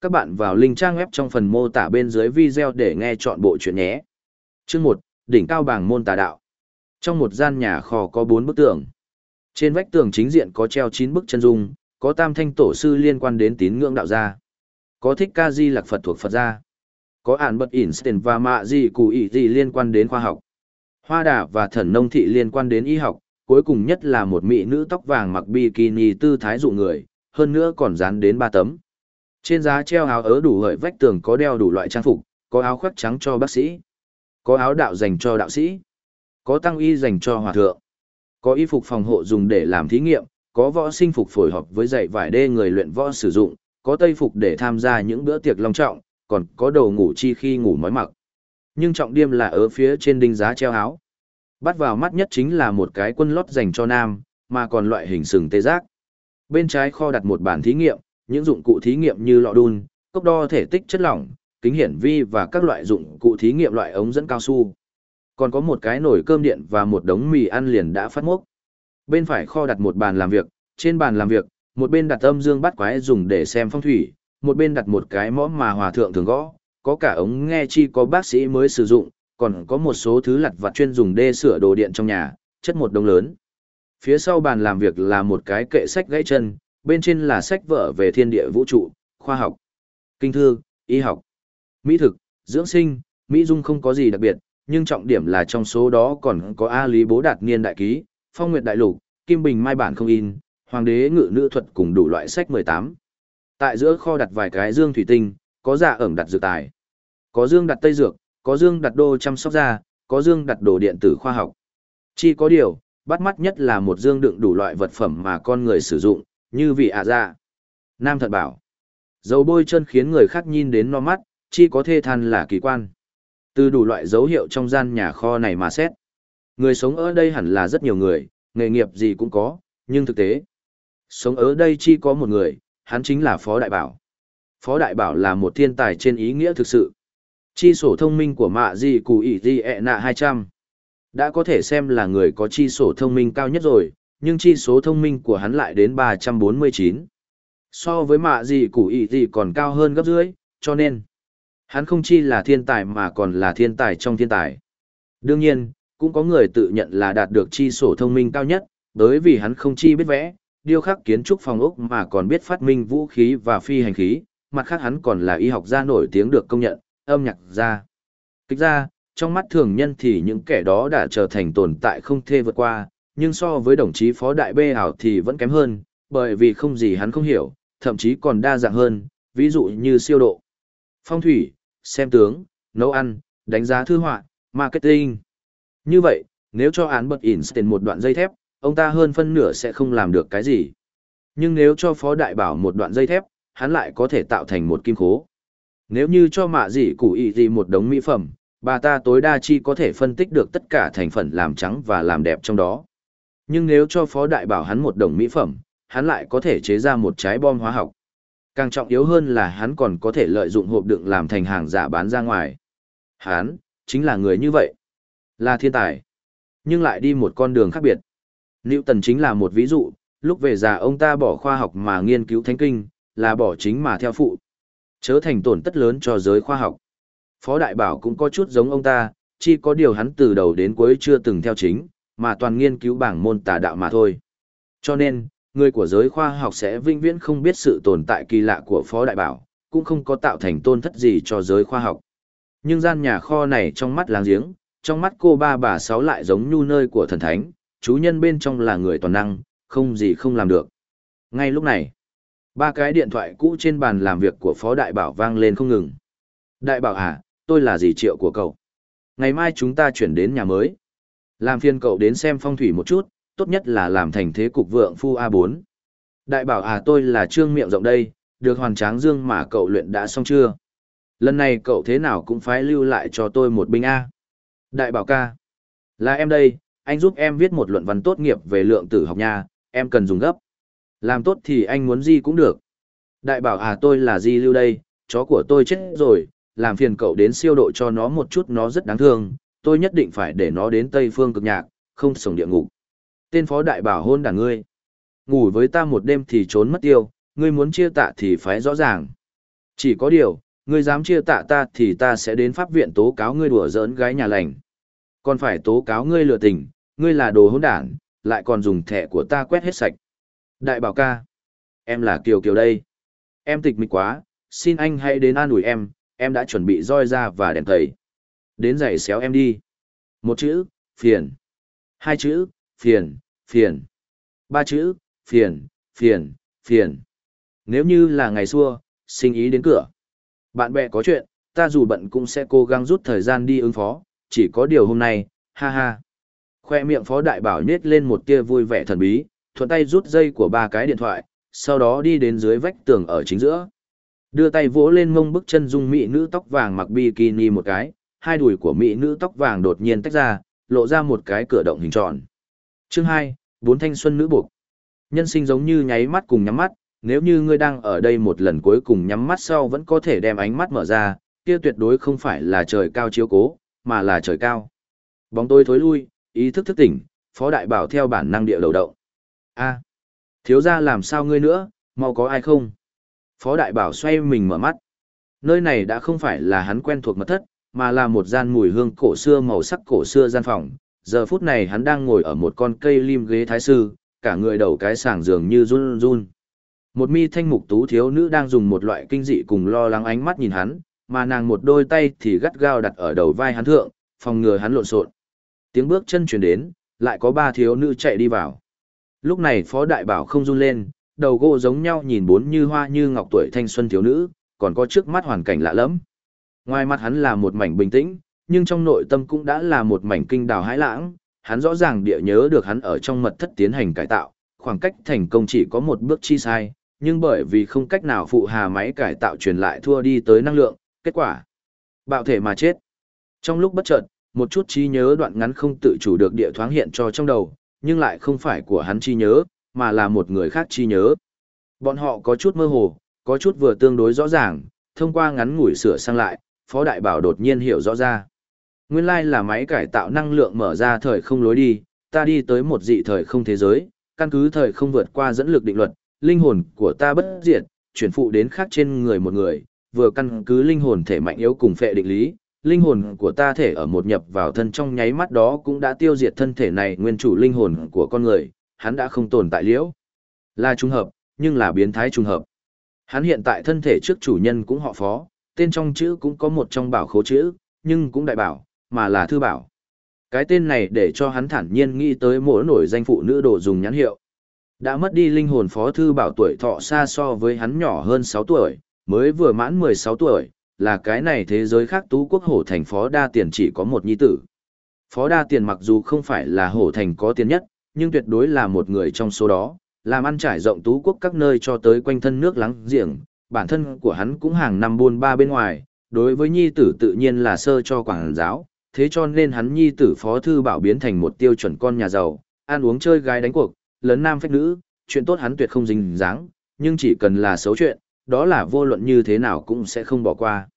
Các bạn vào link trang web trong phần mô tả bên dưới video để nghe chọn bộ chuyện nhé. Chương 1, đỉnh cao bảng môn tà đạo. Trong một gian nhà kho có 4 bức tường. Trên vách tường chính diện có treo 9 bức chân dung, có tam thanh tổ sư liên quan đến tín ngưỡng đạo gia. Có thích ca di lạc Phật thuộc Phật gia. Có ản bật Einstein và mạ di cụ ý gì liên quan đến khoa học. Hoa đà và thần nông thị liên quan đến y học, cuối cùng nhất là một mỹ nữ tóc vàng mặc bikini tư thái dụ người, hơn nữa còn dán đến ba tấm. Trên giá treo áo ớ đủ hợi vách tường có đeo đủ loại trang phục, có áo khoác trắng cho bác sĩ, có áo đạo dành cho đạo sĩ, có tăng y dành cho hòa thượng, có y phục phòng hộ dùng để làm thí nghiệm, có võ sinh phục phối hợp với dạy vải đê người luyện võ sử dụng, có tây phục để tham gia những bữa tiệc long trọng, còn có đồ ngủ chi khi ngủ mới mặc. Nhưng trọng điểm là ở phía trên đinh giá treo áo. Bắt vào mắt nhất chính là một cái quân lót dành cho nam, mà còn loại hình sừng tê giác. Bên trái kho đặt một bản thí nghiệm, những dụng cụ thí nghiệm như lọ đun, cốc đo thể tích chất lỏng, kính hiển vi và các loại dụng cụ thí nghiệm loại ống dẫn cao su. Còn có một cái nồi cơm điện và một đống mì ăn liền đã phát mốc. Bên phải kho đặt một bàn làm việc, trên bàn làm việc, một bên đặt âm dương bắt quái dùng để xem phong thủy, một bên đặt một cái mõ mà hòa thượng thường gõ, có cả ống nghe chi có bác sĩ mới sử dụng, còn có một số thứ lặt vặt chuyên dùng đê sửa đồ điện trong nhà, chất một đống lớn. Phía sau bàn làm việc là một cái kệ sách gãy chân, bên trên là sách vở về thiên địa vũ trụ, khoa học, kinh thư, y học, mỹ thực, dưỡng sinh, mỹ dung không có gì đặc biệt, nhưng trọng điểm là trong số đó còn có A Lý Bố Đạt Niên Đại Ký, Phong Nguyệt Đại Lục, Kim Bình Mai Bản không in, Hoàng đế ngự nữ thuật cùng đủ loại sách 18. Tại giữa kho đặt vài cái dương thủy tinh, có dạ giả ẩn đặt dược tài, có dương đặt tây dược, có dương đặt đô chăm sóc da, có dương đặt đồ điện tử khoa học. Chỉ có điều, bắt mắt nhất là một dương đựng đủ loại vật phẩm mà con người sử dụng, như vị ạ dạ. Nam thật bảo, dầu bôi chân khiến người khác nhìn đến no mắt, chỉ có thê than là kỳ quan. Từ đủ loại dấu hiệu trong gian nhà kho này mà xét. Người sống ở đây hẳn là rất nhiều người, nghề nghiệp gì cũng có, nhưng thực tế, sống ở đây chỉ có một người, hắn chính là Phó Đại Bảo. Phó Đại Bảo là một thiên tài trên ý nghĩa thực sự. Chi sổ thông minh của mạ gì cụ ý gì ẹ nạ 200. Đã có thể xem là người có chi sổ thông minh cao nhất rồi, nhưng chi số thông minh của hắn lại đến 349. So với mạ gì Củ ý gì còn cao hơn gấp dưới, cho nên, hắn không chi là thiên tài mà còn là thiên tài trong thiên tài. Đương nhiên, cũng có người tự nhận là đạt được chi sổ thông minh cao nhất, bởi vì hắn không chi biết vẽ, điêu khắc kiến trúc phòng ốc mà còn biết phát minh vũ khí và phi hành khí, mặt khác hắn còn là y học gia nổi tiếng được công nhận, âm nhạc gia. Kịch ra, trong mắt thường nhân thì những kẻ đó đã trở thành tồn tại không thể vượt qua, nhưng so với đồng chí phó đại bê ảo thì vẫn kém hơn, bởi vì không gì hắn không hiểu, thậm chí còn đa dạng hơn, ví dụ như siêu độ, phong thủy, xem tướng, nấu ăn, đánh giá thư họa, marketing. Như vậy, nếu cho án bật Einstein một đoạn dây thép, ông ta hơn phân nửa sẽ không làm được cái gì. Nhưng nếu cho phó đại bảo một đoạn dây thép, hắn lại có thể tạo thành một kim khố. Nếu như cho mạ dị cụ ý gì một đống mỹ phẩm, bà ta tối đa chi có thể phân tích được tất cả thành phần làm trắng và làm đẹp trong đó. Nhưng nếu cho phó đại bảo hắn một đồng mỹ phẩm, hắn lại có thể chế ra một trái bom hóa học. Càng trọng yếu hơn là hắn còn có thể lợi dụng hộp đựng làm thành hàng giả bán ra ngoài. Hắn, chính là người như vậy. Là thiên tài. Nhưng lại đi một con đường khác biệt. Newton chính là một ví dụ, lúc về già ông ta bỏ khoa học mà nghiên cứu thánh kinh, là bỏ chính mà theo phụ. Chớ thành tổn tất lớn cho giới khoa học. Phó Đại Bảo cũng có chút giống ông ta, chỉ có điều hắn từ đầu đến cuối chưa từng theo chính, mà toàn nghiên cứu bảng môn tà đạo mà thôi. Cho nên, người của giới khoa học sẽ vinh viễn không biết sự tồn tại kỳ lạ của Phó Đại Bảo, cũng không có tạo thành tôn thất gì cho giới khoa học. Nhưng gian nhà kho này trong mắt láng giếng, trong mắt cô ba bà sáu lại giống như nơi của thần thánh, chú nhân bên trong là người toàn năng, không gì không làm được. Ngay lúc này, ba cái điện thoại cũ trên bàn làm việc của Phó Đại Bảo vang lên không ngừng. Đại Bảo à, tôi là dì triệu của cậu. Ngày mai chúng ta chuyển đến nhà mới. Làm phiền cậu đến xem phong thủy một chút, tốt nhất là làm thành thế cục vượng phu A4. Đại bảo à tôi là trương miệng rộng đây, được hoàn tráng dương mà cậu luyện đã xong chưa? Lần này cậu thế nào cũng phải lưu lại cho tôi một binh A. Đại bảo ca. Là em đây, anh giúp em viết một luận văn tốt nghiệp về lượng tử học nha, em cần dùng gấp. Làm tốt thì anh muốn gì cũng được. Đại bảo à tôi là Di Lưu đây, chó của tôi chết rồi, làm phiền cậu đến siêu độ cho nó một chút nó rất đáng thương, tôi nhất định phải để nó đến Tây Phương cực nhạc, không sống địa ngục. Tên phó đại bảo hôn đàn ngươi. Ngủ với ta một đêm thì trốn mất tiêu, ngươi muốn chia tạ thì phải rõ ràng. Chỉ có điều, ngươi dám chia tạ ta thì ta sẽ đến pháp viện tố cáo ngươi đùa giỡn gái nhà lành. Còn phải tố cáo ngươi lừa tình, ngươi là đồ hỗn đản, lại còn dùng thẻ của ta quét hết sạch. Đại bảo ca, em là Kiều Kiều đây. Em tịch mịch quá, xin anh hãy đến an ủi em, em đã chuẩn bị roi ra và đèn thầy. Đến giày xéo em đi. Một chữ, phiền. Hai chữ, phiền, phiền. Ba chữ, phiền, phiền, phiền. Nếu như là ngày xưa, sinh ý đến cửa. Bạn bè có chuyện, ta dù bận cũng sẽ cố gắng rút thời gian đi ứng phó, chỉ có điều hôm nay, ha ha. Khoe miệng phó đại bảo nhết lên một tia vui vẻ thần bí, thuận tay rút dây của ba cái điện thoại, sau đó đi đến dưới vách tường ở chính giữa. Đưa tay vỗ lên mông bức chân dung mỹ nữ tóc vàng mặc bikini một cái, hai đùi của mỹ nữ tóc vàng đột nhiên tách ra, lộ ra một cái cửa động hình tròn. Chương 2, bốn thanh xuân nữ buộc. Nhân sinh giống như nháy mắt cùng nhắm mắt, nếu như ngươi đang ở đây một lần cuối cùng nhắm mắt sau vẫn có thể đem ánh mắt mở ra, kia tuyệt đối không phải là trời cao chiếu cố, mà là trời cao. Bóng tôi thối lui, ý thức thức tỉnh, phó đại bảo theo bản năng địa đầu động. A, thiếu gia làm sao ngươi nữa, mau có ai không? Phó đại bảo xoay mình mở mắt. Nơi này đã không phải là hắn quen thuộc mật thất, mà là một gian mùi hương cổ xưa màu sắc cổ xưa gian phòng. Giờ phút này hắn đang ngồi ở một con cây lim ghế thái sư, cả người đầu cái sàng dường như run run. Một mi thanh mục tú thiếu nữ đang dùng một loại kinh dị cùng lo lắng ánh mắt nhìn hắn, mà nàng một đôi tay thì gắt gao đặt ở đầu vai hắn thượng, phòng ngừa hắn lộn xộn. Tiếng bước chân chuyển đến, lại có ba thiếu nữ chạy đi vào. Lúc này Phó Đại Bảo không run lên, đầu gỗ giống nhau nhìn bốn như hoa như ngọc tuổi thanh xuân thiếu nữ, còn có trước mắt hoàn cảnh lạ lẫm. Ngoài mặt hắn là một mảnh bình tĩnh, nhưng trong nội tâm cũng đã là một mảnh kinh đào hãi lãng, hắn rõ ràng địa nhớ được hắn ở trong mật thất tiến hành cải tạo, khoảng cách thành công chỉ có một bước chi sai, nhưng bởi vì không cách nào phụ hà máy cải tạo truyền lại thua đi tới năng lượng, kết quả bạo thể mà chết. Trong lúc bất chợt, một chút trí nhớ đoạn ngắn không tự chủ được địa thoáng hiện cho trong đầu, nhưng lại không phải của hắn trí nhớ, mà là một người khác trí nhớ. Bọn họ có chút mơ hồ, có chút vừa tương đối rõ ràng, thông qua ngắn ngủi sửa sang lại, Phó Đại Bảo đột nhiên hiểu rõ ra. Nguyên lai là máy cải tạo năng lượng mở ra thời không lối đi, ta đi tới một dị thời không thế giới, căn cứ thời không vượt qua dẫn lực định luật, linh hồn của ta bất diệt, chuyển phụ đến khác trên người một người, vừa căn cứ linh hồn thể mạnh yếu cùng phệ định lý, linh hồn của ta thể ở một nhập vào thân trong nháy mắt đó cũng đã tiêu diệt thân thể này nguyên chủ linh hồn của con người, hắn đã không tồn tại liễu. Là trùng hợp, nhưng là biến thái trùng hợp. Hắn hiện tại thân thể trước chủ nhân cũng họ phó, tên trong chữ cũng có một trong bảo khố chữ, nhưng cũng đại bảo, mà là thư bảo. Cái tên này để cho hắn thản nhiên nghĩ tới mỗi nổi danh phụ nữ đồ dùng nhãn hiệu. Đã mất đi linh hồn phó thư bảo tuổi thọ xa so với hắn nhỏ hơn 6 tuổi, mới vừa mãn 16 tuổi, là cái này thế giới khác tú quốc hổ thành phó đa tiền chỉ có một nhi tử. Phó đa tiền mặc dù không phải là hổ thành có tiền nhất, nhưng tuyệt đối là một người trong số đó, làm ăn trải rộng tú quốc các nơi cho tới quanh thân nước lắng giềng, bản thân của hắn cũng hàng năm buôn ba bên ngoài, đối với nhi tử tự nhiên là sơ cho quảng giáo, thế cho nên hắn nhi tử phó thư bảo biến thành một tiêu chuẩn con nhà giàu, ăn uống chơi gái đánh cuộc, lớn nam phách nữ, chuyện tốt hắn tuyệt không dính dáng, nhưng chỉ cần là xấu chuyện, đó là vô luận như thế nào cũng sẽ không bỏ qua.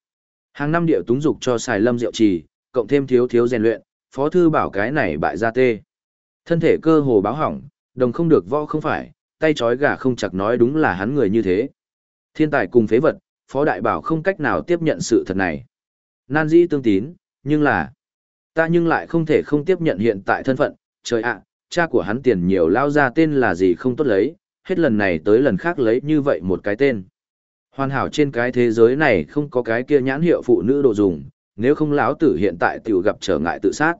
Hàng năm điệu túng dục cho xài lâm rượu trì, cộng thêm thiếu thiếu rèn luyện, phó thư bảo cái này bại ra tê. Thân thể cơ hồ báo hỏng, đồng không được võ không phải, tay trói gà không chặt nói đúng là hắn người như thế. Thiên tài cùng phế vật, phó đại bảo không cách nào tiếp nhận sự thật này. Nan dĩ tương tín, nhưng là, ta nhưng lại không thể không tiếp nhận hiện tại thân phận, trời ạ, cha của hắn tiền nhiều lao ra tên là gì không tốt lấy, hết lần này tới lần khác lấy như vậy một cái tên. Hoàn hảo trên cái thế giới này không có cái kia nhãn hiệu phụ nữ đồ dùng, nếu không lão tử hiện tại tiểu gặp trở ngại tự sát.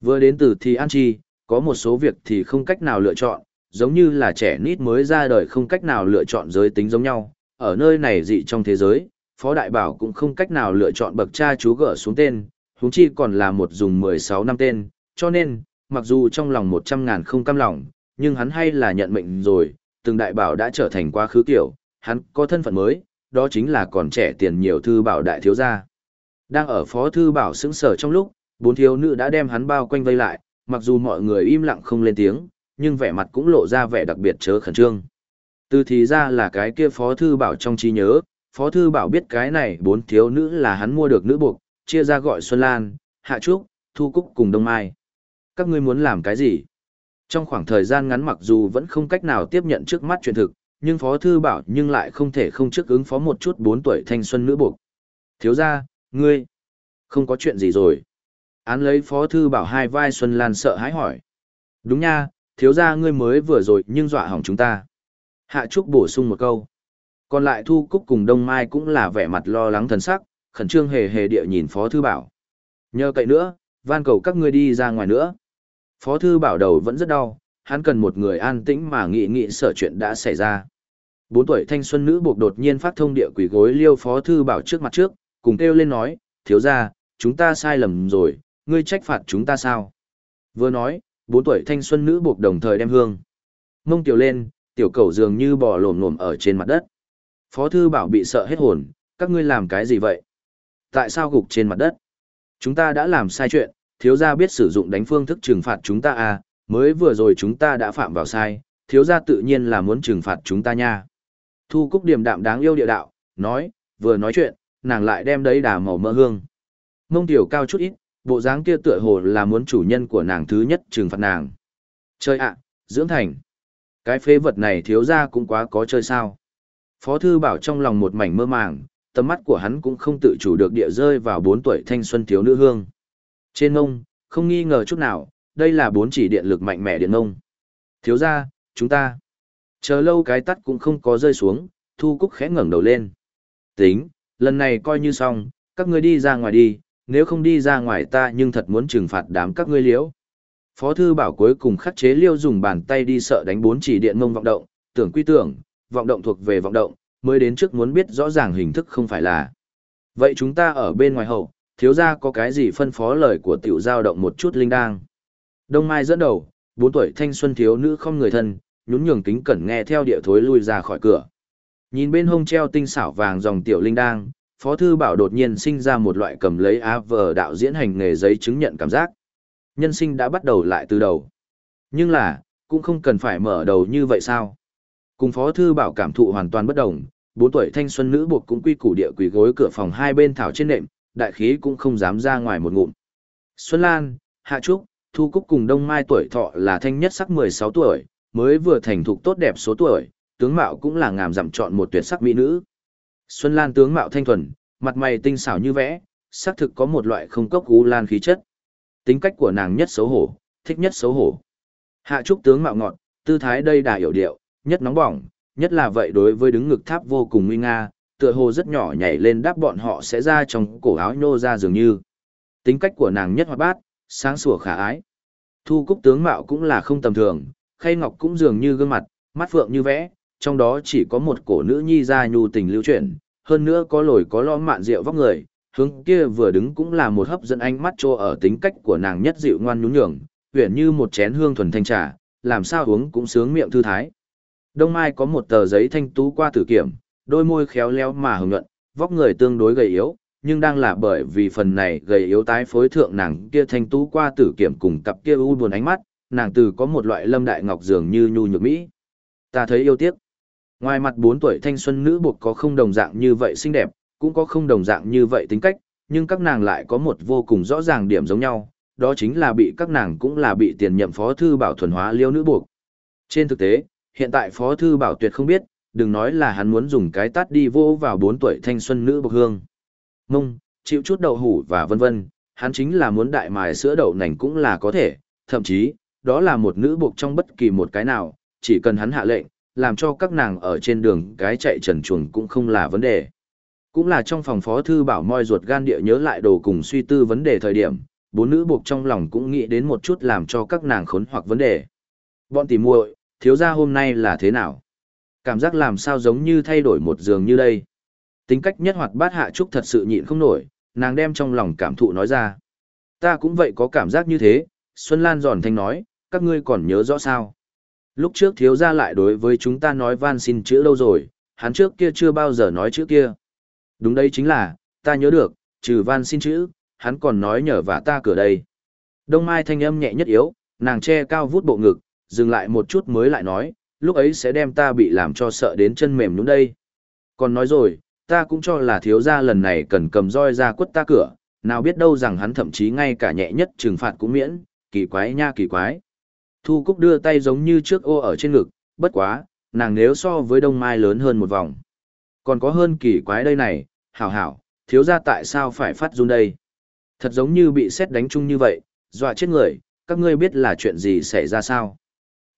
Vừa đến từ thì an chi, có một số việc thì không cách nào lựa chọn, giống như là trẻ nít mới ra đời không cách nào lựa chọn giới tính giống nhau. Ở nơi này dị trong thế giới, Phó Đại Bảo cũng không cách nào lựa chọn bậc cha chú gỡ xuống tên, huống chi còn là một dùng 16 năm tên, cho nên, mặc dù trong lòng một trăm ngàn không cam lòng, nhưng hắn hay là nhận mệnh rồi, từng đại bảo đã trở thành quá khứ kiểu, hắn có thân phận mới, đó chính là còn trẻ tiền nhiều thư bảo đại thiếu gia. Đang ở phó thư bảo xứng sở trong lúc, bốn thiếu nữ đã đem hắn bao quanh vây lại, mặc dù mọi người im lặng không lên tiếng, nhưng vẻ mặt cũng lộ ra vẻ đặc biệt chớ khẩn trương. Từ thì ra là cái kia phó thư bảo trong trí nhớ, phó thư bảo biết cái này bốn thiếu nữ là hắn mua được nữ buộc, chia ra gọi Xuân Lan, Hạ Trúc, Thu Cúc cùng Đông Mai các ngươi muốn làm cái gì? Trong khoảng thời gian ngắn mặc dù vẫn không cách nào tiếp nhận trước mắt chuyện thực, nhưng Phó Thư Bảo nhưng lại không thể không trước ứng phó một chút 4 tuổi thanh xuân nữ buộc. Thiếu ra, ngươi, không có chuyện gì rồi. Án lấy Phó Thư Bảo hai vai Xuân Lan sợ hãi hỏi. Đúng nha, thiếu ra ngươi mới vừa rồi nhưng dọa hỏng chúng ta. Hạ Trúc bổ sung một câu. Còn lại Thu Cúc cùng Đông Mai cũng là vẻ mặt lo lắng thần sắc, khẩn trương hề hề địa nhìn Phó Thư Bảo. Nhờ cậy nữa, van cầu các ngươi đi ra ngoài nữa. Phó Thư Bảo đầu vẫn rất đau, hắn cần một người an tĩnh mà nghĩ nghĩ sở chuyện đã xảy ra. Bốn tuổi thanh xuân nữ buộc đột nhiên phát thông địa quỷ gối liêu Phó Thư Bảo trước mặt trước, cùng kêu lên nói, thiếu ra, chúng ta sai lầm rồi, ngươi trách phạt chúng ta sao? Vừa nói, bốn tuổi thanh xuân nữ buộc đồng thời đem hương. Mông tiểu lên, tiểu cầu dường như bò lồm lồm ở trên mặt đất. Phó thư bảo bị sợ hết hồn, các ngươi làm cái gì vậy? Tại sao gục trên mặt đất? Chúng ta đã làm sai chuyện, thiếu gia biết sử dụng đánh phương thức trừng phạt chúng ta à, mới vừa rồi chúng ta đã phạm vào sai, thiếu gia tự nhiên là muốn trừng phạt chúng ta nha. Thu Cúc điềm đạm đáng yêu địa đạo, nói, vừa nói chuyện, nàng lại đem đấy đà màu mỡ hương. Mông tiểu cao chút ít, bộ dáng kia tựa hồ là muốn chủ nhân của nàng thứ nhất trừng phạt nàng. Chơi ạ, dưỡng thành. Cái phế vật này thiếu ra cũng quá có chơi sao. Phó thư bảo trong lòng một mảnh mơ màng, tầm mắt của hắn cũng không tự chủ được địa rơi vào bốn tuổi thanh xuân thiếu nữ hương. Trên ông không nghi ngờ chút nào, đây là bốn chỉ điện lực mạnh mẽ điện ông Thiếu ra, chúng ta. Chờ lâu cái tắt cũng không có rơi xuống, thu cúc khẽ ngẩng đầu lên. Tính, lần này coi như xong, các ngươi đi ra ngoài đi, nếu không đi ra ngoài ta nhưng thật muốn trừng phạt đám các ngươi liễu. Phó thư bảo cuối cùng khắc chế liêu dùng bàn tay đi sợ đánh bốn chỉ điện mông vọng động, tưởng quy tưởng, vọng động thuộc về vọng động, mới đến trước muốn biết rõ ràng hình thức không phải là. Vậy chúng ta ở bên ngoài hậu, thiếu ra có cái gì phân phó lời của tiểu giao động một chút linh đang. Đông Mai dẫn đầu, bốn tuổi thanh xuân thiếu nữ không người thân, nhún nhường kính cẩn nghe theo địa thối lui ra khỏi cửa. Nhìn bên hông treo tinh xảo vàng dòng tiểu linh đang, Phó Thư Bảo đột nhiên sinh ra một loại cầm lấy á vờ đạo diễn hành nghề giấy chứng nhận cảm giác. Nhân sinh đã bắt đầu lại từ đầu. Nhưng là, cũng không cần phải mở đầu như vậy sao? Cùng Phó Thư Bảo cảm thụ hoàn toàn bất đồng, bốn tuổi thanh xuân nữ buộc cũng quy củ địa quỷ gối cửa phòng hai bên thảo trên nệm, đại khí cũng không dám ra ngoài một ngụm. Xuân Lan, Hạ Trúc, Thu Cúc cùng Đông Mai tuổi thọ là thanh nhất sắc 16 tuổi, mới vừa thành thục tốt đẹp số tuổi, tướng mạo cũng là ngàm dặm chọn một tuyệt sắc mỹ nữ. Xuân Lan tướng mạo thanh thuần, mặt mày tinh xảo như vẽ, xác thực có một loại không cốc u lan khí chất. Tính cách của nàng nhất xấu hổ, thích nhất xấu hổ. Hạ trúc tướng mạo ngọn, tư thái đây đà hiểu điệu, nhất nóng bỏng, nhất là vậy đối với đứng ngực tháp vô cùng nguy nga, tựa hồ rất nhỏ nhảy lên đáp bọn họ sẽ ra trong cổ áo nhô ra dường như. Tính cách của nàng nhất hoạt bát, sáng sủa khả ái. Thu cúc tướng mạo cũng là không tầm thường, khay ngọc cũng dường như gương mặt, mắt phượng như vẽ, trong đó chỉ có một cổ nữ nhi ra nhu tình lưu chuyển, hơn nữa có lồi có lõm mạn rượu vóc người, hướng kia vừa đứng cũng là một hấp dẫn ánh mắt cho ở tính cách của nàng nhất dịu ngoan nhún nhường, huyền như một chén hương thuần thanh trà, làm sao uống cũng sướng miệng thư thái. Đông Mai có một tờ giấy thanh tú qua tử kiểm, đôi môi khéo léo mà hồng nhuận, vóc người tương đối gầy yếu, nhưng đang là bởi vì phần này gầy yếu tái phối thượng nàng kia thanh tú qua tử kiểm cùng cặp kia u buồn ánh mắt, nàng từ có một loại lâm đại ngọc dường như nhu nhược mỹ. Ta thấy yêu tiếc. Ngoài mặt 4 tuổi thanh xuân nữ buộc có không đồng dạng như vậy xinh đẹp, cũng có không đồng dạng như vậy tính cách, nhưng các nàng lại có một vô cùng rõ ràng điểm giống nhau, đó chính là bị các nàng cũng là bị tiền nhậm phó thư bảo thuần hóa liêu nữ buộc. Trên thực tế, hiện tại phó thư bảo tuyệt không biết, đừng nói là hắn muốn dùng cái tát đi vô vào 4 tuổi thanh xuân nữ buộc hương. Mông, chịu chút đậu hủ và vân vân, hắn chính là muốn đại mài sữa đậu nành cũng là có thể, thậm chí, đó là một nữ buộc trong bất kỳ một cái nào, chỉ cần hắn hạ lệnh, làm cho các nàng ở trên đường cái chạy trần chuồng cũng không là vấn đề. Cũng là trong phòng phó thư bảo moi ruột gan địa nhớ lại đồ cùng suy tư vấn đề thời điểm, bốn nữ buộc trong lòng cũng nghĩ đến một chút làm cho các nàng khốn hoặc vấn đề. Bọn tỉ muội thiếu gia hôm nay là thế nào? Cảm giác làm sao giống như thay đổi một giường như đây. Tính cách nhất hoạt bát hạ trúc thật sự nhịn không nổi, nàng đem trong lòng cảm thụ nói ra. Ta cũng vậy có cảm giác như thế, Xuân Lan giòn thanh nói, các ngươi còn nhớ rõ sao? Lúc trước thiếu gia lại đối với chúng ta nói van xin chữ lâu rồi, hắn trước kia chưa bao giờ nói chữ kia. Đúng đây chính là, ta nhớ được, trừ van xin chữ, hắn còn nói nhờ vả ta cửa đây. Đông Mai thanh âm nhẹ nhất yếu, nàng che cao vút bộ ngực, dừng lại một chút mới lại nói, lúc ấy sẽ đem ta bị làm cho sợ đến chân mềm nhũn đây. Còn nói rồi, ta cũng cho là thiếu gia lần này cần cầm roi ra quất ta cửa, nào biết đâu rằng hắn thậm chí ngay cả nhẹ nhất trừng phạt cũng miễn, kỳ quái nha kỳ quái. Thu Cúc đưa tay giống như trước ô ở trên ngực, bất quá, nàng nếu so với Đông Mai lớn hơn một vòng. Còn có hơn kỳ quái đây này, hảo hảo, thiếu ra tại sao phải phát run đây? Thật giống như bị xét đánh chung như vậy, dọa chết người, các ngươi biết là chuyện gì xảy ra sao?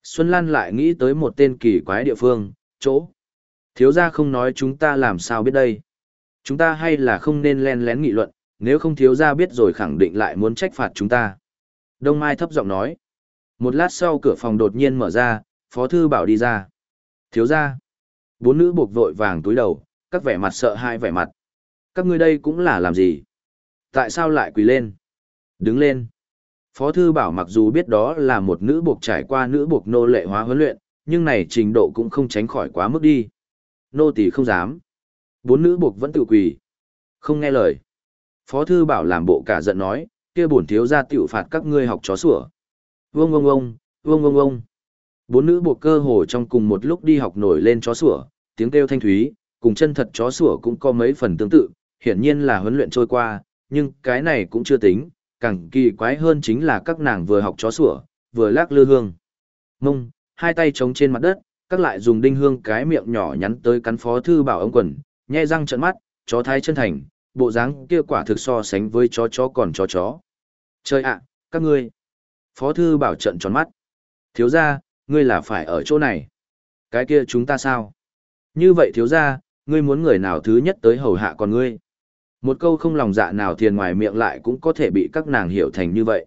Xuân Lan lại nghĩ tới một tên kỳ quái địa phương, chỗ. Thiếu ra không nói chúng ta làm sao biết đây. Chúng ta hay là không nên len lén nghị luận, nếu không thiếu ra biết rồi khẳng định lại muốn trách phạt chúng ta. Đông Mai thấp giọng nói. Một lát sau cửa phòng đột nhiên mở ra, Phó Thư Bảo đi ra. Thiếu ra. Bốn nữ buộc vội vàng túi đầu, các vẻ mặt sợ hai vẻ mặt. Các ngươi đây cũng là làm gì? Tại sao lại quỳ lên? Đứng lên. Phó Thư Bảo mặc dù biết đó là một nữ buộc trải qua nữ buộc nô lệ hóa huấn luyện, nhưng này trình độ cũng không tránh khỏi quá mức đi. Nô tỳ không dám. Bốn nữ buộc vẫn tự quỳ. Không nghe lời. Phó Thư Bảo làm bộ cả giận nói, kia bổn thiếu ra tiểu phạt các ngươi học chó sủa. Vương vương vương, vương vương vương. Bốn nữ buộc cơ hồ trong cùng một lúc đi học nổi lên chó sủa, tiếng kêu thanh thúy, cùng chân thật chó sủa cũng có mấy phần tương tự, hiển nhiên là huấn luyện trôi qua, nhưng cái này cũng chưa tính, càng kỳ quái hơn chính là các nàng vừa học chó sủa, vừa lắc lư hương. Mông, hai tay chống trên mặt đất, các lại dùng đinh hương cái miệng nhỏ nhắn tới cắn phó thư bảo ông quần, nhe răng trợn mắt, chó thái chân thành, bộ dáng kia quả thực so sánh với chó chó còn chó chó. Chơi ạ, các ngươi. Phó thư bảo trận tròn mắt. Thiếu ra, ngươi là phải ở chỗ này. Cái kia chúng ta sao? Như vậy thiếu ra, ngươi muốn người nào thứ nhất tới hầu hạ còn ngươi. Một câu không lòng dạ nào thiền ngoài miệng lại cũng có thể bị các nàng hiểu thành như vậy.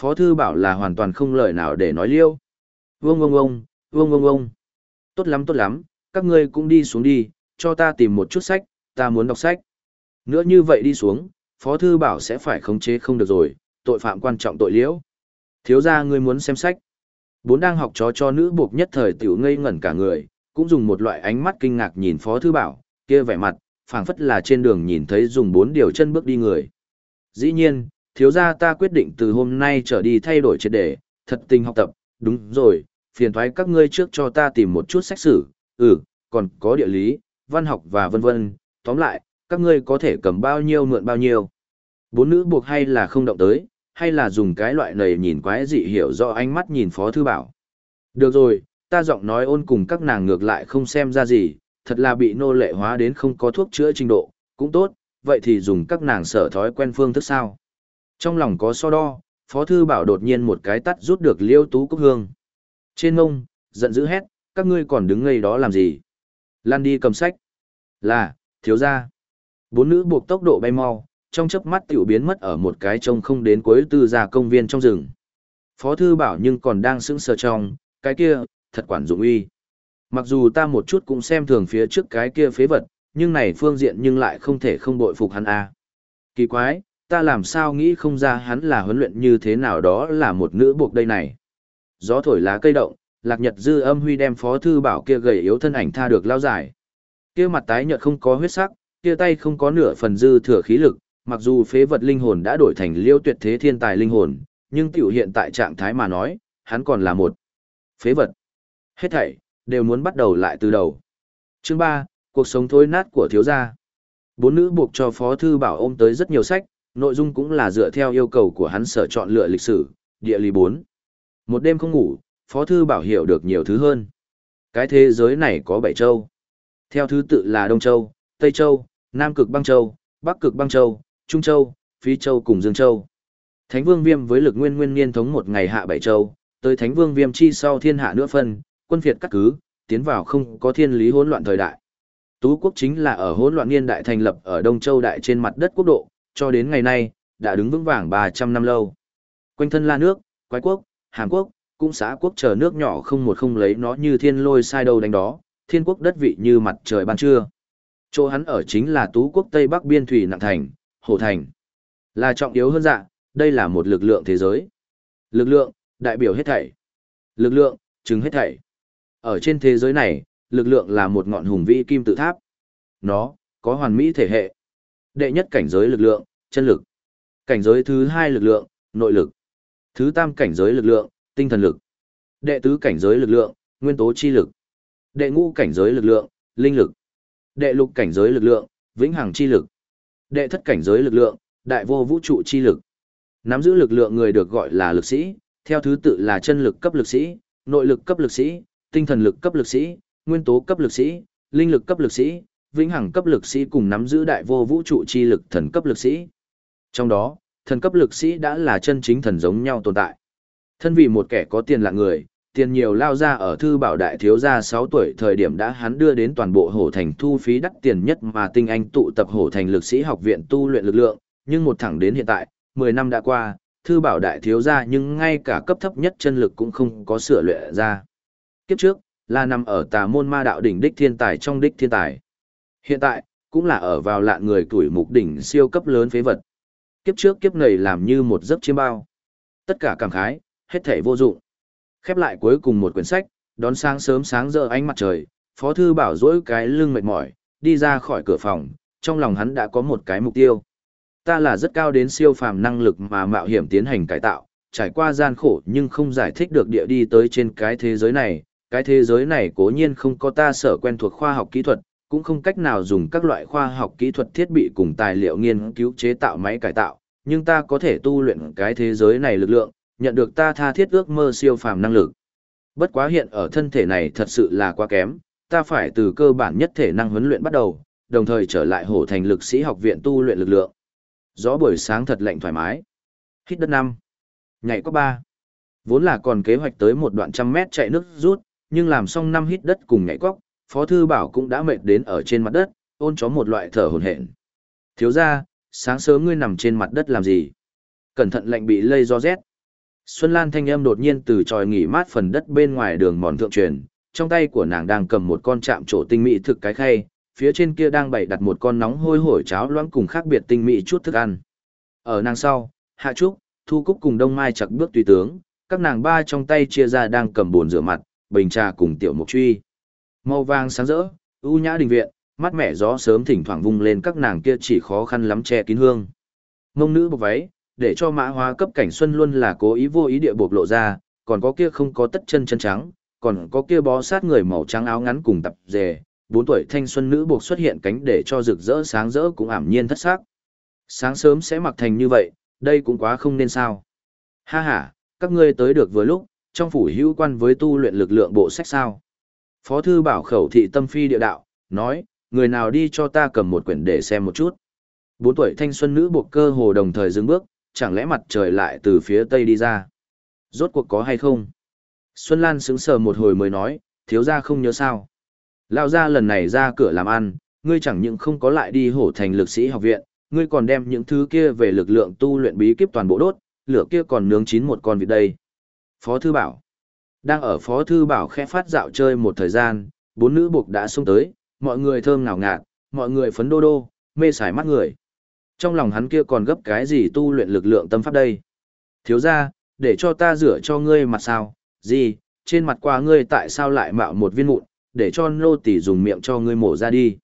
Phó thư bảo là hoàn toàn không lời nào để nói liêu. Vương vương ông, vương ông ông, Tốt lắm tốt lắm, các ngươi cũng đi xuống đi, cho ta tìm một chút sách, ta muốn đọc sách. Nữa như vậy đi xuống, Phó Thư Bảo sẽ phải khống chế không được rồi, tội phạm quan trọng tội liễu. Thiếu ra ngươi muốn xem sách. Bốn đang học chó cho nữ buộc nhất thời tiểu ngây ngẩn cả người, cũng dùng một loại ánh mắt kinh ngạc nhìn Phó Thư Bảo, kia vẻ mặt, phảng phất là trên đường nhìn thấy dùng bốn điều chân bước đi người. Dĩ nhiên, thiếu gia ta quyết định từ hôm nay trở đi thay đổi triệt đề, thật tình học tập, đúng rồi, phiền thoái các ngươi trước cho ta tìm một chút sách sử, ừ, còn có địa lý, văn học và vân vân, tóm lại, các ngươi có thể cầm bao nhiêu mượn bao nhiêu. Bốn nữ buộc hay là không động tới, hay là dùng cái loại này nhìn quái dị hiểu rõ ánh mắt nhìn Phó Thư Bảo. Được rồi, ta giọng nói ôn cùng các nàng ngược lại không xem ra gì, thật là bị nô lệ hóa đến không có thuốc chữa trình độ, cũng tốt, vậy thì dùng các nàng sở thói quen phương thức sao. Trong lòng có so đo, Phó Thư Bảo đột nhiên một cái tắt rút được liêu tú cúc hương. Trên ngông, giận dữ hét, các ngươi còn đứng ngây đó làm gì? Lan đi cầm sách. Là, thiếu ra. Bốn nữ buộc tốc độ bay mau, trong chớp mắt tiểu biến mất ở một cái trông không đến cuối tư gia công viên trong rừng. Phó thư bảo nhưng còn đang sững sờ trong, cái kia, thật quản dụng uy. Mặc dù ta một chút cũng xem thường phía trước cái kia phế vật, nhưng này phương diện nhưng lại không thể không bội phục hắn a. Kỳ quái, ta làm sao nghĩ không ra hắn là huấn luyện như thế nào đó là một nữ buộc đây này. Gió thổi lá cây động, lạc nhật dư âm huy đem phó thư bảo kia gầy yếu thân ảnh tha được lao dài. Kia mặt tái nhợt không có huyết sắc, kia tay không có nửa phần dư thừa khí lực, mặc dù phế vật linh hồn đã đổi thành liêu tuyệt thế thiên tài linh hồn, nhưng tiểu hiện tại trạng thái mà nói, hắn còn là một phế vật. Hết thảy, đều muốn bắt đầu lại từ đầu. Chương 3, cuộc sống thối nát của thiếu gia. Bốn nữ buộc cho Phó Thư Bảo ôm tới rất nhiều sách, nội dung cũng là dựa theo yêu cầu của hắn sở chọn lựa lịch sử, địa lý 4. Một đêm không ngủ, Phó Thư Bảo hiểu được nhiều thứ hơn. Cái thế giới này có 7 châu. Theo thứ tự là Đông Châu, Tây Châu, Nam Cực Băng Châu, Bắc Cực Băng Châu, Trung Châu, Phi Châu cùng Dương Châu. Thánh Vương Viêm với lực nguyên nguyên niên thống một ngày hạ bảy châu, tới Thánh Vương Viêm chi sau thiên hạ nữa phân, quân phiệt cắt cứ, tiến vào không có thiên lý hỗn loạn thời đại. Tú quốc chính là ở hỗn loạn niên đại thành lập ở Đông Châu đại trên mặt đất quốc độ, cho đến ngày nay, đã đứng vững vàng 300 năm lâu. Quanh thân la nước, quái quốc, Hàn quốc, cũng xã quốc chờ nước nhỏ không một không lấy nó như thiên lôi sai đầu đánh đó, thiên quốc đất vị như mặt trời ban trưa. Chỗ hắn ở chính là Tú quốc Tây Bắc biên thủy nặng thành, Hồ Thành. Là trọng yếu hơn dạ, đây là một lực lượng thế giới. Lực lượng, đại biểu hết thảy. Lực lượng, chứng hết thảy. Ở trên thế giới này, lực lượng là một ngọn hùng vĩ kim tự tháp. Nó, có hoàn mỹ thể hệ. Đệ nhất cảnh giới lực lượng, chân lực. Cảnh giới thứ hai lực lượng, nội lực. Thứ tam cảnh giới lực lượng, tinh thần lực. Đệ tứ cảnh giới lực lượng, nguyên tố chi lực. Đệ ngũ cảnh giới lực lượng, linh lực. Đệ lục cảnh giới lực lượng, vĩnh hằng chi lực. Đệ thất cảnh giới lực lượng, đại vô vũ trụ chi lực. Nắm giữ lực lượng người được gọi là lực sĩ, theo thứ tự là chân lực cấp lực sĩ, nội lực cấp lực sĩ, tinh thần lực cấp lực sĩ, nguyên tố cấp lực sĩ, linh lực cấp lực sĩ, vĩnh hằng cấp lực sĩ cùng nắm giữ đại vô vũ trụ chi lực thần cấp lực sĩ. Trong đó, thần cấp lực sĩ đã là chân chính thần giống nhau tồn tại. Thân vì một kẻ có tiền là người, tiền nhiều lao ra ở thư bảo đại thiếu gia 6 tuổi thời điểm đã hắn đưa đến toàn bộ hổ thành thu phí đắt tiền nhất mà tinh anh tụ tập hổ thành lực sĩ học viện tu luyện lực lượng, nhưng một thẳng đến hiện tại, 10 năm đã qua, thư bảo đại thiếu gia nhưng ngay cả cấp thấp nhất chân lực cũng không có sửa luyện ra. Kiếp trước, là nằm ở tà môn ma đạo đỉnh đích thiên tài trong đích thiên tài. Hiện tại, cũng là ở vào lạn người tuổi mục đỉnh siêu cấp lớn phế vật. Kiếp trước kiếp này làm như một giấc chiêm bao. Tất cả cảm khái, hết thể vô dụng. Khép lại cuối cùng một quyển sách, đón sáng sớm sáng rỡ ánh mặt trời, Phó Thư Bảo dỗi cái lưng mệt mỏi, đi ra khỏi cửa phòng, trong lòng hắn đã có một cái mục tiêu. Ta là rất cao đến siêu phàm năng lực mà mạo hiểm tiến hành cải tạo, trải qua gian khổ nhưng không giải thích được địa đi tới trên cái thế giới này. Cái thế giới này cố nhiên không có ta sở quen thuộc khoa học kỹ thuật, cũng không cách nào dùng các loại khoa học kỹ thuật thiết bị cùng tài liệu nghiên cứu chế tạo máy cải tạo, nhưng ta có thể tu luyện cái thế giới này lực lượng, nhận được ta tha thiết ước mơ siêu phàm năng lực. Bất quá hiện ở thân thể này thật sự là quá kém, ta phải từ cơ bản nhất thể năng huấn luyện bắt đầu, đồng thời trở lại hổ thành lực sĩ học viện tu luyện lực lượng. Gió buổi sáng thật lạnh thoải mái. Hít đất năm. Nhảy có ba. Vốn là còn kế hoạch tới một đoạn trăm mét chạy nước rút, nhưng làm xong năm hít đất cùng nhảy cóc, Phó Thư Bảo cũng đã mệt đến ở trên mặt đất, ôn chó một loại thở hồn hển. Thiếu ra, sáng sớm ngươi nằm trên mặt đất làm gì? Cẩn thận lạnh bị lây do rét. Xuân Lan thanh âm đột nhiên từ tròi nghỉ mát phần đất bên ngoài đường mòn thượng truyền, trong tay của nàng đang cầm một con chạm trổ tinh mỹ thực cái khay, phía trên kia đang bày đặt một con nóng hôi hổi cháo loãng cùng khác biệt tinh mỹ chút thức ăn. Ở nàng sau, Hạ Trúc, Thu Cúc cùng Đông Mai chặt bước tùy tướng, các nàng ba trong tay chia ra đang cầm bồn rửa mặt, bình trà cùng tiểu mục truy. Màu vàng sáng rỡ, u nhã đình viện, mắt mẹ gió sớm thỉnh thoảng vung lên các nàng kia chỉ khó khăn lắm che kín hương. Mông nữ bọc váy, để cho mã hóa cấp cảnh xuân luôn là cố ý vô ý địa buộc lộ ra, còn có kia không có tất chân chân trắng, còn có kia bó sát người màu trắng áo ngắn cùng tập dề, bốn tuổi thanh xuân nữ buộc xuất hiện cánh để cho rực rỡ sáng rỡ cũng ảm nhiên thất sắc. Sáng sớm sẽ mặc thành như vậy, đây cũng quá không nên sao. Ha ha, các ngươi tới được vừa lúc, trong phủ hữu quan với tu luyện lực lượng bộ sách sao. Phó thư bảo khẩu thị tâm phi địa đạo, nói, người nào đi cho ta cầm một quyển để xem một chút. Bốn tuổi thanh xuân nữ buộc cơ hồ đồng thời dừng bước, chẳng lẽ mặt trời lại từ phía tây đi ra? Rốt cuộc có hay không? Xuân Lan sững sờ một hồi mới nói, thiếu gia không nhớ sao. Lao ra lần này ra cửa làm ăn, ngươi chẳng những không có lại đi hổ thành lực sĩ học viện, ngươi còn đem những thứ kia về lực lượng tu luyện bí kíp toàn bộ đốt, lửa kia còn nướng chín một con vịt đây. Phó Thư Bảo Đang ở Phó Thư Bảo khẽ phát dạo chơi một thời gian, bốn nữ buộc đã xuống tới, mọi người thơm ngào ngạt, mọi người phấn đô đô, mê sải mắt người. Trong lòng hắn kia còn gấp cái gì tu luyện lực lượng tâm pháp đây? Thiếu ra, để cho ta rửa cho ngươi mặt sao? Gì, trên mặt qua ngươi tại sao lại mạo một viên mụn, để cho nô tỷ dùng miệng cho ngươi mổ ra đi.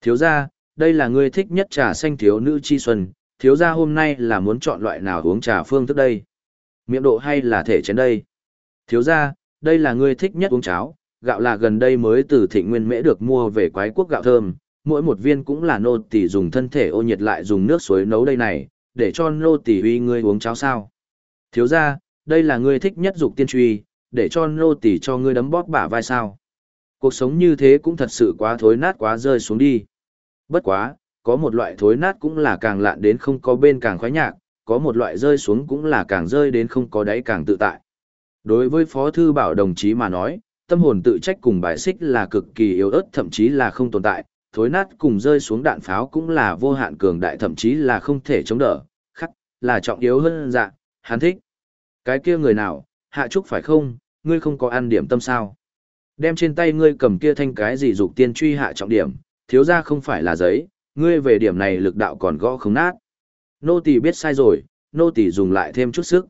Thiếu ra, đây là ngươi thích nhất trà xanh thiếu nữ chi xuân, thiếu ra hôm nay là muốn chọn loại nào uống trà phương thức đây? Miệng độ hay là thể chén đây? Thiếu ra, đây là ngươi thích nhất uống cháo, gạo là gần đây mới từ thịnh nguyên mễ được mua về quái quốc gạo thơm, mỗi một viên cũng là nô tỳ dùng thân thể ô nhiệt lại dùng nước suối nấu đây này, để cho nô tỳ uy ngươi uống cháo sao. Thiếu ra, đây là ngươi thích nhất dục tiên truy, để cho nô tỳ cho ngươi đấm bóp bả vai sao. Cuộc sống như thế cũng thật sự quá thối nát quá rơi xuống đi. Bất quá, có một loại thối nát cũng là càng lạn đến không có bên càng khoái nhạc, có một loại rơi xuống cũng là càng rơi đến không có đáy càng tự tại. Đối với Phó Thư Bảo đồng chí mà nói, tâm hồn tự trách cùng bài xích là cực kỳ yếu ớt thậm chí là không tồn tại, thối nát cùng rơi xuống đạn pháo cũng là vô hạn cường đại thậm chí là không thể chống đỡ, khắc, là trọng yếu hơn dạ, hắn thích. Cái kia người nào, hạ trúc phải không, ngươi không có ăn điểm tâm sao? Đem trên tay ngươi cầm kia thanh cái gì dục tiên truy hạ trọng điểm, thiếu ra không phải là giấy, ngươi về điểm này lực đạo còn gõ không nát. Nô tỳ biết sai rồi, nô tỳ dùng lại thêm chút sức.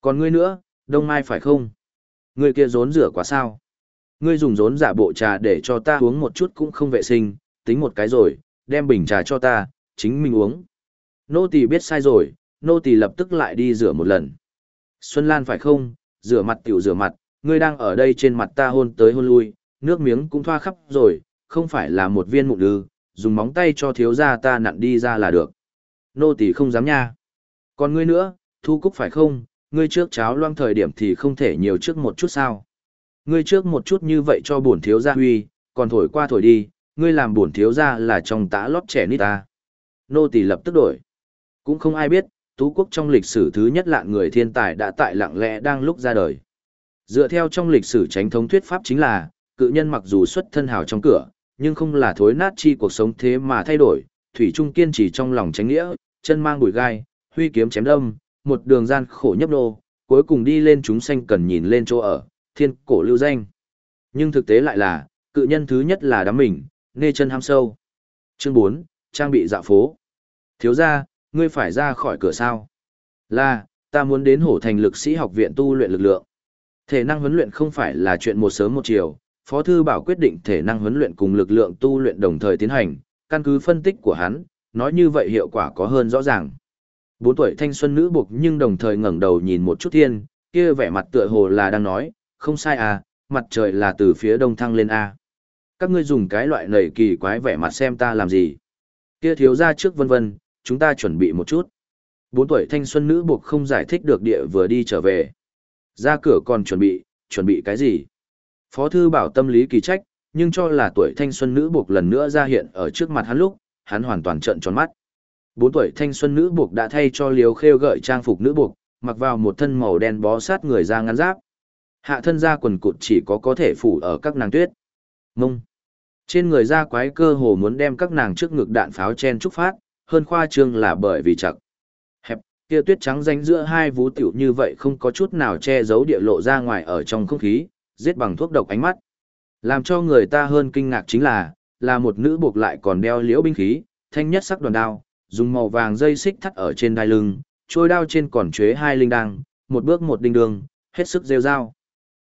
Còn ngươi nữa, đông mai phải không? Ngươi kia rốn rửa quá sao? Ngươi dùng rốn giả bộ trà để cho ta uống một chút cũng không vệ sinh, tính một cái rồi, đem bình trà cho ta, chính mình uống. Nô tỳ biết sai rồi, nô tỳ lập tức lại đi rửa một lần. Xuân Lan phải không, rửa mặt tiểu rửa mặt, ngươi đang ở đây trên mặt ta hôn tới hôn lui, nước miếng cũng thoa khắp rồi, không phải là một viên mụn ư, dùng móng tay cho thiếu gia ta nặn đi ra là được. Nô tỳ không dám nha. Còn ngươi nữa, thu cúc phải không, ngươi trước cháo loang thời điểm thì không thể nhiều trước một chút sao. Ngươi trước một chút như vậy cho bổn thiếu gia huy, còn thổi qua thổi đi, ngươi làm bổn thiếu gia là trong tã lót trẻ nít ta. Nô tỳ lập tức đổi. Cũng không ai biết, Tú quốc trong lịch sử thứ nhất lạn người thiên tài đã tại lặng lẽ đang lúc ra đời. Dựa theo trong lịch sử tránh thống thuyết pháp chính là, cự nhân mặc dù xuất thân hào trong cửa, nhưng không là thối nát chi cuộc sống thế mà thay đổi, thủy trung kiên trì trong lòng tránh nghĩa, chân mang bụi gai, huy kiếm chém đâm, một đường gian khổ nhấp nô, cuối cùng đi lên chúng sanh cần nhìn lên chỗ ở, thiên cổ lưu danh. Nhưng thực tế lại là, cự nhân thứ nhất là đám mình, nê chân ham sâu. Chương 4, trang bị dạ phố. Thiếu ra, ngươi phải ra khỏi cửa sao? Là, ta muốn đến hổ thành lực sĩ học viện tu luyện lực lượng. Thể năng huấn luyện không phải là chuyện một sớm một chiều, Phó Thư Bảo quyết định thể năng huấn luyện cùng lực lượng tu luyện đồng thời tiến hành, căn cứ phân tích của hắn, nói như vậy hiệu quả có hơn rõ ràng. Bốn tuổi thanh xuân nữ buộc nhưng đồng thời ngẩng đầu nhìn một chút thiên, kia vẻ mặt tựa hồ là đang nói, không sai à, mặt trời là từ phía đông thăng lên A. Các ngươi dùng cái loại nầy kỳ quái vẻ mặt xem ta làm gì. Kia thiếu ra trước vân vân, chúng ta chuẩn bị một chút. Bốn tuổi thanh xuân nữ buộc không giải thích được địa vừa đi trở về. Ra cửa còn chuẩn bị, chuẩn bị cái gì? Phó thư bảo tâm lý kỳ trách, nhưng cho là tuổi thanh xuân nữ buộc lần nữa ra hiện ở trước mặt hắn lúc, hắn hoàn toàn trợn tròn mắt. Bốn tuổi thanh xuân nữ buộc đã thay cho liều khêu gợi trang phục nữ buộc, mặc vào một thân màu đen bó sát người ra ngắn giáp. Hạ thân da quần cụt chỉ có có thể phủ ở các nàng tuyết. Mông. Trên người da quái cơ hồ muốn đem các nàng trước ngực đạn pháo chen trúc phát, hơn khoa trương là bởi vì chặt. Hẹp, kia tuyết trắng ránh giữa hai vú tiểu như vậy không có chút nào che giấu địa lộ ra ngoài ở trong không khí, giết bằng thuốc độc ánh mắt. Làm cho người ta hơn kinh ngạc chính là, là một nữ buộc lại còn đeo liễu binh khí, thanh nhất sắc đoàn đao, dùng màu vàng dây xích thắt ở trên đai lưng, trôi đao trên còn chế hai linh đăng, một bước một đinh đường, hết sức rêu dao.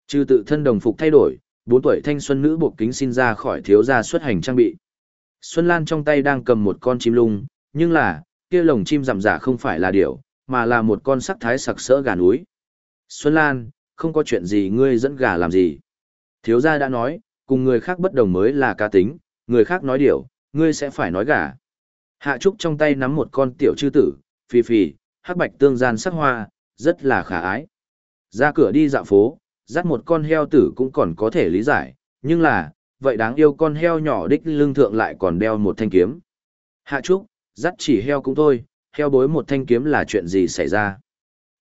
Trừ tự thân đồng phục thay đổi, bốn tuổi thanh xuân nữ buộc kính xin ra khỏi thiếu gia xuất hành trang bị. Xuân Lan trong tay đang cầm một con chim lung, nhưng là, kia lồng chim rằm giả không phải là điểu, mà là một con sắc thái sặc sỡ gà núi. Xuân Lan, không có chuyện gì ngươi dẫn gà làm gì. Thiếu gia đã nói, cùng người khác bất đồng mới là cá tính, người khác nói điều, ngươi sẽ phải nói gà. Hạ Trúc trong tay nắm một con tiểu chư tử, phì phì, hắc bạch tương gian sắc hoa, rất là khả ái. Ra cửa đi dạo phố, dắt một con heo tử cũng còn có thể lý giải, nhưng là, vậy đáng yêu con heo nhỏ đích lưng thượng lại còn đeo một thanh kiếm. Hạ Trúc, dắt chỉ heo cũng thôi, heo bối một thanh kiếm là chuyện gì xảy ra.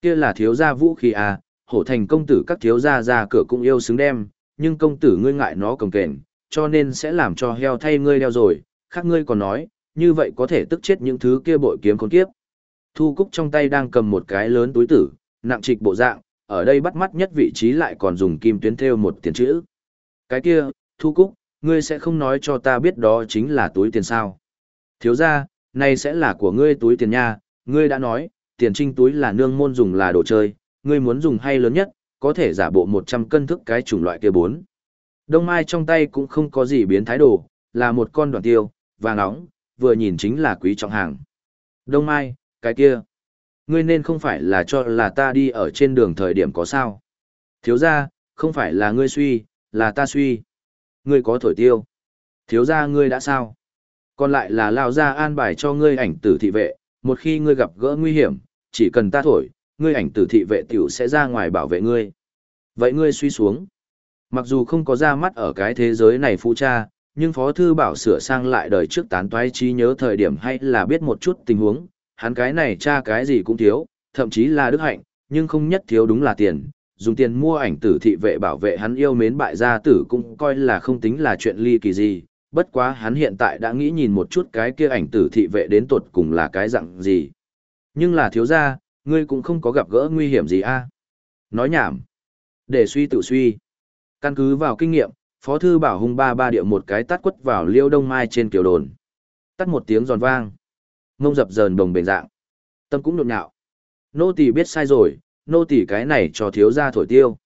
Kia là thiếu gia vũ khí à, hổ thành công tử các thiếu gia ra cửa cũng yêu xứng đem, nhưng công tử ngươi ngại nó cồng kềnh, cho nên sẽ làm cho heo thay ngươi đeo rồi, khác ngươi còn nói, như vậy có thể tức chết những thứ kia bội kiếm khốn kiếp. Thu Cúc trong tay đang cầm một cái lớn túi tử, nặng trịch bộ dạng, ở đây bắt mắt nhất vị trí lại còn dùng kim tuyến thêu một tiền chữ. Cái kia, Thu Cúc, ngươi sẽ không nói cho ta biết đó chính là túi tiền sao. Thiếu ra, này sẽ là của ngươi túi tiền nha, ngươi đã nói, tiền trinh túi là nương môn dùng là đồ chơi, ngươi muốn dùng hay lớn nhất, có thể giả bộ 100 cân thức cái chủng loại kia bốn. Đông Mai trong tay cũng không có gì biến thái đồ, là một con đoàn tiêu, vàng nóng, vừa nhìn chính là quý trọng hàng. Đông Mai, cái kia. Ngươi nên không phải là cho là ta đi ở trên đường thời điểm có sao. Thiếu ra, không phải là ngươi suy, là ta suy. Ngươi có thổi tiêu. Thiếu ra ngươi đã sao? Còn lại là lao ra an bài cho ngươi ảnh tử thị vệ, một khi ngươi gặp gỡ nguy hiểm, chỉ cần ta thổi, ngươi ảnh tử thị vệ tiểu sẽ ra ngoài bảo vệ ngươi. Vậy ngươi suy xuống. Mặc dù không có ra mắt ở cái thế giới này phụ cha, nhưng Phó Thư Bảo sửa sang lại đời trước tán toái trí nhớ thời điểm hay là biết một chút tình huống, hắn cái này cha cái gì cũng thiếu, thậm chí là đức hạnh, nhưng không nhất thiếu đúng là tiền, dùng tiền mua ảnh tử thị vệ bảo vệ hắn yêu mến bại gia tử cũng coi là không tính là chuyện ly kỳ gì, bất quá hắn hiện tại đã nghĩ nhìn một chút cái kia ảnh tử thị vệ đến tuột cùng là cái dạng gì. Nhưng là thiếu gia, ngươi cũng không có gặp gỡ nguy hiểm gì a Nói nhảm. Để suy tự suy. Căn cứ vào kinh nghiệm, Phó Thư Bảo hung ba ba điệu một cái tắt quất vào liêu đông mai trên kiểu đồn. Tắt một tiếng giòn vang. Ngông dập dờn đồng bền dạng. Tâm cũng nhộn nhạo. Nô tỳ biết sai rồi, nô tỳ cái này cho thiếu gia thổi tiêu.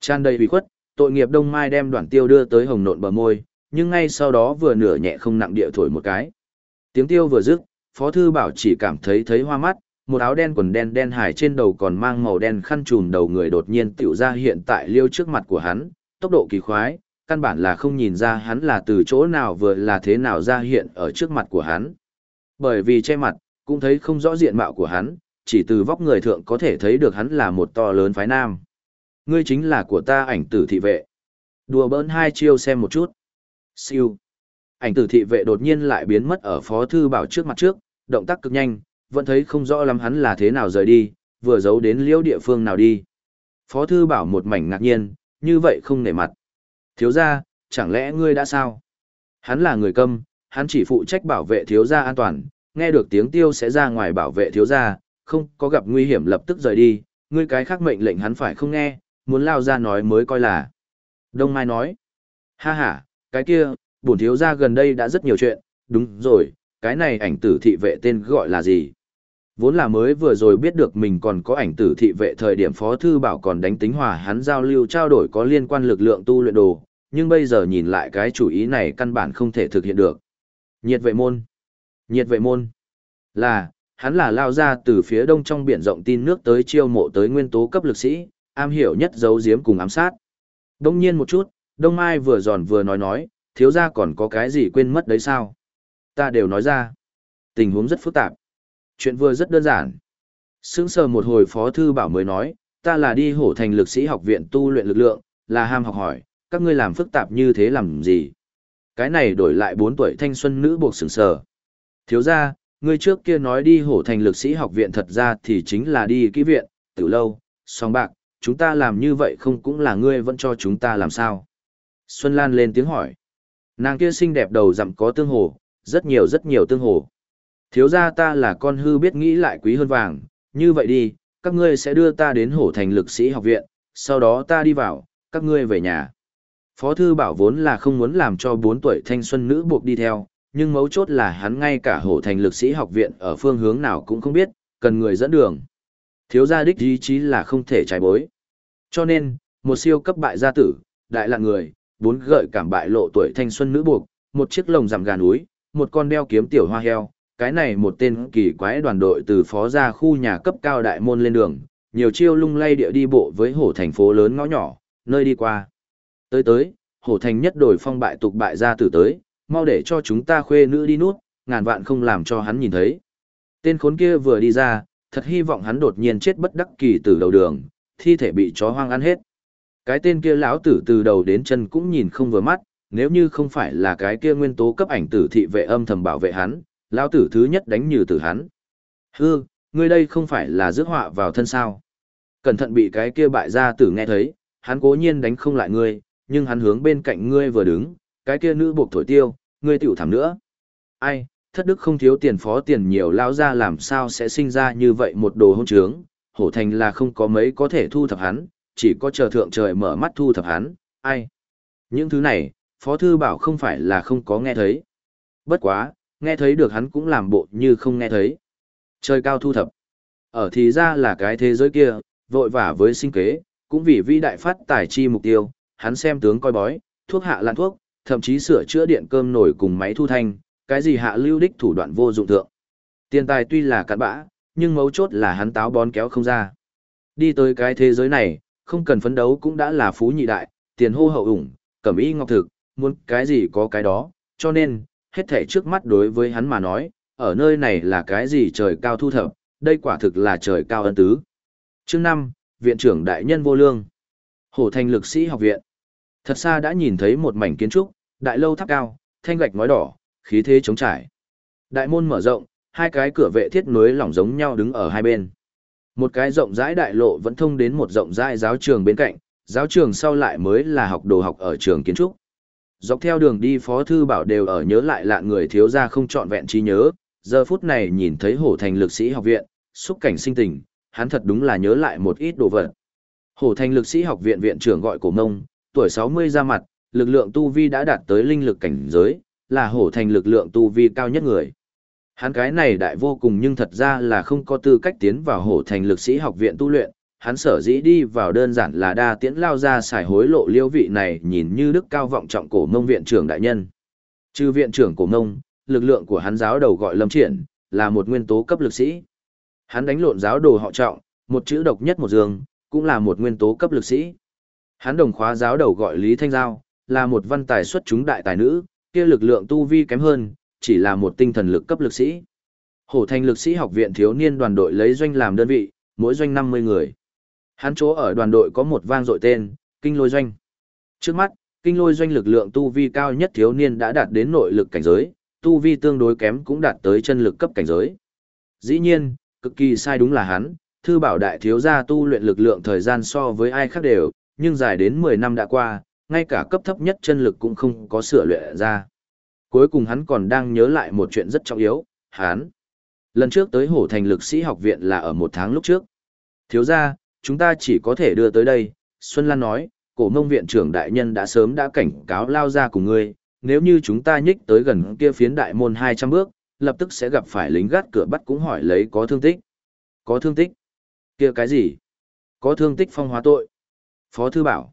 Tràn đầy bị khuất, tội nghiệp đông mai đem đoạn tiêu đưa tới hồng nộn bờ môi, nhưng ngay sau đó vừa nửa nhẹ không nặng địa thổi một cái. Tiếng tiêu vừa dứt, Phó Thư Bảo chỉ cảm thấy thấy hoa mắt, một áo đen quần đen đen hải trên đầu còn mang màu đen khăn trùm đầu người đột nhiên tiểu ra hiện tại liêu trước mặt của hắn, tốc độ kỳ khoái, căn bản là không nhìn ra hắn là từ chỗ nào vừa là thế nào ra hiện ở trước mặt của hắn. Bởi vì che mặt, cũng thấy không rõ diện mạo của hắn, chỉ từ vóc người thượng có thể thấy được hắn là một to lớn phái nam. Ngươi chính là của ta ảnh tử thị vệ. Đùa bỡn hai chiêu xem một chút. Siêu. Ảnh tử thị vệ đột nhiên lại biến mất ở phó thư bảo trước mặt trước, động tác cực nhanh, vẫn thấy không rõ lắm hắn là thế nào rời đi, vừa giấu đến liễu địa phương nào đi. Phó thư bảo một mảnh ngạc nhiên, như vậy không nể mặt. Thiếu gia, chẳng lẽ ngươi đã sao? Hắn là người câm, hắn chỉ phụ trách bảo vệ thiếu gia an toàn, nghe được tiếng tiêu sẽ ra ngoài bảo vệ thiếu gia, không có gặp nguy hiểm lập tức rời đi, ngươi cái khác mệnh lệnh hắn phải không nghe, muốn lao ra nói mới coi là. Đông Mai nói, ha ha, cái kia, bổn thiếu gia gần đây đã rất nhiều chuyện, đúng rồi, cái này ảnh tử thị vệ tên gọi là gì? Vốn là mới vừa rồi biết được mình còn có ảnh tử thị vệ thời điểm Phó Thư Bảo còn đánh tính hòa hắn giao lưu trao đổi có liên quan lực lượng tu luyện đồ, nhưng bây giờ nhìn lại cái chủ ý này căn bản không thể thực hiện được. Nhiệt vệ môn. Nhiệt vệ môn. Là, hắn là lao ra từ phía đông trong biển rộng tin nước tới chiêu mộ tới nguyên tố cấp lực sĩ, am hiểu nhất giấu giếm cùng ám sát. Đông nhiên một chút, Đông Mai vừa giòn vừa nói nói, thiếu ra còn có cái gì quên mất đấy sao? Ta đều nói ra. Tình huống rất phức tạp. Chuyện vừa rất đơn giản. Sững sờ một hồi Phó Thư Bảo mới nói, ta là đi hổ thành lực sĩ học viện tu luyện lực lượng, là ham học hỏi, các ngươi làm phức tạp như thế làm gì? Cái này đổi lại 4 tuổi thanh xuân nữ buộc sướng sờ. Thiếu ra, ngươi trước kia nói đi hổ thành lực sĩ học viện thật ra thì chính là đi kỹ viện, tử lâu, song bạc, chúng ta làm như vậy không cũng là ngươi vẫn cho chúng ta làm sao? Xuân Lan lên tiếng hỏi. Nàng kia xinh đẹp đầu dặm có tương hồ, rất nhiều rất nhiều tương hồ. Thiếu gia ta là con hư biết nghĩ lại quý hơn vàng, như vậy đi, các ngươi sẽ đưa ta đến hổ thành lực sĩ học viện, sau đó ta đi vào, các ngươi về nhà. Phó thư bảo vốn là không muốn làm cho 4 tuổi thanh xuân nữ buộc đi theo, nhưng mấu chốt là hắn ngay cả hổ thành lực sĩ học viện ở phương hướng nào cũng không biết, cần người dẫn đường. Thiếu gia đích ý chí là không thể trái bối. Cho nên, một siêu cấp bại gia tử, đại là người, bốn gợi cảm bại lộ tuổi thanh xuân nữ buộc, một chiếc lồng rằm gà núi, một con đeo kiếm tiểu hoa heo, cái này một tên kỳ quái đoàn đội từ phó ra khu nhà cấp cao đại môn lên đường, nhiều chiêu lung lay địa đi bộ với hổ thành phố lớn ngõ nhỏ, nơi đi qua. Tới tới, hổ thành nhất đổi phong bại tục bại ra từ tới, mau để cho chúng ta khuê nữ đi nút, ngàn vạn không làm cho hắn nhìn thấy. Tên khốn kia vừa đi ra, thật hy vọng hắn đột nhiên chết bất đắc kỳ từ đầu đường, thi thể bị chó hoang ăn hết. Cái tên kia lão tử từ đầu đến chân cũng nhìn không vừa mắt, nếu như không phải là cái kia nguyên tố cấp ảnh tử thị vệ âm thầm bảo vệ hắn, lão tử thứ nhất đánh như tử hắn. Hư, ngươi đây không phải là rước họa vào thân sao. Cẩn thận bị cái kia bại gia tử nghe thấy, hắn cố nhiên đánh không lại ngươi, nhưng hắn hướng bên cạnh ngươi vừa đứng, cái kia nữ buộc thổi tiêu, ngươi tiểu thảm nữa. Ai, thất đức không thiếu tiền phó tiền nhiều lao ra làm sao sẽ sinh ra như vậy một đồ hôn trướng, hổ thành là không có mấy có thể thu thập hắn, chỉ có chờ thượng trời mở mắt thu thập hắn, ai. Những thứ này, phó thư bảo không phải là không có nghe thấy. Bất quá, nghe thấy được hắn cũng làm bộ như không nghe thấy. Trời cao thu thập. Ở thì ra là cái thế giới kia, vội vã với sinh kế, cũng vì vĩ đại phát tài chi mục tiêu, hắn xem tướng coi bói, thuốc hạ lan thuốc, thậm chí sửa chữa điện cơm nổi cùng máy thu thanh, cái gì hạ lưu đích thủ đoạn vô dụng thượng. Tiền tài tuy là cặn bã, nhưng mấu chốt là hắn táo bón kéo không ra. Đi tới cái thế giới này, không cần phấn đấu cũng đã là phú nhị đại, tiền hô hậu ủng, cẩm y ngọc thực, muốn cái gì có cái đó, cho nên, hết thể trước mắt đối với hắn mà nói, ở nơi này là cái gì trời cao thu thập, đây quả thực là trời cao ân tứ. Chương 5, Viện trưởng Đại nhân Vô Lương Hổ Thành Lực Sĩ Học Viện Thật xa đã nhìn thấy một mảnh kiến trúc, đại lâu tháp cao, thanh gạch ngói đỏ, khí thế chống trải. Đại môn mở rộng, hai cái cửa vệ thiết nối lỏng giống nhau đứng ở hai bên. Một cái rộng rãi đại lộ vẫn thông đến một rộng rãi giáo trường bên cạnh, giáo trường sau lại mới là học đồ học ở trường kiến trúc. Dọc theo đường đi Phó Thư Bảo đều ở nhớ lại lạ người thiếu ra không trọn vẹn trí nhớ, giờ phút này nhìn thấy hổ thành lực sĩ học viện, xúc cảnh sinh tình, hắn thật đúng là nhớ lại một ít đồ vật. Hổ thành lực sĩ học viện viện trưởng gọi cổ mông, tuổi 60 ra mặt, lực lượng tu vi đã đạt tới linh lực cảnh giới, là hổ thành lực lượng tu vi cao nhất người. Hắn cái này đại vô cùng nhưng thật ra là không có tư cách tiến vào hổ thành lực sĩ học viện tu luyện, hắn sở dĩ đi vào đơn giản là đa tiễn lao ra xài hối lộ liêu vị này nhìn như đức cao vọng trọng cổ mông viện trưởng đại nhân. Trừ viện trưởng cổ mông, lực lượng của hắn giáo đầu gọi lâm triển, là một nguyên tố cấp lực sĩ. Hắn đánh lộn giáo đồ họ trọng, một chữ độc nhất một dương, cũng là một nguyên tố cấp lực sĩ. Hắn đồng khóa giáo đầu gọi Lý Thanh Giao, là một văn tài xuất chúng đại tài nữ, kia lực lượng tu vi kém hơn, chỉ là một tinh thần lực cấp lực sĩ. Hổ thành lực sĩ học viện thiếu niên đoàn đội lấy doanh làm đơn vị, mỗi doanh 50 người. Hắn chỗ ở đoàn đội có một vang dội tên, kinh lôi doanh. Trước mắt, kinh lôi doanh lực lượng tu vi cao nhất thiếu niên đã đạt đến nội lực cảnh giới, tu vi tương đối kém cũng đạt tới chân lực cấp cảnh giới. Dĩ nhiên, cực kỳ sai đúng là hắn, thư bảo đại thiếu gia tu luyện lực lượng thời gian so với ai khác đều, nhưng dài đến 10 năm đã qua, ngay cả cấp thấp nhất chân lực cũng không có sửa luyện ra. Cuối cùng hắn còn đang nhớ lại một chuyện rất trọng yếu, hắn. Lần trước tới hổ thành lực sĩ học viện là ở một tháng lúc trước. Thiếu gia, chúng ta chỉ có thể đưa tới đây, Xuân Lan nói, cổ mông viện trưởng đại nhân đã sớm đã cảnh cáo lao ra cùng ngươi, nếu như chúng ta nhích tới gần kia phiến đại môn 200 bước, lập tức sẽ gặp phải lính gắt cửa bắt cũng hỏi lấy có thương tích. Có thương tích? kia cái gì? Có thương tích phong hóa tội. Phó thư bảo.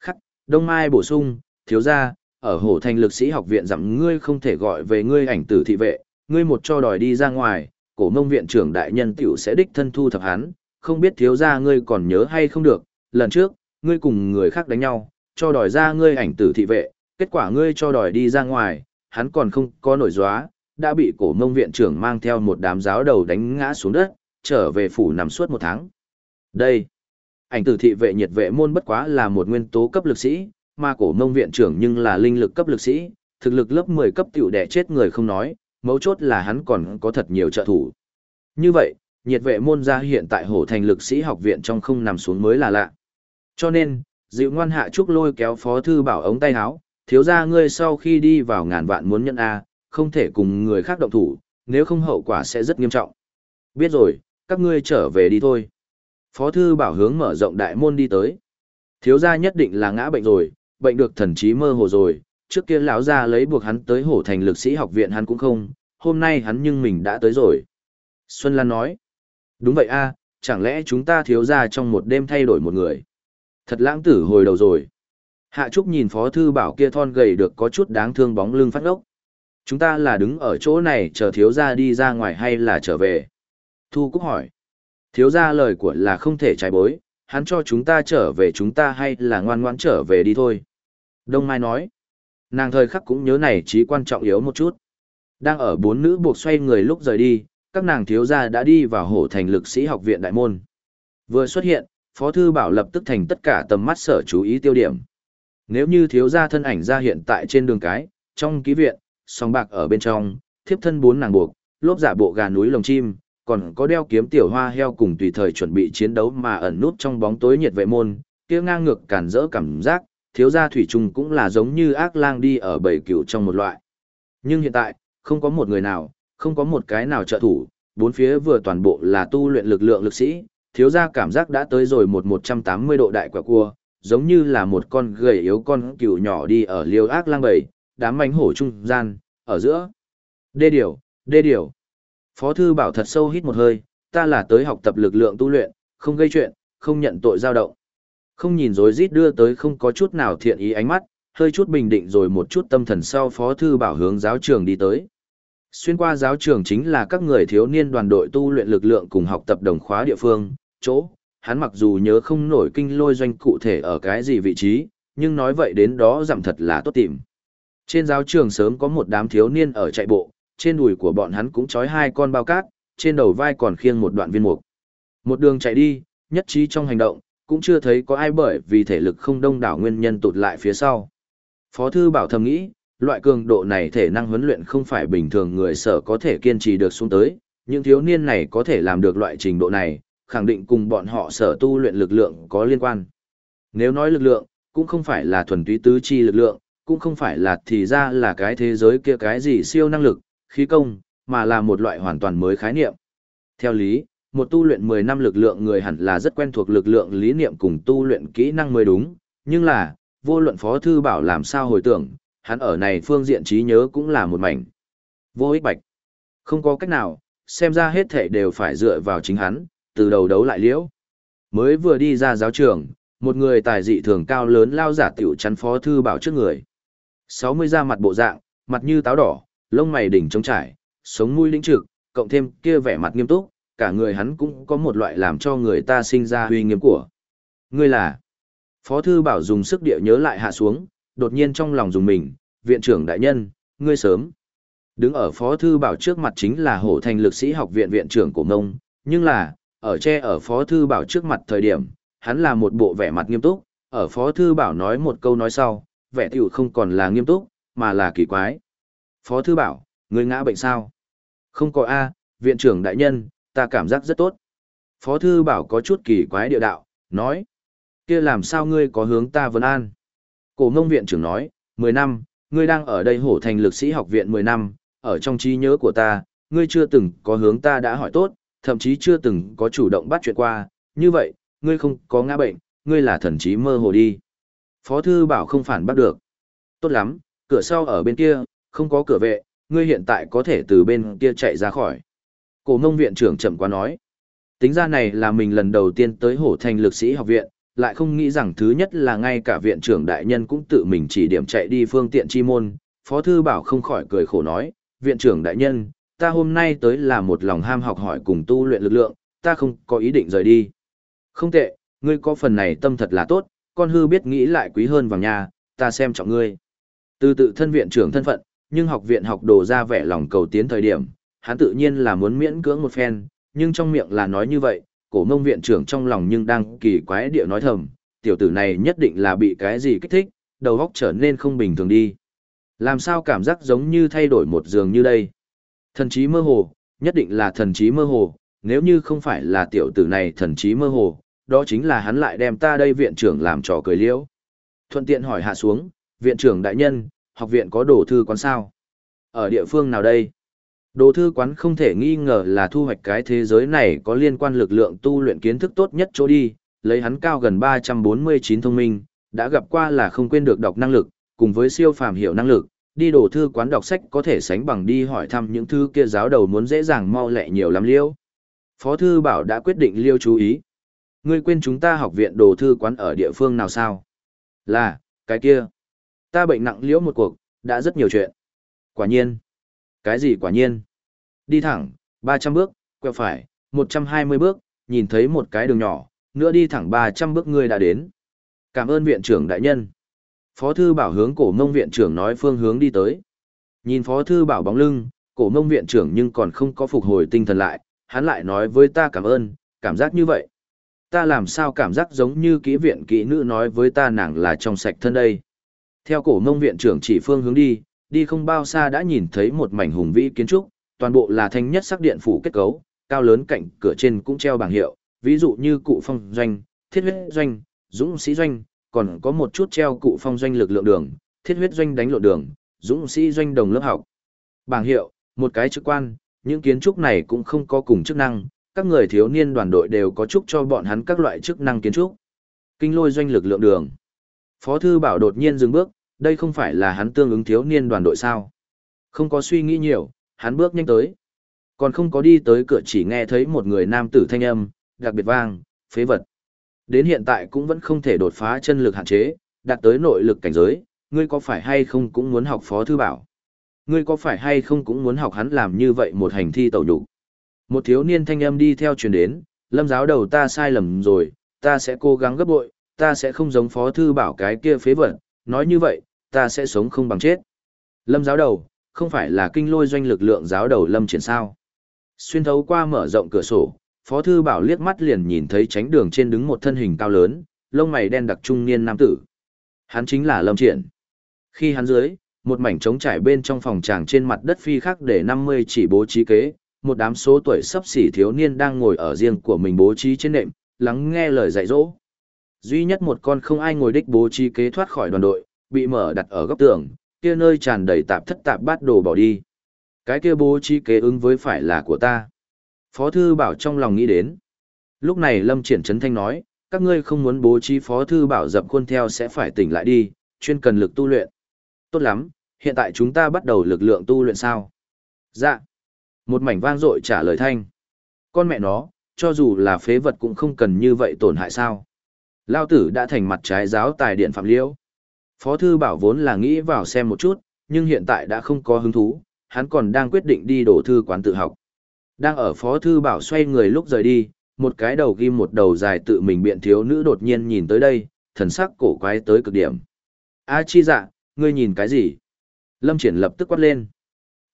Khắc, Đông Mai bổ sung, thiếu gia, ở hổ thành lực sĩ học viện dặm ngươi không thể gọi về ngươi ảnh tử thị vệ, ngươi một cho đòi đi ra ngoài, cổ mông viện trưởng đại nhân tiểu sẽ đích thân thu thập hắn, không biết thiếu gia ngươi còn nhớ hay không được, lần trước, ngươi cùng người khác đánh nhau, cho đòi ra ngươi ảnh tử thị vệ, kết quả ngươi cho đòi đi ra ngoài, hắn còn không có nổi gióa, đã bị cổ mông viện trưởng mang theo một đám giáo đầu đánh ngã xuống đất, trở về phủ nằm suốt một tháng. Đây, ảnh tử thị vệ nhiệt vệ môn bất quá là một nguyên tố cấp lực sĩ, mà cổ mông viện trưởng nhưng là linh lực cấp lực sĩ, thực lực lớp 10 cấp tiểu đẻ chết người không nói, mấu chốt là hắn còn có thật nhiều trợ thủ. Như vậy, nhiệt vệ môn ra hiện tại hổ thành lực sĩ học viện trong không nằm xuống mới là lạ. Cho nên, dịu ngoan hạ trúc lôi kéo phó thư bảo ống tay áo, thiếu ra ngươi sau khi đi vào ngàn vạn muốn nhận A, không thể cùng người khác động thủ, nếu không hậu quả sẽ rất nghiêm trọng. Biết rồi, các ngươi trở về đi thôi. Phó thư bảo hướng mở rộng đại môn đi tới. Thiếu gia nhất định là ngã bệnh rồi, bệnh được thần trí mơ hồ rồi, trước kia lão gia lấy buộc hắn tới hổ thành lực sĩ học viện hắn cũng không, hôm nay hắn nhưng mình đã tới rồi. Xuân Lan nói, đúng vậy a chẳng lẽ chúng ta thiếu gia trong một đêm thay đổi một người. Thật lãng tử hồi đầu rồi. Hạ Trúc nhìn Phó Thư Bảo kia thon gầy được có chút đáng thương bóng lưng phát ngốc. Chúng ta là đứng ở chỗ này chờ thiếu gia đi ra ngoài hay là trở về? Thu Cúc hỏi. Thiếu gia lời của là không thể trái bối, hắn cho chúng ta trở về chúng ta hay là ngoan ngoãn trở về đi thôi. Đông Mai nói. Nàng thời khắc cũng nhớ này trí quan trọng yếu một chút. Đang ở bốn nữ buộc xoay người lúc rời đi, các nàng thiếu gia đã đi vào hổ thành lực sĩ học viện đại môn. Vừa xuất hiện, Phó Thư Bảo lập tức thành tất cả tầm mắt sở chú ý tiêu điểm. Nếu như thiếu gia thân ảnh ra hiện tại trên đường cái, trong ký viện, song bạc ở bên trong, thiếp thân bốn nàng buộc, lốp giả bộ gà núi lồng chim, còn có đeo kiếm tiểu hoa heo cùng tùy thời chuẩn bị chiến đấu mà ẩn nút trong bóng tối nhiệt vệ môn, kia ngang ngược cản rỡ cảm giác, thiếu gia thủy trùng cũng là giống như ác lang đi ở bầy cừu trong một loại. Nhưng hiện tại, không có một người nào, không có một cái nào trợ thủ, bốn phía vừa toàn bộ là tu luyện lực lượng lực sĩ, thiếu gia cảm giác đã tới rồi một 180 độ đại quả cua, giống như là một con gầy yếu con cừu nhỏ đi ở liêu ác lang bầy, đám mánh hổ trung gian, ở giữa. Đê điều, đê điều. Phó thư bảo thật sâu hít một hơi, ta là tới học tập lực lượng tu luyện, không gây chuyện, không nhận tội giao động. Không nhìn rối rít đưa tới không có chút nào thiện ý ánh mắt, hơi chút bình định rồi một chút tâm thần sau phó thư bảo hướng giáo trường đi tới. Xuyên qua giáo trường chính là các người thiếu niên đoàn đội tu luyện lực lượng cùng học tập đồng khóa địa phương, chỗ, hắn mặc dù nhớ không nổi kinh lôi doanh cụ thể ở cái gì vị trí, nhưng nói vậy đến đó giảm thật là tốt tìm. Trên giáo trường sớm có một đám thiếu niên ở chạy bộ, trên đùi của bọn hắn cũng trói hai con bao cát, trên đầu vai còn khiêng một đoạn viên mục. Một đường chạy đi, nhất trí trong hành động, cũng chưa thấy có ai bởi vì thể lực không đông đảo nguyên nhân tụt lại phía sau. Phó thư bảo thầm nghĩ, loại cường độ này thể năng huấn luyện không phải bình thường người sở có thể kiên trì được xuống tới, những thiếu niên này có thể làm được loại trình độ này, khẳng định cùng bọn họ sở tu luyện lực lượng có liên quan. Nếu nói lực lượng, cũng không phải là thuần túy tứ chi lực lượng, cũng không phải là thì ra là cái thế giới kia cái gì siêu năng lực, khí công, mà là một loại hoàn toàn mới khái niệm. Theo lý, một tu luyện 10 năm lực lượng người hẳn là rất quen thuộc lực lượng lý niệm cùng tu luyện kỹ năng mới đúng, nhưng là, vô luận phó thư bảo làm sao hồi tưởng, hắn ở này phương diện trí nhớ cũng là một mảnh. Vô ích bạch. Không có cách nào, xem ra hết thể đều phải dựa vào chính hắn, từ đầu đấu lại liễu. Mới vừa đi ra giáo trường, một người tài dị thường cao lớn lao giả tiểu chắn phó thư bảo trước người. 60 ra mặt bộ dạng, mặt như táo đỏ, lông mày đỉnh trống trải, sống mũi lĩnh trực, cộng thêm kia vẻ mặt nghiêm túc, cả người hắn cũng có một loại làm cho người ta sinh ra huy nghiêm của. Ngươi là? Phó thư bảo dùng sức địa nhớ lại hạ xuống, đột nhiên trong lòng dùng mình, viện trưởng đại nhân, ngươi sớm. Đứng ở phó thư bảo trước mặt chính là hổ thành lực sĩ học viện viện trưởng của mông, nhưng là, ở che ở phó thư bảo trước mặt thời điểm, hắn là một bộ vẻ mặt nghiêm túc, ở phó thư bảo nói một câu nói sau, vẻ tiểu không còn là nghiêm túc, mà là kỳ quái. Phó thư bảo, người ngã bệnh sao? Không có A, viện trưởng đại nhân, ta cảm giác rất tốt. Phó thư bảo có chút kỳ quái địa đạo, nói. kia làm sao ngươi có hướng ta vấn an? Cổ ngông viện trưởng nói, 10 năm, ngươi đang ở đây hổ thành lực sĩ học viện 10 năm, ở trong trí nhớ của ta, ngươi chưa từng có hướng ta đã hỏi tốt, thậm chí chưa từng có chủ động bắt chuyện qua, như vậy, ngươi không có ngã bệnh, ngươi là thần trí mơ hồ đi. Phó thư bảo không phản bắt được. Tốt lắm, cửa sau ở bên kia, không có cửa vệ, ngươi hiện tại có thể từ bên kia chạy ra khỏi. Cổ ngông viện trưởng chậm quá nói. Tính ra này là mình lần đầu tiên tới hổ thành lực sĩ học viện, lại không nghĩ rằng thứ nhất là ngay cả viện trưởng đại nhân cũng tự mình chỉ điểm chạy đi phương tiện chi môn. Phó thư bảo không khỏi cười khổ nói, viện trưởng đại nhân, ta hôm nay tới là một lòng ham học hỏi cùng tu luyện lực lượng, ta không có ý định rời đi. Không tệ, ngươi có phần này tâm thật là tốt, con hư biết nghĩ lại quý hơn vào nhà, ta xem trọng ngươi. Từ tự thân viện trưởng thân phận, nhưng học viện học đồ ra vẻ lòng cầu tiến thời điểm, hắn tự nhiên là muốn miễn cưỡng một phen, nhưng trong miệng là nói như vậy, cổ mông viện trưởng trong lòng nhưng đang kỳ quái địa nói thầm, tiểu tử này nhất định là bị cái gì kích thích, đầu óc trở nên không bình thường đi. Làm sao cảm giác giống như thay đổi một giường như đây? Thần trí mơ hồ, nhất định là thần trí mơ hồ, nếu như không phải là tiểu tử này thần trí mơ hồ, đó chính là hắn lại đem ta đây viện trưởng làm trò cười liễu. Thuận tiện hỏi hạ xuống, viện trưởng đại nhân, học viện có đồ thư quán sao? Ở địa phương nào đây? Đồ thư quán không thể nghi ngờ là thu hoạch cái thế giới này có liên quan lực lượng tu luyện kiến thức tốt nhất chỗ đi, lấy hắn cao gần 349 thông minh, đã gặp qua là không quên được đọc năng lực, cùng với siêu phàm hiểu năng lực, đi đồ thư quán đọc sách có thể sánh bằng đi hỏi thăm những thứ kia giáo đầu muốn dễ dàng mau lẹ nhiều lắm liêu. Phó thư bảo đã quyết định liêu chú ý. Ngươi quên chúng ta học viện đồ thư quán ở địa phương nào sao? Là, cái kia. Ta bệnh nặng liễu một cuộc, đã rất nhiều chuyện. Quả nhiên. Cái gì quả nhiên? Đi thẳng, 300 bước, quẹo phải, 120 bước, nhìn thấy một cái đường nhỏ, nữa đi thẳng 300 bước ngươi đã đến. Cảm ơn viện trưởng đại nhân. Phó thư bảo hướng cổ mông viện trưởng nói phương hướng đi tới. Nhìn phó thư bảo bóng lưng, cổ mông viện trưởng nhưng còn không có phục hồi tinh thần lại, hắn lại nói với ta cảm ơn, cảm giác như vậy. Ta làm sao cảm giác giống như kỹ viện kỹ nữ nói với ta nàng là trong sạch thân đây. Theo cổ mông viện trưởng chỉ phương hướng đi, đi không bao xa đã nhìn thấy một mảnh hùng vĩ kiến trúc, toàn bộ là thanh nhất sắc điện phủ kết cấu, cao lớn cạnh cửa trên cũng treo bảng hiệu, ví dụ như cụ phong doanh, thiết huyết doanh, dũng sĩ doanh, còn có một chút treo cụ phong doanh lực lượng đường, thiết huyết doanh đánh lộ đường, dũng sĩ doanh đồng lớp học. Bảng hiệu, một cái chức quan, những kiến trúc này cũng không có cùng chức năng, các người thiếu niên đoàn đội đều có chúc cho bọn hắn các loại chức năng kiến trúc. Kinh lôi doanh lực lượng đường. Phó thư bảo đột nhiên dừng bước, đây không phải là hắn tương ứng thiếu niên đoàn đội sao. Không có suy nghĩ nhiều, hắn bước nhanh tới. Còn không có đi tới cửa chỉ nghe thấy một người nam tử thanh âm, đặc biệt vang, phế vật. Đến hiện tại cũng vẫn không thể đột phá chân lực hạn chế, đạt tới nội lực cảnh giới, ngươi có phải hay không cũng muốn học phó thư bảo. Ngươi có phải hay không cũng muốn học hắn làm như vậy một hành thi tẩu nhục Một thiếu niên thanh âm đi theo truyền đến, lâm giáo đầu ta sai lầm rồi, ta sẽ cố gắng gấp bội, ta sẽ không giống phó thư bảo cái kia phế vật, nói như vậy, ta sẽ sống không bằng chết. Lâm giáo đầu, không phải là kinh lôi doanh lực lượng giáo đầu lâm triển sao. Xuyên thấu qua mở rộng cửa sổ, Phó Thư Bảo liếc mắt liền nhìn thấy tránh đường trên đứng một thân hình cao lớn, lông mày đen đặc trung niên nam tử. Hắn chính là Lâm Triển. Khi hắn dưới, một mảnh trống trải bên trong phòng tràng trên mặt đất phi khắc để 50 chỉ bố trí kế, một đám số tuổi sắp xỉ thiếu niên đang ngồi ở riêng của mình bố trí trên nệm, lắng nghe lời dạy dỗ. Duy nhất một con không ai ngồi đích bố trí kế thoát khỏi đoàn đội, bị mở đặt ở góc tường, kia nơi tràn đầy tạp thất tạp bát đồ bỏ đi. Cái kia bố trí kế ứng với phải là của ta. Phó thư bảo trong lòng nghĩ đến. Lúc này Lâm Triển Trấn Thanh nói, các ngươi không muốn bố trí Phó thư bảo dập khuôn theo sẽ phải tỉnh lại đi, chuyên cần lực tu luyện. Tốt lắm, hiện tại chúng ta bắt đầu lực lượng tu luyện sao? Dạ. Một mảnh vang dội trả lời thanh. Con mẹ nó, cho dù là phế vật cũng không cần như vậy tổn hại sao? Lao tử đã thành mặt trái giáo tài điện phạm liễu. Phó thư bảo vốn là nghĩ vào xem một chút, nhưng hiện tại đã không có hứng thú, hắn còn đang quyết định đi đổ thư quán tự học. Đang ở phó thư bảo xoay người lúc rời đi, một cái đầu ghim một đầu dài tự mình biện thiếu nữ đột nhiên nhìn tới đây, thần sắc cổ quái tới cực điểm. A chi dạ, ngươi nhìn cái gì? Lâm triển lập tức quát lên.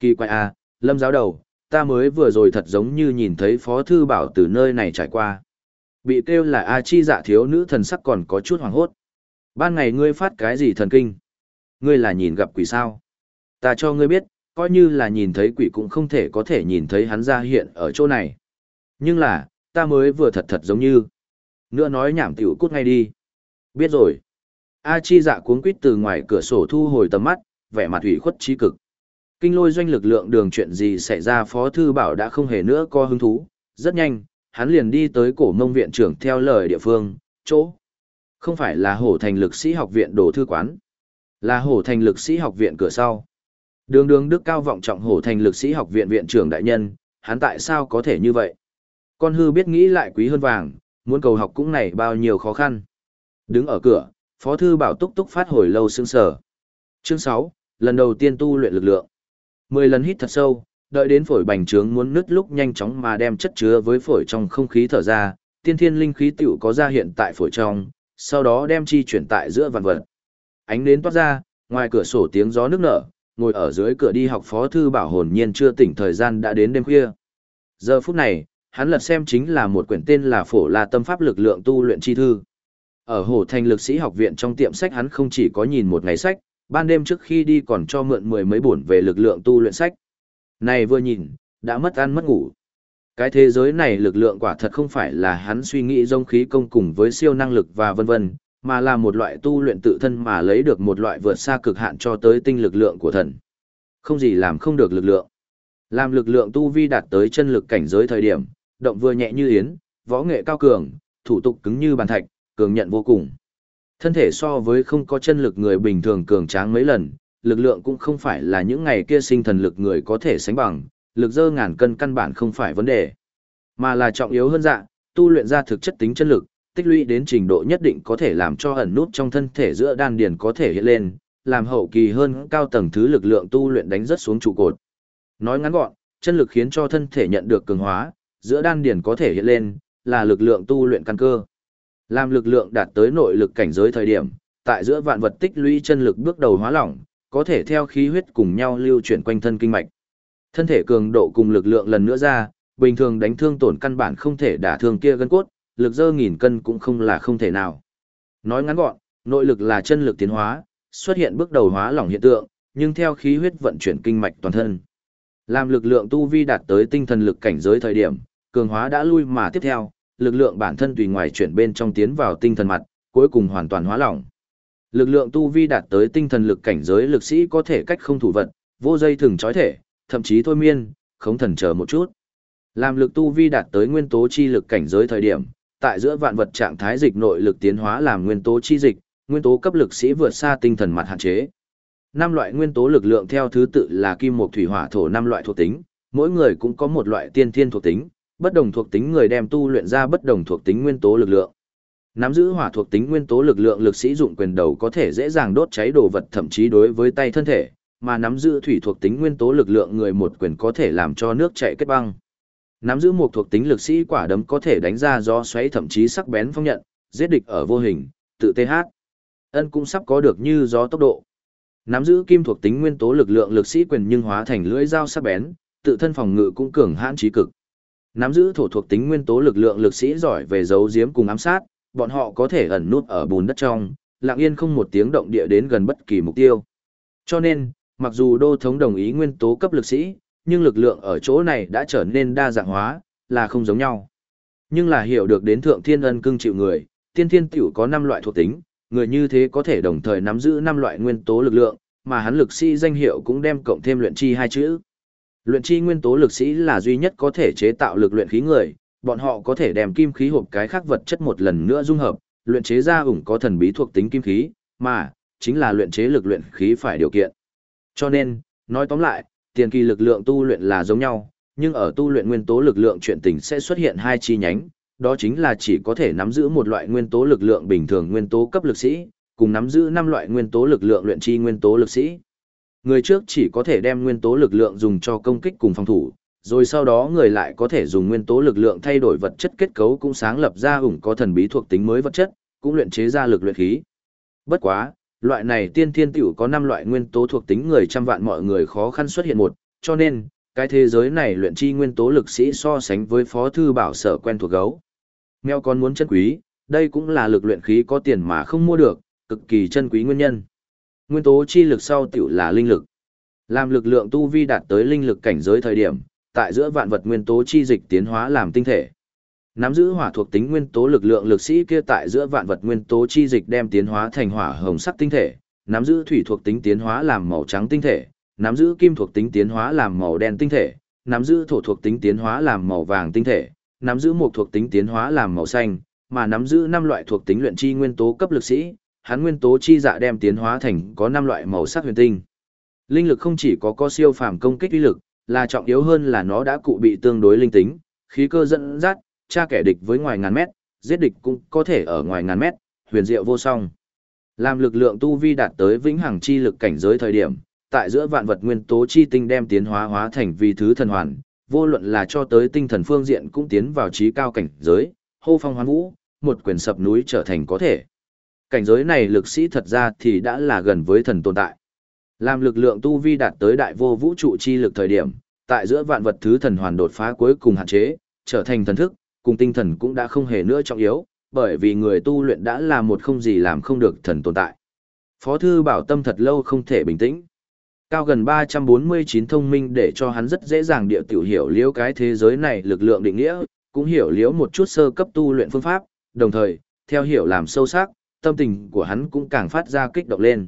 Kỳ quái à, lâm giáo đầu, ta mới vừa rồi thật giống như nhìn thấy phó thư bảo từ nơi này trải qua. Bị kêu là A chi dạ thiếu nữ thần sắc còn có chút hoàng hốt. Ban ngày ngươi phát cái gì thần kinh? Ngươi là nhìn gặp quỷ sao? Ta cho ngươi biết, coi như là nhìn thấy quỷ cũng không thể có thể nhìn thấy hắn ra hiện ở chỗ này. Nhưng là, ta mới vừa thật thật giống như. Nữa nói nhảm tiểu cút ngay đi. Biết rồi. A chi dạ cuống quýt từ ngoài cửa sổ thu hồi tầm mắt, vẻ mặt ủy khuất trí cực. Kinh lôi doanh lực lượng đường chuyện gì xảy ra phó thư bảo đã không hề nữa có hứng thú. Rất nhanh, hắn liền đi tới cổ mông viện trưởng theo lời địa phương, chỗ. Không phải là hổ thành lực sĩ học viện đồ thư quán, là hổ thành lực sĩ học viện cửa sau. Đường đường đức cao vọng trọng hổ thành lực sĩ học viện viện trưởng đại nhân, hắn tại sao có thể như vậy? Con hư biết nghĩ lại quý hơn vàng, muốn cầu học cũng này bao nhiêu khó khăn. Đứng ở cửa, Phó Thư Bảo túc túc phát hồi lâu sương sở. Chương 6, lần đầu tiên tu luyện lực lượng. 10 lần hít thật sâu, đợi đến phổi bành trướng muốn nứt lúc nhanh chóng mà đem chất chứa với phổi trong không khí thở ra, tiên thiên linh khí tiểu có ra hiện tại phổi trong, sau đó đem chi chuyển tại giữa vạn vật. Ánh nến toát ra, ngoài cửa sổ tiếng gió nước nở, ngồi ở dưới cửa đi học phó thư bảo hồn nhiên chưa tỉnh thời gian đã đến đêm khuya. Giờ phút này, hắn lật xem chính là một quyển tên là Phổ La Tâm Pháp Lực Lượng Tu Luyện Chi Thư. Ở Hồ Thành Lực Sĩ Học Viện trong tiệm sách hắn không chỉ có nhìn một ngày sách, ban đêm trước khi đi còn cho mượn mười mấy bổn về lực lượng tu luyện sách. Này vừa nhìn, đã mất ăn mất ngủ. Cái thế giới này lực lượng quả thật không phải là hắn suy nghĩ dông khí công cùng với siêu năng lực và vân vân, mà là một loại tu luyện tự thân mà lấy được một loại vượt xa cực hạn cho tới tinh lực lượng của thần. Không gì làm không được lực lượng. Làm lực lượng tu vi đạt tới chân lực cảnh giới thời điểm, động vừa nhẹ như yến, võ nghệ cao cường, thủ tục cứng như bàn thạch, cường nhận vô cùng. Thân thể so với không có chân lực người bình thường cường tráng mấy lần, lực lượng cũng không phải là những ngày kia sinh thần lực người có thể sánh bằng, lực dơ ngàn cân căn bản không phải vấn đề, mà là trọng yếu hơn dạ, tu luyện ra thực chất tính chân lực, tích lũy đến trình độ nhất định có thể làm cho ẩn nút trong thân thể giữa đan điền có thể hiện lên, làm hậu kỳ hơn cao tầng thứ lực lượng tu luyện đánh rất xuống trụ cột. Nói ngắn gọn, chân lực khiến cho thân thể nhận được cường hóa, giữa đan điền có thể hiện lên, là lực lượng tu luyện căn cơ. Làm lực lượng đạt tới nội lực cảnh giới thời điểm, tại giữa vạn vật tích lũy chân lực bước đầu hóa lỏng, có thể theo khí huyết cùng nhau lưu chuyển quanh thân kinh mạch. Thân thể cường độ cùng lực lượng lần nữa ra, bình thường đánh thương tổn căn bản không thể đả thương kia gân cốt, lực dơ nghìn cân cũng không là không thể nào. Nói ngắn gọn, nội lực là chân lực tiến hóa, xuất hiện bước đầu hóa lỏng hiện tượng, nhưng theo khí huyết vận chuyển kinh mạch toàn thân. Làm lực lượng tu vi đạt tới tinh thần lực cảnh giới thời điểm, cường hóa đã lui mà tiếp theo, lực lượng bản thân tùy ngoài chuyển bên trong tiến vào tinh thần mặt, cuối cùng hoàn toàn hóa lỏng. Lực lượng tu vi đạt tới tinh thần lực cảnh giới lực sĩ có thể cách không thủ vật, vô dây thường trói thể, thậm chí thôi miên, không thần chờ một chút. Làm lực tu vi đạt tới nguyên tố chi lực cảnh giới thời điểm, tại giữa vạn vật trạng thái dịch nội lực tiến hóa làm nguyên tố chi dịch, nguyên tố cấp lực sĩ vượt xa tinh thần mặt hạn chế. Năm loại nguyên tố lực lượng theo thứ tự là kim mộc thủy hỏa thổ năm loại thuộc tính, mỗi người cũng có một loại tiên thiên thuộc tính, bất đồng thuộc tính người đem tu luyện ra bất đồng thuộc tính nguyên tố lực lượng. Nắm giữ hỏa thuộc tính nguyên tố lực lượng lực sĩ dụng quyền đầu có thể dễ dàng đốt cháy đồ vật thậm chí đối với tay thân thể, mà nắm giữ thủy thuộc tính nguyên tố lực lượng người một quyền có thể làm cho nước chảy kết băng. Nắm giữ một thuộc tính lực sĩ quả đấm có thể đánh ra gió xoáy thậm chí sắc bén phong nhận, giết địch ở vô hình, tự TH. Ân cũng sắp có được như gió tốc độ. Nắm giữ kim thuộc tính nguyên tố lực lượng lực sĩ quyền nhưng hóa thành lưỡi dao sắc bén, tự thân phòng ngự cũng cường hãn trí cực. Nắm giữ thổ thuộc tính nguyên tố lực lượng lực sĩ giỏi về giấu giếm cùng ám sát, bọn họ có thể ẩn nút ở bùn đất trong, lặng yên không một tiếng động địa đến gần bất kỳ mục tiêu. Cho nên, mặc dù đô thống đồng ý nguyên tố cấp lực sĩ, nhưng lực lượng ở chỗ này đã trở nên đa dạng hóa, là không giống nhau. Nhưng là hiểu được đến thượng thiên ân cưng chịu người, tiên thiên tiểu có 5 loại thuộc tính, người như thế có thể đồng thời nắm giữ 5 loại nguyên tố lực lượng, mà hắn lực sĩ danh hiệu cũng đem cộng thêm luyện chi hai chữ. Luyện chi nguyên tố lực sĩ là duy nhất có thể chế tạo lực luyện khí người, bọn họ có thể đem kim khí hộp cái khác vật chất một lần nữa dung hợp, luyện chế ra ủng có thần bí thuộc tính kim khí, mà chính là luyện chế lực luyện khí phải điều kiện. Cho nên, nói tóm lại, tiền kỳ lực lượng tu luyện là giống nhau, nhưng ở tu luyện nguyên tố lực lượng chuyện tình sẽ xuất hiện hai chi nhánh, đó chính là chỉ có thể nắm giữ một loại nguyên tố lực lượng bình thường nguyên tố cấp lực sĩ, cùng nắm giữ năm loại nguyên tố lực lượng luyện chi nguyên tố lực sĩ. Người trước chỉ có thể đem nguyên tố lực lượng dùng cho công kích cùng phòng thủ, rồi sau đó người lại có thể dùng nguyên tố lực lượng thay đổi vật chất kết cấu cũng sáng lập ra ủng có thần bí thuộc tính mới vật chất, cũng luyện chế ra lực luyện khí. Bất quá, loại này tiên thiên tiểu có 5 loại nguyên tố thuộc tính người trăm vạn mọi người khó khăn xuất hiện một, cho nên, cái thế giới này luyện chi nguyên tố lực sĩ so sánh với phó thư bảo sở quen thuộc gấu. Mèo con muốn chân quý, đây cũng là lực luyện khí có tiền mà không mua được, cực kỳ chân quý nguyên nhân. Nguyên tố chi lực sau tiểu là linh lực. Làm lực lượng tu vi đạt tới linh lực cảnh giới thời điểm, tại giữa vạn vật nguyên tố chi dịch tiến hóa làm tinh thể. Nắm giữ hỏa thuộc tính nguyên tố lực lượng lực sĩ kia tại giữa vạn vật nguyên tố chi dịch đem tiến hóa thành hỏa hồng sắc tinh thể, nắm giữ thủy thuộc tính tiến hóa làm màu trắng tinh thể, nắm giữ kim thuộc tính tiến hóa làm màu đen tinh thể, nắm giữ thổ thuộc tính tiến hóa làm màu vàng tinh thể, nắm giữ một thuộc tính tiến hóa làm màu xanh, mà nắm giữ năm loại thuộc tính luyện chi nguyên tố cấp lực sĩ, hắn nguyên tố chi dạ đem tiến hóa thành có năm loại màu sắc huyền tinh. Linh lực không chỉ có có siêu phàm công kích uy lực, là trọng yếu hơn là nó đã cụ bị tương đối linh tính, khí cơ dẫn dắt, tra kẻ địch với ngoài ngàn mét, giết địch cũng có thể ở ngoài ngàn mét, huyền diệu vô song. Làm lực lượng tu vi đạt tới vĩnh hằng chi lực cảnh giới thời điểm, tại giữa vạn vật nguyên tố chi tinh đem tiến hóa hóa thành vi thứ thần hoàn, vô luận là cho tới tinh thần phương diện cũng tiến vào trí cao cảnh giới, hô phong hoán vũ, một quyền sập núi trở thành có thể. Cảnh giới này lực sĩ thật ra thì đã là gần với thần tồn tại. Làm lực lượng tu vi đạt tới đại vô vũ trụ chi lực thời điểm, tại giữa vạn vật thứ thần hoàn đột phá cuối cùng hạn chế, trở thành thần thức, cùng tinh thần cũng đã không hề nữa trọng yếu, bởi vì người tu luyện đã là một không gì làm không được thần tồn tại. Phó thư bảo tâm thật lâu không thể bình tĩnh. Cao gần 349 thông minh để cho hắn rất dễ dàng địa tiểu hiểu liễu cái thế giới này lực lượng định nghĩa, cũng hiểu liễu một chút sơ cấp tu luyện phương pháp, đồng thời, theo hiểu làm sâu sắc, tâm tình của hắn cũng càng phát ra kích động lên.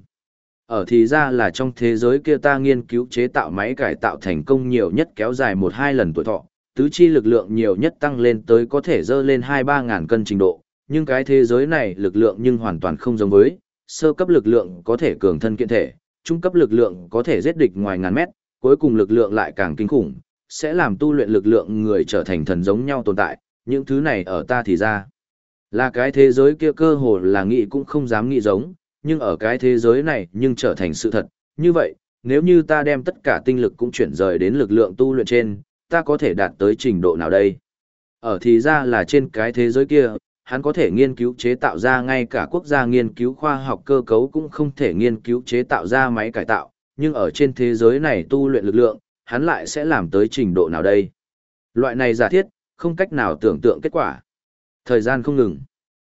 Ở thì ra là trong thế giới kia ta nghiên cứu chế tạo máy cải tạo thành công nhiều nhất kéo dài một hai lần tuổi thọ, tứ chi lực lượng nhiều nhất tăng lên tới có thể dơ lên 2-3 ngàn cân trình độ, nhưng cái thế giới này lực lượng nhưng hoàn toàn không giống với, sơ cấp lực lượng có thể cường thân kiện thể, trung cấp lực lượng có thể giết địch ngoài ngàn mét, cuối cùng lực lượng lại càng kinh khủng, sẽ làm tu luyện lực lượng người trở thành thần giống nhau tồn tại, những thứ này ở ta thì ra. Là cái thế giới kia cơ hồ là nghĩ cũng không dám nghĩ giống, nhưng ở cái thế giới này nhưng trở thành sự thật, như vậy, nếu như ta đem tất cả tinh lực cũng chuyển rời đến lực lượng tu luyện trên, ta có thể đạt tới trình độ nào đây? Ở thì ra là trên cái thế giới kia, hắn có thể nghiên cứu chế tạo ra ngay cả quốc gia nghiên cứu khoa học cơ cấu cũng không thể nghiên cứu chế tạo ra máy cải tạo, nhưng ở trên thế giới này tu luyện lực lượng, hắn lại sẽ làm tới trình độ nào đây? Loại này giả thiết, không cách nào tưởng tượng kết quả. Thời gian không ngừng.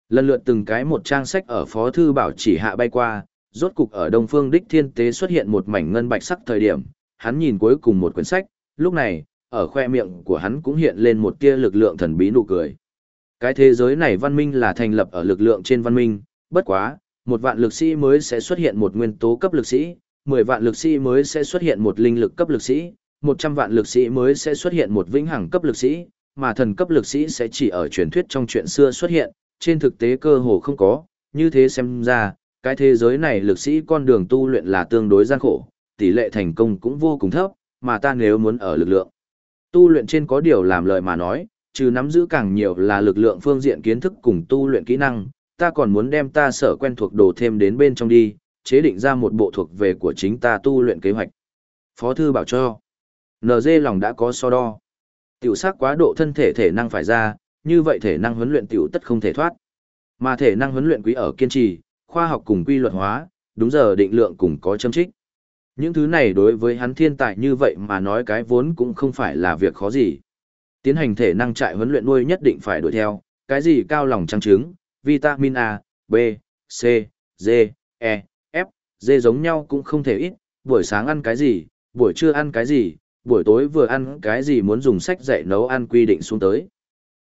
Lần lượt từng cái một trang sách ở Phó Thư Bảo chỉ hạ bay qua, rốt cục ở Đông Phương Đích Thiên Tế xuất hiện một mảnh ngân bạch sắc thời điểm, hắn nhìn cuối cùng một quyển sách, lúc này, ở khoe miệng của hắn cũng hiện lên một tia lực lượng thần bí nụ cười. Cái thế giới này văn minh là thành lập ở lực lượng trên văn minh, bất quá, một vạn lực sĩ mới sẽ xuất hiện một nguyên tố cấp lực sĩ, mười vạn lực sĩ mới sẽ xuất hiện một linh lực cấp lực sĩ, một trăm vạn lực sĩ mới sẽ xuất hiện một vĩnh hằng cấp lực sĩ, mà thần cấp lực sĩ sẽ chỉ ở truyền thuyết trong chuyện xưa xuất hiện, trên thực tế cơ hồ không có, như thế xem ra, cái thế giới này lực sĩ con đường tu luyện là tương đối gian khổ, tỷ lệ thành công cũng vô cùng thấp, mà ta nếu muốn ở lực lượng tu luyện trên có điều làm lời mà nói, trừ nắm giữ càng nhiều là lực lượng phương diện kiến thức cùng tu luyện kỹ năng, ta còn muốn đem ta sở quen thuộc đồ thêm đến bên trong đi, chế định ra một bộ thuộc về của chính ta tu luyện kế hoạch. Phó thư bảo cho, NG lòng đã có so đo. Tiểu sắc quá độ thân thể thể năng phải ra, như vậy thể năng huấn luyện tiểu tất không thể thoát. Mà thể năng huấn luyện quý ở kiên trì, khoa học cùng quy luật hóa, đúng giờ định lượng cùng có châm trích. Những thứ này đối với hắn thiên tài như vậy mà nói cái vốn cũng không phải là việc khó gì. Tiến hành thể năng trại huấn luyện nuôi nhất định phải đuổi theo, cái gì cao lòng trắng trứng, vitamin A, B, C, D, E, F, D giống nhau cũng không thể ít, buổi sáng ăn cái gì, buổi trưa ăn cái gì, buổi tối vừa ăn cái gì muốn dùng sách dạy nấu ăn quy định xuống tới.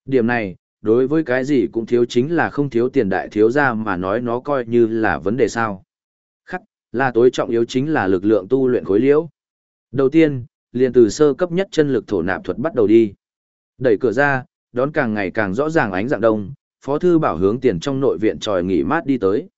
Điểm này, đối với cái gì cũng thiếu chính là không thiếu tiền đại thiếu ra mà nói nó coi như là vấn đề sao. Là tối trọng yếu chính là lực lượng tu luyện khối liễu. Đầu tiên, liền từ sơ cấp nhất chân lực thổ nạp thuật bắt đầu đi. Đẩy cửa ra, đón càng ngày càng rõ ràng ánh dạng đông, Phó thư bảo hướng tiền trong nội viện tròi nghỉ mát đi tới.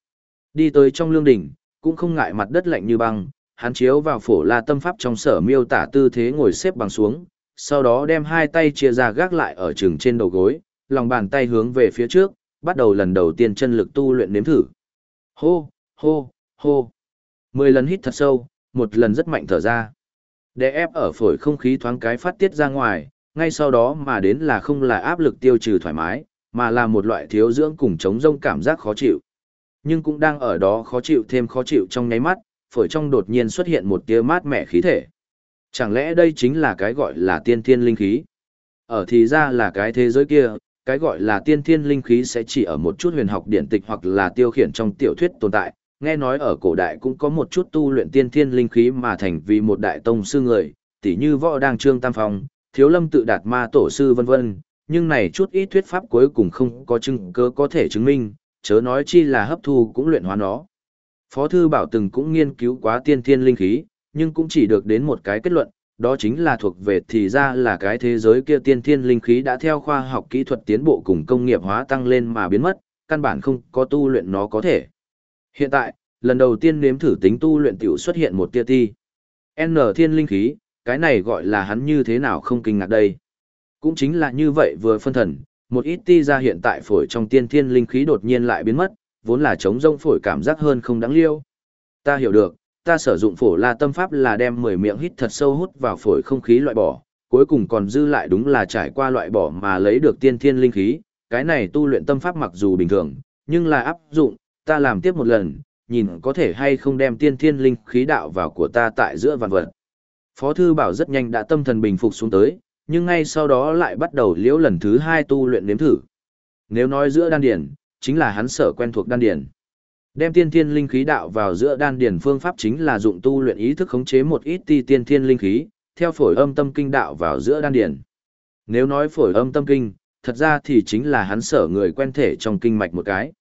Đi tới trong lương đỉnh, cũng không ngại mặt đất lạnh như băng, hắn chiếu vào phổ la tâm pháp trong sở miêu tả tư thế ngồi xếp bằng xuống, sau đó đem hai tay chia ra gác lại ở trường trên đầu gối, lòng bàn tay hướng về phía trước, bắt đầu lần đầu tiên chân lực tu luyện nếm thử. Hô, hô, hô. Mười lần hít thật sâu, một lần rất mạnh thở ra. Để ép ở phổi không khí thoáng cái phát tiết ra ngoài, ngay sau đó mà đến là không là áp lực tiêu trừ thoải mái, mà là một loại thiếu dưỡng cùng chống rông cảm giác khó chịu. Nhưng cũng đang ở đó khó chịu thêm khó chịu trong nháy mắt, phổi trong đột nhiên xuất hiện một tia mát mẻ khí thể. Chẳng lẽ đây chính là cái gọi là tiên thiên linh khí? Ở thì ra là cái thế giới kia, cái gọi là tiên thiên linh khí sẽ chỉ ở một chút huyền học điển tịch hoặc là tiêu khiển trong tiểu thuyết tồn tại, nghe nói ở cổ đại cũng có một chút tu luyện tiên thiên linh khí mà thành vì một đại tông sư người, tỉ như võ đang trương tam phong, thiếu lâm tự đạt ma tổ sư vân vân, nhưng này chút ít thuyết pháp cuối cùng không có chứng cứ có thể chứng minh, chớ nói chi là hấp thu cũng luyện hóa nó. Phó thư bảo từng cũng nghiên cứu quá tiên thiên linh khí, nhưng cũng chỉ được đến một cái kết luận, đó chính là thuộc về thì ra là cái thế giới kia tiên thiên linh khí đã theo khoa học kỹ thuật tiến bộ cùng công nghiệp hóa tăng lên mà biến mất, căn bản không có tu luyện nó có thể. Hiện tại, lần đầu tiên nếm thử tính tu luyện tiểu xuất hiện một tia ti. N thiên linh khí, cái này gọi là hắn như thế nào không kinh ngạc đây. Cũng chính là như vậy vừa phân thần, một ít ti ra hiện tại phổi trong tiên thiên linh khí đột nhiên lại biến mất, vốn là chống rông phổi cảm giác hơn không đáng liêu. Ta hiểu được, ta sử dụng phổ la tâm pháp là đem 10 miệng hít thật sâu hút vào phổi không khí loại bỏ, cuối cùng còn dư lại đúng là trải qua loại bỏ mà lấy được tiên thiên linh khí, cái này tu luyện tâm pháp mặc dù bình thường, nhưng là áp dụng, ta làm tiếp một lần, nhìn có thể hay không đem tiên thiên linh khí đạo vào của ta tại giữa vạn vật. Phó thư bảo rất nhanh đã tâm thần bình phục xuống tới, nhưng ngay sau đó lại bắt đầu liễu lần thứ hai tu luyện nếm thử. Nếu nói giữa đan điển, chính là hắn sở quen thuộc đan điển. Đem tiên thiên linh khí đạo vào giữa đan điển phương pháp chính là dụng tu luyện ý thức khống chế một ít ti tiên thiên linh khí, theo phổi âm tâm kinh đạo vào giữa đan điển. Nếu nói phổi âm tâm kinh, thật ra thì chính là hắn sở người quen thể trong kinh mạch một cái.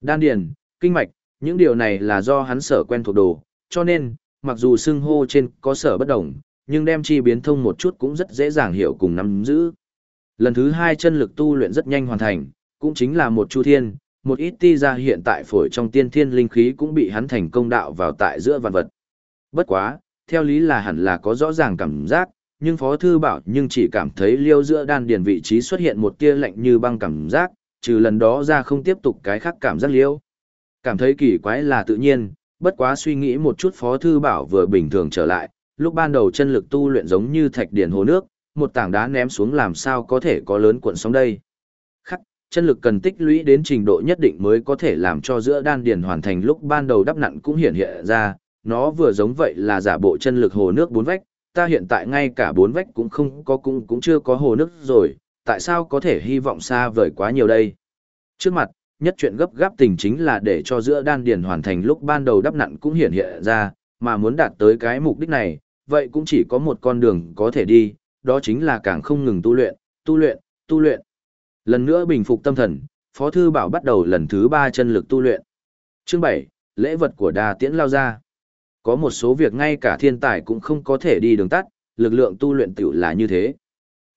Đan điển, kinh mạch, những điều này là do hắn sở quen thuộc đồ, cho nên, mặc dù xưng hô trên có sở bất đồng, nhưng đem chi biến thông một chút cũng rất dễ dàng hiểu cùng nắm giữ. Lần thứ hai chân lực tu luyện rất nhanh hoàn thành, cũng chính là một chu thiên, một ít ti ra hiện tại phổi trong tiên thiên linh khí cũng bị hắn thành công đạo vào tại giữa vạn vật. Bất quá, theo lý là hẳn là có rõ ràng cảm giác, nhưng Phó Thư bảo nhưng chỉ cảm thấy liêu giữa đan điền vị trí xuất hiện một tia lạnh như băng cảm giác, trừ lần đó ra không tiếp tục cái khác cảm giác liêu. Cảm thấy kỳ quái là tự nhiên, bất quá suy nghĩ một chút Phó Thư Bảo vừa bình thường trở lại, lúc ban đầu chân lực tu luyện giống như thạch điển hồ nước, một tảng đá ném xuống làm sao có thể có lớn cuộn sóng đây. Khắc, chân lực cần tích lũy đến trình độ nhất định mới có thể làm cho giữa đan điển hoàn thành lúc ban đầu đắp nặn cũng hiện hiện ra, nó vừa giống vậy là giả bộ chân lực hồ nước bốn vách, ta hiện tại ngay cả bốn vách cũng không có cũng cũng chưa có hồ nước rồi, tại sao có thể hy vọng xa vời quá nhiều đây. Trước mặt, nhất chuyện gấp gáp tình chính là để cho giữa đan điền hoàn thành lúc ban đầu đắp nặn cũng hiện hiện ra, mà muốn đạt tới cái mục đích này, vậy cũng chỉ có một con đường có thể đi, đó chính là càng không ngừng tu luyện, tu luyện, tu luyện. Lần nữa bình phục tâm thần, Phó Thư Bảo bắt đầu lần thứ ba chân lực tu luyện. Chương 7, lễ vật của đà tiễn lao ra. Có một số việc ngay cả thiên tài cũng không có thể đi đường tắt, lực lượng tu luyện tiểu là như thế.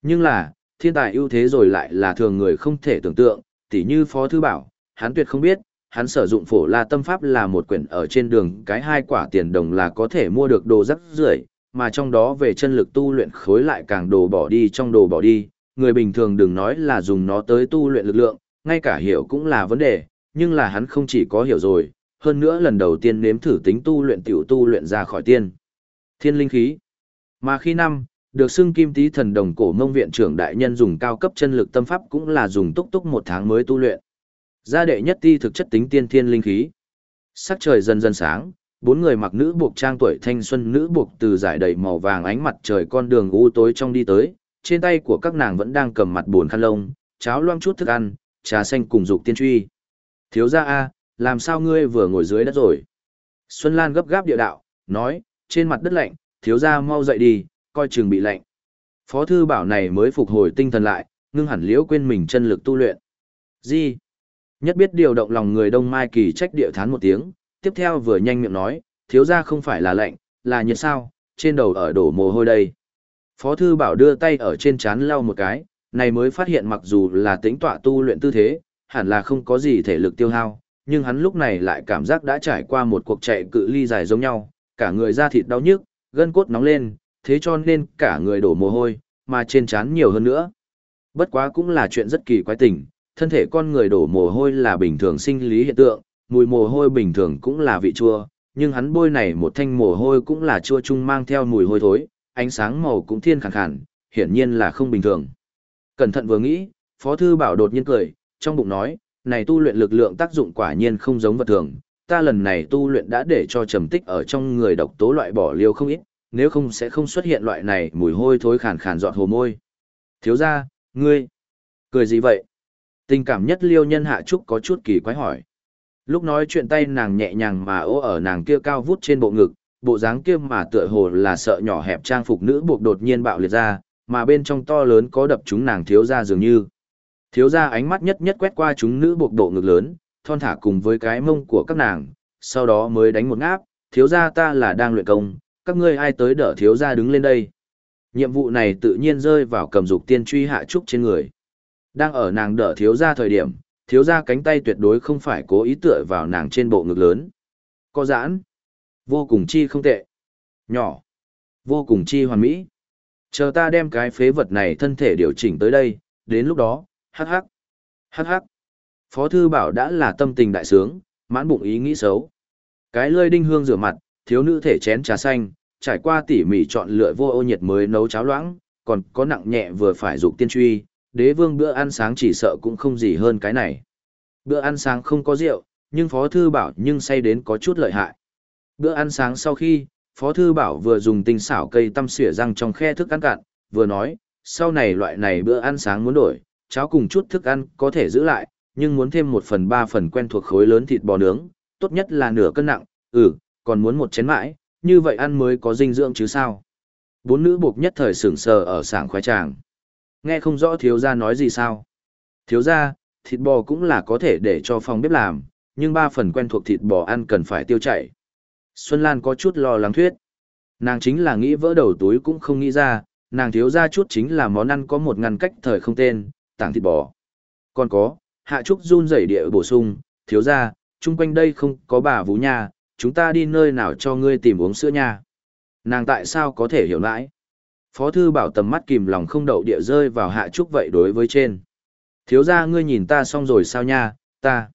Nhưng là, thiên tài ưu thế rồi lại là thường người không thể tưởng tượng, tỉ như Phó Thư Bảo, hắn tuyệt không biết, hắn sử dụng phổ la tâm pháp là một quyển ở trên đường cái hai quả tiền đồng là có thể mua được đồ rắc rưởi mà trong đó về chân lực tu luyện khối lại càng đồ bỏ đi trong đồ bỏ đi, người bình thường đừng nói là dùng nó tới tu luyện lực lượng, ngay cả hiểu cũng là vấn đề, nhưng là hắn không chỉ có hiểu rồi, hơn nữa lần đầu tiên nếm thử tính tu luyện tiểu tu luyện ra khỏi tiên. Thiên linh khí. Mà khi năm, được xưng kim tý thần đồng cổ mông viện trưởng đại nhân dùng cao cấp chân lực tâm pháp cũng là dùng túc túc một tháng mới tu luyện. Gia đệ nhất ti thực chất tính tiên thiên linh khí. Sắc trời dần dần sáng, bốn người mặc nữ buộc trang tuổi thanh xuân nữ buộc từ giải đầy màu vàng ánh mặt trời con đường u tối trong đi tới, trên tay của các nàng vẫn đang cầm mặt buồn khăn lông, cháo loang chút thức ăn, trà xanh cùng dục tiên truy. Thiếu gia a, làm sao ngươi vừa ngồi dưới đất rồi? Xuân Lan gấp gáp địa đạo, nói, trên mặt đất lạnh, thiếu gia mau dậy đi, coi chừng bị lạnh. Phó thư bảo này mới phục hồi tinh thần lại, ngưng hẳn liễu quên mình chân lực tu luyện. Gì? Nhất biết điều động lòng người Đông Mai Kỳ trách địa thán một tiếng, tiếp theo vừa nhanh miệng nói, thiếu gia không phải là lạnh, là nhiệt sao, trên đầu ở đổ mồ hôi đây. Phó thư bảo đưa tay ở trên chán lau một cái, này mới phát hiện mặc dù là tính tọa tu luyện tư thế, hẳn là không có gì thể lực tiêu hao, nhưng hắn lúc này lại cảm giác đã trải qua một cuộc chạy cự ly dài giống nhau, cả người da thịt đau nhức, gân cốt nóng lên, thế cho nên cả người đổ mồ hôi, mà trên chán nhiều hơn nữa. Bất quá cũng là chuyện rất kỳ quái tình, thân thể con người đổ mồ hôi là bình thường sinh lý hiện tượng, mùi mồ hôi bình thường cũng là vị chua, nhưng hắn bôi này một thanh mồ hôi cũng là chua chung mang theo mùi hôi thối, ánh sáng màu cũng thiên khẳng khẳng, hiển nhiên là không bình thường. Cẩn thận vừa nghĩ, Phó Thư Bảo đột nhiên cười, trong bụng nói, này tu luyện lực lượng tác dụng quả nhiên không giống vật thường, ta lần này tu luyện đã để cho trầm tích ở trong người độc tố loại bỏ liều không ít, nếu không sẽ không xuất hiện loại này mùi hôi thối khàn khàn dọn hồ môi. Thiếu ra, ngươi, cười gì vậy? Tình cảm nhất liêu nhân hạ trúc có chút kỳ quái hỏi. Lúc nói chuyện tay nàng nhẹ nhàng mà ô ở nàng kia cao vút trên bộ ngực, bộ dáng kia mà tựa hồ là sợ nhỏ hẹp trang phục nữ buộc đột nhiên bạo liệt ra, mà bên trong to lớn có đập chúng nàng thiếu ra dường như. Thiếu ra ánh mắt nhất nhất quét qua chúng nữ buộc độ ngực lớn, thon thả cùng với cái mông của các nàng, sau đó mới đánh một ngáp, thiếu ra ta là đang luyện công, các ngươi ai tới đỡ thiếu ra đứng lên đây. Nhiệm vụ này tự nhiên rơi vào cầm dục tiên truy hạ trúc trên người. Đang ở nàng đỡ thiếu ra thời điểm, thiếu ra cánh tay tuyệt đối không phải cố ý tựa vào nàng trên bộ ngực lớn. Có giãn. Vô cùng chi không tệ. Nhỏ. Vô cùng chi hoàn mỹ. Chờ ta đem cái phế vật này thân thể điều chỉnh tới đây, đến lúc đó, hắc hắc. Hắc hắc. Phó thư bảo đã là tâm tình đại sướng, mãn bụng ý nghĩ xấu. Cái lơi đinh hương rửa mặt, thiếu nữ thể chén trà xanh, trải qua tỉ mỉ chọn lựa vô ô nhiệt mới nấu cháo loãng, còn có nặng nhẹ vừa phải dục tiên truy, đế vương bữa ăn sáng chỉ sợ cũng không gì hơn cái này. Bữa ăn sáng không có rượu, nhưng Phó Thư Bảo nhưng say đến có chút lợi hại. Bữa ăn sáng sau khi, Phó Thư Bảo vừa dùng tinh xảo cây tăm xỉa răng trong khe thức ăn cạn, vừa nói, sau này loại này bữa ăn sáng muốn đổi, cháo cùng chút thức ăn có thể giữ lại, nhưng muốn thêm một phần ba phần quen thuộc khối lớn thịt bò nướng, tốt nhất là nửa cân nặng, ừ, còn muốn một chén mãi, như vậy ăn mới có dinh dưỡng chứ sao. Bốn nữ buộc nhất thời sửng sờ ở sảng khoái tràng. Nghe không rõ thiếu gia nói gì sao. Thiếu gia, thịt bò cũng là có thể để cho phòng bếp làm, nhưng ba phần quen thuộc thịt bò ăn cần phải tiêu chảy. Xuân Lan có chút lo lắng thuyết. Nàng chính là nghĩ vỡ đầu túi cũng không nghĩ ra, nàng thiếu ra chút chính là món ăn có một ngăn cách thời không tên, tảng thịt bò. Còn có, hạ trúc run rẩy địa bổ sung, thiếu ra, chung quanh đây không có bà vũ nha, chúng ta đi nơi nào cho ngươi tìm uống sữa nha. Nàng tại sao có thể hiểu lãi? Phó thư bảo tầm mắt kìm lòng không đậu địa rơi vào hạ trúc vậy đối với trên. Thiếu gia ngươi nhìn ta xong rồi sao nha, ta.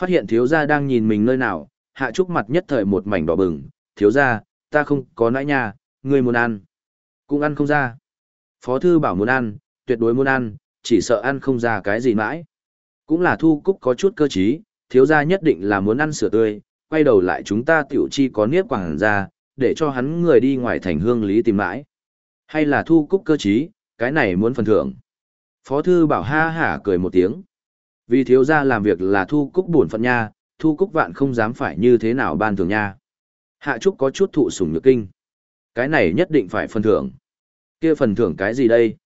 Phát hiện thiếu gia đang nhìn mình nơi nào, hạ trúc mặt nhất thời một mảnh đỏ bừng, thiếu gia ta không có nãi nha, ngươi muốn ăn. Cũng ăn không ra. Phó thư bảo muốn ăn, tuyệt đối muốn ăn, chỉ sợ ăn không ra cái gì mãi. Cũng là thu cúc có chút cơ trí, thiếu gia nhất định là muốn ăn sữa tươi, quay đầu lại chúng ta tiểu chi có niếp quảng ra, để cho hắn người đi ngoài thành hương lý tìm mãi. Hay là thu cúc cơ trí, cái này muốn phần thưởng. Phó thư bảo ha hả cười một tiếng. Vì thiếu gia làm việc là thu cúc buồn phận nha, thu cúc vạn không dám phải như thế nào ban thường nha. Hạ Trúc có chút thụ sủng nhược kinh. Cái này nhất định phải phần thưởng. kia phần thưởng cái gì đây?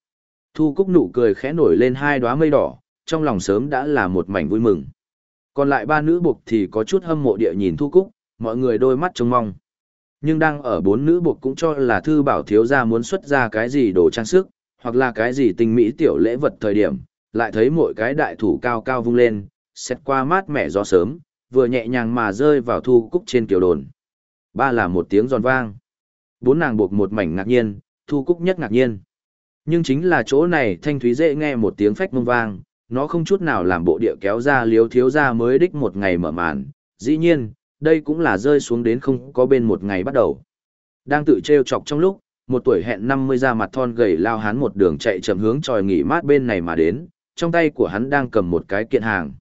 Thu cúc nụ cười khẽ nổi lên hai đóa mây đỏ, trong lòng sớm đã là một mảnh vui mừng. Còn lại ba nữ buộc thì có chút hâm mộ địa nhìn thu cúc, mọi người đôi mắt trông mong. Nhưng đang ở bốn nữ buộc cũng cho là thư bảo thiếu gia muốn xuất ra cái gì đồ trang sức, hoặc là cái gì tinh mỹ tiểu lễ vật thời điểm, lại thấy mỗi cái đại thủ cao cao vung lên, xét qua mát mẻ gió sớm, vừa nhẹ nhàng mà rơi vào thu cúc trên kiểu đồn. Ba là một tiếng giòn vang. Bốn nàng buộc một mảnh ngạc nhiên, thu cúc nhất ngạc nhiên. Nhưng chính là chỗ này thanh thúy dễ nghe một tiếng phách mông vang, nó không chút nào làm bộ địa kéo ra liếu thiếu ra mới đích một ngày mở màn. Dĩ nhiên, đây cũng là rơi xuống đến không có bên một ngày bắt đầu. Đang tự trêu chọc trong lúc, một tuổi hẹn 50 ra mặt thon gầy lao hắn một đường chạy chậm hướng tròi nghỉ mát bên này mà đến, trong tay của hắn đang cầm một cái kiện hàng.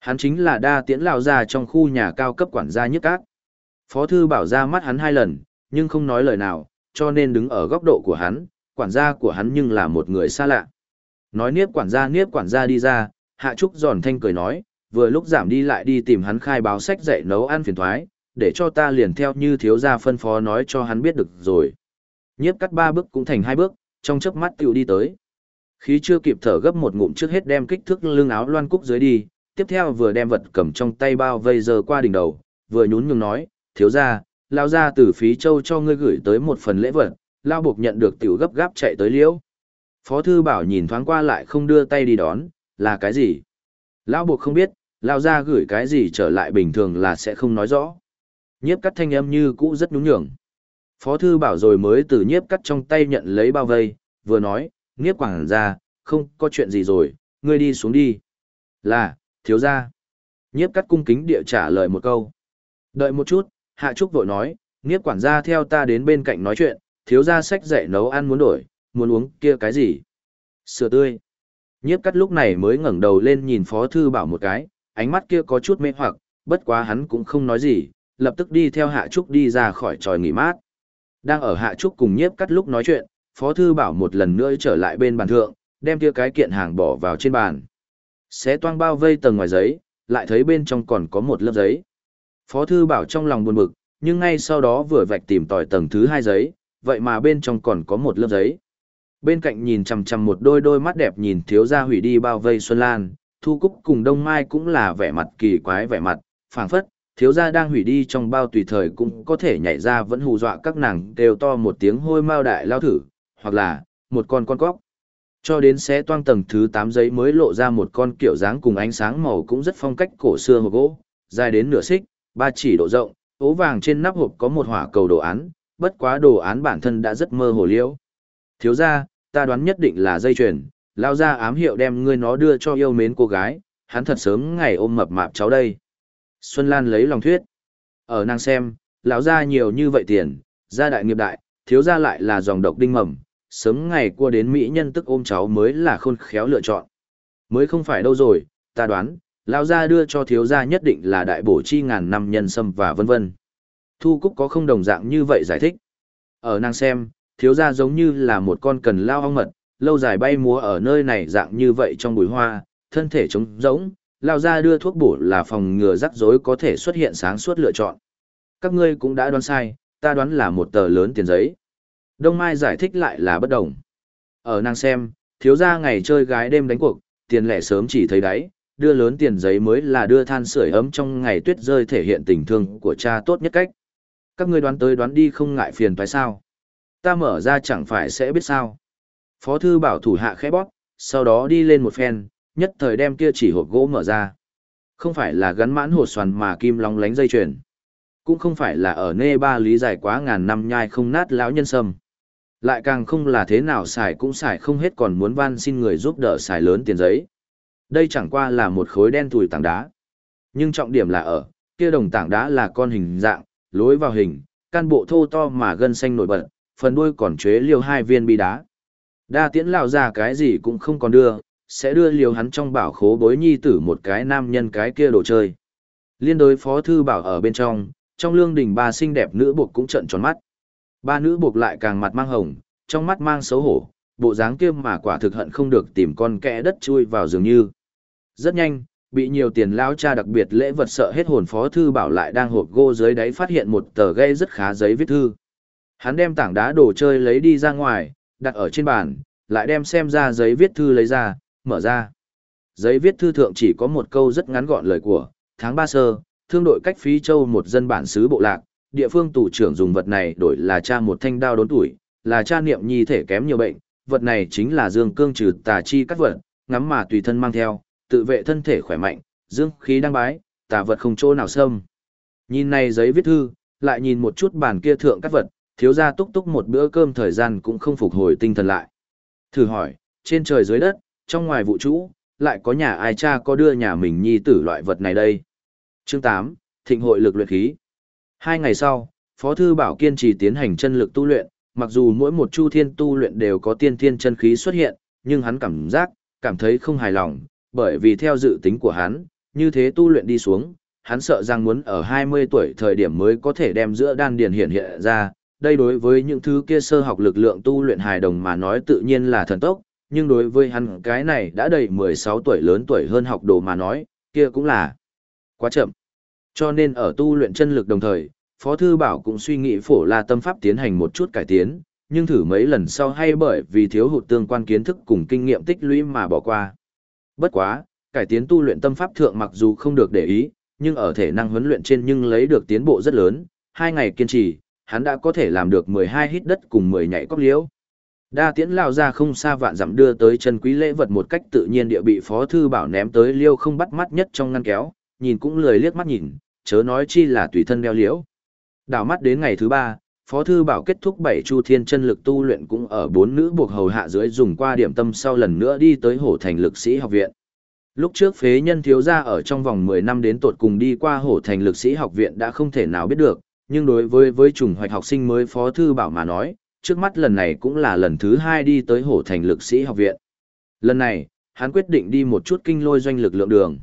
Hắn chính là đa tiễn lao ra trong khu nhà cao cấp quản gia nhất các. Phó thư bảo ra mắt hắn hai lần, nhưng không nói lời nào, cho nên đứng ở góc độ của hắn, quản gia của hắn nhưng là một người xa lạ. Nói niếp quản gia niếp quản gia đi ra, hạ trúc giòn thanh cười nói, vừa lúc giảm đi lại đi tìm hắn khai báo sách dạy nấu ăn phiền thoái, để cho ta liền theo như thiếu gia phân phó nói cho hắn biết được rồi. Nhiếp cắt ba bước cũng thành hai bước, trong chớp mắt tiểu đi tới. Khí chưa kịp thở gấp một ngụm trước hết đem kích thước lưng áo loan cúc dưới đi, tiếp theo vừa đem vật cầm trong tay bao vây giờ qua đỉnh đầu, vừa nhún nhường nói, thiếu gia, lao ra từ phí châu cho ngươi gửi tới một phần lễ vật, lao buộc nhận được tiểu gấp gáp chạy tới liễu. Phó thư bảo nhìn thoáng qua lại không đưa tay đi đón, là cái gì? Lao buộc không biết, lao ra gửi cái gì trở lại bình thường là sẽ không nói rõ. Nhiếp cắt thanh âm như cũ rất nhún nhường. Phó thư bảo rồi mới từ nhiếp cắt trong tay nhận lấy bao vây, vừa nói, nhiếp quảng ra, không có chuyện gì rồi, ngươi đi xuống đi. Là, thiếu ra. Nhiếp cắt cung kính địa trả lời một câu. Đợi một chút, Hạ Trúc vội nói, nhiếp quản gia theo ta đến bên cạnh nói chuyện, thiếu ra sách dạy nấu ăn muốn đổi, muốn uống kia cái gì. Sữa tươi. Nhiếp cắt lúc này mới ngẩng đầu lên nhìn Phó Thư Bảo một cái, ánh mắt kia có chút mê hoặc, bất quá hắn cũng không nói gì, lập tức đi theo Hạ Trúc đi ra khỏi tròi nghỉ mát. Đang ở Hạ Trúc cùng nhiếp cắt lúc nói chuyện, Phó Thư Bảo một lần nữa trở lại bên bàn thượng, đem kia cái kiện hàng bỏ vào trên bàn. Xé toang bao vây tầng ngoài giấy, lại thấy bên trong còn có một lớp giấy. Phó thư bảo trong lòng buồn bực, nhưng ngay sau đó vừa vạch tìm tòi tầng thứ hai giấy, vậy mà bên trong còn có một lớp giấy. Bên cạnh nhìn chằm chằm một đôi đôi mắt đẹp nhìn thiếu gia hủy đi bao vây Xuân Lan, Thu Cúc cùng Đông Mai cũng là vẻ mặt kỳ quái vẻ mặt, phảng phất, thiếu gia đang hủy đi trong bao tùy thời cũng có thể nhảy ra vẫn hù dọa các nàng đều to một tiếng hôi mao đại lao thử, hoặc là, một con con cóc. Cho đến xé toang tầng thứ tám giấy mới lộ ra một con kiểu dáng cùng ánh sáng màu cũng rất phong cách cổ xưa hộp gỗ, dài đến nửa xích, ba chỉ độ rộng, ố vàng trên nắp hộp có một hỏa cầu đồ án, bất quá đồ án bản thân đã rất mơ hồ liễu. Thiếu gia, ta đoán nhất định là dây chuyền, lao ra ám hiệu đem ngươi nó đưa cho yêu mến cô gái, hắn thật sớm ngày ôm mập mạp cháu đây. Xuân Lan lấy lòng thuyết. Ở nàng xem, lão gia nhiều như vậy tiền, gia đại nghiệp đại, thiếu gia lại là dòng độc đinh mầm, sớm ngày qua đến Mỹ nhân tức ôm cháu mới là khôn khéo lựa chọn. Mới không phải đâu rồi, ta đoán, lão gia đưa cho thiếu gia nhất định là đại bổ chi ngàn năm nhân sâm và vân vân. Thu Cúc có không đồng dạng như vậy giải thích. Ở nàng xem, thiếu gia giống như là một con cần lao ong mật, lâu dài bay múa ở nơi này dạng như vậy trong bụi hoa, thân thể trống rỗng, lao ra đưa thuốc bổ là phòng ngừa rắc rối có thể xuất hiện sáng suốt lựa chọn. Các ngươi cũng đã đoán sai, ta đoán là một tờ lớn tiền giấy. Đông Mai giải thích lại là bất đồng. Ở nàng xem, thiếu gia ngày chơi gái đêm đánh cuộc, tiền lẻ sớm chỉ thấy đáy, đưa lớn tiền giấy mới là đưa than sưởi ấm trong ngày tuyết rơi thể hiện tình thương của cha tốt nhất cách. Các ngươi đoán tới đoán đi không ngại phiền phải sao. Ta mở ra chẳng phải sẽ biết sao. Phó thư bảo thủ hạ khẽ bóp, sau đó đi lên một phen, nhất thời đem kia chỉ hộp gỗ mở ra. Không phải là gắn mãn hột xoàn mà kim long lánh dây chuyền, cũng không phải là ở nê ba lý dài quá ngàn năm nhai không nát lão nhân sâm. Lại càng không là thế nào xài cũng xài không hết còn muốn van xin người giúp đỡ xài lớn tiền giấy. Đây chẳng qua là một khối đen thùi tảng đá. Nhưng trọng điểm là ở, kia đồng tảng đá là con hình dạng, lối vào hình, căn bộ thô to mà gân xanh nổi bật, phần đuôi còn chế liêu hai viên bi đá. Đa tiễn lão ra cái gì cũng không còn đưa, sẽ đưa liều hắn trong bảo khố bối nhi tử một cái nam nhân cái kia đồ chơi. Liên đối phó thư bảo ở bên trong, trong lương đình ba xinh đẹp nữ buộc cũng trận tròn mắt. Ba nữ buộc lại càng mặt mang hồng, trong mắt mang xấu hổ, bộ dáng kia mà quả thực hận không được tìm con kẽ đất chui vào dường như. Rất nhanh, bị nhiều tiền lao cha đặc biệt lễ vật sợ hết hồn phó thư bảo lại đang hộp gô dưới đáy phát hiện một tờ gây rất khá giấy viết thư. Hắn đem tảng đá đồ chơi lấy đi ra ngoài, đặt ở trên bàn, lại đem xem ra giấy viết thư lấy ra, mở ra. Giấy viết thư thượng chỉ có một câu rất ngắn gọn lời của, tháng 3 sơ, thương đội cách phí châu một dân bản xứ bộ lạc, địa phương tù trưởng dùng vật này đổi là cha một thanh đao đốn tuổi, là cha niệm nhi thể kém nhiều bệnh, vật này chính là dương cương trừ tà chi cắt vật, ngắm mà tùy thân mang theo, tự vệ thân thể khỏe mạnh, dương khí đang bái, tà vật không chỗ nào xâm. Nhìn này giấy viết thư, lại nhìn một chút bản kia thượng cắt vật, thiếu gia túc túc một bữa cơm thời gian cũng không phục hồi tinh thần lại. Thử hỏi, trên trời dưới đất, trong ngoài vũ trụ lại có nhà ai cha có đưa nhà mình nhi tử loại vật này đây. Chương 8, Thịnh hội lực luyện khí. Hai ngày sau, Phó Thư Bảo kiên trì tiến hành chân lực tu luyện, mặc dù mỗi một chu thiên tu luyện đều có tiên thiên chân khí xuất hiện, nhưng hắn cảm giác, cảm thấy không hài lòng, bởi vì theo dự tính của hắn, như thế tu luyện đi xuống, hắn sợ rằng muốn ở 20 tuổi thời điểm mới có thể đem giữa đan điền hiện hiện ra, đây đối với những thứ kia sơ học lực lượng tu luyện hài đồng mà nói tự nhiên là thần tốc, nhưng đối với hắn cái này đã đầy 16 tuổi lớn tuổi hơn học đồ mà nói, kia cũng là quá chậm. Cho nên ở tu luyện chân lực đồng thời, Phó Thư Bảo cũng suy nghĩ phổ la tâm pháp tiến hành một chút cải tiến, nhưng thử mấy lần sau hay bởi vì thiếu hụt tương quan kiến thức cùng kinh nghiệm tích lũy mà bỏ qua. Bất quá, cải tiến tu luyện tâm pháp thượng mặc dù không được để ý, nhưng ở thể năng huấn luyện trên nhưng lấy được tiến bộ rất lớn, hai ngày kiên trì, hắn đã có thể làm được 12 hít đất cùng 10 nhảy cóc liễu. Đa tiễn lao ra không xa vạn dặm đưa tới chân quý lễ vật một cách tự nhiên địa bị phó thư bảo ném tới liêu không bắt mắt nhất trong ngăn kéo, nhìn cũng lười liếc mắt nhìn, chớ nói chi là tùy thân đeo liễu. Đảo mắt đến ngày thứ ba, phó thư bảo kết thúc bảy chu thiên chân lực tu luyện cũng ở bốn nữ buộc hầu hạ dưới dùng qua điểm tâm sau lần nữa đi tới hổ thành lực sĩ học viện. Lúc trước phế nhân thiếu gia ở trong vòng 10 năm đến tột cùng đi qua hổ thành lực sĩ học viện đã không thể nào biết được, nhưng đối với với trùng hoạch học sinh mới phó thư bảo mà nói, trước mắt lần này cũng là lần thứ hai đi tới hổ thành lực sĩ học viện. Lần này, hắn quyết định đi một chút kinh lôi doanh lực lượng đường.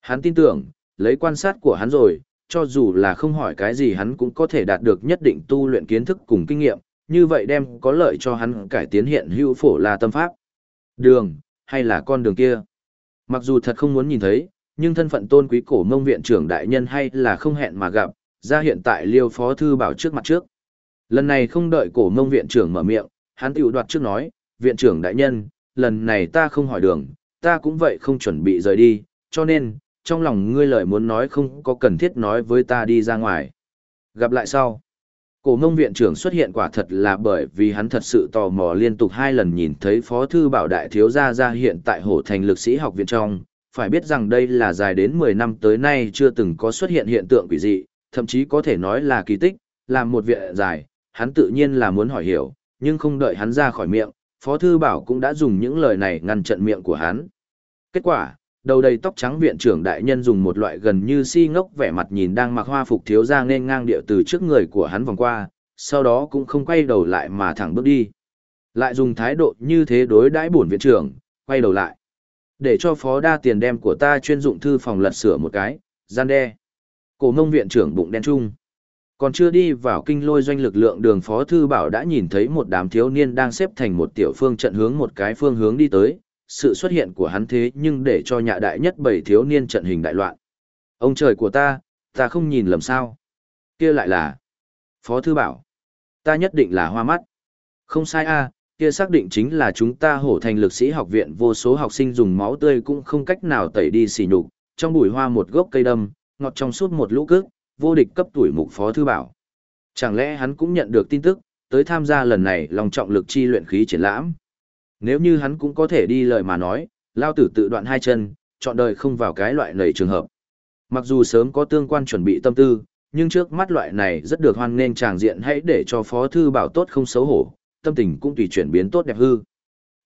Hắn tin tưởng, lấy quan sát của hắn rồi, cho dù là không hỏi cái gì hắn cũng có thể đạt được nhất định tu luyện kiến thức cùng kinh nghiệm, như vậy đem có lợi cho hắn cải tiến hiện hữu phổ là tâm pháp. Đường, hay là con đường kia. Mặc dù thật không muốn nhìn thấy, nhưng thân phận tôn quý cổ mông viện trưởng đại nhân hay là không hẹn mà gặp, ra hiện tại liêu phó thư bảo trước mặt trước. Lần này không đợi cổ mông viện trưởng mở miệng, hắn tiểu đoạt trước nói, viện trưởng đại nhân, lần này ta không hỏi đường, ta cũng vậy không chuẩn bị rời đi, cho nên, trong lòng ngươi lời muốn nói không có cần thiết nói với ta đi ra ngoài. Gặp lại sau. Cổ mông viện trưởng xuất hiện quả thật là bởi vì hắn thật sự tò mò liên tục hai lần nhìn thấy phó thư bảo đại thiếu gia ra hiện tại hổ thành lực sĩ học viện trong, phải biết rằng đây là dài đến 10 năm tới nay chưa từng có xuất hiện hiện tượng quỷ dị, thậm chí có thể nói là kỳ tích, làm một viện dài, hắn tự nhiên là muốn hỏi hiểu, nhưng không đợi hắn ra khỏi miệng, Phó Thư Bảo cũng đã dùng những lời này ngăn trận miệng của hắn. Kết quả, đầu đầy tóc trắng viện trưởng đại nhân dùng một loại gần như si ngốc vẻ mặt nhìn đang mặc hoa phục thiếu ra nên ngang điệu từ trước người của hắn vòng qua, sau đó cũng không quay đầu lại mà thẳng bước đi. Lại dùng thái độ như thế đối đãi bổn viện trưởng, quay đầu lại. Để cho phó đa tiền đem của ta chuyên dụng thư phòng lật sửa một cái, gian đe. Cổ mông viện trưởng bụng đen trung. Còn chưa đi vào kinh lôi doanh lực lượng đường phó thư bảo đã nhìn thấy một đám thiếu niên đang xếp thành một tiểu phương trận hướng một cái phương hướng đi tới, sự xuất hiện của hắn thế nhưng để cho nhạ đại nhất bảy thiếu niên trận hình đại loạn. Ông trời của ta, ta không nhìn lầm sao. Kia lại là. Phó thư bảo. Ta nhất định là hoa mắt. Không sai a kia xác định chính là chúng ta hổ thành lực sĩ học viện vô số học sinh dùng máu tươi cũng không cách nào tẩy đi xỉ nhục trong bụi hoa một gốc cây đâm, ngọt trong suốt một lũ cước, vô địch cấp tuổi mục phó thư bảo. Chẳng lẽ hắn cũng nhận được tin tức, tới tham gia lần này lòng trọng lực chi luyện khí triển lãm. Nếu như hắn cũng có thể đi lời mà nói, lao tử tự đoạn hai chân, chọn đời không vào cái loại nầy trường hợp. Mặc dù sớm có tương quan chuẩn bị tâm tư, nhưng trước mắt loại này rất được hoan nghênh tràng diện hãy để cho phó thư bảo tốt không xấu hổ, tâm tình cũng tùy chuyển biến tốt đẹp hư.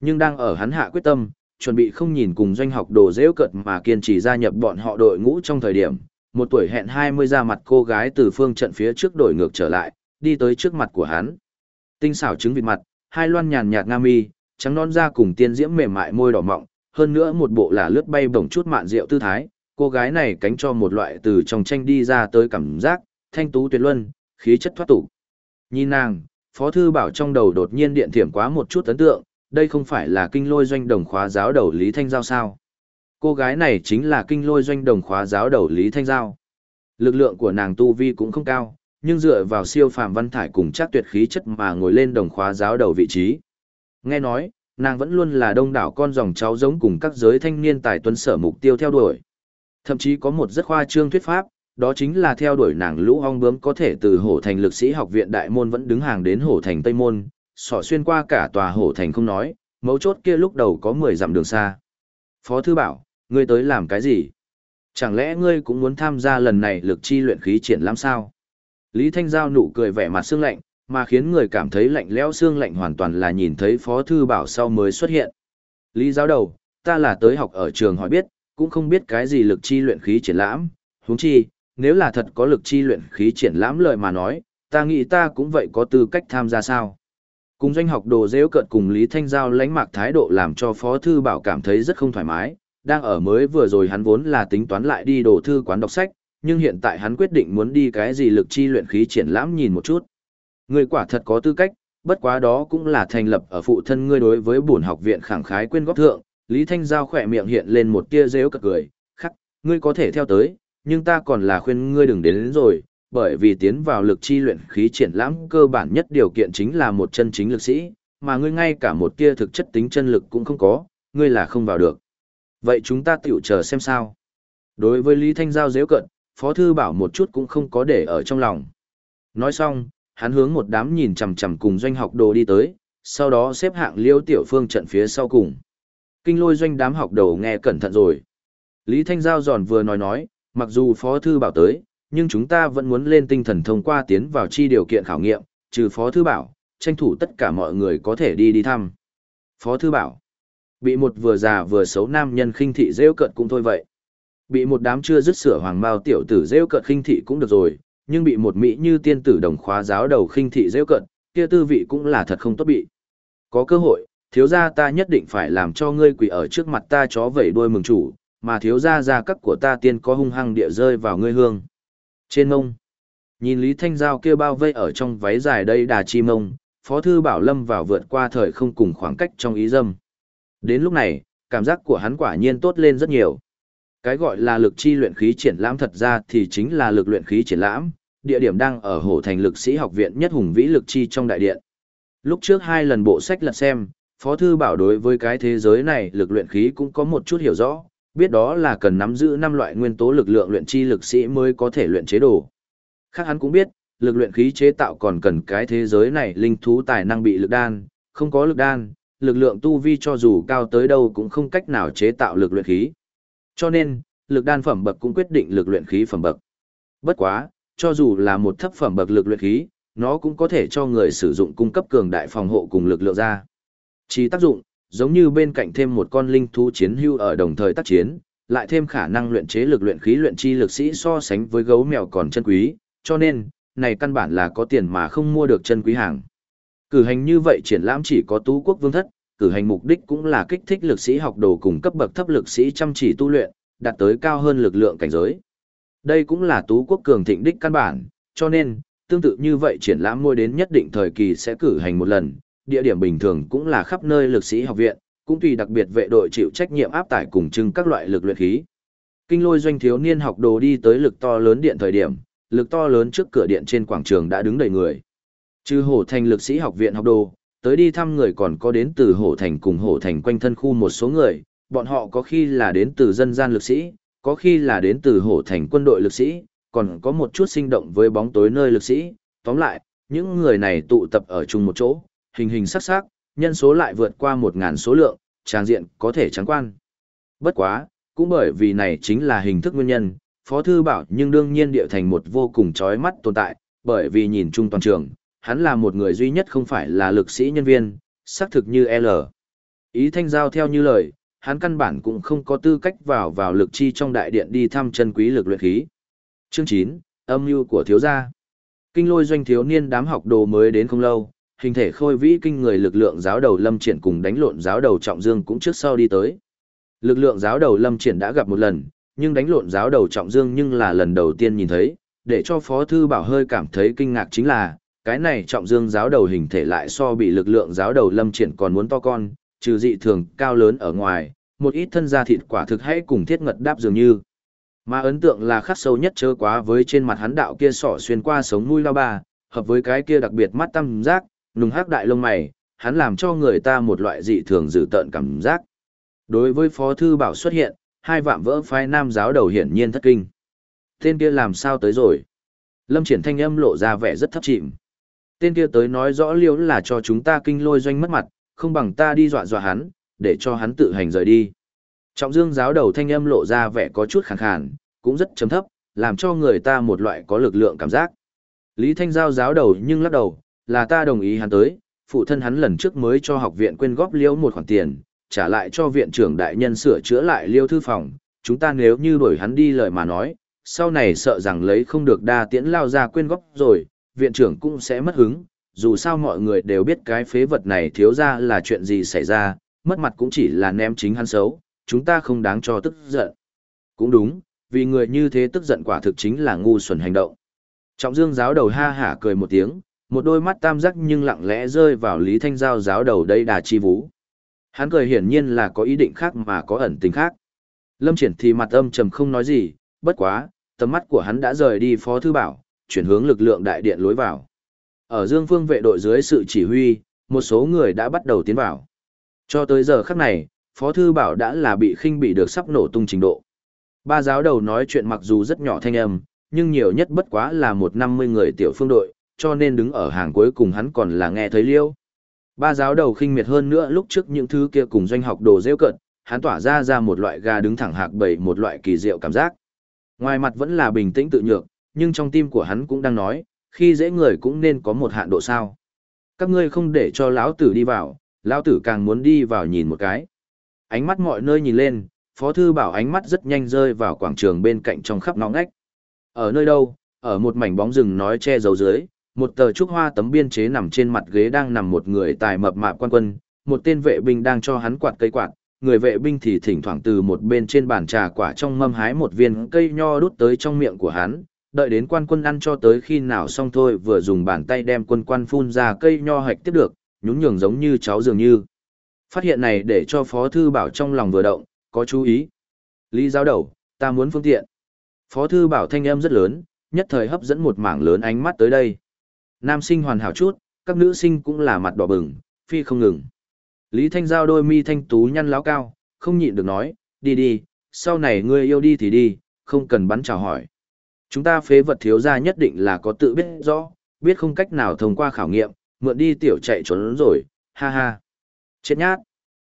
Nhưng đang ở hắn hạ quyết tâm, chuẩn bị không nhìn cùng doanh học đồ dễ cợt mà kiên trì gia nhập bọn họ đội ngũ trong thời điểm, một tuổi hẹn 20 ra mặt cô gái từ phương trận phía trước đổi ngược trở lại, đi tới trước mặt của hắn. Tinh xảo trứng vịt mặt, hai loan nhàn nhạt nga mi, trắng non da cùng tiên diễm mềm mại môi đỏ mọng, hơn nữa một bộ là lướt bay bổng chút mạn rượu tư thái, cô gái này cánh cho một loại từ trong tranh đi ra tới cảm giác, thanh tú tuyệt luân, khí chất thoát tục. Nhìn nàng, Phó Thư Bảo trong đầu đột nhiên điện thiểm quá một chút ấn tượng, đây không phải là kinh lôi doanh đồng khóa giáo đầu Lý Thanh Giao sao. Cô gái này chính là kinh lôi doanh đồng khóa giáo đầu Lý Thanh Giao. Lực lượng của nàng tu vi cũng không cao, nhưng dựa vào siêu phàm văn thải cùng chắc tuyệt khí chất mà ngồi lên đồng khóa giáo đầu vị trí. Nghe nói, nàng vẫn luôn là đông đảo con dòng cháu giống cùng các giới thanh niên tài tuấn sở mục tiêu theo đuổi. Thậm chí có một rất khoa trương thuyết pháp, đó chính là theo đuổi nàng lũ ong bướm có thể từ hổ thành lực sĩ học viện đại môn vẫn đứng hàng đến hổ thành tây môn, sỏ xuyên qua cả tòa hổ thành không nói, mấu chốt kia lúc đầu có 10 dặm đường xa. Phó thư bảo, ngươi tới làm cái gì? Chẳng lẽ ngươi cũng muốn tham gia lần này lực chi luyện khí triển lãm sao? Lý Thanh Giao nụ cười vẻ mặt xương lạnh, mà khiến người cảm thấy lạnh lẽo xương lạnh hoàn toàn là nhìn thấy Phó Thư Bảo sau mới xuất hiện. Lý giáo đầu, ta là tới học ở trường hỏi biết, cũng không biết cái gì lực chi luyện khí triển lãm, huống chi, nếu là thật có lực chi luyện khí triển lãm lời mà nói, ta nghĩ ta cũng vậy có tư cách tham gia sao. Cùng doanh học đồ dễ cận cùng Lý Thanh Giao lánh mạc thái độ làm cho Phó Thư Bảo cảm thấy rất không thoải mái, đang ở mới vừa rồi hắn vốn là tính toán lại đi đồ thư quán đọc sách, nhưng hiện tại hắn quyết định muốn đi cái gì lực chi luyện khí triển lãm nhìn một chút. Người quả thật có tư cách, bất quá đó cũng là thành lập ở phụ thân ngươi đối với bổn học viện khẳng khái quyên góp thượng, Lý Thanh Giao khỏe miệng hiện lên một tia rêu cật cười, khắc, ngươi có thể theo tới, nhưng ta còn là khuyên ngươi đừng đến, đến rồi, bởi vì tiến vào lực chi luyện khí triển lãm cơ bản nhất điều kiện chính là một chân chính lực sĩ, mà ngươi ngay cả một tia thực chất tính chân lực cũng không có, ngươi là không vào được. Vậy chúng ta tiểu chờ xem sao. Đối với Lý Thanh Giao dễ cận, Phó Thư Bảo một chút cũng không có để ở trong lòng. Nói xong, hắn hướng một đám nhìn chằm chằm cùng doanh học đồ đi tới, sau đó xếp hạng liêu tiểu phương trận phía sau cùng. Kinh lôi doanh đám học đầu nghe cẩn thận rồi. Lý Thanh Giao giòn vừa nói nói, mặc dù Phó Thư Bảo tới, nhưng chúng ta vẫn muốn lên tinh thần thông qua tiến vào chi điều kiện khảo nghiệm, trừ Phó Thư Bảo, tranh thủ tất cả mọi người có thể đi đi thăm. Phó Thư Bảo, Bị một vừa già vừa xấu nam nhân khinh thị rêu cợt cũng thôi vậy. Bị một đám chưa dứt sửa hoàng bao tiểu tử rêu cợt khinh thị cũng được rồi, nhưng bị một mỹ như tiên tử đồng khóa giáo đầu khinh thị rêu cợt, kia tư vị cũng là thật không tốt bị. Có cơ hội, thiếu gia ta nhất định phải làm cho ngươi quỳ ở trước mặt ta chó vẩy đuôi mừng chủ, mà thiếu gia gia cấp của ta tiên có hung hăng địa rơi vào ngươi hương. Trên mông, nhìn Lý Thanh Giao kia bao vây ở trong váy dài đây đà chi mông, Phó Thư Bảo Lâm vào vượt qua thời không cùng khoảng cách trong ý dâm. Đến lúc này, cảm giác của hắn quả nhiên tốt lên rất nhiều. Cái gọi là lực chi luyện khí triển lãm thật ra thì chính là lực luyện khí triển lãm, địa điểm đang ở Hồ Thành Lực Sĩ Học viện nhất hùng vĩ lực chi trong đại điện. Lúc trước hai lần bộ sách lật xem, Phó Thư Bảo đối với cái thế giới này lực luyện khí cũng có một chút hiểu rõ, biết đó là cần nắm giữ năm loại nguyên tố lực lượng luyện chi lực sĩ mới có thể luyện chế đồ. Khác hắn cũng biết, lực luyện khí chế tạo còn cần cái thế giới này linh thú tài năng bị lực đan, không có lực đan, lực lượng tu vi cho dù cao tới đâu cũng không cách nào chế tạo lực luyện khí. Cho nên, lực đan phẩm bậc cũng quyết định lực luyện khí phẩm bậc. Bất quá, cho dù là một thấp phẩm bậc lực luyện khí, nó cũng có thể cho người sử dụng cung cấp cường đại phòng hộ cùng lực lượng ra. Chỉ tác dụng, giống như bên cạnh thêm một con linh thú chiến hưu ở đồng thời tác chiến, lại thêm khả năng luyện chế lực luyện khí luyện chi lực sĩ so sánh với gấu mèo còn chân quý, cho nên, này căn bản là có tiền mà không mua được chân quý hàng. Cử hành như vậy triển lãm chỉ có tú quốc vương thất, cử hành mục đích cũng là kích thích lực sĩ học đồ cùng cấp bậc thấp lực sĩ chăm chỉ tu luyện, đạt tới cao hơn lực lượng cảnh giới. Đây cũng là tú quốc cường thịnh đích căn bản, cho nên, tương tự như vậy triển lãm môi đến nhất định thời kỳ sẽ cử hành một lần, địa điểm bình thường cũng là khắp nơi lực sĩ học viện, cũng tùy đặc biệt vệ đội chịu trách nhiệm áp tải cùng trưng các loại lực luyện khí. Kinh lôi doanh thiếu niên học đồ đi tới lực to lớn điện thời điểm, lực to lớn trước cửa điện trên quảng trường đã đứng đầy người. Trừ hổ thành lực sĩ học viện học đồ, tới đi thăm người còn có đến từ hổ thành cùng hổ thành quanh thân khu một số người, bọn họ có khi là đến từ dân gian lực sĩ, có khi là đến từ hổ thành quân đội lực sĩ, còn có một chút sinh động với bóng tối nơi lực sĩ. Tóm lại, những người này tụ tập ở chung một chỗ, hình hình sắc sắc, nhân số lại vượt qua một ngàn số lượng, trang diện có thể trắng quan. Bất quá, cũng bởi vì này chính là hình thức nguyên nhân, Phó Thư Bảo nhưng đương nhiên địa thành một vô cùng chói mắt tồn tại, bởi vì nhìn chung toàn trường, hắn là một người duy nhất không phải là lực sĩ nhân viên, xác thực như L. Ý thanh giao theo như lời, hắn căn bản cũng không có tư cách vào vào lực chi trong đại điện đi thăm chân quý lực luyện khí. Chương 9, âm mưu của thiếu gia. Kinh lôi doanh thiếu niên đám học đồ mới đến không lâu, hình thể khôi vĩ kinh người lực lượng giáo đầu Lâm Triển cùng đánh lộn giáo đầu Trọng Dương cũng trước sau đi tới. Lực lượng giáo đầu Lâm Triển đã gặp một lần, nhưng đánh lộn giáo đầu Trọng Dương nhưng là lần đầu tiên nhìn thấy, để cho Phó Thư Bảo hơi cảm thấy kinh ngạc chính là, cái này Trọng Dương giáo đầu hình thể lại so bị lực lượng giáo đầu Lâm Triển còn muốn to con, trừ dị thường cao lớn ở ngoài, một ít thân da thịt quả thực hãy cùng thiết ngật đáp dường như. Mà ấn tượng là khắc sâu nhất chớ quá với trên mặt hắn đạo kia sỏ xuyên qua sống mũi lao ba, hợp với cái kia đặc biệt mắt tâm giác, nùng hắc đại lông mày, hắn làm cho người ta một loại dị thường dự tợn cảm giác. Đối với Phó Thư Bảo xuất hiện, hai vạm vỡ phái nam giáo đầu hiển nhiên thất kinh. Tên kia làm sao tới rồi? Lâm triển thanh âm lộ ra vẻ rất thấp chìm. Tên kia tới nói rõ liếu là cho chúng ta kinh lôi doanh mất mặt, không bằng ta đi dọa dọa hắn, để cho hắn tự hành rời đi. Trọng dương giáo đầu thanh âm lộ ra vẻ có chút khàn khàn, cũng rất chấm thấp, làm cho người ta một loại có lực lượng cảm giác. Lý Thanh Giao giáo đầu nhưng lắc đầu, là ta đồng ý hắn tới, phụ thân hắn lần trước mới cho học viện quyên góp liễu một khoản tiền, trả lại cho viện trưởng đại nhân sửa chữa lại liêu thư phòng, chúng ta nếu như đuổi hắn đi lời mà nói, sau này sợ rằng lấy không được đa tiễn lao ra quyên góp rồi, viện trưởng cũng sẽ mất hứng, dù sao mọi người đều biết cái phế vật này thiếu ra là chuyện gì xảy ra, mất mặt cũng chỉ là ném chính hắn xấu, chúng ta không đáng cho tức giận. Cũng đúng, vì người như thế tức giận quả thực chính là ngu xuẩn hành động. Trọng dương giáo đầu ha hả cười một tiếng, một đôi mắt tam giác nhưng lặng lẽ rơi vào Lý Thanh Giao giáo đầu đây đà chi vũ. Hắn cười hiển nhiên là có ý định khác mà có ẩn tình khác. Lâm triển thì mặt âm trầm không nói gì, bất quá, tầm mắt của hắn đã rời đi phó thư bảo, chuyển hướng lực lượng đại điện lối vào. Ở dương phương vệ đội dưới sự chỉ huy, một số người đã bắt đầu tiến vào. Cho tới giờ khắc này, phó thư bảo đã là bị khinh bị được sắp nổ tung trình độ. Ba giáo đầu nói chuyện mặc dù rất nhỏ thanh âm, nhưng nhiều nhất bất quá là một năm mươi người tiểu phương đội, cho nên đứng ở hàng cuối cùng hắn còn là nghe thấy liêu. Ba giáo đầu khinh miệt hơn nữa lúc trước những thứ kia cùng doanh học đồ rêu cận, hắn tỏa ra ra một loại gà đứng thẳng hạc bầy một loại kỳ diệu cảm giác. Ngoài mặt vẫn là bình tĩnh tự nhược, nhưng trong tim của hắn cũng đang nói, khi dễ người cũng nên có một hạn độ sao. Các ngươi không để cho lão tử đi vào, lão tử càng muốn đi vào nhìn một cái. Ánh mắt mọi nơi nhìn lên, Phó Thư Bảo ánh mắt rất nhanh rơi vào quảng trường bên cạnh trong khắp nóng ngách. Ở nơi đâu, ở một mảnh bóng rừng nói che dấu dưới, một tờ trúc hoa tấm biên chế nằm trên mặt ghế đang nằm một người tài mập mạp quan quân, một tên vệ binh đang cho hắn quạt cây quạt, người vệ binh thì thỉnh thoảng từ một bên trên bàn trà quả trong mâm hái một viên cây nho đút tới trong miệng của hắn, đợi đến quan quân ăn cho tới khi nào xong thôi vừa dùng bàn tay đem quân quan phun ra cây nho hạch tiếp được, nhún nhường giống như cháu dường như. Phát hiện này để cho Phó Thư Bảo trong lòng vừa động, có chú ý. Lý giáo đầu, Ta muốn phương tiện. Phó thư bảo thanh âm rất lớn, nhất thời hấp dẫn một mảng lớn ánh mắt tới đây. Nam sinh hoàn hảo chút, các nữ sinh cũng là mặt đỏ bừng, phi không ngừng. Lý Thanh Giao đôi mi thanh tú nhăn láo cao, không nhịn được nói, đi đi, sau này ngươi yêu đi thì đi, không cần bắn chào hỏi. Chúng ta phế vật thiếu gia nhất định là có tự biết rõ, biết không cách nào thông qua khảo nghiệm, mượn đi tiểu chạy trốn rồi, ha ha. Chết nhát.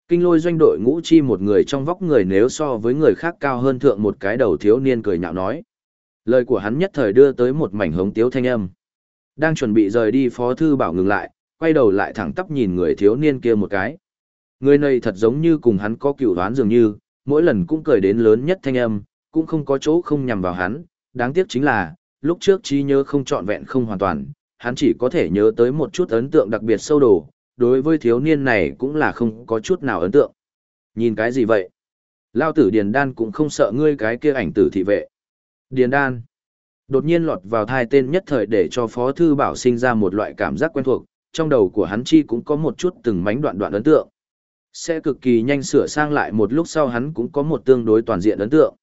Kinh lôi doanh đội ngũ chi một người trong vóc người nếu so với người khác cao hơn thượng một cái đầu thiếu niên cười nhạo nói. Lời của hắn nhất thời đưa tới một mảnh hống tiếu thanh âm. Đang chuẩn bị rời đi phó thư bảo ngừng lại, quay đầu lại thẳng tắp nhìn người thiếu niên kia một cái. Người này thật giống như cùng hắn có cựu đoán dường như, mỗi lần cũng cười đến lớn nhất thanh âm, cũng không có chỗ không nhằm vào hắn, đáng tiếc chính là, lúc trước trí nhớ không trọn vẹn không hoàn toàn, hắn chỉ có thể nhớ tới một chút ấn tượng đặc biệt sâu đồ, đối với thiếu niên này cũng là không có chút nào ấn tượng. Nhìn cái gì vậy? Lao tử Điền Đan cũng không sợ ngươi cái kia ảnh tử thị vệ. Điền Đan. Đột nhiên lọt vào thai tên nhất thời để cho Phó Thư Bảo sinh ra một loại cảm giác quen thuộc, trong đầu của hắn chi cũng có một chút từng mánh đoạn đoạn ấn tượng. Sẽ cực kỳ nhanh sửa sang lại một lúc sau hắn cũng có một tương đối toàn diện ấn tượng.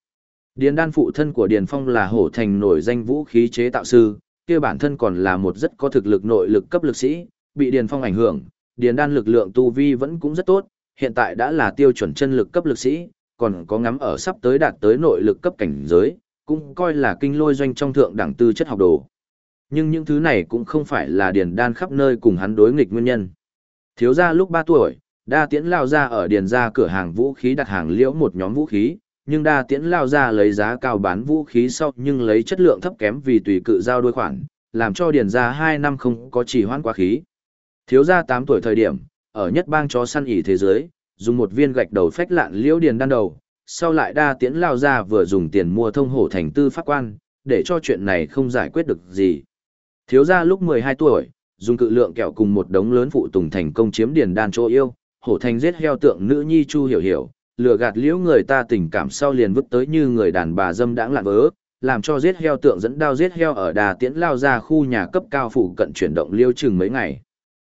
Điền đan phụ thân của Điền Phong là hổ thành nổi danh vũ khí chế tạo sư, kia bản thân còn là một rất có thực lực nội lực cấp lực sĩ, bị Điền Phong ảnh hưởng, Điền đan lực lượng tu vi vẫn cũng rất tốt, hiện tại đã là tiêu chuẩn chân lực cấp lực sĩ, còn có ngắm ở sắp tới đạt tới nội lực cấp cảnh giới, cũng coi là kinh lôi doanh trong thượng đẳng tư chất học đồ. Nhưng những thứ này cũng không phải là Điền đan khắp nơi cùng hắn đối nghịch nguyên nhân. Thiếu gia lúc 3 tuổi, đa tiễn lao ra ở Điền gia cửa hàng vũ khí đặt hàng liễu một nhóm vũ khí, nhưng đa tiễn lao ra lấy giá cao bán vũ khí sau nhưng lấy chất lượng thấp kém vì tùy cự giao đôi khoản, làm cho điền ra 2 năm không có chỉ hoãn quá khí. Thiếu gia 8 tuổi thời điểm, ở nhất bang chó săn ỉ thế giới, dùng một viên gạch đầu phách lạn liễu điền đan đầu, sau lại đa tiễn lao ra vừa dùng tiền mua thông hổ thành tư pháp quan, để cho chuyện này không giải quyết được gì. Thiếu gia lúc 12 tuổi, dùng cự lượng kẹo cùng một đống lớn phụ tùng thành công chiếm điền đan chỗ yêu, hổ thành giết heo tượng nữ nhi chu hiểu hiểu, lừa gạt liễu người ta tình cảm sau liền vứt tới như người đàn bà dâm đãng lạn vớ, làm cho giết heo tượng dẫn đao giết heo ở đà tiễn lao ra khu nhà cấp cao phụ cận chuyển động liêu chừng mấy ngày.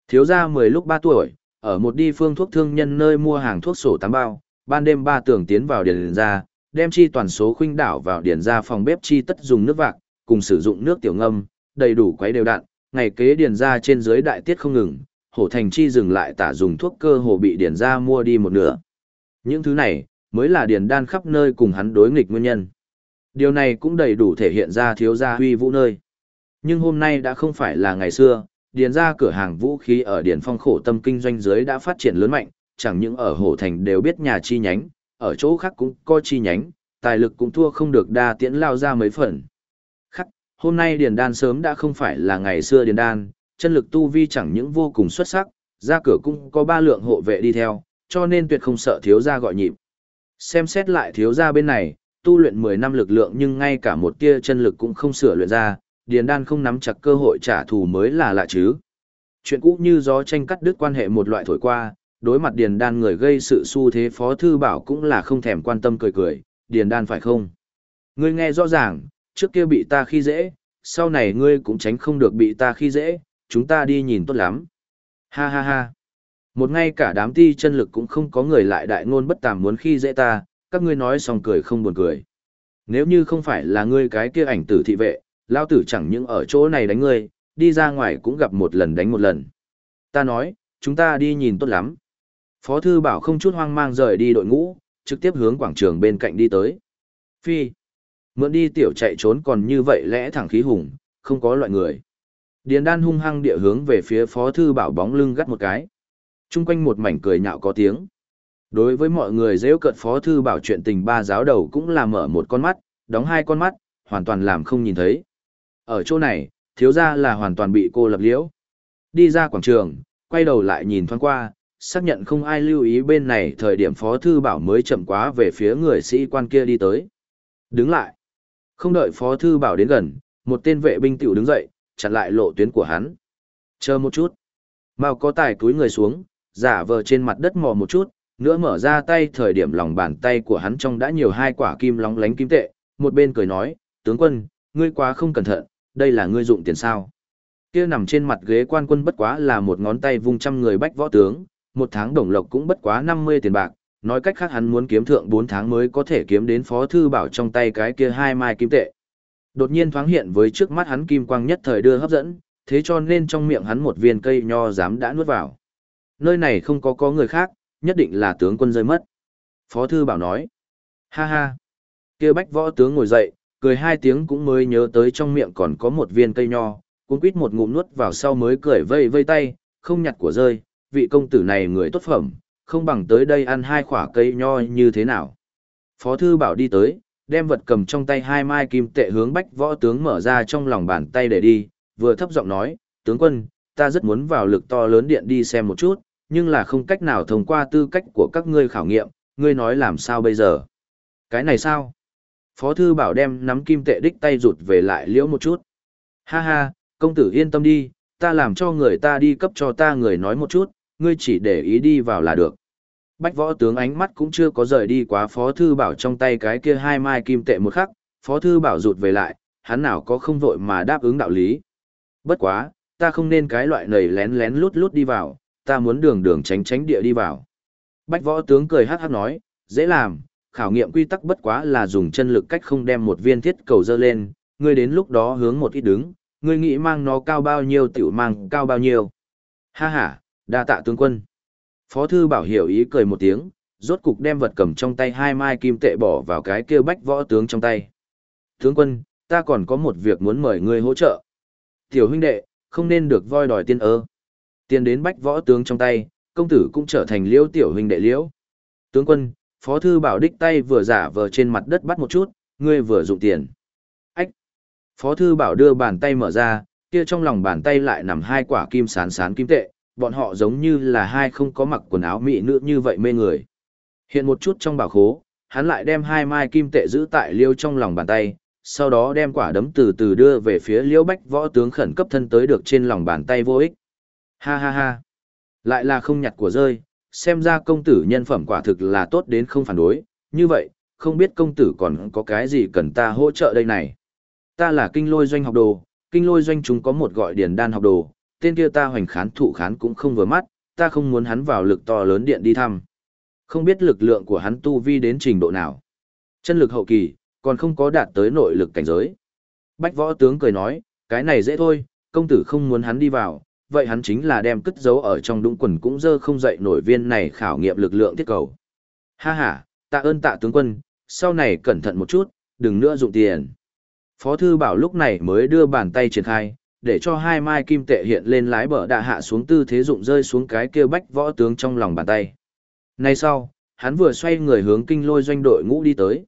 Thiếu gia mười lúc ba tuổi, ở một đi phương thuốc thương nhân nơi mua hàng thuốc sổ tám bao, ban đêm ba tưởng tiến vào điền ra, đem chi toàn số khuynh đảo vào điền ra phòng bếp chi tất dùng nước vạc, cùng sử dụng nước tiểu ngâm, đầy đủ quấy đều đặn, ngày kế điền ra trên dưới đại tiết không ngừng, hổ thành chi dừng lại tả dùng thuốc cơ hồ bị điền ra mua đi một nửa. Những thứ này, mới là điền đan khắp nơi cùng hắn đối nghịch nguyên nhân. Điều này cũng đầy đủ thể hiện ra thiếu gia huy vũ nơi. Nhưng hôm nay đã không phải là ngày xưa, điền ra cửa hàng vũ khí ở điền phong khổ tâm kinh doanh dưới đã phát triển lớn mạnh, chẳng những ở Hổ Thành đều biết nhà chi nhánh, ở chỗ khác cũng có chi nhánh, tài lực cũng thua không được đa tiễn lao ra mấy phần. Khắc, hôm nay điền đan sớm đã không phải là ngày xưa điền đan, chân lực tu vi chẳng những vô cùng xuất sắc, ra cửa cũng có ba lượng hộ vệ đi theo, cho nên tuyệt không sợ thiếu gia gọi nhịp. Xem xét lại thiếu gia bên này, tu luyện 10 năm lực lượng nhưng ngay cả một tia chân lực cũng không sửa luyện ra, Điền Đan không nắm chặt cơ hội trả thù mới là lạ chứ. Chuyện cũ như gió tranh cắt đứt quan hệ một loại thổi qua, đối mặt Điền Đan người gây sự xu thế Phó Thư Bảo cũng là không thèm quan tâm cười cười, Điền Đan phải không? Ngươi nghe rõ ràng, trước kia bị ta khi dễ, sau này ngươi cũng tránh không được bị ta khi dễ, chúng ta đi nhìn tốt lắm. Ha ha ha. Một ngay cả đám ti chân lực cũng không có người lại đại ngôn bất tàm muốn khi dễ ta, các ngươi nói xong cười không buồn cười. Nếu như không phải là ngươi cái kia ảnh tử thị vệ, lao tử chẳng những ở chỗ này đánh ngươi, đi ra ngoài cũng gặp một lần đánh một lần. Ta nói, chúng ta đi nhìn tốt lắm. Phó thư bảo không chút hoang mang rời đi đội ngũ, trực tiếp hướng quảng trường bên cạnh đi tới. Phi. Mượn đi tiểu chạy trốn còn như vậy lẽ thẳng khí hùng, không có loại người. Điền đan hung hăng địa hướng về phía phó thư bảo bóng lưng gắt một cái chung quanh một mảnh cười nhạo có tiếng. Đối với mọi người dễ cợt phó thư bảo chuyện tình ba giáo đầu cũng là mở một con mắt, đóng hai con mắt, hoàn toàn làm không nhìn thấy. Ở chỗ này, thiếu ra là hoàn toàn bị cô lập liễu. Đi ra quảng trường, quay đầu lại nhìn thoáng qua, xác nhận không ai lưu ý bên này thời điểm phó thư bảo mới chậm quá về phía người sĩ quan kia đi tới. Đứng lại. Không đợi phó thư bảo đến gần, một tên vệ binh tiểu đứng dậy, chặn lại lộ tuyến của hắn. Chờ một chút. Mao có tài túi người xuống, giả vờ trên mặt đất mò một chút, nữa mở ra tay thời điểm lòng bàn tay của hắn trong đã nhiều hai quả kim lóng lánh kim tệ, một bên cười nói, tướng quân, ngươi quá không cẩn thận, đây là ngươi dụng tiền sao. Kia nằm trên mặt ghế quan quân bất quá là một ngón tay vung trăm người bách võ tướng, một tháng đồng lộc cũng bất quá 50 tiền bạc, nói cách khác hắn muốn kiếm thượng 4 tháng mới có thể kiếm đến phó thư bảo trong tay cái kia hai mai kim tệ. Đột nhiên thoáng hiện với trước mắt hắn kim quang nhất thời đưa hấp dẫn, thế cho nên trong miệng hắn một viên cây nho dám đã nuốt vào. Nơi này không có có người khác, nhất định là tướng quân rơi mất. Phó thư bảo nói, ha ha, kia bách võ tướng ngồi dậy, cười hai tiếng cũng mới nhớ tới trong miệng còn có một viên cây nho, cũng quýt một ngụm nuốt vào sau mới cười vây vây tay, không nhặt của rơi, vị công tử này người tốt phẩm, không bằng tới đây ăn hai quả cây nho như thế nào. Phó thư bảo đi tới, đem vật cầm trong tay hai mai kim tệ hướng bách võ tướng mở ra trong lòng bàn tay để đi, vừa thấp giọng nói, tướng quân, ta rất muốn vào lực to lớn điện đi xem một chút, nhưng là không cách nào thông qua tư cách của các ngươi khảo nghiệm, ngươi nói làm sao bây giờ? Cái này sao? Phó thư bảo đem nắm kim tệ đích tay rụt về lại liễu một chút. Ha ha, công tử yên tâm đi, ta làm cho người ta đi cấp cho ta người nói một chút, ngươi chỉ để ý đi vào là được. Bách võ tướng ánh mắt cũng chưa có rời đi quá phó thư bảo trong tay cái kia hai mai kim tệ một khắc, phó thư bảo rụt về lại, hắn nào có không vội mà đáp ứng đạo lý. Bất quá, ta không nên cái loại nầy lén lén lút lút đi vào, ta muốn đường đường tránh tránh địa đi vào. Bách võ tướng cười hát hát nói, dễ làm, khảo nghiệm quy tắc bất quá là dùng chân lực cách không đem một viên thiết cầu dơ lên, ngươi đến lúc đó hướng một ít đứng, ngươi nghĩ mang nó cao bao nhiêu tiểu mang cao bao nhiêu. Ha ha, đa tạ tướng quân. Phó thư bảo hiểu ý cười một tiếng, rốt cục đem vật cầm trong tay hai mai kim tệ bỏ vào cái kêu bách võ tướng trong tay. Tướng quân, ta còn có một việc muốn mời ngươi hỗ trợ. Tiểu huynh đệ, không nên được voi đòi tiên ơ. Tiền đến bách võ tướng trong tay, công tử cũng trở thành liễu tiểu huynh đệ liễu. Tướng quân, phó thư bảo đích tay vừa giả vờ trên mặt đất bắt một chút, ngươi vừa dụng tiền. Ách! Phó thư bảo đưa bàn tay mở ra, kia trong lòng bàn tay lại nằm hai quả kim sán sán kim tệ, bọn họ giống như là hai không có mặc quần áo mỹ nữ như vậy mê người. Hiện một chút trong bảo khố, hắn lại đem hai mai kim tệ giữ tại liêu trong lòng bàn tay, sau đó đem quả đấm từ từ đưa về phía liêu bách võ tướng khẩn cấp thân tới được trên lòng bàn tay vô ích. Ha ha ha! Lại là không nhặt của rơi, xem ra công tử nhân phẩm quả thực là tốt đến không phản đối, như vậy, không biết công tử còn có cái gì cần ta hỗ trợ đây này. Ta là kinh lôi doanh học đồ, kinh lôi doanh chúng có một gọi điền đan học đồ, tên kia ta hoành khán thụ khán cũng không vừa mắt, ta không muốn hắn vào lực to lớn điện đi thăm. Không biết lực lượng của hắn tu vi đến trình độ nào. Chân lực hậu kỳ, còn không có đạt tới nội lực cảnh giới. Bách võ tướng cười nói, cái này dễ thôi, công tử không muốn hắn đi vào, vậy hắn chính là đem cất giấu ở trong đũng quần cũng dơ không dậy nổi viên này khảo nghiệm lực lượng thiết cầu. Ha ha, tạ ơn tạ tướng quân, sau này cẩn thận một chút, đừng nữa dụng tiền. Phó thư bảo lúc này mới đưa bàn tay triển khai, để cho hai mai kim tệ hiện lên lái bờ đạ hạ xuống tư thế dụng rơi xuống cái kia bách võ tướng trong lòng bàn tay. Nay sau, hắn vừa xoay người hướng kinh lôi doanh đội ngũ đi tới.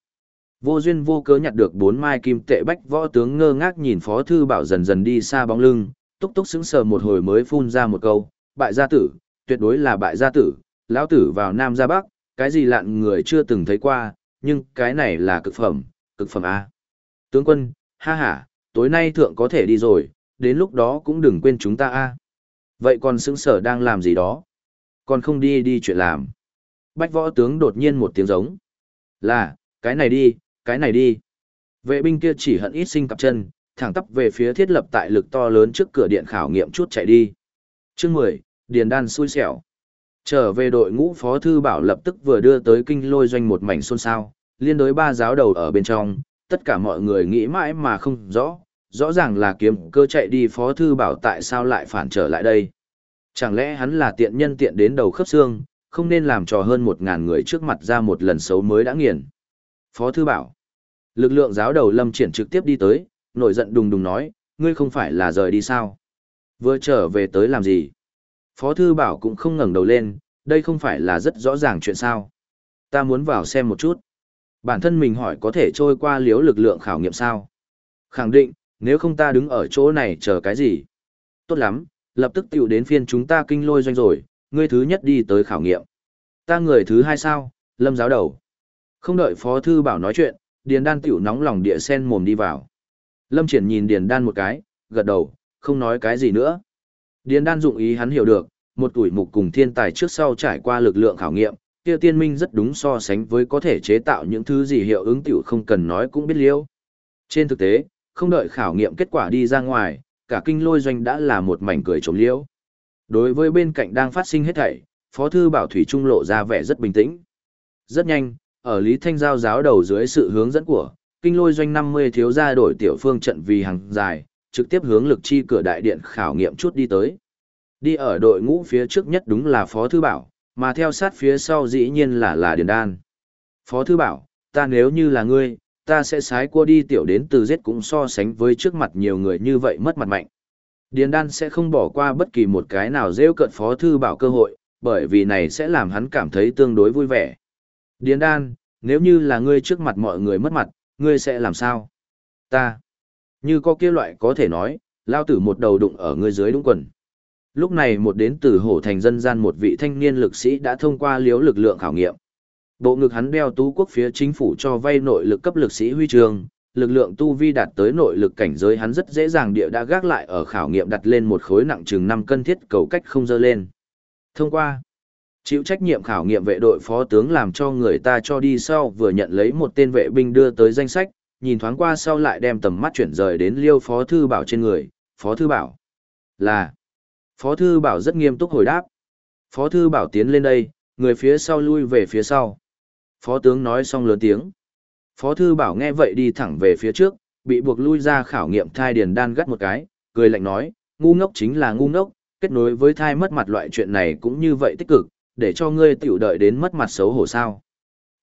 Vô duyên vô cớ nhặt được bốn mai kim tệ bách võ tướng ngơ ngác nhìn phó thư bảo dần dần đi xa bóng lưng, túc túc sững sờ một hồi mới phun ra một câu, bại gia tử, tuyệt đối là bại gia tử, lão tử vào Nam ra Bắc, cái gì lạn người chưa từng thấy qua, nhưng cái này là cực phẩm, cực phẩm A. Tướng quân, ha ha, tối nay thượng có thể đi rồi, đến lúc đó cũng đừng quên chúng ta A. Vậy còn sững sở đang làm gì đó? Còn không đi đi chuyện làm. Bách võ tướng đột nhiên một tiếng giống. Là, cái này đi, cái này đi. Vệ binh kia chỉ hận ít sinh cặp chân, thẳng tắp về phía thiết lập tại lực to lớn trước cửa điện khảo nghiệm chút chạy đi. Chương 10, Điền Đan xui xẻo. Trở về đội ngũ Phó Thư Bảo lập tức vừa đưa tới kinh lôi doanh một mảnh xôn xao, liên đối ba giáo đầu ở bên trong, tất cả mọi người nghĩ mãi mà không rõ, rõ ràng là kiếm cơ chạy đi Phó Thư Bảo tại sao lại phản trở lại đây. Chẳng lẽ hắn là tiện nhân tiện đến đầu khớp xương, không nên làm trò hơn một ngàn người trước mặt ra một lần xấu mới đã nghiền. Phó Thư Bảo. Lực lượng giáo đầu Lâm Triển trực tiếp đi tới, nổi giận đùng đùng nói, ngươi không phải là rời đi sao? Vừa trở về tới làm gì? Phó thư bảo cũng không ngẩng đầu lên, đây không phải là rất rõ ràng chuyện sao? Ta muốn vào xem một chút. Bản thân mình hỏi có thể trôi qua liếu lực lượng khảo nghiệm sao? Khẳng định, nếu không ta đứng ở chỗ này chờ cái gì? Tốt lắm, lập tức tiểu đến phiên chúng ta kinh lôi doanh rồi, ngươi thứ nhất đi tới khảo nghiệm. Ta người thứ hai sao? Lâm giáo đầu. Không đợi phó thư bảo nói chuyện, điền đan tiểu nóng lòng địa sen mồm đi vào. Lâm Triển nhìn Điền Đan một cái, gật đầu, không nói cái gì nữa. Điền Đan dụng ý hắn hiểu được, một tuổi mục cùng thiên tài trước sau trải qua lực lượng khảo nghiệm, kia tiên minh rất đúng so sánh với có thể chế tạo những thứ gì hiệu ứng tiểu không cần nói cũng biết liêu. Trên thực tế, không đợi khảo nghiệm kết quả đi ra ngoài, cả kinh lôi doanh đã là một mảnh cười trống liêu. Đối với bên cạnh đang phát sinh hết thảy, Phó Thư Bảo Thủy Trung lộ ra vẻ rất bình tĩnh. Rất nhanh, ở Lý Thanh Giao giáo đầu dưới sự hướng dẫn của, kinh lôi doanh 50 thiếu gia đổi tiểu phương trận vì hàng dài, trực tiếp hướng lực chi cửa đại điện khảo nghiệm chút đi tới. Đi ở đội ngũ phía trước nhất đúng là Phó Thư Bảo, mà theo sát phía sau dĩ nhiên là là Điền Đan. Phó Thư Bảo, ta nếu như là ngươi, ta sẽ sái cua đi tiểu đến từ giết cũng so sánh với trước mặt nhiều người như vậy mất mặt mạnh. Điền Đan sẽ không bỏ qua bất kỳ một cái nào rêu cận Phó Thư Bảo cơ hội, bởi vì này sẽ làm hắn cảm thấy tương đối vui vẻ. Điền Đan, nếu như là ngươi trước mặt mọi người mất mặt, ngươi sẽ làm sao? Ta. Như có kia loại có thể nói, lao tử một đầu đụng ở ngươi dưới đúng quần. Lúc này một đến từ hổ thành dân gian một vị thanh niên lực sĩ đã thông qua liếu lực lượng khảo nghiệm. Bộ ngực hắn đeo tú quốc phía chính phủ cho vay nội lực cấp lực sĩ huy trường, lực lượng tu vi đạt tới nội lực cảnh giới hắn rất dễ dàng địa đã gác lại ở khảo nghiệm đặt lên một khối nặng chừng 5 cân thiết cầu cách không dơ lên. Thông qua, chịu trách nhiệm khảo nghiệm vệ đội phó tướng làm cho người ta cho đi sau vừa nhận lấy một tên vệ binh đưa tới danh sách, nhìn thoáng qua sau lại đem tầm mắt chuyển rời đến liêu phó thư bảo trên người, phó thư bảo là Phó thư bảo rất nghiêm túc hồi đáp. Phó thư bảo tiến lên đây, người phía sau lui về phía sau. Phó tướng nói xong lớn tiếng. Phó thư bảo nghe vậy đi thẳng về phía trước, bị buộc lui ra khảo nghiệm thai điền đan gắt một cái, cười lạnh nói, ngu ngốc chính là ngu ngốc, kết nối với thai mất mặt loại chuyện này cũng như vậy tích cực, để cho ngươi tiểu đợi đến mất mặt xấu hổ sao.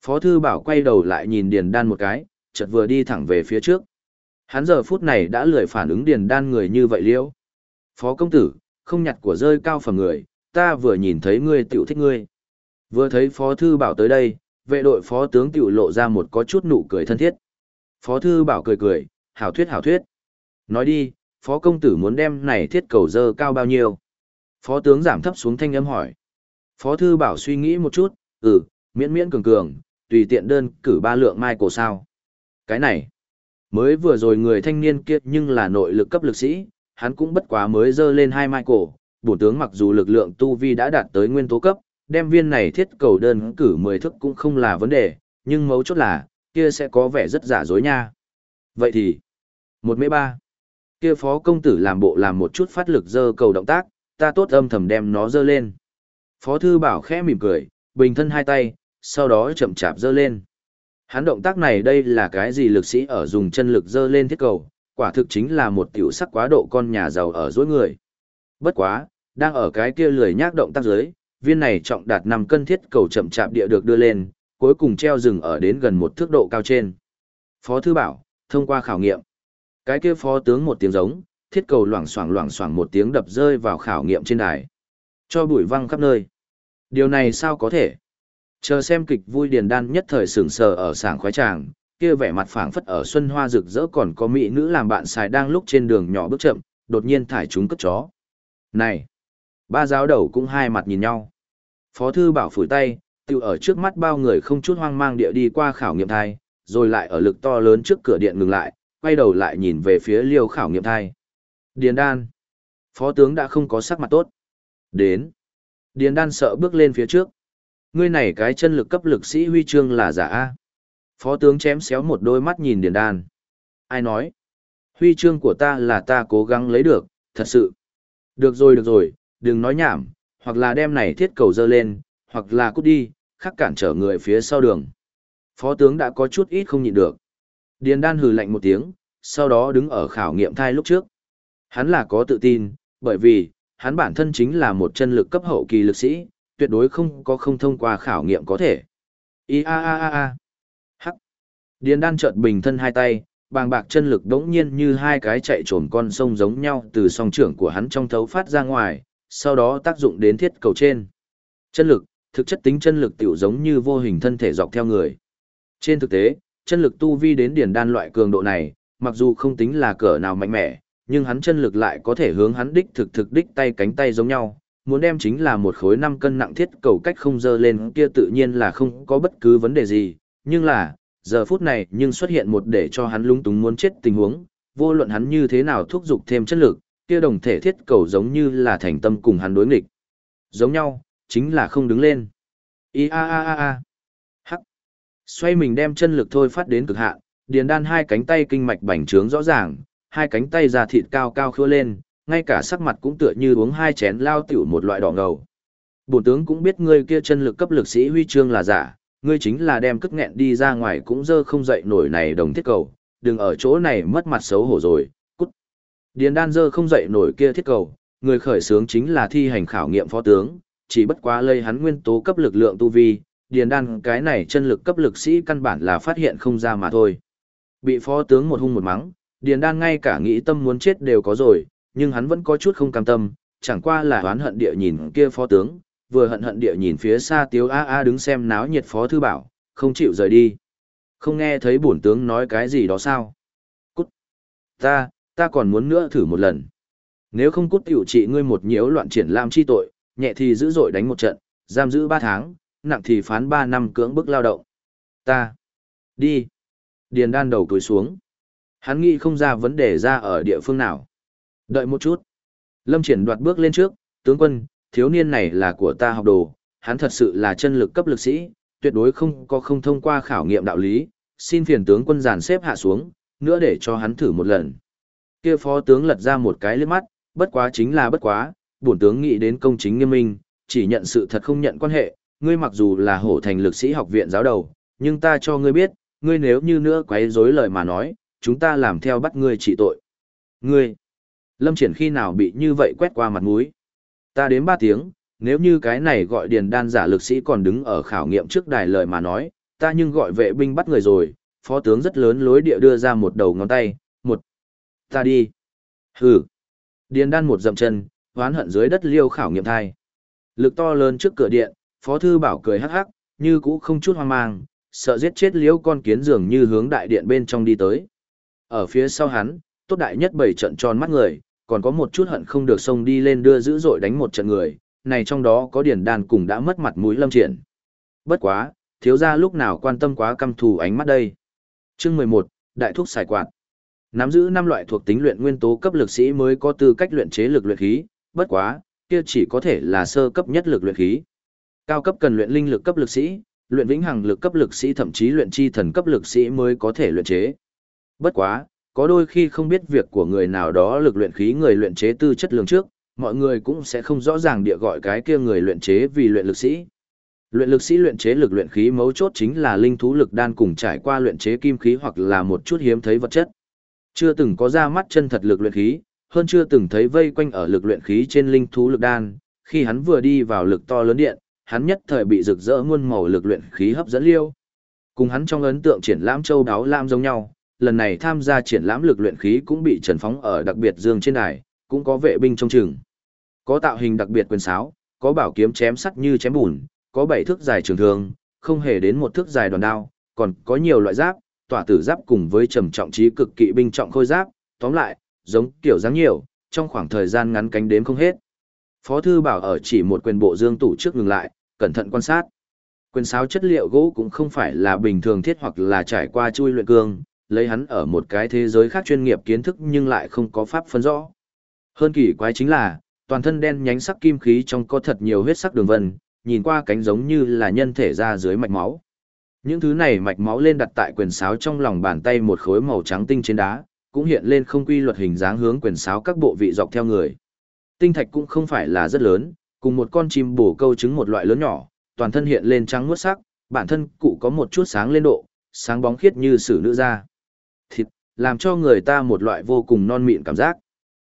Phó thư bảo quay đầu lại nhìn điền đan một cái, chợt vừa đi thẳng về phía trước. Hắn giờ phút này đã lười phản ứng điền đan người như vậy liễu. Phó công tử, không nhặt của rơi cao phẩm người, ta vừa nhìn thấy ngươi tiểu thích ngươi. Vừa thấy phó thư bảo tới đây, vệ đội phó tướng tiểu lộ ra một có chút nụ cười thân thiết. Phó thư bảo cười cười, hảo thuyết hảo thuyết. Nói đi, phó công tử muốn đem này thiết cầu dơ cao bao nhiêu? Phó tướng giảm thấp xuống thanh âm hỏi. Phó thư bảo suy nghĩ một chút, ừ, miễn miễn cường cường, tùy tiện đơn cử ba lượng mai cổ sao. Cái này, mới vừa rồi người thanh niên kia nhưng là nội lực cấp lực sĩ, hắn cũng bất quá mới dơ lên hai mai cổ, bổ tướng mặc dù lực lượng tu vi đã đạt tới nguyên tố cấp, đem viên này thiết cầu đơn cử 10 thức cũng không là vấn đề, nhưng mấu chốt là, kia sẽ có vẻ rất giả dối nha. Vậy thì, một mấy ba, kia phó công tử làm bộ làm một chút phát lực dơ cầu động tác, ta tốt âm thầm đem nó dơ lên. Phó thư bảo khẽ mỉm cười, bình thân hai tay, sau đó chậm chạp dơ lên. Hắn động tác này đây là cái gì lực sĩ ở dùng chân lực dơ lên thiết cầu, quả thực chính là một tiểu sắc quá độ con nhà giàu ở dối người. Bất quá, đang ở cái kia lười nhác động tác dưới, viên này trọng đạt 5 cân thiết cầu chậm chạp địa được đưa lên, cuối cùng treo rừng ở đến gần một thước độ cao trên. Phó thư bảo, thông qua khảo nghiệm. Cái kia phó tướng một tiếng giống, thiết cầu loảng xoảng loảng xoảng một tiếng đập rơi vào khảo nghiệm trên đài. Cho bụi văng khắp nơi. Điều này sao có thể? Chờ xem kịch vui điền đan nhất thời sửng sờ ở sảng khoái tràng, kia vẻ mặt phảng phất ở xuân hoa rực rỡ còn có mỹ nữ làm bạn xài đang lúc trên đường nhỏ bước chậm, đột nhiên thải chúng cất chó. Này! Ba giáo đầu cũng hai mặt nhìn nhau. Phó thư bảo phủi tay, tiêu ở trước mắt bao người không chút hoang mang địa đi qua khảo nghiệm thai, rồi lại ở lực to lớn trước cửa điện ngừng lại, quay đầu lại nhìn về phía liêu khảo nghiệm thai. Điền đan! Phó tướng đã không có sắc mặt tốt. Đến! Điền đan sợ bước lên phía trước. Ngươi này cái chân lực cấp lực sĩ huy chương là giả A. Phó tướng chém xéo một đôi mắt nhìn Điền Đan. Ai nói? Huy chương của ta là ta cố gắng lấy được, thật sự. Được rồi được rồi, đừng nói nhảm, hoặc là đem này thiết cầu dơ lên, hoặc là cút đi, khắc cản trở người phía sau đường. Phó tướng đã có chút ít không nhịn được. Điền Đan hừ lạnh một tiếng, sau đó đứng ở khảo nghiệm thai lúc trước. Hắn là có tự tin, bởi vì, hắn bản thân chính là một chân lực cấp hậu kỳ lực sĩ, tuyệt đối không có không thông qua khảo nghiệm có thể. I a a a a. Điền đan chợt bình thân hai tay, bàng bạc chân lực đống nhiên như hai cái chạy trồn con sông giống nhau từ song trưởng của hắn trong thấu phát ra ngoài, sau đó tác dụng đến thiết cầu trên. Chân lực, thực chất tính chân lực tiểu giống như vô hình thân thể dọc theo người. Trên thực tế, chân lực tu vi đến điền đan loại cường độ này, mặc dù không tính là cỡ nào mạnh mẽ, nhưng hắn chân lực lại có thể hướng hắn đích thực thực đích tay cánh tay giống nhau, muốn đem chính là một khối 5 cân nặng thiết cầu cách không dơ lên kia tự nhiên là không có bất cứ vấn đề gì, nhưng là, giờ phút này nhưng xuất hiện một để cho hắn lung túng muốn chết tình huống, vô luận hắn như thế nào thúc giục thêm chất lực, kia đồng thể thiết cầu giống như là thành tâm cùng hắn đối nghịch. Giống nhau, chính là không đứng lên. I a a a a. Hắc. Xoay mình đem chân lực thôi phát đến cực hạn, điền đan hai cánh tay kinh mạch bành trướng rõ ràng, hai cánh tay ra thịt cao cao khứa lên, ngay cả sắc mặt cũng tựa như uống hai chén lao tiểu một loại đỏ ngầu. Bổn tướng cũng biết ngươi kia chân lực cấp lực sĩ huy chương là giả, ngươi chính là đem cất nghẹn đi ra ngoài cũng dơ không dậy nổi này đồng thiết cầu, đừng ở chỗ này mất mặt xấu hổ rồi, cút. Điền đan dơ không dậy nổi kia thiết cầu, người khởi sướng chính là thi hành khảo nghiệm phó tướng, chỉ bất quá lây hắn nguyên tố cấp lực lượng tu vi, điền đan cái này chân lực cấp lực sĩ căn bản là phát hiện không ra mà thôi. Bị phó tướng một hung một mắng, điền đan ngay cả nghĩ tâm muốn chết đều có rồi, nhưng hắn vẫn có chút không cam tâm, chẳng qua là oán hận địa nhìn kia phó tướng, vừa hận hận địa nhìn phía xa tiếu a a đứng xem náo nhiệt phó thư bảo, không chịu rời đi. Không nghe thấy bổn tướng nói cái gì đó sao? Cút! Ta, ta còn muốn nữa thử một lần. Nếu không cút tiểu trị ngươi một nhiễu loạn triển làm chi tội, nhẹ thì dữ dội đánh một trận, giam giữ ba tháng, nặng thì phán ba năm cưỡng bức lao động. Ta! Đi! Điền đan đầu túi xuống. Hắn nghĩ không ra vấn đề ra ở địa phương nào. Đợi một chút. Lâm triển đoạt bước lên trước, tướng quân, thiếu niên này là của ta học đồ, hắn thật sự là chân lực cấp lực sĩ, tuyệt đối không có không thông qua khảo nghiệm đạo lý, xin phiền tướng quân giàn xếp hạ xuống, nữa để cho hắn thử một lần. Kia phó tướng lật ra một cái liếc mắt, bất quá chính là bất quá, bổn tướng nghĩ đến công chính nghiêm minh, chỉ nhận sự thật không nhận quan hệ, ngươi mặc dù là hổ thành lực sĩ học viện giáo đầu, nhưng ta cho ngươi biết, ngươi nếu như nữa quấy rối lời mà nói, chúng ta làm theo bắt ngươi trị tội. Ngươi, Lâm Triển khi nào bị như vậy quét qua mặt mũi? Ta đến ba tiếng, nếu như cái này gọi điền đan giả lực sĩ còn đứng ở khảo nghiệm trước đài lời mà nói, ta nhưng gọi vệ binh bắt người rồi, phó tướng rất lớn lối địa đưa ra một đầu ngón tay, một, ta đi. Hừ. Điền đan một dậm chân, hoán hận dưới đất liêu khảo nghiệm thai. Lực to lớn trước cửa điện, phó thư bảo cười hắc hắc, như cũ không chút hoang mang, sợ giết chết liêu con kiến dường như hướng đại điện bên trong đi tới. Ở phía sau hắn, tốt đại nhất bảy trận tròn mắt người, còn có một chút hận không được xông đi lên đưa dữ dội đánh một trận người, này trong đó có điển đàn cùng đã mất mặt mũi lâm triển. Bất quá, thiếu gia lúc nào quan tâm quá căm thù ánh mắt đây. Chương 11, Đại thuốc xài quạt. Nắm giữ năm loại thuộc tính luyện nguyên tố cấp lực sĩ mới có tư cách luyện chế lực luyện khí, bất quá, kia chỉ có thể là sơ cấp nhất lực luyện khí. Cao cấp cần luyện linh lực cấp lực sĩ, luyện vĩnh hằng lực cấp lực sĩ thậm chí luyện chi thần cấp lực sĩ mới có thể luyện chế. Bất quá, có đôi khi không biết việc của người nào đó lực luyện khí người luyện chế tư chất lượng trước, mọi người cũng sẽ không rõ ràng địa gọi cái kia người luyện chế vì luyện lực sĩ. Luyện lực sĩ luyện chế lực luyện khí mấu chốt chính là linh thú lực đan cùng trải qua luyện chế kim khí hoặc là một chút hiếm thấy vật chất. Chưa từng có ra mắt chân thật lực luyện khí, hơn chưa từng thấy vây quanh ở lực luyện khí trên linh thú lực đan, khi hắn vừa đi vào lực to lớn điện, hắn nhất thời bị rực rỡ muôn màu lực luyện khí hấp dẫn liêu. Cùng hắn trong ấn tượng triển lãm châu đáo lam giống nhau, lần này tham gia triển lãm lực luyện khí cũng bị trần phóng ở đặc biệt dương trên đài, cũng có vệ binh trong trường Có tạo hình đặc biệt quyền sáo, có bảo kiếm chém sắt như chém bùn, có bảy thước dài trường thương, không hề đến một thước dài đòn đao, còn có nhiều loại giáp, tỏa tử giáp cùng với trầm trọng trí cực kỵ binh trọng khôi giáp, tóm lại, giống kiểu dáng nhiều, trong khoảng thời gian ngắn cánh đếm không hết. Phó thư bảo ở chỉ một quyền bộ dương tủ trước ngừng lại, cẩn thận quan sát. Quyền sáo chất liệu gỗ cũng không phải là bình thường thiết hoặc là trải qua chui luyện cương, lấy hắn ở một cái thế giới khác chuyên nghiệp kiến thức nhưng lại không có pháp phân rõ. Hơn kỳ quái chính là, toàn thân đen nhánh sắc kim khí trong có thật nhiều huyết sắc đường vân, nhìn qua cánh giống như là nhân thể ra dưới mạch máu. Những thứ này mạch máu lên đặt tại quyền sáo trong lòng bàn tay một khối màu trắng tinh trên đá, cũng hiện lên không quy luật hình dáng hướng quyền sáo các bộ vị dọc theo người. Tinh thạch cũng không phải là rất lớn, cùng một con chim bổ câu trứng một loại lớn nhỏ, toàn thân hiện lên trắng muốt sắc, bản thân cụ có một chút sáng lên độ, sáng bóng khiết như sử nữ ra làm cho người ta một loại vô cùng non mịn cảm giác.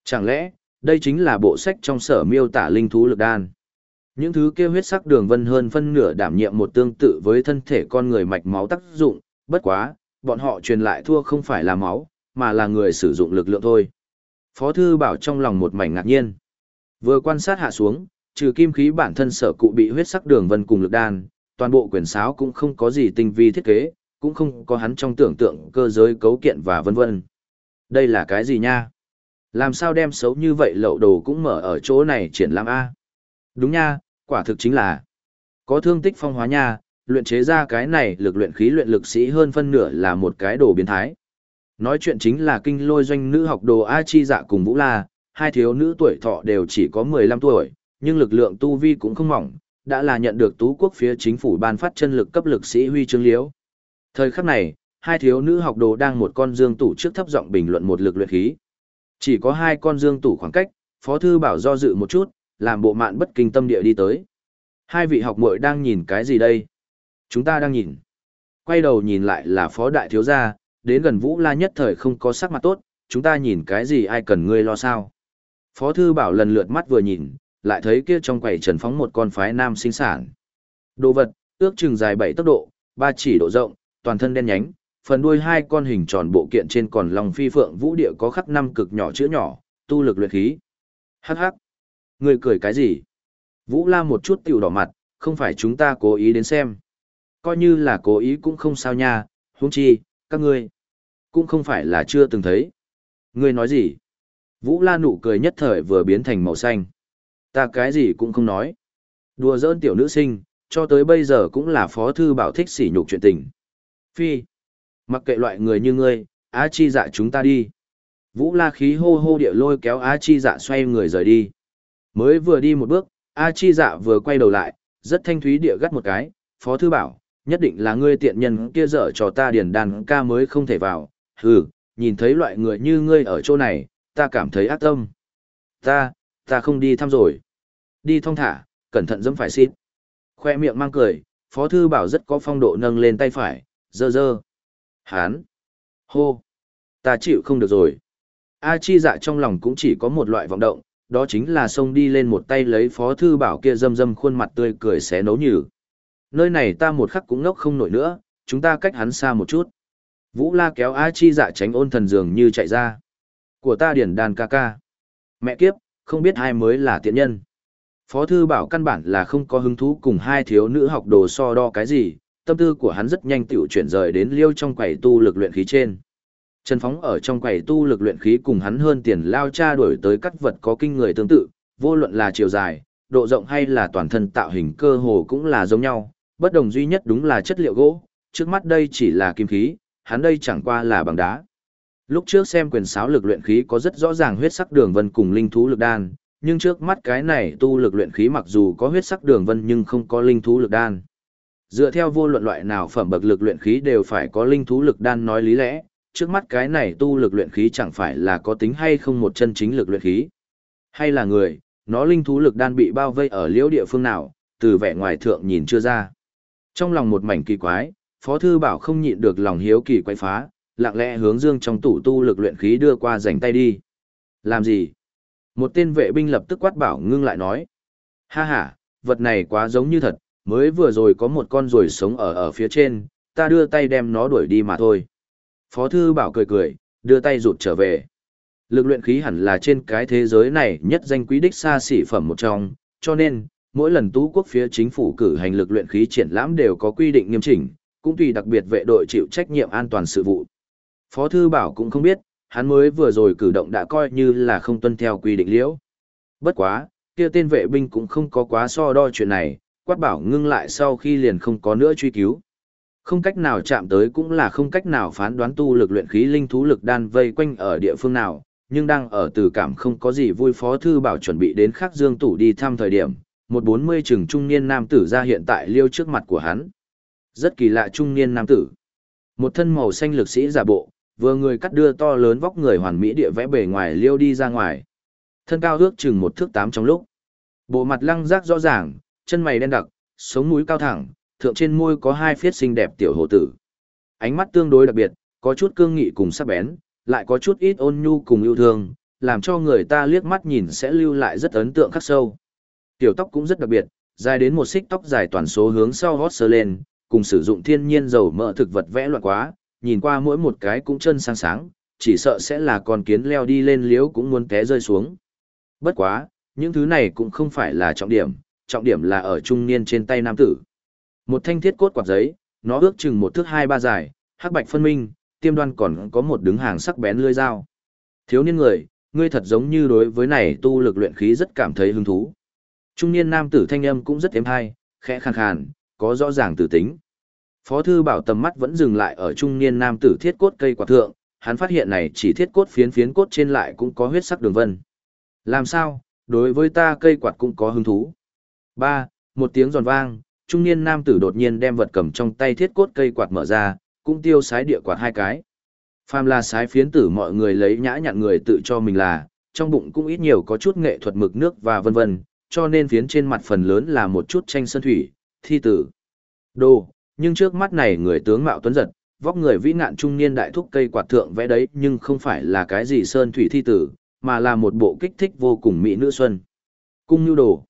Chẳng lẽ, đây chính là bộ sách trong sở miêu tả linh thú lực đan. Những thứ kia huyết sắc đường vân hơn phân nửa đảm nhiệm một tương tự với thân thể con người mạch máu tác dụng, bất quá, bọn họ truyền lại thua không phải là máu, mà là người sử dụng lực lượng thôi. Phó thư bảo trong lòng một mảnh ngạc nhiên. Vừa quan sát hạ xuống, trừ kim khí bản thân sở cụ bị huyết sắc đường vân cùng lực đan, toàn bộ quyển sáo cũng không có gì tinh vi thiết kế, cũng không có hắn trong tưởng tượng cơ giới cấu kiện và vân vân. Đây là cái gì nha? Làm sao đem xấu như vậy lậu đồ cũng mở ở chỗ này triển lãm A? Đúng nha, quả thực chính là có thương tích phong hóa nha, luyện chế ra cái này lực luyện khí luyện lực sĩ hơn phân nửa là một cái đồ biến thái. Nói chuyện chính là kinh lôi doanh nữ học đồ A Chi dạ cùng Vũ La, hai thiếu nữ tuổi thọ đều chỉ có 15 tuổi, nhưng lực lượng tu vi cũng không mỏng, đã là nhận được tú quốc phía chính phủ ban phát chân lực cấp lực sĩ huy chương liễu. Thời khắc này, hai thiếu nữ học đồ đang một con dương tủ trước thấp giọng bình luận một lực luyện khí. Chỉ có hai con dương tủ khoảng cách, Phó thư bảo do dự một chút, làm bộ mạn bất kinh tâm địa đi tới. Hai vị học muội đang nhìn cái gì đây? Chúng ta đang nhìn. Quay đầu nhìn lại là phó đại thiếu gia, đến gần Vũ La nhất thời không có sắc mặt tốt, chúng ta nhìn cái gì ai cần ngươi lo sao. Phó thư bảo lần lượt mắt vừa nhìn, lại thấy kia trong quầy trần phóng một con phái nam sinh sản. Đồ vật, ước chừng dài 7 tốc độ, ba chỉ độ rộng, toàn thân đen nhánh, phần đuôi hai con hình tròn bộ kiện trên còn lòng phi phượng vũ địa có khắc năm cực nhỏ chữ nhỏ, tu lực luyện khí. Hắc hắc. Người cười cái gì? Vũ la một chút tiểu đỏ mặt, không phải chúng ta cố ý đến xem. Coi như là cố ý cũng không sao nha, huống chi, các ngươi cũng không phải là chưa từng thấy. Ngươi nói gì? Vũ la nụ cười nhất thời vừa biến thành màu xanh. Ta cái gì cũng không nói. Đùa giỡn tiểu nữ sinh, cho tới bây giờ cũng là phó thư bảo thích sỉ nhục chuyện tình. Phi. Mặc kệ loại người như ngươi, á chi dạ chúng ta đi. Vũ la khí hô hô địa lôi kéo á chi dạ xoay người rời đi. Mới vừa đi một bước, á chi dạ vừa quay đầu lại, rất thanh thúy địa gắt một cái, phó thư bảo, nhất định là ngươi tiện nhân kia dở cho ta điền đàn ca mới không thể vào. Hừ, nhìn thấy loại người như ngươi ở chỗ này, ta cảm thấy ác tâm. Ta, ta không đi thăm rồi. Đi thong thả, cẩn thận dẫm phải xít. Khoe miệng mang cười, phó thư bảo rất có phong độ nâng lên tay phải, dơ dơ. Hán! Hô! Ta chịu không được rồi. A chi dạ trong lòng cũng chỉ có một loại vọng động, đó chính là xông đi lên một tay lấy phó thư bảo kia dâm dâm khuôn mặt tươi cười xé nấu nhừ. Nơi này ta một khắc cũng ngốc không nổi nữa, chúng ta cách hắn xa một chút. Vũ la kéo A chi dạ tránh ôn thần dường như chạy ra. Của ta điển đàn ca ca. Mẹ kiếp, không biết ai mới là tiện nhân. Phó thư bảo căn bản là không có hứng thú cùng hai thiếu nữ học đồ so đo cái gì, tâm tư của hắn rất nhanh tiểu chuyển rời đến liêu trong quầy tu lực luyện khí trên. Trần Phóng ở trong quầy tu lực luyện khí cùng hắn hơn tiền lao cha đổi tới các vật có kinh người tương tự, vô luận là chiều dài, độ rộng hay là toàn thân tạo hình cơ hồ cũng là giống nhau, bất đồng duy nhất đúng là chất liệu gỗ, trước mắt đây chỉ là kim khí, hắn đây chẳng qua là bằng đá. Lúc trước xem quyền sáo lực luyện khí có rất rõ ràng huyết sắc đường vân cùng linh thú lực đan, nhưng trước mắt cái này tu lực luyện khí mặc dù có huyết sắc đường vân nhưng không có linh thú lực đan. Dựa theo vô luận loại nào phẩm bậc lực luyện khí đều phải có linh thú lực đan nói lý lẽ, trước mắt cái này tu lực luyện khí chẳng phải là có tính hay không một chân chính lực luyện khí. Hay là người, nó linh thú lực đan bị bao vây ở liễu địa phương nào, từ vẻ ngoài thượng nhìn chưa ra. Trong lòng một mảnh kỳ quái, Phó Thư Bảo không nhịn được lòng hiếu kỳ quay phá, lặng lẽ hướng dương trong tủ tu lực luyện khí đưa qua rảnh tay đi. Làm gì? Một tên vệ binh lập tức quát bảo ngưng lại nói. Ha ha, vật này quá giống như thật, mới vừa rồi có một con ruồi sống ở ở phía trên, ta đưa tay đem nó đuổi đi mà thôi. Phó thư bảo cười cười, đưa tay rụt trở về. Lực luyện khí hẳn là trên cái thế giới này nhất danh quý đích xa xỉ phẩm một trong, cho nên, mỗi lần tú quốc phía chính phủ cử hành lực luyện khí triển lãm đều có quy định nghiêm chỉnh, cũng tùy đặc biệt vệ đội chịu trách nhiệm an toàn sự vụ. Phó thư bảo cũng không biết, hắn mới vừa rồi cử động đã coi như là không tuân theo quy định liễu. Bất quá, kia tên vệ binh cũng không có quá so đo chuyện này, quát bảo ngưng lại sau khi liền không có nữa truy cứu. Không cách nào chạm tới cũng là không cách nào phán đoán tu lực luyện khí linh thú lực đan vây quanh ở địa phương nào, nhưng đang ở từ cảm không có gì vui phó thư bảo chuẩn bị đến khắc dương tủ đi thăm thời điểm, một bốn mươi chừng trung niên nam tử ra hiện tại liêu trước mặt của hắn. Rất kỳ lạ trung niên nam tử. Một thân màu xanh lực sĩ giả bộ, vừa người cắt đưa to lớn vóc người hoàn mỹ địa vẽ bề ngoài liêu đi ra ngoài. Thân cao ước chừng một thước tám trong lúc. Bộ mặt lăng giác rõ ràng, chân mày đen đặc, sống mũi cao thẳng, thượng trên môi có hai phiết xinh đẹp tiểu hồ tử. Ánh mắt tương đối đặc biệt, có chút cương nghị cùng sắc bén, lại có chút ít ôn nhu cùng yêu thương, làm cho người ta liếc mắt nhìn sẽ lưu lại rất ấn tượng khắc sâu. Tiểu tóc cũng rất đặc biệt, dài đến một xích tóc dài toàn số hướng sau hót sơ lên, cùng sử dụng thiên nhiên dầu mỡ thực vật vẽ loạn quá, nhìn qua mỗi một cái cũng chân sáng sáng, chỉ sợ sẽ là con kiến leo đi lên liếu cũng muốn té rơi xuống. Bất quá, những thứ này cũng không phải là trọng điểm, trọng điểm là ở trung niên trên tay nam tử. Một thanh thiết cốt quạt giấy, nó ước chừng một thước hai ba dài, hắc bạch phân minh, tiêm đoan còn có một đứng hàng sắc bén lưỡi dao. Thiếu niên người, ngươi thật giống như đối với này tu lực luyện khí rất cảm thấy hứng thú. Trung niên nam tử thanh âm cũng rất êm hay, khẽ khàn khàn, có rõ ràng tử tính. Phó thư bảo tầm mắt vẫn dừng lại ở trung niên nam tử thiết cốt cây quạt thượng, hắn phát hiện này chỉ thiết cốt phiến phiến cốt trên lại cũng có huyết sắc đường vân. Làm sao, đối với ta cây quạt cũng có hứng thú. Ba, Một tiếng giòn vang, trung niên nam tử đột nhiên đem vật cầm trong tay thiết cốt cây quạt mở ra, cũng tiêu sái địa quạt hai cái. Phàm là sái phiến tử mọi người lấy nhã nhặn người tự cho mình là, trong bụng cũng ít nhiều có chút nghệ thuật mực nước và vân vân, cho nên phiến trên mặt phần lớn là một chút tranh sơn thủy, thi tử. Đồ, nhưng trước mắt này người tướng mạo tuấn giật, vóc người vĩ ngạn trung niên đại thúc cây quạt thượng vẽ đấy nhưng không phải là cái gì sơn thủy thi tử, mà là một bộ kích thích vô cùng mỹ nữ xuân. Cung nhu đồ.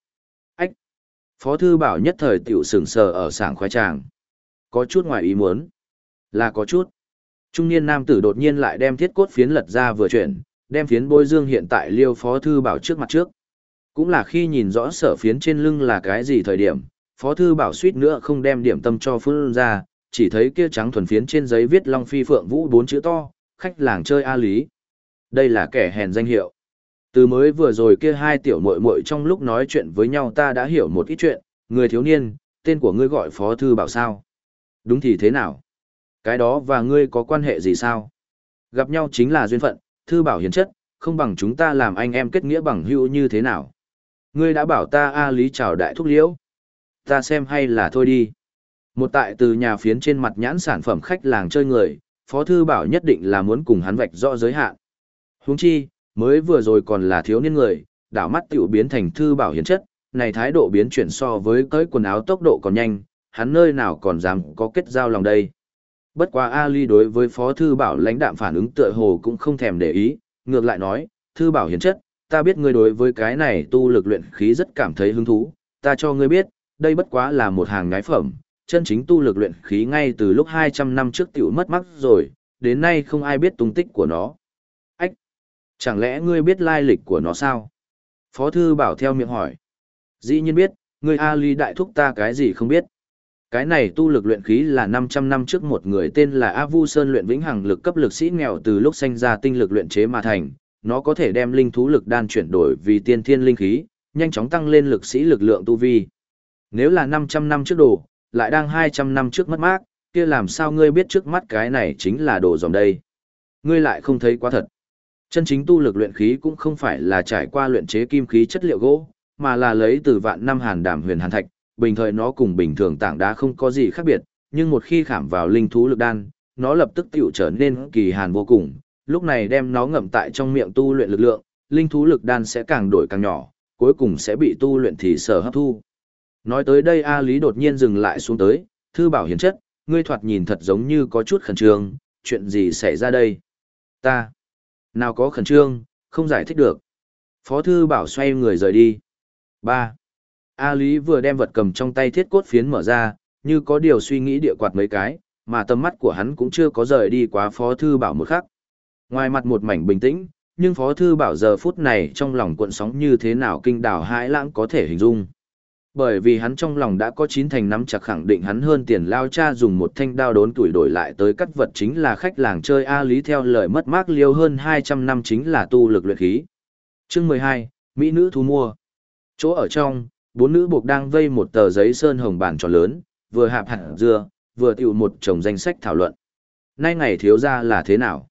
Phó thư bảo nhất thời tiểu sừng sờ ở sảng khoái tràng. Có chút ngoài ý muốn. Là có chút. Trung niên nam tử đột nhiên lại đem thiết cốt phiến lật ra vừa chuyển, đem phiến bôi dương hiện tại liêu phó thư bảo trước mặt trước. Cũng là khi nhìn rõ sở phiến trên lưng là cái gì thời điểm, phó thư bảo suýt nữa không đem điểm tâm cho phương ra, chỉ thấy kia trắng thuần phiến trên giấy viết Long Phi Phượng Vũ bốn chữ to, khách làng chơi A Lý. Đây là kẻ hèn danh hiệu. Từ mới vừa rồi kia hai tiểu muội muội trong lúc nói chuyện với nhau ta đã hiểu một ít chuyện, người thiếu niên, tên của ngươi gọi Phó Thư Bảo sao? Đúng thì thế nào? Cái đó và ngươi có quan hệ gì sao? Gặp nhau chính là duyên phận, Thư Bảo hiền chất, không bằng chúng ta làm anh em kết nghĩa bằng hữu như thế nào? Ngươi đã bảo ta A Lý chào đại thúc liễu. Ta xem hay là thôi đi. Một tại từ nhà phiến trên mặt nhãn sản phẩm khách làng chơi người, Phó Thư Bảo nhất định là muốn cùng hắn vạch rõ giới hạn. Huống chi, mới vừa rồi còn là thiếu niên người, đảo mắt tiểu biến thành Thư Bảo hiến chất, này thái độ biến chuyển so với cởi quần áo tốc độ còn nhanh, hắn nơi nào còn dám có kết giao lòng đây. Bất quá Ali đối với Phó Thư Bảo lãnh đạm phản ứng tựa hồ cũng không thèm để ý, ngược lại nói, Thư Bảo hiến chất, ta biết ngươi đối với cái này tu lực luyện khí rất cảm thấy hứng thú, ta cho ngươi biết, đây bất quá là một hàng ngái phẩm, chân chính tu lực luyện khí ngay từ lúc 200 năm trước tiểu mất mắc rồi, đến nay không ai biết tung tích của nó. Chẳng lẽ ngươi biết lai lịch của nó sao? Phó thư bảo theo miệng hỏi. Dĩ nhiên biết, ngươi Ali đại thúc ta cái gì không biết. Cái này tu lực luyện khí là 500 năm trước một người tên là A Vu Sơn luyện vĩnh hằng lực cấp lực sĩ nghèo từ lúc sanh ra tinh lực luyện chế mà thành, nó có thể đem linh thú lực đan chuyển đổi vì tiên thiên linh khí, nhanh chóng tăng lên lực sĩ lực lượng tu vi. Nếu là 500 năm trước đồ, lại đang 200 năm trước mất mát, kia làm sao ngươi biết trước mắt cái này chính là đồ dòng đây. Ngươi lại không thấy quá thật. Chân chính tu lực luyện khí cũng không phải là trải qua luyện chế kim khí chất liệu gỗ, mà là lấy từ vạn năm hàn đảm huyền hàn thạch, bình thời nó cùng bình thường tảng đá không có gì khác biệt, nhưng một khi khảm vào linh thú lực đan, nó lập tức tiểu trở nên kỳ hàn vô cùng, lúc này đem nó ngậm tại trong miệng tu luyện lực lượng, linh thú lực đan sẽ càng đổi càng nhỏ, cuối cùng sẽ bị tu luyện thì sở hấp thu. Nói tới đây A Lý đột nhiên dừng lại xuống tới, thư bảo hiền chất, ngươi thoạt nhìn thật giống như có chút khẩn trương, chuyện gì xảy ra đây? Ta, nào có khẩn trương, không giải thích được. Phó thư bảo xoay người rời đi. 3. A Lý vừa đem vật cầm trong tay thiết cốt phiến mở ra, như có điều suy nghĩ địa quạt mấy cái, mà tầm mắt của hắn cũng chưa có rời đi quá phó thư bảo một khắc. Ngoài mặt một mảnh bình tĩnh, nhưng phó thư bảo giờ phút này trong lòng cuộn sóng như thế nào kinh đảo hãi lãng có thể hình dung. Bởi vì hắn trong lòng đã có chín thành nắm chặt khẳng định hắn hơn tiền lao cha dùng một thanh đao đốn tuổi đổi lại tới cắt vật chính là khách làng chơi A Lý theo lời mất mát liêu hơn 200 năm chính là tu lực luyện khí. Chương 12, Mỹ nữ thu mua. Chỗ ở trong, bốn nữ buộc đang vây một tờ giấy sơn hồng bàn tròn lớn, vừa hạp hạt dưa, vừa tiểu một chồng danh sách thảo luận. Nay ngày thiếu ra là thế nào?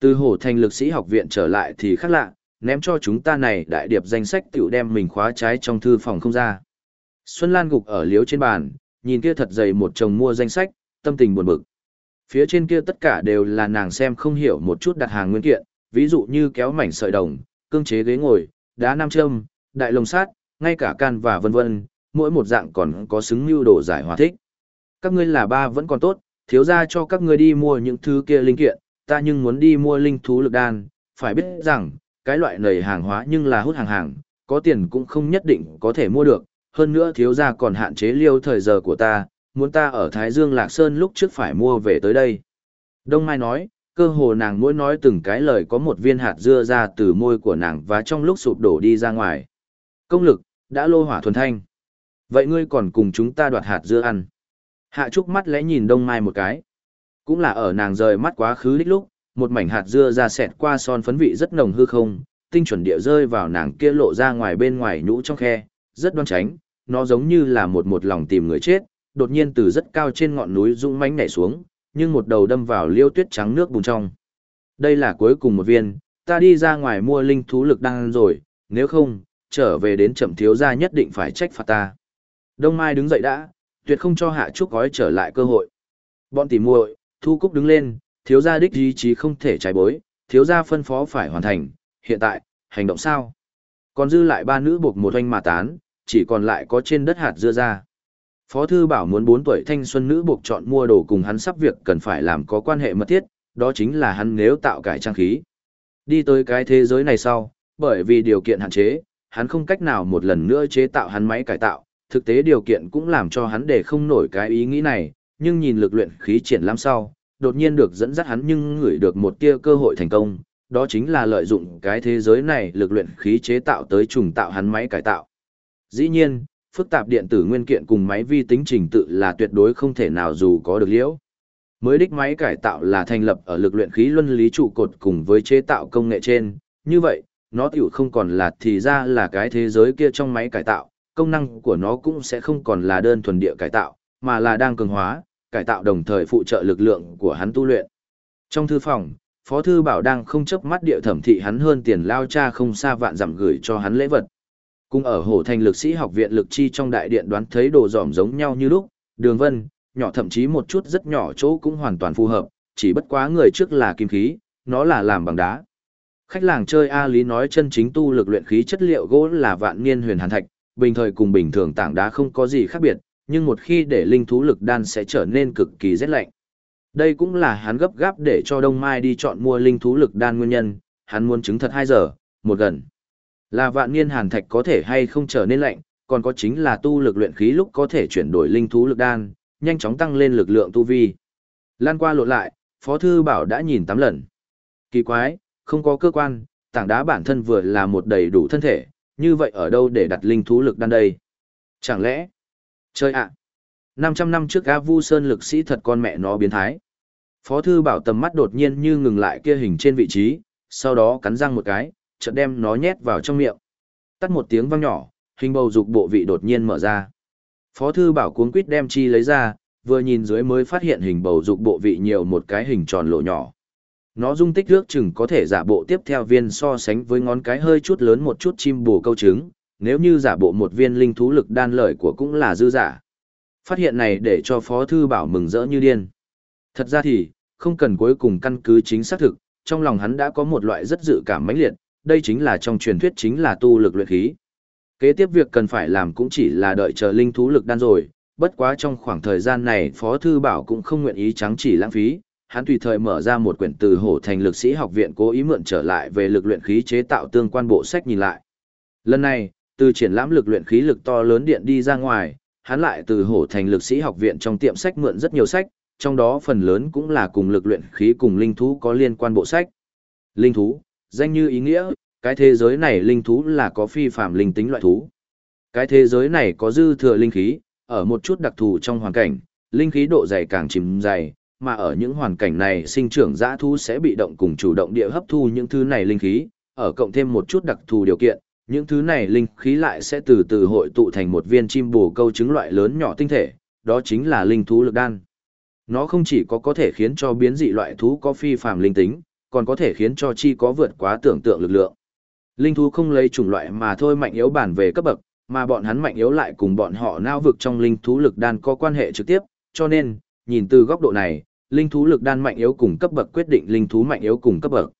Từ hổ thành lực sĩ học viện trở lại thì khác lạ, ném cho chúng ta này đại điệp danh sách tiểu đem mình khóa trái trong thư phòng không ra. Xuân Lan gục ở liếu trên bàn, nhìn kia thật dày một chồng mua danh sách, tâm tình buồn bực. Phía trên kia tất cả đều là nàng xem không hiểu một chút đặt hàng nguyên kiện, ví dụ như kéo mảnh sợi đồng, cương chế ghế ngồi, đá nam châm, đại lồng sát, ngay cả can và vân vân, mỗi một dạng còn có xứng lưu đồ giải hòa thích. Các ngươi là ba vẫn còn tốt, thiếu ra cho các ngươi đi mua những thứ kia linh kiện, ta nhưng muốn đi mua linh thú lực đan, phải biết rằng, cái loại này hàng hóa nhưng là hút hàng hàng, có tiền cũng không nhất định có thể mua được, hơn nữa thiếu gia còn hạn chế liêu thời giờ của ta, muốn ta ở Thái Dương Lạc Sơn lúc trước phải mua về tới đây. Đông Mai nói, cơ hồ nàng mỗi nói từng cái lời có một viên hạt dưa ra từ môi của nàng và trong lúc sụp đổ đi ra ngoài. Công lực, đã lô hỏa thuần thanh. Vậy ngươi còn cùng chúng ta đoạt hạt dưa ăn. Hạ Trúc mắt lẽ nhìn Đông Mai một cái. Cũng là ở nàng rời mắt quá khứ đích lúc, một mảnh hạt dưa ra xẹt qua son phấn vị rất nồng hư không, tinh chuẩn địa rơi vào nàng kia lộ ra ngoài bên ngoài nhũ trong khe, rất đoan tránh, nó giống như là một một lòng tìm người chết, đột nhiên từ rất cao trên ngọn núi rung mãnh nhảy xuống, nhưng một đầu đâm vào liêu tuyết trắng nước bùn trong. Đây là cuối cùng một viên, ta đi ra ngoài mua linh thú lực đan rồi, nếu không, trở về đến chậm thiếu gia nhất định phải trách phạt ta. Đông Mai đứng dậy đã, tuyệt không cho Hạ Trúc gói trở lại cơ hội. Bọn tỉ muội, Thu Cúc đứng lên, thiếu gia đích ý chí không thể trái bối, thiếu gia phân phó phải hoàn thành, hiện tại, hành động sao? Còn dư lại ba nữ buộc một oanh mà tán, chỉ còn lại có trên đất hạt dưa ra. Phó thư bảo muốn 4 tuổi thanh xuân nữ buộc chọn mua đồ cùng hắn sắp việc cần phải làm có quan hệ mật thiết, đó chính là hắn nếu tạo cải trang khí. Đi tới cái thế giới này sau, bởi vì điều kiện hạn chế, hắn không cách nào một lần nữa chế tạo hắn máy cải tạo, thực tế điều kiện cũng làm cho hắn để không nổi cái ý nghĩ này, nhưng nhìn lực luyện khí triển lãm sau, đột nhiên được dẫn dắt hắn nhưng ngửi được một tia cơ hội thành công, đó chính là lợi dụng cái thế giới này lực luyện khí chế tạo tới trùng tạo hắn máy cải tạo. Dĩ nhiên, phức tạp điện tử nguyên kiện cùng máy vi tính trình tự là tuyệt đối không thể nào dù có được liễu. Mới đích máy cải tạo là thành lập ở lực luyện khí luân lý trụ cột cùng với chế tạo công nghệ trên, như vậy, nó tiểu không còn là thì ra là cái thế giới kia trong máy cải tạo, công năng của nó cũng sẽ không còn là đơn thuần địa cải tạo, mà là đang cường hóa, cải tạo đồng thời phụ trợ lực lượng của hắn tu luyện. Trong thư phòng, Phó Thư Bảo đang không chấp mắt địa thẩm thị hắn hơn tiền lao cha không xa vạn dặm gửi cho hắn lễ vật. Cùng ở Hổ Thành Lực sĩ học viện lực chi trong đại điện đoán thấy đồ giỏm giống nhau như lúc, đường vân, nhỏ thậm chí một chút rất nhỏ chỗ cũng hoàn toàn phù hợp, chỉ bất quá người trước là kim khí, nó là làm bằng đá. Khách làng chơi A Lý nói chân chính tu lực luyện khí chất liệu gỗ là vạn niên huyền hàn thạch, bình thời cùng bình thường tảng đá không có gì khác biệt, nhưng một khi để linh thú lực đan sẽ trở nên cực kỳ rét lạnh. Đây cũng là hắn gấp gáp để cho Đông Mai đi chọn mua linh thú lực đan nguyên nhân, hắn muốn chứng thật 2 giờ, một gần. Là vạn niên hàn thạch có thể hay không trở nên lạnh, còn có chính là tu lực luyện khí lúc có thể chuyển đổi linh thú lực đan, nhanh chóng tăng lên lực lượng tu vi. Lan qua lộn lại, Phó Thư Bảo đã nhìn 8 lần. Kỳ quái, không có cơ quan, tảng đá bản thân vừa là một đầy đủ thân thể, như vậy ở đâu để đặt linh thú lực đan đây? Chẳng lẽ? Chơi ạ! À. 500 năm trước A Vu Sơn lực sĩ thật con mẹ nó biến thái. Phó thư bảo tầm mắt đột nhiên như ngừng lại kia hình trên vị trí, sau đó cắn răng một cái, chợt đem nó nhét vào trong miệng. Tắt một tiếng vang nhỏ, hình bầu dục bộ vị đột nhiên mở ra. Phó thư bảo cuống quýt đem chi lấy ra, vừa nhìn dưới mới phát hiện hình bầu dục bộ vị nhiều một cái hình tròn lộ nhỏ. Nó dung tích ước chừng có thể giả bộ tiếp theo viên so sánh với ngón cái hơi chút lớn một chút chim bồ câu trứng, nếu như giả bộ một viên linh thú lực đan lợi của cũng là dư giả. Phát hiện này để cho Phó Thư Bảo mừng rỡ như điên. Thật ra thì, không cần cuối cùng căn cứ chính xác thực, trong lòng hắn đã có một loại rất dự cảm mãnh liệt, đây chính là trong truyền thuyết chính là tu lực luyện khí. Kế tiếp việc cần phải làm cũng chỉ là đợi chờ linh thú lực đan rồi, bất quá trong khoảng thời gian này Phó Thư Bảo cũng không nguyện ý trắng chỉ lãng phí, hắn tùy thời mở ra một quyển từ hổ thành lực sĩ học viện cố ý mượn trở lại về lực luyện khí chế tạo tương quan bộ sách nhìn lại. Lần này, từ triển lãm lực luyện khí lực to lớn điện đi ra ngoài, hắn lại từ hổ thành lực sĩ học viện trong tiệm sách mượn rất nhiều sách, trong đó phần lớn cũng là cùng lực luyện khí cùng linh thú có liên quan bộ sách. Linh thú, danh như ý nghĩa, cái thế giới này linh thú là có phi phạm linh tính loại thú. Cái thế giới này có dư thừa linh khí, ở một chút đặc thù trong hoàn cảnh, linh khí độ dày càng chìm dày, mà ở những hoàn cảnh này sinh trưởng dã thú sẽ bị động cùng chủ động địa hấp thu những thứ này linh khí, ở cộng thêm một chút đặc thù điều kiện, những thứ này linh khí lại sẽ từ từ hội tụ thành một viên chim bồ câu trứng loại lớn nhỏ tinh thể, đó chính là linh thú lực đan. Nó không chỉ có có thể khiến cho biến dị loại thú có phi phàm linh tính, còn có thể khiến cho chi có vượt quá tưởng tượng lực lượng. Linh thú không lấy chủng loại mà thôi mạnh yếu bản về cấp bậc, mà bọn hắn mạnh yếu lại cùng bọn họ nao vực trong linh thú lực đan có quan hệ trực tiếp, cho nên, nhìn từ góc độ này, linh thú lực đan mạnh yếu cùng cấp bậc quyết định linh thú mạnh yếu cùng cấp bậc.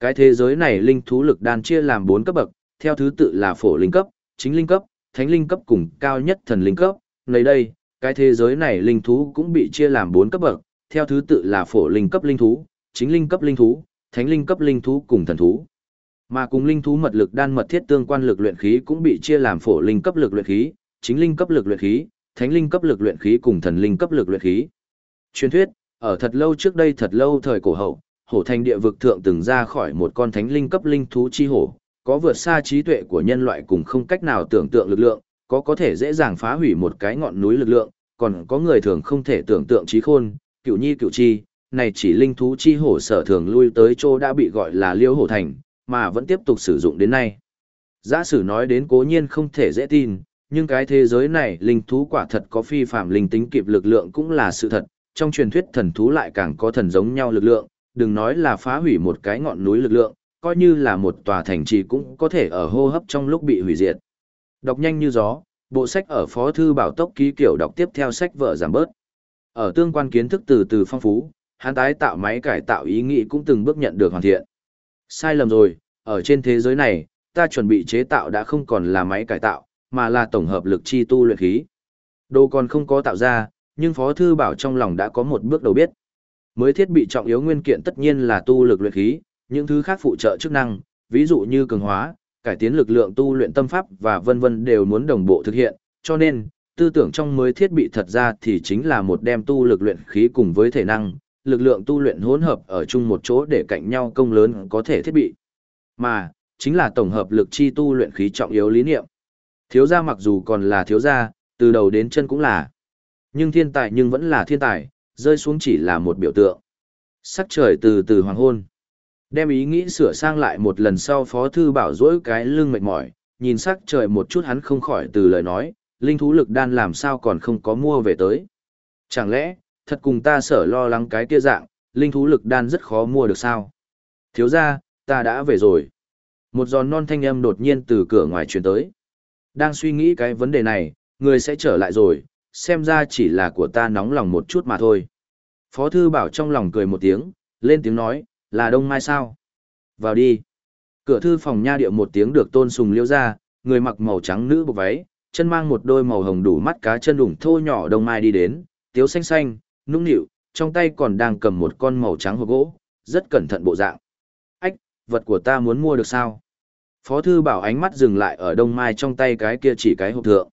Cái thế giới này linh thú lực đan chia làm 4 cấp bậc, theo thứ tự là phổ linh cấp, chính linh cấp, thánh linh cấp cùng cao nhất thần linh cấp. Nơi đây, cái thế giới này linh thú cũng bị chia làm 4 cấp bậc, theo thứ tự là phổ linh cấp linh thú, chính linh cấp linh thú, thánh linh cấp linh thú cùng thần thú. Mà cùng linh thú mật lực đan mật thiết tương quan lực luyện khí cũng bị chia làm phổ linh cấp lực luyện khí, chính linh cấp lực luyện khí, thánh linh cấp lực luyện khí cùng thần linh cấp lực luyện khí. Truyền thuyết, ở thật lâu trước đây thật lâu thời cổ hậu, hổ thành địa vực thượng từng ra khỏi một con thánh linh cấp linh thú chi hổ, có vượt xa trí tuệ của nhân loại cùng không cách nào tưởng tượng lực lượng, có có thể dễ dàng phá hủy một cái ngọn núi lực lượng, còn có người thường không thể tưởng tượng trí khôn, cựu nhi cựu chi, này chỉ linh thú chi hổ sở thường lui tới chỗ đã bị gọi là liêu hổ thành, mà vẫn tiếp tục sử dụng đến nay. Giả sử nói đến cố nhiên không thể dễ tin, nhưng cái thế giới này linh thú quả thật có phi phạm linh tính kịp lực lượng cũng là sự thật, trong truyền thuyết thần thú lại càng có thần giống nhau lực lượng, đừng nói là phá hủy một cái ngọn núi lực lượng, coi như là một tòa thành trì cũng có thể ở hô hấp trong lúc bị hủy diệt. Đọc nhanh như gió, bộ sách ở phó thư bảo tốc ký kiểu đọc tiếp theo sách vợ giảm bớt. Ở tương quan kiến thức từ từ phong phú, hắn tái tạo máy cải tạo ý nghĩ cũng từng bước nhận được hoàn thiện. Sai lầm rồi, ở trên thế giới này, ta chuẩn bị chế tạo đã không còn là máy cải tạo, mà là tổng hợp lực chi tu luyện khí. Đồ còn không có tạo ra, nhưng Phó Thư Bảo trong lòng đã có một bước đầu biết. Mới thiết bị trọng yếu nguyên kiện tất nhiên là tu lực luyện khí, những thứ khác phụ trợ chức năng, ví dụ như cường hóa, cải tiến lực lượng tu luyện tâm pháp và vân vân đều muốn đồng bộ thực hiện, cho nên, tư tưởng trong mới thiết bị thật ra thì chính là một đem tu lực luyện khí cùng với thể năng, lực lượng tu luyện hỗn hợp ở chung một chỗ để cạnh nhau công lớn có thể thiết bị. Mà, chính là tổng hợp lực chi tu luyện khí trọng yếu lý niệm. Thiếu gia mặc dù còn là thiếu gia, từ đầu đến chân cũng là. Nhưng thiên tài nhưng vẫn là thiên tài, rơi xuống chỉ là một biểu tượng. Sắc trời từ từ hoàng hôn. Đem ý nghĩ sửa sang lại một lần sau Phó Thư Bảo dỗi cái lưng mệt mỏi, nhìn sắc trời một chút hắn không khỏi từ lời nói, linh thú lực đan làm sao còn không có mua về tới. Chẳng lẽ, thật cùng ta sở lo lắng cái kia dạng, linh thú lực đan rất khó mua được sao? Thiếu ra, ta đã về rồi. Một giòn non thanh âm đột nhiên từ cửa ngoài truyền tới. Đang suy nghĩ cái vấn đề này, người sẽ trở lại rồi, xem ra chỉ là của ta nóng lòng một chút mà thôi. Phó thư bảo trong lòng cười một tiếng, lên tiếng nói, là đông mai sao? Vào đi. Cửa thư phòng nha điệu một tiếng được tôn sùng liêu ra, người mặc màu trắng nữ bộ váy, chân mang một đôi màu hồng đủ mắt cá chân đủng thô nhỏ đông mai đi đến, tiếu xanh xanh, nũng nịu, trong tay còn đang cầm một con màu trắng hộp gỗ, rất cẩn thận bộ dạng. Ách, vật của ta muốn mua được sao? Phó thư bảo ánh mắt dừng lại ở đông mai trong tay cái kia chỉ cái hộp thượng.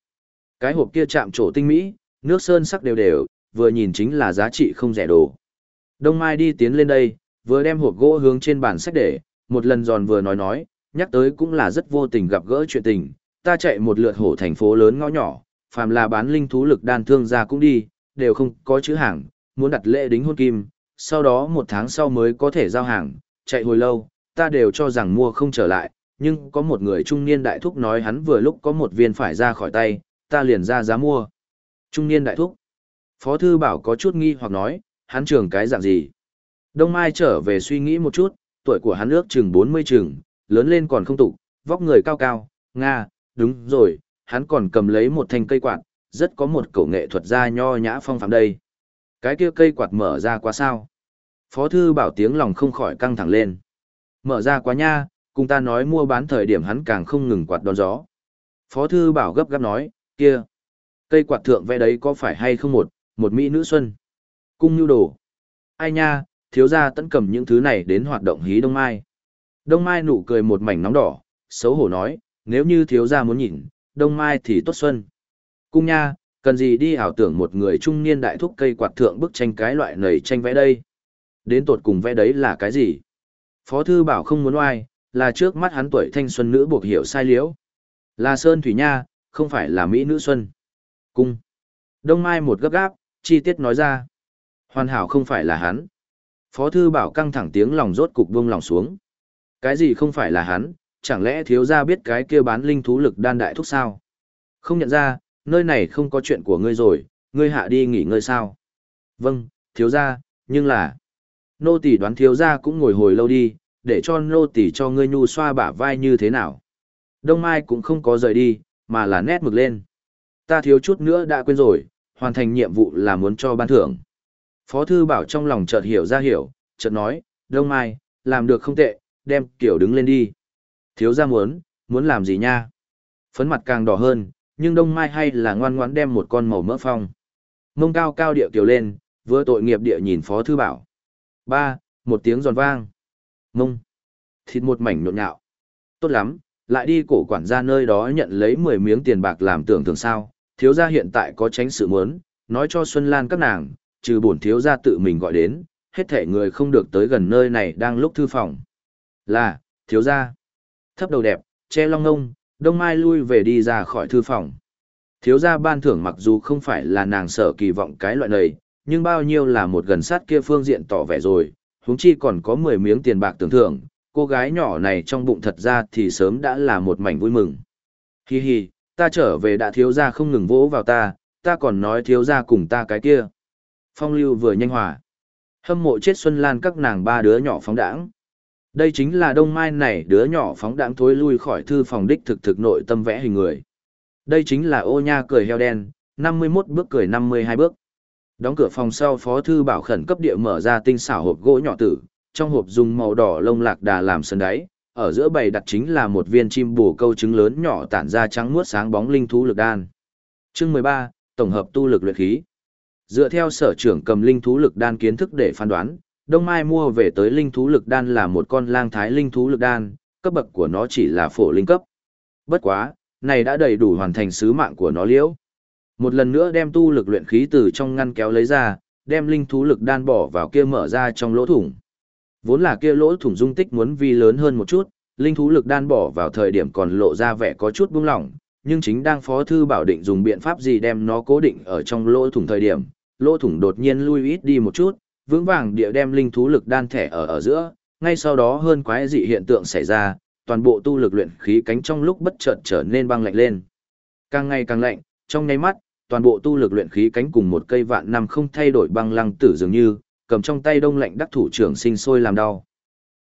Cái hộp kia chạm trổ tinh mỹ, nước sơn sắc đều đều, vừa nhìn chính là giá trị không rẻ đồ. Đông mai đi tiến lên đây, vừa đem hộp gỗ hướng trên bàn sách để, một lần giòn vừa nói nói, nhắc tới cũng là rất vô tình gặp gỡ chuyện tình, ta chạy một lượt hổ thành phố lớn ngõ nhỏ, phàm là bán linh thú lực đan thương ra cũng đi, đều không có chữ hàng, muốn đặt lễ đính hôn kim, sau đó một tháng sau mới có thể giao hàng, chạy hồi lâu, ta đều cho rằng mua không trở lại, nhưng có một người trung niên đại thúc nói hắn vừa lúc có một viên phải ra khỏi tay, ta liền ra giá mua. Trung niên đại thúc. Phó thư bảo có chút nghi hoặc nói, hắn trường cái dạng gì? Đông Mai trở về suy nghĩ một chút, tuổi của hắn ước chừng 40 chừng, lớn lên còn không tụ, vóc người cao cao, nga, đúng rồi, hắn còn cầm lấy một thanh cây quạt, rất có một cổ nghệ thuật gia nho nhã phong phạm đây. Cái kia cây quạt mở ra quá sao? Phó thư bảo tiếng lòng không khỏi căng thẳng lên. Mở ra quá nha, cùng ta nói mua bán thời điểm hắn càng không ngừng quạt đón gió. Phó thư bảo gấp gáp nói, kia, cây quạt thượng vẽ đấy có phải hay không một, một mỹ nữ xuân? Cung nhu đồ. Ai nha, thiếu gia tấn cầm những thứ này đến hoạt động hí Đông Mai. Đông Mai nụ cười một mảnh nóng đỏ, xấu hổ nói, nếu như thiếu gia muốn nhìn, Đông Mai thì tốt xuân. Cung nha, cần gì đi ảo tưởng một người trung niên đại thúc cây quạt thượng bức tranh cái loại nầy tranh vẽ đây. Đến tột cùng vẽ đấy là cái gì? Phó thư bảo không muốn oai, là trước mắt hắn tuổi thanh xuân nữ buộc hiểu sai liễu. Là Sơn Thủy Nha, không phải là Mỹ nữ xuân. Cung. Đông Mai một gấp gáp, chi tiết nói ra. Hoàn hảo không phải là hắn. Phó thư bảo căng thẳng tiếng lòng rốt cục buông lòng xuống. Cái gì không phải là hắn, chẳng lẽ thiếu gia biết cái kia bán linh thú lực đan đại thúc sao? Không nhận ra, nơi này không có chuyện của ngươi rồi, ngươi hạ đi nghỉ ngơi sao? Vâng, thiếu gia, nhưng là... Nô tỷ đoán thiếu gia cũng ngồi hồi lâu đi, để cho nô tỷ cho ngươi nhu xoa bả vai như thế nào. Đông Mai cũng không có rời đi, mà là nét mực lên. Ta thiếu chút nữa đã quên rồi, hoàn thành nhiệm vụ là muốn cho ban thưởng. Phó thư bảo trong lòng chợt hiểu ra hiểu, chợt nói, Đông Mai, làm được không tệ, đem kiểu đứng lên đi. Thiếu gia muốn, muốn làm gì nha? Phấn mặt càng đỏ hơn, nhưng Đông Mai hay là ngoan ngoãn đem một con màu mỡ phong. Mông cao cao địa kiều lên, vừa tội nghiệp địa nhìn Phó Thư Bảo. Ba, một tiếng giòn vang. Mông. Thịt một mảnh nhộn nhạo. Tốt lắm, lại đi cổ quản gia nơi đó nhận lấy 10 miếng tiền bạc làm tưởng thường sao. Thiếu gia hiện tại có tránh sự muốn, nói cho Xuân Lan các nàng, trừ bổn thiếu gia tự mình gọi đến, hết thể người không được tới gần nơi này đang lúc thư phòng. Là, thiếu gia. Thấp đầu đẹp, che long ngông, đông mai lui về đi ra khỏi thư phòng. Thiếu gia ban thưởng mặc dù không phải là nàng sở kỳ vọng cái loại này, nhưng bao nhiêu là một gần sát kia phương diện tỏ vẻ rồi, huống chi còn có 10 miếng tiền bạc tưởng thưởng, cô gái nhỏ này trong bụng thật ra thì sớm đã là một mảnh vui mừng. Hi hi, ta trở về đã thiếu gia không ngừng vỗ vào ta, ta còn nói thiếu gia cùng ta cái kia. Phong lưu vừa nhanh hòa. Hâm mộ chết Xuân Lan các nàng ba đứa nhỏ phóng đãng. Đây chính là đông mai này đứa nhỏ phóng đãng thối lui khỏi thư phòng đích thực thực nội tâm vẽ hình người. Đây chính là ô nha cười heo đen, 51 bước cười 52 bước. Đóng cửa phòng sau phó thư bảo khẩn cấp địa mở ra tinh xảo hộp gỗ nhỏ tử, trong hộp dùng màu đỏ lông lạc đà làm sân đáy, ở giữa bầy đặt chính là một viên chim bổ câu trứng lớn nhỏ tản ra trắng muốt sáng bóng linh thú lực đan. Chương 13, tổng hợp tu lực luyện khí. Dựa theo sở trưởng cầm linh thú lực đan kiến thức để phán đoán, Đông Mai mua về tới linh thú lực đan là một con lang thái linh thú lực đan, cấp bậc của nó chỉ là phổ linh cấp. Bất quá, này đã đầy đủ hoàn thành sứ mạng của nó liễu. Một lần nữa đem tu lực luyện khí từ trong ngăn kéo lấy ra, đem linh thú lực đan bỏ vào kia mở ra trong lỗ thủng. Vốn là kia lỗ thủng dung tích muốn vi lớn hơn một chút, linh thú lực đan bỏ vào thời điểm còn lộ ra vẻ có chút buông lỏng, nhưng chính đang phó thư bảo định dùng biện pháp gì đem nó cố định ở trong lỗ thủng thời điểm, lỗ thủng đột nhiên lui ít đi một chút, vững vàng địa đem linh thú lực đan thẻ ở ở giữa, ngay sau đó hơn quái dị hiện tượng xảy ra, toàn bộ tu lực luyện khí cánh trong lúc bất chợt trở nên băng lạnh lên. Càng ngày càng lạnh, trong nháy mắt, toàn bộ tu lực luyện khí cánh cùng một cây vạn năm không thay đổi băng lăng tử dường như, cầm trong tay đông lạnh đắc thủ trưởng sinh sôi làm đau.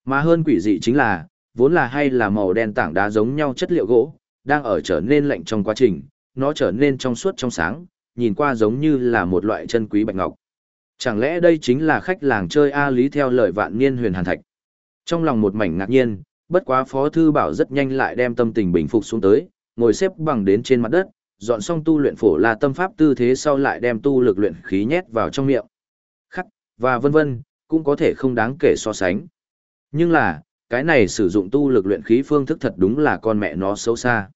Mà hơn quỷ dị chính là, vốn là hay là màu đen tảng đá giống nhau chất liệu gỗ, đang ở trở nên lạnh trong quá trình, nó trở nên trong suốt trong sáng, nhìn qua giống như là một loại chân quý bạch ngọc. Chẳng lẽ đây chính là khách làng chơi A Lý theo lời vạn niên huyền hàn thạch? Trong lòng một mảnh ngạc nhiên, bất quá Phó Thư Bảo rất nhanh lại đem tâm tình bình phục xuống tới, ngồi xếp bằng đến trên mặt đất, dọn xong tu luyện phổ là tâm pháp tư thế sau lại đem tu lực luyện khí nhét vào trong miệng. Khắc, và vân vân, cũng có thể không đáng kể so sánh. Nhưng là, cái này sử dụng tu lực luyện khí phương thức thật đúng là con mẹ nó xấu xa.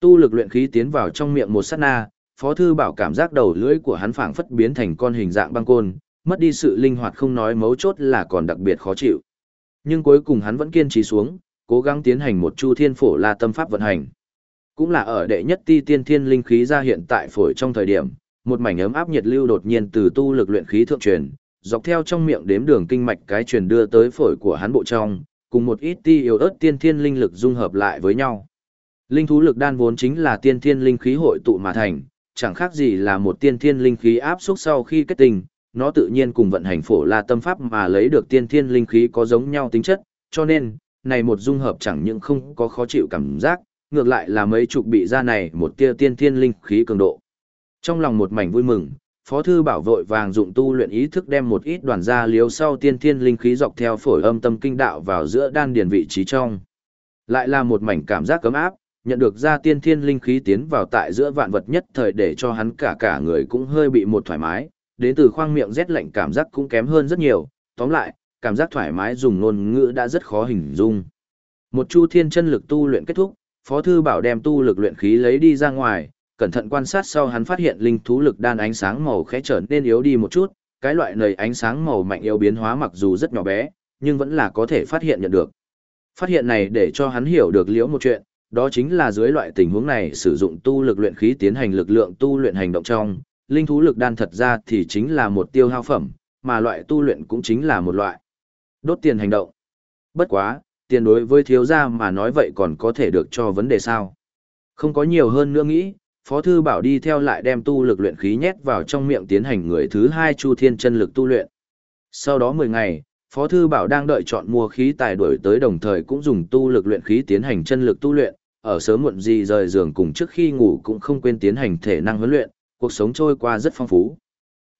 Tu lực luyện khí tiến vào trong miệng một sát na, Phó Thư Bảo cảm giác đầu lưỡi của hắn phảng phất biến thành con hình dạng băng côn, mất đi sự linh hoạt không nói mấu chốt là còn đặc biệt khó chịu. Nhưng cuối cùng hắn vẫn kiên trì xuống, cố gắng tiến hành một chu thiên phổ la tâm pháp vận hành. Cũng là ở đệ nhất ti tiên thiên linh khí ra hiện tại phổi trong thời điểm, một mảnh ấm áp nhiệt lưu đột nhiên từ tu lực luyện khí thượng truyền, dọc theo trong miệng đếm đường kinh mạch cái truyền đưa tới phổi của hắn bộ trong, cùng một ít ti yếu ớt tiên thiên linh lực dung hợp lại với nhau. Linh thú lực đan vốn chính là tiên thiên linh khí hội tụ mà thành, chẳng khác gì là một tiên thiên linh khí áp xúc sau khi kết tình, nó tự nhiên cùng vận hành phổ la tâm pháp mà lấy được tiên thiên linh khí có giống nhau tính chất, cho nên, này một dung hợp chẳng những không có khó chịu cảm giác, ngược lại là mấy chục bị ra này một tia tiên thiên linh khí cường độ. Trong lòng một mảnh vui mừng, Phó thư bảo vội vàng dụng tu luyện ý thức đem một ít đoàn ra liếu sau tiên thiên linh khí dọc theo phổi âm tâm kinh đạo vào giữa đan điền vị trí trong. Lại là một mảnh cảm giác cấm áp, nhận được ra tiên thiên linh khí tiến vào tại giữa vạn vật nhất thời để cho hắn cả cả người cũng hơi bị một thoải mái, đến từ khoang miệng rét lạnh cảm giác cũng kém hơn rất nhiều, tóm lại, cảm giác thoải mái dùng ngôn ngữ đã rất khó hình dung. Một chu thiên chân lực tu luyện kết thúc, Phó Thư Bảo đem tu lực luyện khí lấy đi ra ngoài, cẩn thận quan sát sau hắn phát hiện linh thú lực đan ánh sáng màu khẽ trở nên yếu đi một chút, cái loại nầy ánh sáng màu mạnh yếu biến hóa mặc dù rất nhỏ bé, nhưng vẫn là có thể phát hiện nhận được. Phát hiện này để cho hắn hiểu được liễu một chuyện, đó chính là dưới loại tình huống này sử dụng tu lực luyện khí tiến hành lực lượng tu luyện hành động trong, linh thú lực đan thật ra thì chính là một tiêu hao phẩm, mà loại tu luyện cũng chính là một loại đốt tiền hành động. Bất quá, tiền đối với thiếu gia mà nói vậy còn có thể được cho vấn đề sao. Không có nhiều hơn nữa nghĩ, Phó Thư Bảo đi theo lại đem tu lực luyện khí nhét vào trong miệng tiến hành người thứ hai Chu Thiên chân lực tu luyện. Sau đó 10 ngày, Phó Thư Bảo đang đợi chọn mua khí tài đổi tới đồng thời cũng dùng tu lực luyện khí tiến hành chân lực tu luyện, ở sớm muộn gì rời giường cùng trước khi ngủ cũng không quên tiến hành thể năng huấn luyện, cuộc sống trôi qua rất phong phú.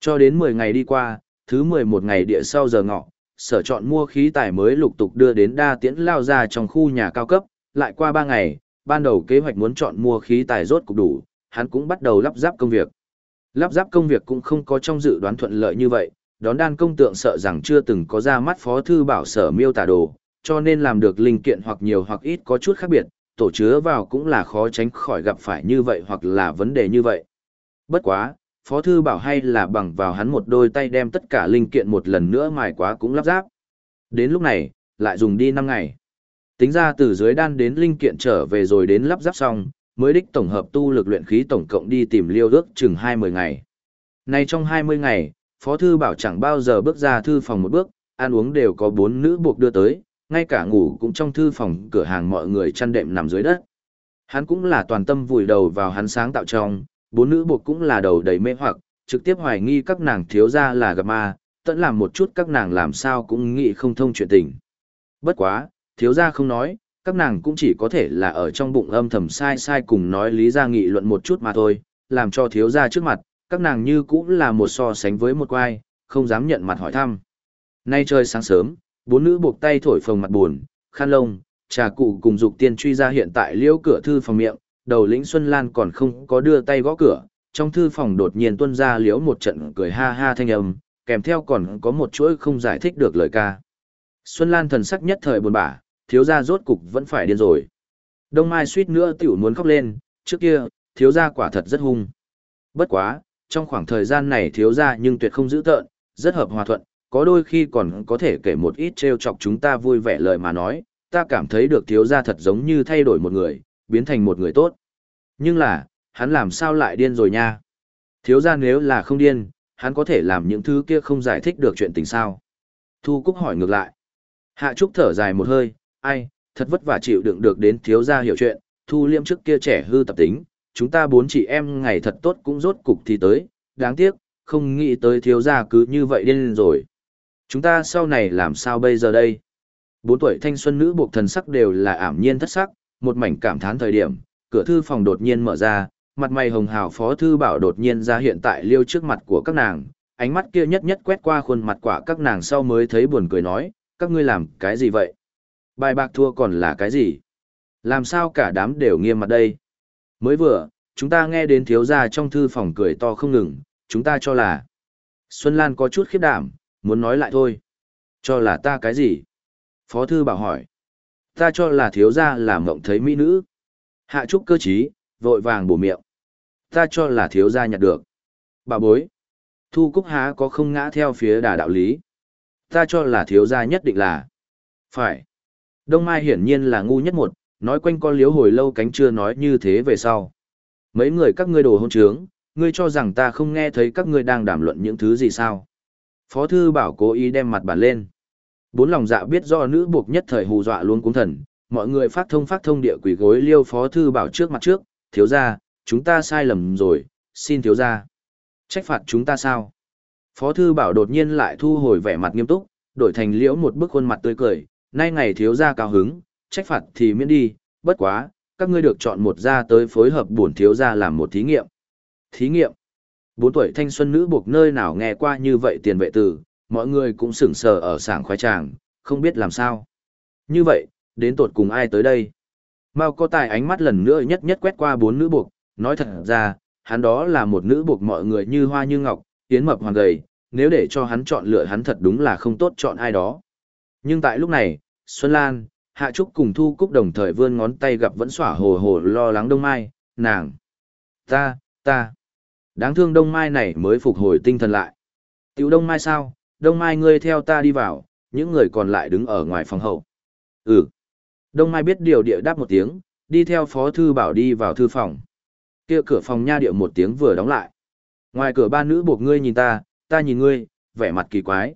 Cho đến 10 ngày đi qua, thứ 11 ngày địa sau giờ ngọ, sở chọn mua khí tài mới lục tục đưa đến đa tiễn lao ra trong khu nhà cao cấp, lại qua 3 ngày, ban đầu kế hoạch muốn chọn mua khí tài rốt cục đủ, hắn cũng bắt đầu lắp ráp công việc. Lắp ráp công việc cũng không có trong dự đoán thuận lợi như vậy, đón đan công tượng sợ rằng chưa từng có ra mắt phó thư bảo sở miêu tả đồ, cho nên làm được linh kiện hoặc nhiều hoặc ít có chút khác biệt, tổ chứa vào cũng là khó tránh khỏi gặp phải như vậy hoặc là vấn đề như vậy. Bất quá, Phó Thư Bảo hay là bằng vào hắn một đôi tay đem tất cả linh kiện một lần nữa mài quá cũng lắp ráp. Đến lúc này, lại dùng đi 5 ngày. Tính ra từ dưới đan đến linh kiện trở về rồi đến lắp ráp xong, mới đích tổng hợp tu lực luyện khí tổng cộng đi tìm liêu ước chừng 20 ngày. Nay trong 20 ngày, Phó Thư Bảo chẳng bao giờ bước ra thư phòng một bước, ăn uống đều có bốn nữ buộc đưa tới, ngay cả ngủ cũng trong thư phòng cửa hàng mọi người chăn đệm nằm dưới đất. Hắn cũng là toàn tâm vùi đầu vào hắn sáng tạo trong, bốn nữ buộc cũng là đầu đầy mê hoặc, trực tiếp hoài nghi các nàng thiếu ra là gặp ma, tận làm một chút các nàng làm sao cũng nghĩ không thông chuyện tình. Bất quá, thiếu ra không nói, các nàng cũng chỉ có thể là ở trong bụng âm thầm sai sai cùng nói lý ra nghị luận một chút mà thôi, làm cho thiếu ra trước mặt, các nàng như cũng là một so sánh với một quai, không dám nhận mặt hỏi thăm. Nay trời sáng sớm, bốn nữ buộc tay thổi phồng mặt buồn, khăn lông, trà cụ cùng dục tiên truy ra hiện tại liễu cửa thư phòng miệng, đầu lĩnh Xuân Lan còn không có đưa tay gõ cửa, trong thư phòng đột nhiên tuân ra liễu một trận cười ha ha thanh âm, kèm theo còn có một chuỗi không giải thích được lời ca. Xuân Lan thần sắc nhất thời buồn bã, thiếu gia rốt cục vẫn phải điên rồi. Đông Mai suýt nữa tiểu muốn khóc lên, trước kia, thiếu gia quả thật rất hung. Bất quá, trong khoảng thời gian này thiếu gia nhưng tuyệt không giữ tợn, rất hợp hòa thuận, có đôi khi còn có thể kể một ít trêu chọc chúng ta vui vẻ lời mà nói, ta cảm thấy được thiếu gia thật giống như thay đổi một người, biến thành một người tốt. Nhưng là, hắn làm sao lại điên rồi nha? Thiếu gia nếu là không điên, hắn có thể làm những thứ kia không giải thích được chuyện tình sao? Thu Cúc hỏi ngược lại. Hạ Trúc thở dài một hơi, ai, thật vất vả chịu đựng được đến thiếu gia hiểu chuyện, thu liêm trước kia trẻ hư tập tính, chúng ta bốn chị em ngày thật tốt cũng rốt cục thì tới, đáng tiếc, không nghĩ tới thiếu gia cứ như vậy điên rồi. Chúng ta sau này làm sao bây giờ đây? Bốn tuổi thanh xuân nữ buộc thần sắc đều là ảm nhiên thất sắc, một mảnh cảm thán thời điểm, cửa thư phòng đột nhiên mở ra, mặt mày hồng hào phó thư bảo đột nhiên ra hiện tại liêu trước mặt của các nàng, ánh mắt kia nhất nhất quét qua khuôn mặt quả các nàng sau mới thấy buồn cười nói, các ngươi làm cái gì vậy? Bài bạc thua còn là cái gì? Làm sao cả đám đều nghiêm mặt đây? Mới vừa, chúng ta nghe đến thiếu gia trong thư phòng cười to không ngừng, chúng ta cho là. Xuân Lan có chút khiếp đảm, muốn nói lại thôi. Cho là ta cái gì? Phó thư bảo hỏi. Ta cho là thiếu gia là mộng thấy mỹ nữ. Hạ trúc cơ trí, vội vàng bổ miệng. Ta cho là thiếu gia nhặt được. Bà bối. Thu Cúc Há có không ngã theo phía đà đạo lý. Ta cho là thiếu gia nhất định là. Phải. Đông Mai hiển nhiên là ngu nhất một, nói quanh con liếu hồi lâu cánh chưa nói như thế về sau. Mấy người các ngươi đồ hôn trướng, ngươi cho rằng ta không nghe thấy các ngươi đang đàm luận những thứ gì sao. Phó thư bảo cố ý đem mặt bản lên. Bốn lòng dạ biết do nữ buộc nhất thời hù dọa luôn cúng thần, mọi người phát thông phát thông địa quỷ gối liêu phó thư bảo trước mặt trước, thiếu ra, chúng ta sai lầm rồi, xin thiếu ra. Trách phạt chúng ta sao? Phó thư bảo đột nhiên lại thu hồi vẻ mặt nghiêm túc, đổi thành liễu một bức khuôn mặt tươi cười, nay ngày thiếu ra cao hứng, trách phạt thì miễn đi, bất quá, các ngươi được chọn một ra tới phối hợp bổn thiếu gia làm một thí nghiệm. Thí nghiệm? Bốn tuổi thanh xuân nữ buộc nơi nào nghe qua như vậy tiền vệ tử, mọi người cũng sửng sờ ở sảng khoái tràng, không biết làm sao. Như vậy, đến tột cùng ai tới đây? Mao có tài ánh mắt lần nữa nhất nhất quét qua bốn nữ buộc, nói thật ra, hắn đó là một nữ buộc mọi người như hoa như ngọc, tiến mập hoàng gầy, nếu để cho hắn chọn lựa hắn thật đúng là không tốt chọn ai đó. Nhưng tại lúc này, Xuân Lan, Hạ Trúc cùng Thu Cúc đồng thời vươn ngón tay gặp vẫn xỏa hồ hồ lo lắng Đông Mai, nàng. Ta, ta. Đáng thương Đông Mai này mới phục hồi tinh thần lại. Tiểu Đông Mai sao, Đông Mai ngươi theo ta đi vào, những người còn lại đứng ở ngoài phòng hậu. Ừ. Đông Mai biết điều địa đáp một tiếng, đi theo Phó Thư Bảo đi vào thư phòng. kia cửa phòng nha điệu một tiếng vừa đóng lại. Ngoài cửa ba nữ buộc ngươi nhìn ta, ta nhìn ngươi, vẻ mặt kỳ quái.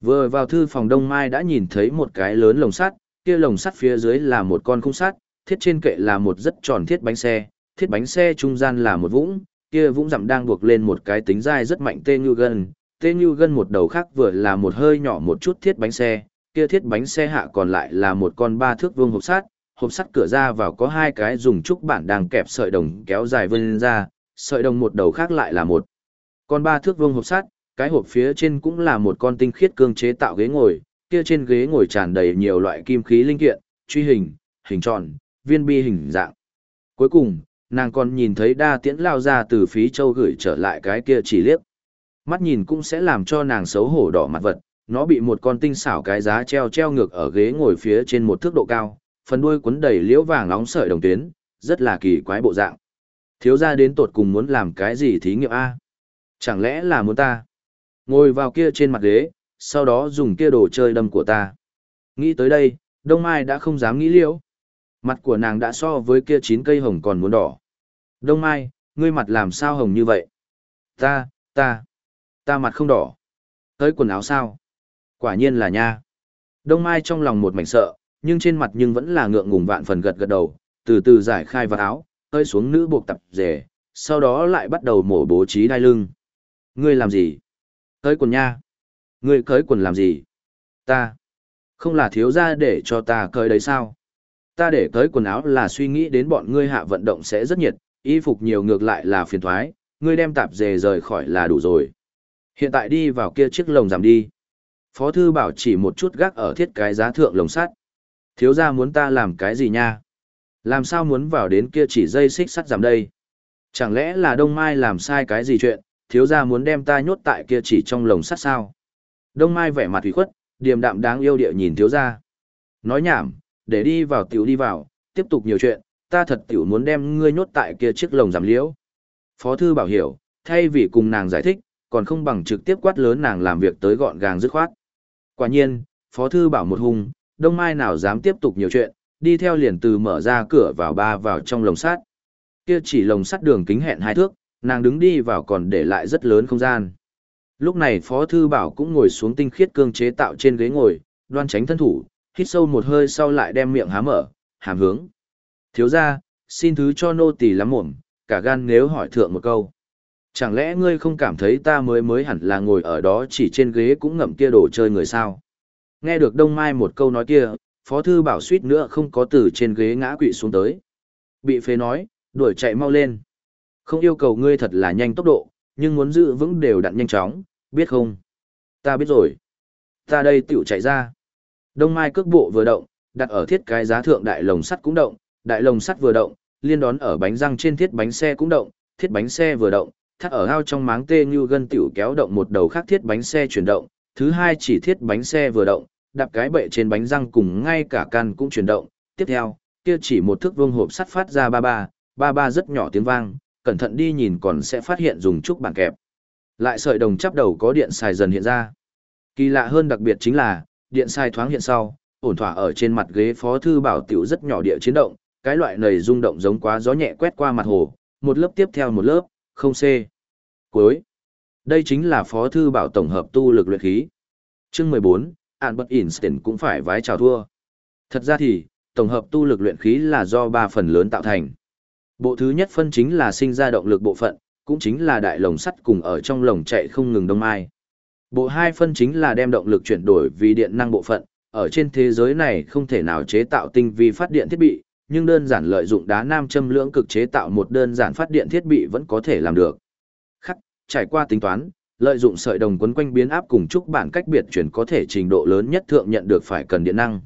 Vừa vào thư phòng Đông Mai đã nhìn thấy một cái lớn lồng sắt, kia lồng sắt phía dưới là một con khung sắt, thiết trên kệ là một rất tròn thiết bánh xe, thiết bánh xe trung gian là một vũng, kia vũng dặm đang buộc lên một cái tính dai rất mạnh tê như gân, tê như gân một đầu khác vừa là một hơi nhỏ một chút thiết bánh xe, kia thiết bánh xe hạ còn lại là một con ba thước vuông hộp sắt, hộp sắt cửa ra vào có hai cái dùng trúc bản đang kẹp sợi đồng kéo dài vươn ra, sợi đồng một đầu khác lại là một con ba thước vuông hộp sắt, cái hộp phía trên cũng là một con tinh khiết cương chế tạo ghế ngồi, kia trên ghế ngồi tràn đầy nhiều loại kim khí linh kiện, truy hình, hình tròn, viên bi hình dạng. Cuối cùng, nàng còn nhìn thấy đa tiễn lao ra từ phí châu gửi trở lại cái kia chỉ liếc. Mắt nhìn cũng sẽ làm cho nàng xấu hổ đỏ mặt vật, nó bị một con tinh xảo cái giá treo treo ngược ở ghế ngồi phía trên một thước độ cao, phần đuôi cuốn đầy liễu vàng nóng sợi đồng tuyến, rất là kỳ quái bộ dạng. Thiếu gia đến tột cùng muốn làm cái gì thí nghiệm A? Chẳng lẽ là muốn ta? Ngồi vào kia trên mặt ghế, sau đó dùng kia đồ chơi đâm của ta. Nghĩ tới đây, Đông Mai đã không dám nghĩ liễu. Mặt của nàng đã so với kia chín cây hồng còn muốn đỏ. Đông Mai, ngươi mặt làm sao hồng như vậy? Ta, ta, ta mặt không đỏ. Tới quần áo sao? Quả nhiên là nha. Đông Mai trong lòng một mảnh sợ, nhưng trên mặt nhưng vẫn là ngượng ngùng vạn phần gật gật đầu, từ từ giải khai vào áo, hơi xuống nữ buộc tập rể, sau đó lại bắt đầu mổ bố trí đai lưng. Ngươi làm gì? Tới quần nha. Ngươi cởi quần làm gì? Ta. Không là thiếu gia để cho ta cởi đấy sao? Ta để cởi quần áo là suy nghĩ đến bọn ngươi hạ vận động sẽ rất nhiệt, y phục nhiều ngược lại là phiền thoái, ngươi đem tạp dề rời khỏi là đủ rồi. Hiện tại đi vào kia chiếc lồng giảm đi. Phó thư bảo chỉ một chút gác ở thiết cái giá thượng lồng sắt. Thiếu gia muốn ta làm cái gì nha? Làm sao muốn vào đến kia chỉ dây xích sắt giảm đây? Chẳng lẽ là Đông Mai làm sai cái gì chuyện, thiếu gia muốn đem ta nhốt tại kia chỉ trong lồng sắt sao? Đông Mai vẻ mặt ủy khuất, điềm đạm đáng yêu địa nhìn thiếu gia. Nói nhảm, để đi vào tiểu đi vào, tiếp tục nhiều chuyện, ta thật tiểu muốn đem ngươi nhốt tại kia chiếc lồng giảm liễu. Phó thư bảo hiểu, thay vì cùng nàng giải thích, còn không bằng trực tiếp quát lớn nàng làm việc tới gọn gàng dứt khoát. Quả nhiên, Phó thư bảo một hùng, Đông Mai nào dám tiếp tục nhiều chuyện, đi theo liền từ mở ra cửa vào ba vào trong lồng sắt. Kia chỉ lồng sắt đường kính hẹn hai thước, nàng đứng đi vào còn để lại rất lớn không gian. Lúc này Phó Thư Bảo cũng ngồi xuống tinh khiết cương chế tạo trên ghế ngồi, đoan tránh thân thủ, hít sâu một hơi sau lại đem miệng há mở, hàm hướng. Thiếu ra, xin thứ cho nô tỳ lắm mồm, cả gan nếu hỏi thượng một câu. Chẳng lẽ ngươi không cảm thấy ta mới mới hẳn là ngồi ở đó chỉ trên ghế cũng ngậm kia đồ chơi người sao? Nghe được Đông Mai một câu nói kia, Phó Thư Bảo suýt nữa không có từ trên ghế ngã quỵ xuống tới. Bị phế nói, đuổi chạy mau lên. Không yêu cầu ngươi thật là nhanh tốc độ, nhưng muốn giữ vững đều đặn nhanh chóng, biết không? Ta biết rồi. Ta đây tiểu chạy ra. Đông Mai cước bộ vừa động, đặt ở thiết cái giá thượng đại lồng sắt cũng động, đại lồng sắt vừa động, liên đón ở bánh răng trên thiết bánh xe cũng động, thiết bánh xe vừa động, thắt ở ao trong máng tê như gân tiểu kéo động một đầu khác thiết bánh xe chuyển động, thứ hai chỉ thiết bánh xe vừa động, đạp cái bệ trên bánh răng cùng ngay cả can cũng chuyển động, tiếp theo, kia chỉ một thước vuông hộp sắt phát ra ba ba, ba ba rất nhỏ tiếng vang, cẩn thận đi nhìn còn sẽ phát hiện dùng trúc bản kẹp. Lại sợi đồng chắp đầu có điện xài dần hiện ra. Kỳ lạ hơn đặc biệt chính là, điện xài thoáng hiện sau, ổn thỏa ở trên mặt ghế phó thư bảo tiểu rất nhỏ địa chiến động, cái loại này rung động giống quá gió nhẹ quét qua mặt hồ, một lớp tiếp theo một lớp, không c. Cuối. Đây chính là phó thư bảo tổng hợp tu lực luyện khí. Chương 14, Albert Einstein cũng phải vái chào thua. Thật ra thì, tổng hợp tu lực luyện khí là do ba phần lớn tạo thành. Bộ thứ nhất phân chính là sinh ra động lực bộ phận, cũng chính là đại lồng sắt cùng ở trong lồng chạy không ngừng đông mai. Bộ hai phân chính là đem động lực chuyển đổi vì điện năng bộ phận, ở trên thế giới này không thể nào chế tạo tinh vi phát điện thiết bị, nhưng đơn giản lợi dụng đá nam châm lưỡng cực chế tạo một đơn giản phát điện thiết bị vẫn có thể làm được. Khắc, trải qua tính toán, lợi dụng sợi đồng quấn quanh biến áp cùng chúc bản cách biệt chuyển có thể trình độ lớn nhất thượng nhận được phải cần điện năng.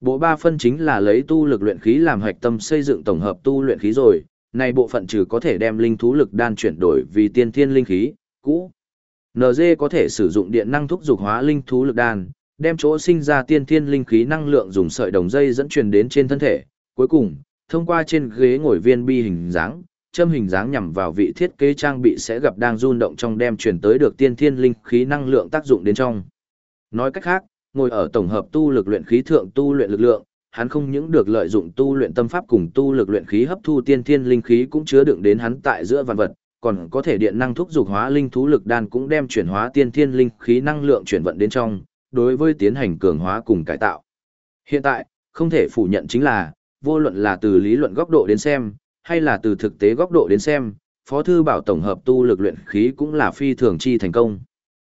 Bộ ba phân chính là lấy tu lực luyện khí làm hoạch tâm xây dựng tổng hợp tu luyện khí rồi, này bộ phận trừ có thể đem linh thú lực đan chuyển đổi vì tiên thiên linh khí, cũ. NG có thể sử dụng điện năng thúc dục hóa linh thú lực đan, đem chỗ sinh ra tiên thiên linh khí năng lượng dùng sợi đồng dây dẫn truyền đến trên thân thể. Cuối cùng, thông qua trên ghế ngồi viên bi hình dáng, châm hình dáng nhằm vào vị thiết kế trang bị sẽ gặp đang run động trong đem chuyển tới được tiên thiên linh khí năng lượng tác dụng đến trong. Nói cách khác, ngồi ở tổng hợp tu lực luyện khí thượng tu luyện lực lượng, hắn không những được lợi dụng tu luyện tâm pháp cùng tu lực luyện khí hấp thu tiên thiên linh khí cũng chứa đựng đến hắn tại giữa vạn vật, còn có thể điện năng thúc dục hóa linh thú lực đan cũng đem chuyển hóa tiên thiên linh khí năng lượng chuyển vận đến trong, đối với tiến hành cường hóa cùng cải tạo. Hiện tại, không thể phủ nhận chính là, vô luận là từ lý luận góc độ đến xem, hay là từ thực tế góc độ đến xem, Phó Thư Bảo tổng hợp tu lực luyện khí cũng là phi thường chi thành công.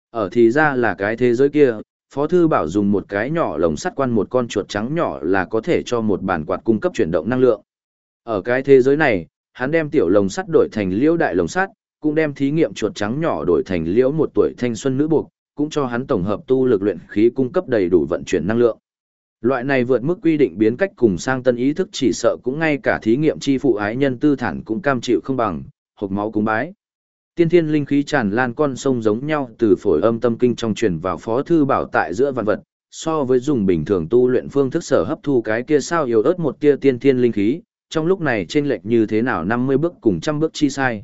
Ở thì ra là cái thế giới kia, Phó Thư Bảo dùng một cái nhỏ lồng sắt quan một con chuột trắng nhỏ là có thể cho một bản quạt cung cấp chuyển động năng lượng. Ở cái thế giới này, hắn đem tiểu lồng sắt đổi thành liễu đại lồng sắt, cũng đem thí nghiệm chuột trắng nhỏ đổi thành liễu một tuổi thanh xuân nữ buộc, cũng cho hắn tổng hợp tu lực luyện khí cung cấp đầy đủ vận chuyển năng lượng. Loại này vượt mức quy định biến cách cùng sang tân ý thức chỉ sợ cũng ngay cả thí nghiệm chi phụ ái nhân tư thản cũng cam chịu không bằng, hộp máu cúng bái. Tiên thiên linh khí tràn lan con sông giống nhau từ phổi âm tâm kinh trong truyền vào phó thư bảo tại giữa vạn vật, so với dùng bình thường tu luyện phương thức sở hấp thu cái kia sao yếu ớt một kia tiên thiên linh khí, trong lúc này chênh lệch như thế nào 50 bước cùng trăm bước chi sai.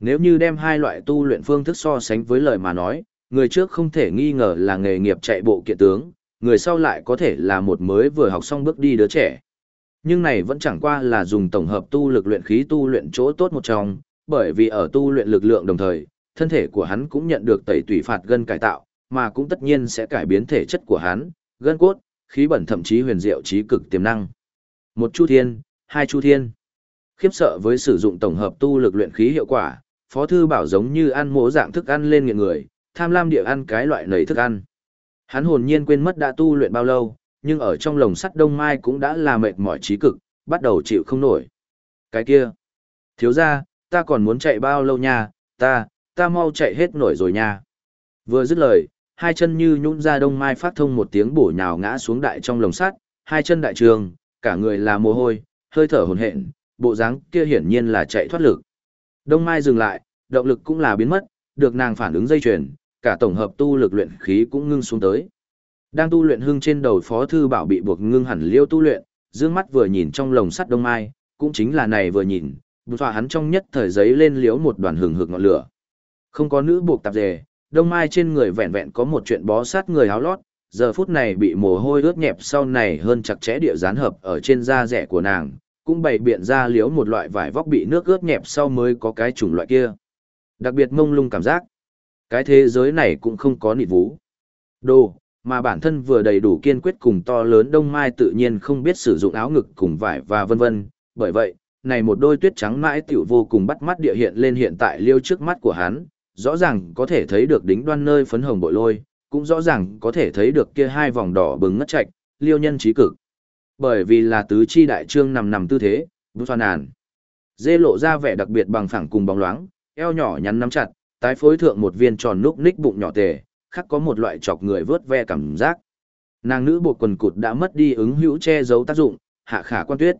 Nếu như đem hai loại tu luyện phương thức so sánh với lời mà nói, người trước không thể nghi ngờ là nghề nghiệp chạy bộ kiện tướng, người sau lại có thể là một mới vừa học xong bước đi đứa trẻ. Nhưng này vẫn chẳng qua là dùng tổng hợp tu lực luyện khí tu luyện chỗ tốt một trong, bởi vì ở tu luyện lực lượng đồng thời, thân thể của hắn cũng nhận được tẩy tủy phạt gân cải tạo, mà cũng tất nhiên sẽ cải biến thể chất của hắn, gân cốt, khí bẩn thậm chí huyền diệu trí cực tiềm năng. Một chu thiên, hai chu thiên. Khiếp sợ với sử dụng tổng hợp tu lực luyện khí hiệu quả, Phó thư bảo giống như ăn mỗ dạng thức ăn lên nghiện người, tham lam địa ăn cái loại nầy thức ăn. Hắn hồn nhiên quên mất đã tu luyện bao lâu, nhưng ở trong lồng sắt đông mai cũng đã là mệt mỏi trí cực, bắt đầu chịu không nổi. Cái kia, thiếu ra, ta còn muốn chạy bao lâu nha, ta, ta mau chạy hết nổi rồi nha. Vừa dứt lời, hai chân như nhũn ra đông mai phát thông một tiếng bổ nhào ngã xuống đại trong lồng sắt, hai chân đại trường, cả người là mồ hôi, hơi thở hồn hện, bộ dáng kia hiển nhiên là chạy thoát lực. Đông Mai dừng lại, động lực cũng là biến mất, được nàng phản ứng dây chuyền, cả tổng hợp tu lực luyện khí cũng ngưng xuống tới. Đang tu luyện hưng trên đầu Phó Thư Bảo bị buộc ngưng hẳn liêu tu luyện, dương mắt vừa nhìn trong lồng sắt Đông Mai, cũng chính là này vừa nhìn, bùn tòa hắn trong nhất thời giấy lên liếu một đoàn hừng hực ngọn lửa. Không có nữ buộc tạp dề, Đông Mai trên người vẹn vẹn có một chuyện bó sát người áo lót, giờ phút này bị mồ hôi ướt nhẹp sau này hơn chặt chẽ địa dán hợp ở trên da rẻ của nàng, cũng bày biện ra liếu một loại vải vóc bị nước ướt nhẹp sau mới có cái chủng loại kia. Đặc biệt mông lung cảm giác. Cái thế giới này cũng không có nịt vú. Đồ, mà bản thân vừa đầy đủ kiên quyết cùng to lớn đông mai tự nhiên không biết sử dụng áo ngực cùng vải và vân vân. Bởi vậy, này một đôi tuyết trắng mãi tiểu vô cùng bắt mắt địa hiện lên hiện tại liêu trước mắt của hắn, rõ ràng có thể thấy được đính đoan nơi phấn hồng bội lôi, cũng rõ ràng có thể thấy được kia hai vòng đỏ bừng ngất chạch, liêu nhân trí cực. Bởi vì là tứ chi đại trương nằm nằm tư thế, bút xoan nàn. Dê lộ ra vẻ đặc biệt bằng phẳng cùng bóng loáng, eo nhỏ nhắn nắm chặt, tái phối thượng một viên tròn núc ních bụng nhỏ tề, khắc có một loại chọc người vớt ve cảm giác. Nàng nữ bộ quần cụt đã mất đi ứng hữu che giấu tác dụng, hạ khả quan tuyết.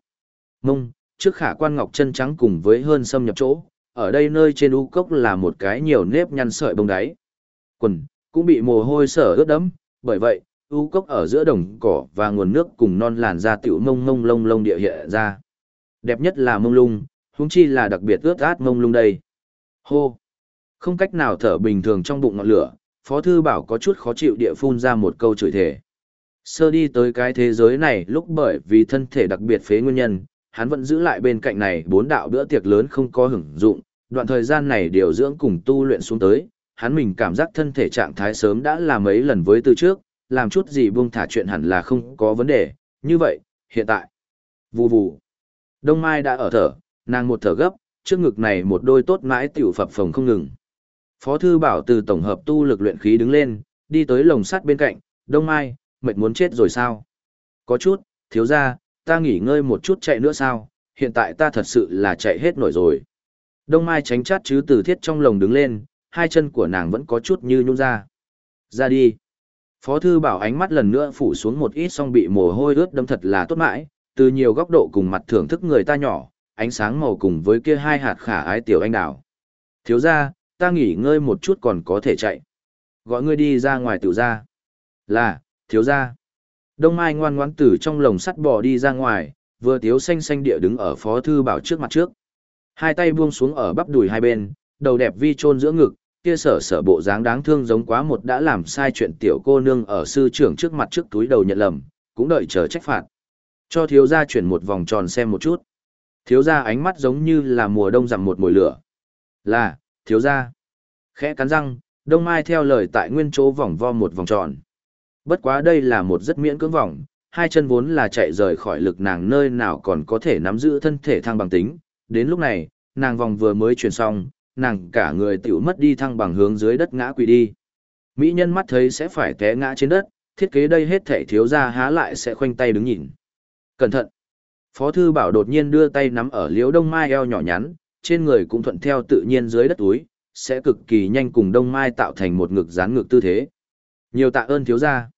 Mông, trước khả quan ngọc chân trắng cùng với hơn xâm nhập chỗ, ở đây nơi trên u cốc là một cái nhiều nếp nhăn sợi bông đáy. Quần, cũng bị mồ hôi sở ướt đẫm, bởi vậy, u cốc ở giữa đồng cỏ và nguồn nước cùng non làn da tiểu mông mông lông lông địa hiện ra. Đẹp nhất là mông lung, huống chi là đặc biệt ướt át mông lung đây. Hô! Không cách nào thở bình thường trong bụng ngọn lửa, Phó Thư Bảo có chút khó chịu địa phun ra một câu chửi thề. Sơ đi tới cái thế giới này lúc bởi vì thân thể đặc biệt phế nguyên nhân, hắn vẫn giữ lại bên cạnh này bốn đạo bữa tiệc lớn không có hưởng dụng, đoạn thời gian này điều dưỡng cùng tu luyện xuống tới, hắn mình cảm giác thân thể trạng thái sớm đã là mấy lần với từ trước, làm chút gì buông thả chuyện hẳn là không có vấn đề, như vậy, hiện tại, vù vù, Đông Mai đã ở thở, nàng một thở gấp, trước ngực này một đôi tốt mãi tiểu phập phồng không ngừng. Phó thư bảo từ tổng hợp tu lực luyện khí đứng lên, đi tới lồng sắt bên cạnh, Đông Mai, mệt muốn chết rồi sao? Có chút, thiếu ra, ta nghỉ ngơi một chút chạy nữa sao, hiện tại ta thật sự là chạy hết nổi rồi. Đông Mai tránh chát chứ từ thiết trong lồng đứng lên, hai chân của nàng vẫn có chút như nhung ra. Ra đi. Phó thư bảo ánh mắt lần nữa phủ xuống một ít xong bị mồ hôi ướt đâm thật là tốt mãi, từ nhiều góc độ cùng mặt thưởng thức người ta nhỏ, ánh sáng màu cùng với kia hai hạt khả ái tiểu anh đào. Thiếu ra, ta nghỉ ngơi một chút còn có thể chạy. Gọi ngươi đi ra ngoài tiểu ra. Là, thiếu ra. Đông Mai ngoan ngoãn từ trong lồng sắt bò đi ra ngoài, vừa tiếu xanh xanh địa đứng ở phó thư bảo trước mặt trước. Hai tay buông xuống ở bắp đùi hai bên, đầu đẹp vi chôn giữa ngực, kia sở sở bộ dáng đáng thương giống quá một đã làm sai chuyện tiểu cô nương ở sư trưởng trước mặt trước túi đầu nhận lầm, cũng đợi chờ trách phạt. Cho thiếu gia chuyển một vòng tròn xem một chút. Thiếu gia ánh mắt giống như là mùa đông rằm một mùi lửa. Là, thiếu gia. Khẽ cắn răng, đông mai theo lời tại nguyên chỗ vòng vo một vòng tròn. Bất quá đây là một rất miễn cưỡng vòng, hai chân vốn là chạy rời khỏi lực nàng nơi nào còn có thể nắm giữ thân thể thăng bằng tính. Đến lúc này, nàng vòng vừa mới chuyển xong, nàng cả người tiểu mất đi thăng bằng hướng dưới đất ngã quỳ đi. Mỹ nhân mắt thấy sẽ phải té ngã trên đất, thiết kế đây hết thể thiếu gia há lại sẽ khoanh tay đứng nhìn. Cẩn thận! Phó thư bảo đột nhiên đưa tay nắm ở liễu đông mai eo nhỏ nhắn, trên người cũng thuận theo tự nhiên dưới đất túi, sẽ cực kỳ nhanh cùng đông mai tạo thành một ngực dán ngực tư thế. Nhiều tạ ơn thiếu gia.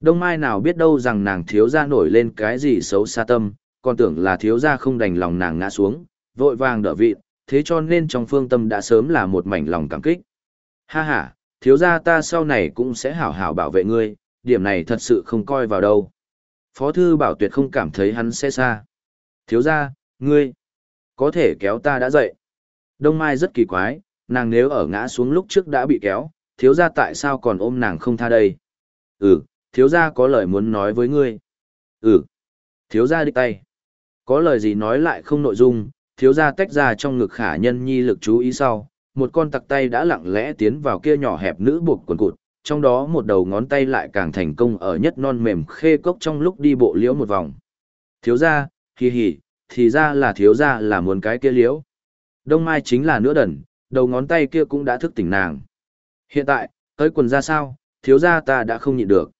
Đông mai nào biết đâu rằng nàng thiếu gia nổi lên cái gì xấu xa tâm, còn tưởng là thiếu gia không đành lòng nàng ngã xuống, vội vàng đỡ vị, thế cho nên trong phương tâm đã sớm là một mảnh lòng cảm kích. Ha ha, thiếu gia ta sau này cũng sẽ hảo hảo bảo vệ ngươi, điểm này thật sự không coi vào đâu. Phó thư bảo tuyệt không cảm thấy hắn sẽ xa. Thiếu gia, ngươi, có thể kéo ta đã dậy. Đông Mai rất kỳ quái, nàng nếu ở ngã xuống lúc trước đã bị kéo, thiếu gia tại sao còn ôm nàng không tha đây? Ừ, thiếu gia có lời muốn nói với ngươi. Ừ, thiếu gia đi tay. Có lời gì nói lại không nội dung, thiếu gia tách ra trong ngực khả nhân nhi lực chú ý sau, một con tặc tay đã lặng lẽ tiến vào kia nhỏ hẹp nữ buộc quần cụt, trong đó một đầu ngón tay lại càng thành công ở nhất non mềm khê cốc trong lúc đi bộ liễu một vòng. Thiếu gia, hì hì, thì ra là thiếu gia là muốn cái kia liễu. Đông Mai chính là nữa đần, đầu ngón tay kia cũng đã thức tỉnh nàng. Hiện tại, tới quần ra sao, thiếu gia ta đã không nhịn được.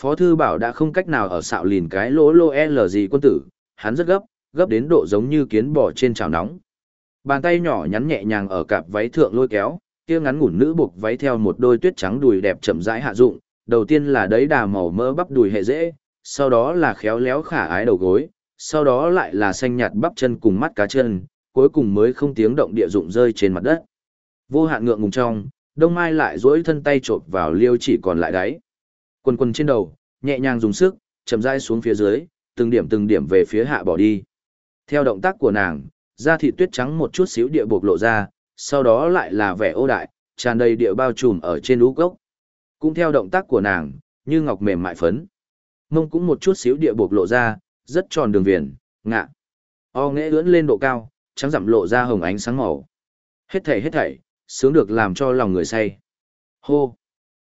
Phó thư bảo đã không cách nào ở xạo lìn cái lỗ lô L gì quân tử, hắn rất gấp, gấp đến độ giống như kiến bò trên chảo nóng. Bàn tay nhỏ nhắn nhẹ nhàng ở cặp váy thượng lôi kéo, kia ngắn ngủn nữ buộc váy theo một đôi tuyết trắng đùi đẹp chậm rãi hạ dụng, đầu tiên là đấy đà màu mỡ bắp đùi hệ dễ, sau đó là khéo léo khả ái đầu gối, sau đó lại là xanh nhạt bắp chân cùng mắt cá chân, cuối cùng mới không tiếng động địa dụng rơi trên mặt đất. Vô hạn ngượng ngùng trong, Đông Mai lại duỗi thân tay chộp vào liêu chỉ còn lại đáy. Quần quần trên đầu, nhẹ nhàng dùng sức, chậm rãi xuống phía dưới, từng điểm từng điểm về phía hạ bỏ đi. Theo động tác của nàng, da thịt tuyết trắng một chút xíu địa bộc lộ ra, sau đó lại là vẻ ô đại, tràn đầy địa bao trùm ở trên ú gốc. Cũng theo động tác của nàng, như ngọc mềm mại phấn. Mông cũng một chút xíu địa bộc lộ ra, rất tròn đường viền, ngạ. O nghệ ưỡn lên độ cao, trắng rậm lộ ra hồng ánh sáng màu. Hết thảy hết thảy, sướng được làm cho lòng người say. Hô!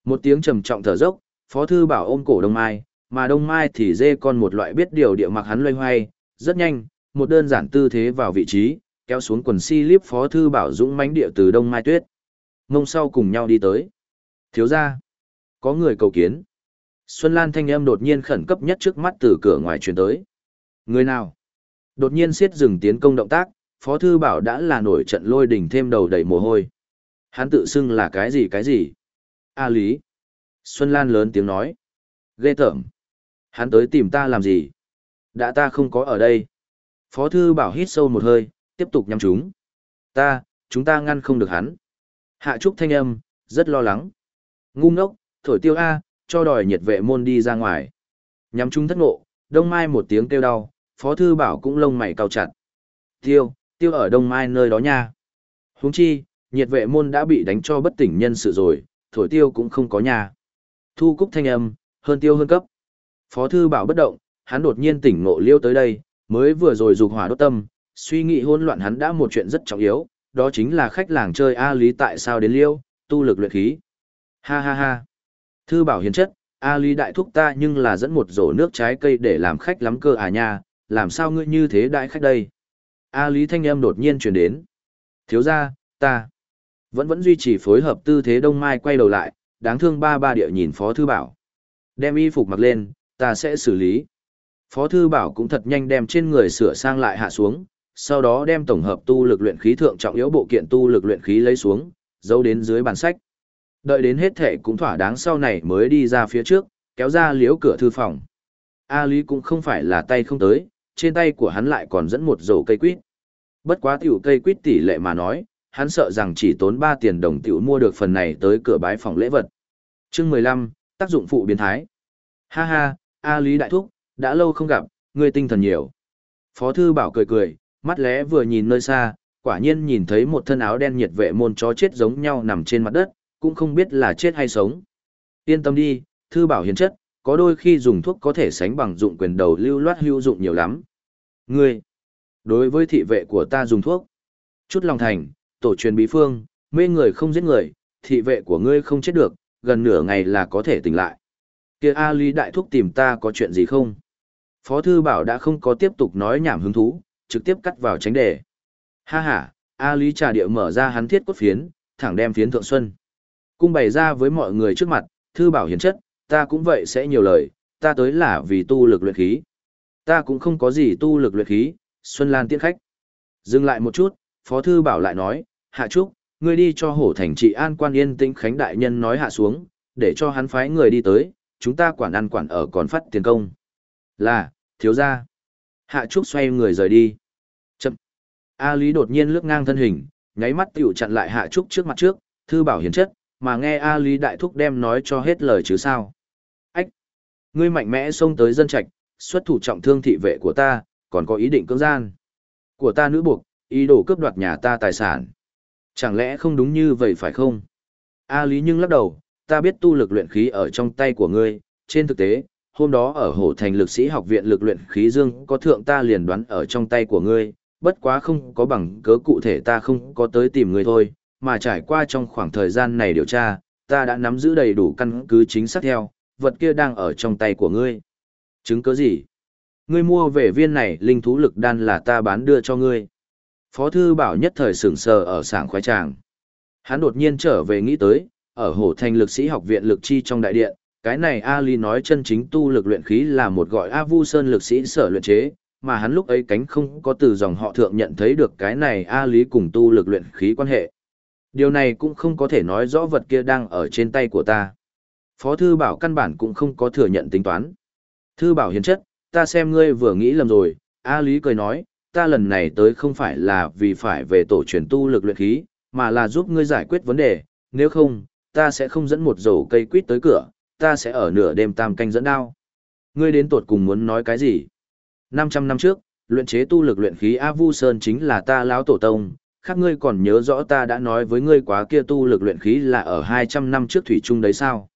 Một tiếng trầm trọng thở dốc, Phó Thư Bảo ôm cổ Đông Mai, mà Đông Mai thì dê con một loại biết điều địa mặc hắn loay hoay, rất nhanh, một đơn giản tư thế vào vị trí, kéo xuống quần si líp Phó Thư Bảo dũng mãnh địa từ Đông Mai Tuyết. Ngông sau cùng nhau đi tới. Thiếu ra, có người cầu kiến. Xuân Lan thanh âm đột nhiên khẩn cấp nhất trước mắt từ cửa ngoài truyền tới. Người nào? Đột nhiên siết dừng tiến công động tác, Phó Thư Bảo đã là nổi trận lôi đỉnh thêm đầu đầy mồ hôi. Hắn tự xưng là cái gì cái gì? A Lý. Xuân Lan lớn tiếng nói. Ghê tởm. Hắn tới tìm ta làm gì? Đã ta không có ở đây. Phó Thư Bảo hít sâu một hơi, tiếp tục nhắm chúng. Ta, chúng ta ngăn không được hắn. Hạ Trúc thanh âm, rất lo lắng. Ngu ngốc, thổi tiêu A, cho đòi nhiệt vệ môn đi ra ngoài. Nhắm chúng thất ngộ, đông mai một tiếng kêu đau, Phó Thư Bảo cũng lông mày cao chặt. Tiêu, tiêu ở đông mai nơi đó nha. Húng chi, nhiệt vệ môn đã bị đánh cho bất tỉnh nhân sự rồi, thổi tiêu cũng không có nhà. Thu cúc thanh âm, hơn tiêu hơn cấp. Phó thư bảo bất động, hắn đột nhiên tỉnh ngộ liêu tới đây, mới vừa rồi dục hỏa đốt tâm, suy nghĩ hỗn loạn hắn đã một chuyện rất trọng yếu, đó chính là khách làng chơi A Lý tại sao đến liêu, tu lực luyện khí. Ha ha ha. Thư bảo hiền chất, A Lý đại thúc ta nhưng là dẫn một rổ nước trái cây để làm khách lắm cơ à nha, làm sao ngươi như thế đại khách đây? A Lý thanh âm đột nhiên truyền đến. Thiếu gia, ta. Vẫn vẫn duy trì phối hợp tư thế đông mai quay đầu lại, đáng thương ba ba địa nhìn Phó Thư Bảo. Đem y phục mặc lên, ta sẽ xử lý. Phó Thư Bảo cũng thật nhanh đem trên người sửa sang lại hạ xuống, sau đó đem tổng hợp tu lực luyện khí thượng trọng yếu bộ kiện tu lực luyện khí lấy xuống, giấu đến dưới bàn sách. Đợi đến hết thệ cũng thỏa đáng sau này mới đi ra phía trước, kéo ra liếu cửa thư phòng. A Lý cũng không phải là tay không tới, trên tay của hắn lại còn dẫn một rổ cây quýt. Bất quá tiểu cây quýt tỷ lệ mà nói, hắn sợ rằng chỉ tốn 3 tiền đồng tiểu mua được phần này tới cửa bái phòng lễ vật. Chương 15, tác dụng phụ biến thái. Ha ha, A Lý Đại Thúc, đã lâu không gặp, ngươi tinh thần nhiều. Phó Thư Bảo cười cười, mắt lẽ vừa nhìn nơi xa, quả nhiên nhìn thấy một thân áo đen nhiệt vệ môn chó chết giống nhau nằm trên mặt đất, cũng không biết là chết hay sống. Yên tâm đi, Thư Bảo hiền chất, có đôi khi dùng thuốc có thể sánh bằng dụng quyền đầu lưu loát hữu dụng nhiều lắm. Ngươi, đối với thị vệ của ta dùng thuốc, chút lòng thành, tổ truyền bí phương, mê người không giết người, thị vệ của ngươi không chết được, gần nửa ngày là có thể tỉnh lại. Kia A Lý đại thúc tìm ta có chuyện gì không? Phó thư bảo đã không có tiếp tục nói nhảm hứng thú, trực tiếp cắt vào tránh đề. Ha ha, A Lý trà địa mở ra hắn thiết cốt phiến, thẳng đem phiến thượng xuân. Cung bày ra với mọi người trước mặt, thư bảo hiền chất, ta cũng vậy sẽ nhiều lời, ta tới là vì tu lực luyện khí. Ta cũng không có gì tu lực luyện khí, Xuân Lan tiễn khách. Dừng lại một chút, Phó Thư Bảo lại nói, Hạ Trúc, ngươi đi cho hổ thành trị an quan yên tĩnh khánh đại nhân nói hạ xuống, để cho hắn phái người đi tới, chúng ta quản ăn quản ở còn phát tiền công. Là, thiếu ra. Hạ Trúc xoay người rời đi. Chậm. A Lý đột nhiên lướt ngang thân hình, nháy mắt tiểu chặn lại Hạ Trúc trước mặt trước, thư bảo hiền chất, mà nghe A Lý đại thúc đem nói cho hết lời chứ sao. Ách. Ngươi mạnh mẽ xông tới dân trạch, xuất thủ trọng thương thị vệ của ta, còn có ý định cưỡng gian. Của ta nữ buộc, ý đồ cướp đoạt nhà ta tài sản. Chẳng lẽ không đúng như vậy phải không? A Lý nhưng lắc đầu, ta biết tu lực luyện khí ở trong tay của ngươi, trên thực tế, hôm đó ở Hổ Thành Lực Sĩ Học viện Lực Luyện Khí Dương có thượng ta liền đoán ở trong tay của ngươi, bất quá không có bằng cớ cụ thể ta không có tới tìm ngươi thôi, mà trải qua trong khoảng thời gian này điều tra, ta đã nắm giữ đầy đủ căn cứ chính xác theo, vật kia đang ở trong tay của ngươi. Chứng cứ gì? Ngươi mua về viên này linh thú lực đan là ta bán đưa cho ngươi. Phó thư bảo nhất thời sửng sờ ở sảng khoái tràng. Hắn đột nhiên trở về nghĩ tới, ở hổ thành lực sĩ học viện lực chi trong đại điện, cái này Ali nói chân chính tu lực luyện khí là một gọi A Vu Sơn lực sĩ sở luyện chế, mà hắn lúc ấy cánh không có từ dòng họ thượng nhận thấy được cái này A Lý cùng tu lực luyện khí quan hệ. Điều này cũng không có thể nói rõ vật kia đang ở trên tay của ta. Phó Thư Bảo căn bản cũng không có thừa nhận tính toán. Thư Bảo hiền chất, ta xem ngươi vừa nghĩ lầm rồi, A Lý cười nói, ta lần này tới không phải là vì phải về tổ truyền tu lực luyện khí, mà là giúp ngươi giải quyết vấn đề, nếu không, ta sẽ không dẫn một dầu cây quýt tới cửa, ta sẽ ở nửa đêm tam canh dẫn đao. Ngươi đến tột cùng muốn nói cái gì? 500 năm trước, luyện chế tu lực luyện khí A Vu Sơn chính là ta lão tổ tông, khác ngươi còn nhớ rõ ta đã nói với ngươi quá kia tu lực luyện khí là ở 200 năm trước thủy chung đấy sao?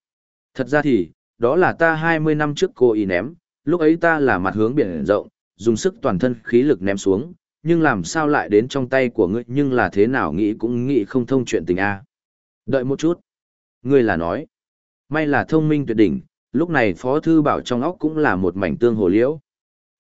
Thật ra thì, đó là ta 20 năm trước cô ý ném, lúc ấy ta là mặt hướng biển rộng, dùng sức toàn thân khí lực ném xuống, nhưng làm sao lại đến trong tay của ngươi nhưng là thế nào nghĩ cũng nghĩ không thông chuyện tình a. Đợi một chút. Ngươi là nói. May là thông minh tuyệt đỉnh, lúc này Phó Thư Bảo trong óc cũng là một mảnh tương hồ liễu.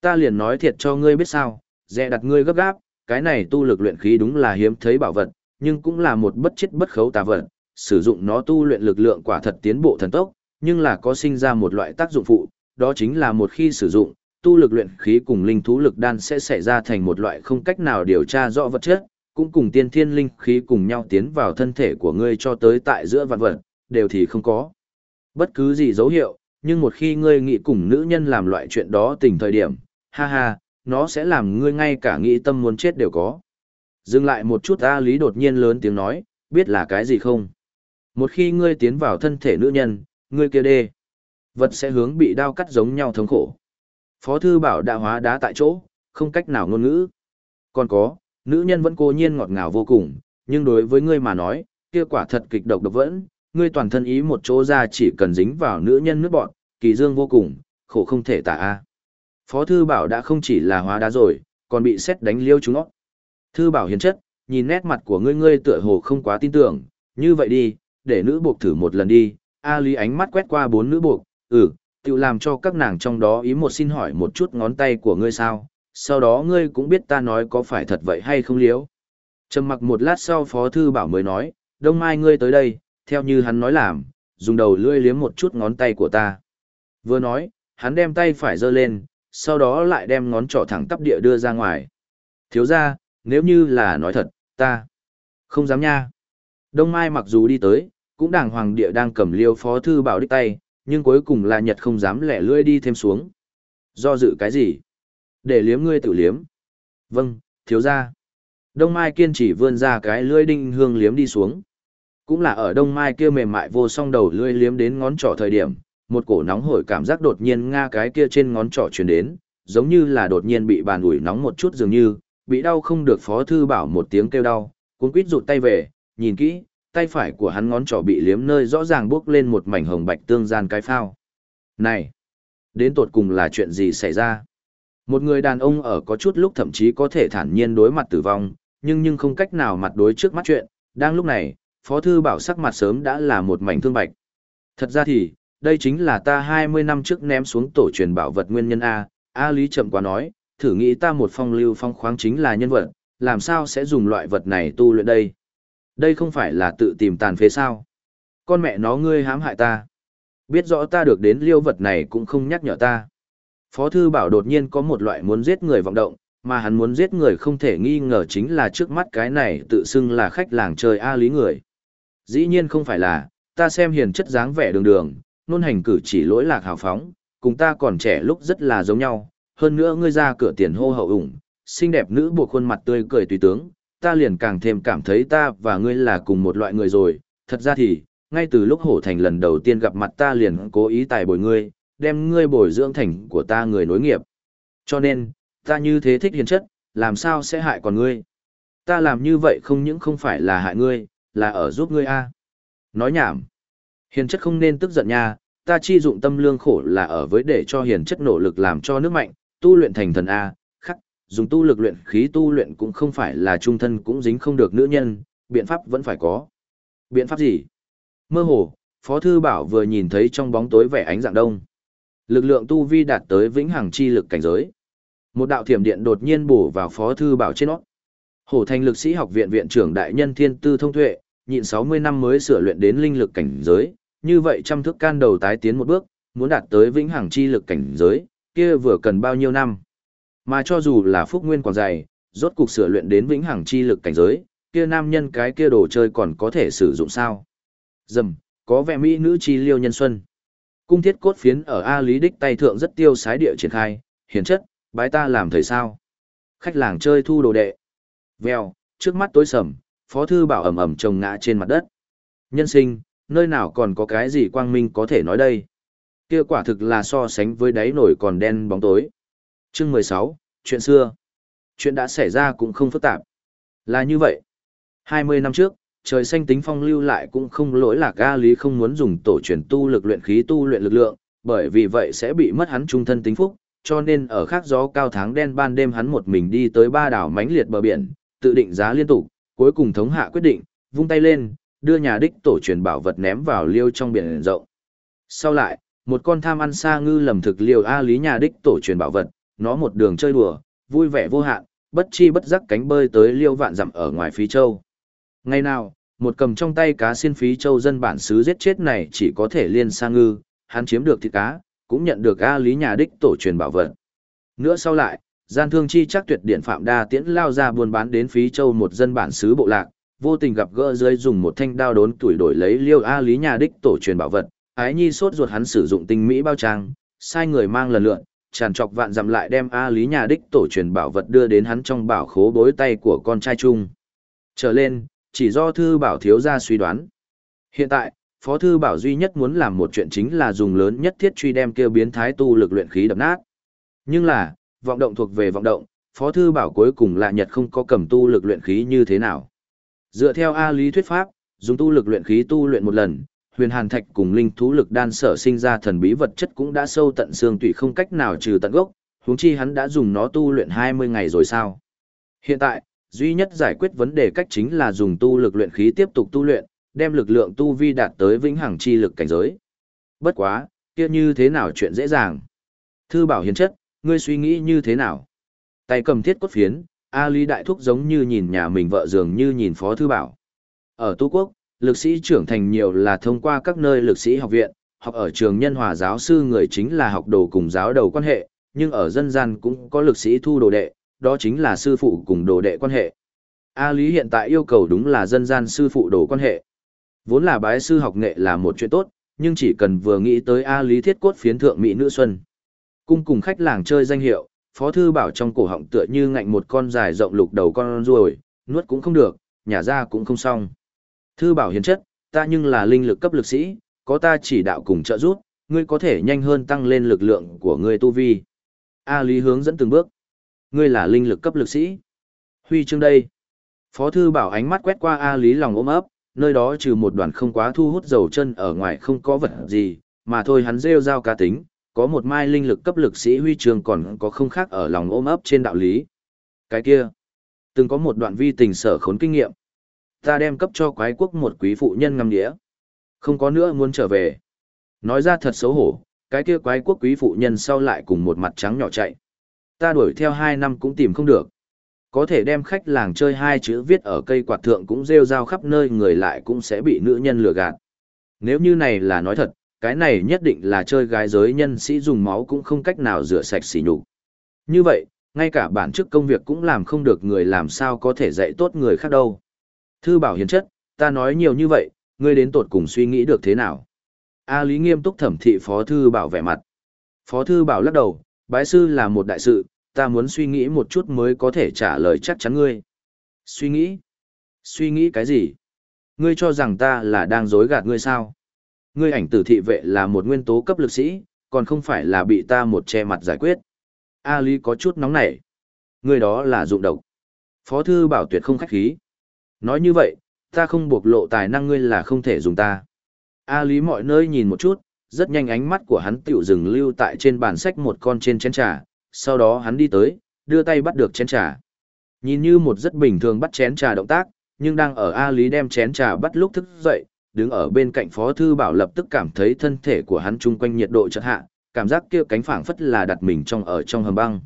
Ta liền nói thiệt cho ngươi biết sao, dẹ đặt ngươi gấp gáp, cái này tu lực luyện khí đúng là hiếm thấy bảo vật, nhưng cũng là một bất chết bất khấu tà vật, sử dụng nó tu luyện lực lượng quả thật tiến bộ thần tốc, nhưng là có sinh ra một loại tác dụng phụ, đó chính là một khi sử dụng, tu lực luyện khí cùng linh thú lực đan sẽ xảy ra thành một loại không cách nào điều tra rõ vật chất, cũng cùng tiên thiên linh khí cùng nhau tiến vào thân thể của ngươi cho tới tại giữa vạn vật, đều thì không có. Bất cứ gì dấu hiệu, nhưng một khi ngươi nghĩ cùng nữ nhân làm loại chuyện đó tình thời điểm, ha ha, nó sẽ làm ngươi ngay cả nghĩ tâm muốn chết đều có. Dừng lại một chút A Lý đột nhiên lớn tiếng nói, biết là cái gì không? Một khi ngươi tiến vào thân thể nữ nhân, ngươi kia đê, vật sẽ hướng bị đao cắt giống nhau thống khổ. Phó thư bảo đã hóa đá tại chỗ, không cách nào ngôn ngữ. Còn có, nữ nhân vẫn cố nhiên ngọt ngào vô cùng, nhưng đối với ngươi mà nói, kia quả thật kịch độc độc vẫn, ngươi toàn thân ý một chỗ ra chỉ cần dính vào nữ nhân nước bọn, kỳ dương vô cùng, khổ không thể tả a. Phó thư bảo đã không chỉ là hóa đá rồi, còn bị xét đánh liêu chúng nó. Thư bảo hiền chất, nhìn nét mặt của ngươi ngươi tựa hồ không quá tin tưởng, như vậy đi, để nữ buộc thử một lần đi. A Lý ánh mắt quét qua bốn nữ buộc, ừ, tự làm cho các nàng trong đó ý một xin hỏi một chút ngón tay của ngươi sao, sau đó ngươi cũng biết ta nói có phải thật vậy hay không liếu. Trầm mặc một lát sau Phó Thư Bảo mới nói, đông mai ngươi tới đây, theo như hắn nói làm, dùng đầu lươi liếm một chút ngón tay của ta. Vừa nói, hắn đem tay phải giơ lên, sau đó lại đem ngón trỏ thẳng tắp địa đưa ra ngoài. Thiếu ra, nếu như là nói thật, ta không dám nha. Đông Mai mặc dù đi tới, cũng đàng hoàng địa đang cầm liêu phó thư bảo đích tay, nhưng cuối cùng là nhật không dám lẻ lưỡi đi thêm xuống. Do dự cái gì? Để liếm ngươi tự liếm. Vâng, thiếu ra. Đông Mai kiên trì vươn ra cái lưỡi đinh hương liếm đi xuống. Cũng là ở Đông Mai kia mềm mại vô song đầu lưỡi liếm đến ngón trỏ thời điểm, một cổ nóng hổi cảm giác đột nhiên nga cái kia trên ngón trỏ truyền đến, giống như là đột nhiên bị bàn ủi nóng một chút dường như, bị đau không được phó thư bảo một tiếng kêu đau, cuốn quýt rụt tay về, nhìn kỹ, tay phải của hắn ngón trỏ bị liếm nơi rõ ràng bước lên một mảnh hồng bạch tương gian cái phao. Này, đến tột cùng là chuyện gì xảy ra? Một người đàn ông ở có chút lúc thậm chí có thể thản nhiên đối mặt tử vong, nhưng nhưng không cách nào mặt đối trước mắt chuyện, đang lúc này, Phó Thư Bảo sắc mặt sớm đã là một mảnh thương bạch. Thật ra thì, đây chính là ta 20 năm trước ném xuống tổ truyền bảo vật nguyên nhân A, A Lý chậm quá nói, thử nghĩ ta một phong lưu phong khoáng chính là nhân vật, làm sao sẽ dùng loại vật này tu luyện đây? Đây không phải là tự tìm tàn phế sao? Con mẹ nó ngươi hãm hại ta. Biết rõ ta được đến liêu vật này cũng không nhắc nhở ta. Phó thư bảo đột nhiên có một loại muốn giết người vọng động, mà hắn muốn giết người không thể nghi ngờ chính là trước mắt cái này tự xưng là khách làng chơi A Lý người. Dĩ nhiên không phải là, ta xem hiền chất dáng vẻ đường đường, nôn hành cử chỉ lỗi lạc hào phóng, cùng ta còn trẻ lúc rất là giống nhau, hơn nữa ngươi ra cửa tiền hô hậu ủng, xinh đẹp nữ buộc khuôn mặt tươi cười tùy tướng, ta liền càng thêm cảm thấy ta và ngươi là cùng một loại người rồi, thật ra thì, ngay từ lúc hổ thành lần đầu tiên gặp mặt ta liền cố ý tài bồi ngươi, đem ngươi bồi dưỡng thành của ta người nối nghiệp. Cho nên, ta như thế thích hiền chất, làm sao sẽ hại còn ngươi? Ta làm như vậy không những không phải là hại ngươi, là ở giúp ngươi a. Nói nhảm. Hiền chất không nên tức giận nha, ta chi dụng tâm lương khổ là ở với để cho hiền chất nỗ lực làm cho nước mạnh, tu luyện thành thần A, khắc, dùng tu lực luyện khí tu luyện cũng không phải là trung thân cũng dính không được nữ nhân, biện pháp vẫn phải có. Biện pháp gì? Mơ hồ, Phó Thư Bảo vừa nhìn thấy trong bóng tối vẻ ánh dạng đông. Lực lượng tu vi đạt tới vĩnh hằng chi lực cảnh giới. Một đạo thiểm điện đột nhiên bổ vào Phó Thư Bảo trên nó. Hổ thành lực sĩ học viện viện trưởng đại nhân thiên tư thông tuệ, nhịn 60 năm mới sửa luyện đến linh lực cảnh giới, như vậy trăm thước can đầu tái tiến một bước, muốn đạt tới vĩnh hằng chi lực cảnh giới, kia vừa cần bao nhiêu năm. Mà cho dù là phúc nguyên còn dày, rốt cục sửa luyện đến vĩnh hằng chi lực cảnh giới, kia nam nhân cái kia đồ chơi còn có thể sử dụng sao? Dầm, có vẻ mỹ nữ chi liêu nhân xuân. Cung thiết cốt phiến ở A Lý Đích tay thượng rất tiêu sái địa triển khai, hiển chất, bái ta làm thầy sao. Khách làng chơi thu đồ đệ. Vèo, trước mắt tối sầm, phó thư bảo ẩm ẩm trồng ngã trên mặt đất. Nhân sinh, nơi nào còn có cái gì quang minh có thể nói đây. Kia quả thực là so sánh với đáy nổi còn đen bóng tối. chương 16, chuyện xưa. Chuyện đã xảy ra cũng không phức tạp. Là như vậy. 20 năm trước, trời xanh tính phong lưu lại cũng không lỗi là ga lý không muốn dùng tổ truyền tu lực luyện khí tu luyện lực lượng, bởi vì vậy sẽ bị mất hắn trung thân tính phúc, cho nên ở khác gió cao tháng đen ban đêm hắn một mình đi tới ba đảo mánh liệt bờ biển, tự định giá liên tục, cuối cùng thống hạ quyết định, vung tay lên, đưa nhà đích tổ truyền bảo vật ném vào liêu trong biển rộng. Sau lại, một con tham ăn xa ngư lầm thực liều A lý nhà đích tổ truyền bảo vật, nó một đường chơi đùa, vui vẻ vô hạn, bất chi bất giác cánh bơi tới liêu vạn dặm ở ngoài phí châu. Ngày nào, một cầm trong tay cá xiên phí châu dân bản xứ giết chết này chỉ có thể liên xa ngư, hắn chiếm được thịt cá, cũng nhận được A lý nhà đích tổ truyền bảo vật. Nữa sau lại, gian thương chi chắc tuyệt điện phạm đa tiễn lao ra buôn bán đến phí châu một dân bản xứ bộ lạc, vô tình gặp gỡ dưới dùng một thanh đao đốn tuổi đổi lấy liêu A lý nhà đích tổ truyền bảo vật, ái nhi sốt ruột hắn sử dụng tinh mỹ bao trang, sai người mang lần lượn, tràn trọc vạn dặm lại đem A lý nhà đích tổ truyền bảo vật đưa đến hắn trong bảo khố bối tay của con trai trung Trở lên, chỉ do thư bảo thiếu gia suy đoán. Hiện tại, Phó Thư Bảo duy nhất muốn làm một chuyện chính là dùng lớn nhất thiết truy đem kêu biến thái tu lực luyện khí đập nát. Nhưng là, vọng động thuộc về vọng động, Phó Thư Bảo cuối cùng lạ Nhật không có cầm tu lực luyện khí như thế nào. Dựa theo A lý thuyết pháp, dùng tu lực luyện khí tu luyện một lần, huyền hàn thạch cùng linh thú lực đan sở sinh ra thần bí vật chất cũng đã sâu tận xương tủy không cách nào trừ tận gốc, huống chi hắn đã dùng nó tu luyện 20 ngày rồi sao. Hiện tại, duy nhất giải quyết vấn đề cách chính là dùng tu lực luyện khí tiếp tục tu luyện, đem lực lượng tu vi đạt tới vĩnh hằng chi lực cảnh giới. Bất quá, kia như thế nào chuyện dễ dàng. Thư bảo hiền chất, ngươi suy nghĩ như thế nào? Tay cầm thiết cốt phiến, A Lý Đại Thúc giống như nhìn nhà mình vợ dường như nhìn Phó Thư Bảo. Ở Tu Quốc, lực sĩ trưởng thành nhiều là thông qua các nơi lực sĩ học viện, học ở trường nhân hòa giáo sư người chính là học đồ cùng giáo đầu quan hệ, nhưng ở dân gian cũng có lực sĩ thu đồ đệ, đó chính là sư phụ cùng đồ đệ quan hệ. A Lý hiện tại yêu cầu đúng là dân gian sư phụ đồ quan hệ. Vốn là bái sư học nghệ là một chuyện tốt, nhưng chỉ cần vừa nghĩ tới A Lý thiết cốt phiến thượng Mỹ nữ xuân. Cung cùng khách làng chơi danh hiệu, Phó Thư Bảo trong cổ họng tựa như ngạnh một con dài rộng lục đầu con ruồi, nuốt cũng không được, nhả ra cũng không xong. Thư Bảo hiền chất, ta nhưng là linh lực cấp lực sĩ, có ta chỉ đạo cùng trợ giúp, ngươi có thể nhanh hơn tăng lên lực lượng của ngươi tu vi. A Lý hướng dẫn từng bước. Ngươi là linh lực cấp lực sĩ. Huy chương đây. Phó Thư Bảo ánh mắt quét qua A Lý lòng ôm ấp, nơi đó trừ một đoàn không quá thu hút dầu chân ở ngoài không có vật gì, mà thôi hắn rêu rao cá tính, có một mai linh lực cấp lực sĩ huy trường còn có không khác ở lòng ôm ấp trên đạo lý. Cái kia, từng có một đoạn vi tình sở khốn kinh nghiệm. Ta đem cấp cho quái quốc một quý phụ nhân ngâm đĩa. Không có nữa muốn trở về. Nói ra thật xấu hổ, cái kia quái quốc quý phụ nhân sau lại cùng một mặt trắng nhỏ chạy. Ta đuổi theo hai năm cũng tìm không được có thể đem khách làng chơi hai chữ viết ở cây quạt thượng cũng rêu rao khắp nơi người lại cũng sẽ bị nữ nhân lừa gạt. Nếu như này là nói thật, cái này nhất định là chơi gái giới nhân sĩ dùng máu cũng không cách nào rửa sạch xỉ nhục. Như vậy, ngay cả bản chức công việc cũng làm không được người làm sao có thể dạy tốt người khác đâu. Thư bảo hiền chất, ta nói nhiều như vậy, ngươi đến tột cùng suy nghĩ được thế nào? A Lý nghiêm túc thẩm thị Phó Thư Bảo vẻ mặt. Phó Thư Bảo lắc đầu, bái sư là một đại sự, ta muốn suy nghĩ một chút mới có thể trả lời chắc chắn ngươi. Suy nghĩ? Suy nghĩ cái gì? Ngươi cho rằng ta là đang dối gạt ngươi sao? Ngươi ảnh tử thị vệ là một nguyên tố cấp lực sĩ, còn không phải là bị ta một che mặt giải quyết. A Lý có chút nóng nảy. Ngươi đó là dụng độc. Phó thư bảo tuyệt không khách khí. Nói như vậy, ta không buộc lộ tài năng ngươi là không thể dùng ta. A Lý mọi nơi nhìn một chút, rất nhanh ánh mắt của hắn tiểu dừng lưu tại trên bàn sách một con trên chén trà, sau đó hắn đi tới, đưa tay bắt được chén trà. Nhìn như một rất bình thường bắt chén trà động tác, nhưng đang ở A Lý đem chén trà bắt lúc thức dậy, đứng ở bên cạnh Phó Thư Bảo lập tức cảm thấy thân thể của hắn chung quanh nhiệt độ chợt hạ, cảm giác kia cánh phảng phất là đặt mình trong ở trong hầm băng.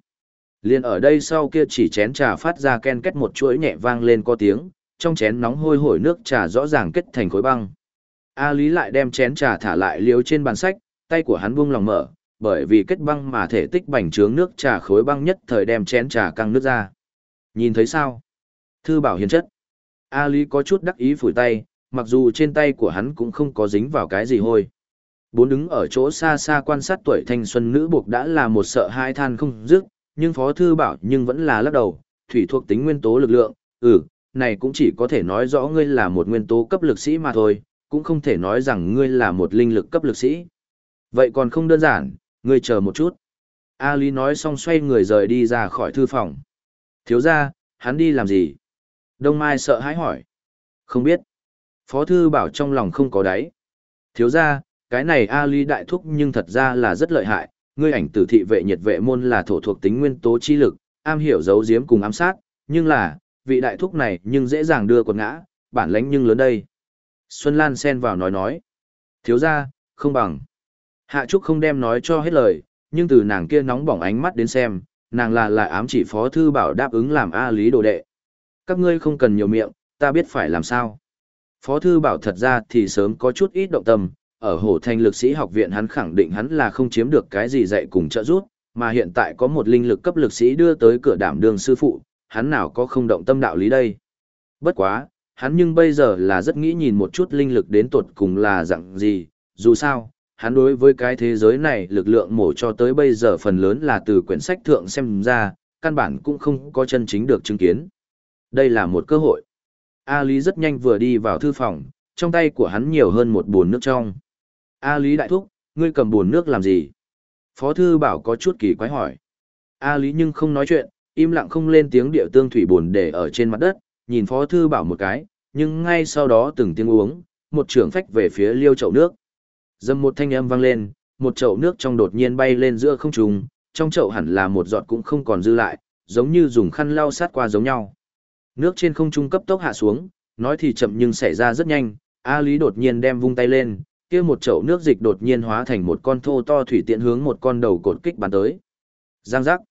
Liên ở đây sau kia chỉ chén trà phát ra ken kết một chuỗi nhẹ vang lên có tiếng, trong chén nóng hôi hổi nước trà rõ ràng kết thành khối băng. A Lý lại đem chén trà thả lại liếu trên bàn sách, tay của hắn buông lòng mở, bởi vì kết băng mà thể tích bành trướng nước trà khối băng nhất thời đem chén trà căng nước ra. Nhìn thấy sao? Thư bảo hiền chất. A Lý có chút đắc ý phủi tay, mặc dù trên tay của hắn cũng không có dính vào cái gì hôi. Bốn đứng ở chỗ xa xa quan sát tuổi thanh xuân nữ buộc đã là một sợ hai than không dứt, nhưng Phó Thư Bảo nhưng vẫn là lắc đầu, thủy thuộc tính nguyên tố lực lượng, ừ, này cũng chỉ có thể nói rõ ngươi là một nguyên tố cấp lực sĩ mà thôi, cũng không thể nói rằng ngươi là một linh lực cấp lực sĩ. Vậy còn không đơn giản, ngươi chờ một chút. A Lý nói xong xoay người rời đi ra khỏi thư phòng. Thiếu ra, hắn đi làm gì? Đông Mai sợ hãi hỏi. Không biết. Phó thư bảo trong lòng không có đáy. Thiếu ra, cái này A Lý đại thúc nhưng thật ra là rất lợi hại. Ngươi ảnh tử thị vệ nhiệt vệ môn là thổ thuộc tính nguyên tố chi lực, am hiểu giấu giếm cùng ám sát, nhưng là, vị đại thúc này nhưng dễ dàng đưa quần ngã, bản lãnh nhưng lớn đây. Xuân Lan xen vào nói nói. Thiếu ra, không bằng. Hạ Trúc không đem nói cho hết lời, nhưng từ nàng kia nóng bỏng ánh mắt đến xem, nàng là lại ám chỉ phó thư bảo đáp ứng làm A lý đồ đệ. Các ngươi không cần nhiều miệng, ta biết phải làm sao. Phó thư bảo thật ra thì sớm có chút ít động tâm, ở Hồ Thanh Lực Sĩ học viện hắn khẳng định hắn là không chiếm được cái gì dạy cùng trợ giúp, mà hiện tại có một linh lực cấp lực sĩ đưa tới cửa đảm đường sư phụ, hắn nào có không động tâm đạo lý đây. Bất quá, hắn nhưng bây giờ là rất nghĩ nhìn một chút linh lực đến tuột cùng là dạng gì, dù sao, hắn đối với cái thế giới này lực lượng mổ cho tới bây giờ phần lớn là từ quyển sách thượng xem ra, căn bản cũng không có chân chính được chứng kiến. Đây là một cơ hội. A Lý rất nhanh vừa đi vào thư phòng, trong tay của hắn nhiều hơn một bồn nước trong. A Lý đại thúc, ngươi cầm bồn nước làm gì? Phó thư bảo có chút kỳ quái hỏi. A Lý nhưng không nói chuyện, im lặng không lên tiếng điệu tương thủy bồn để ở trên mặt đất, nhìn Phó thư bảo một cái, nhưng ngay sau đó từng tiếng uống, một trưởng phách về phía liêu chậu nước. Dâm một thanh âm vang lên, một chậu nước trong đột nhiên bay lên giữa không trung, trong chậu hẳn là một giọt cũng không còn dư lại, giống như dùng khăn lau sát qua giống nhau. Nước trên không trung cấp tốc hạ xuống, nói thì chậm nhưng xảy ra rất nhanh, A Lý đột nhiên đem vung tay lên, kia một chậu nước dịch đột nhiên hóa thành một con thô to thủy tiện hướng một con đầu cột kích bắn tới. Giang giác.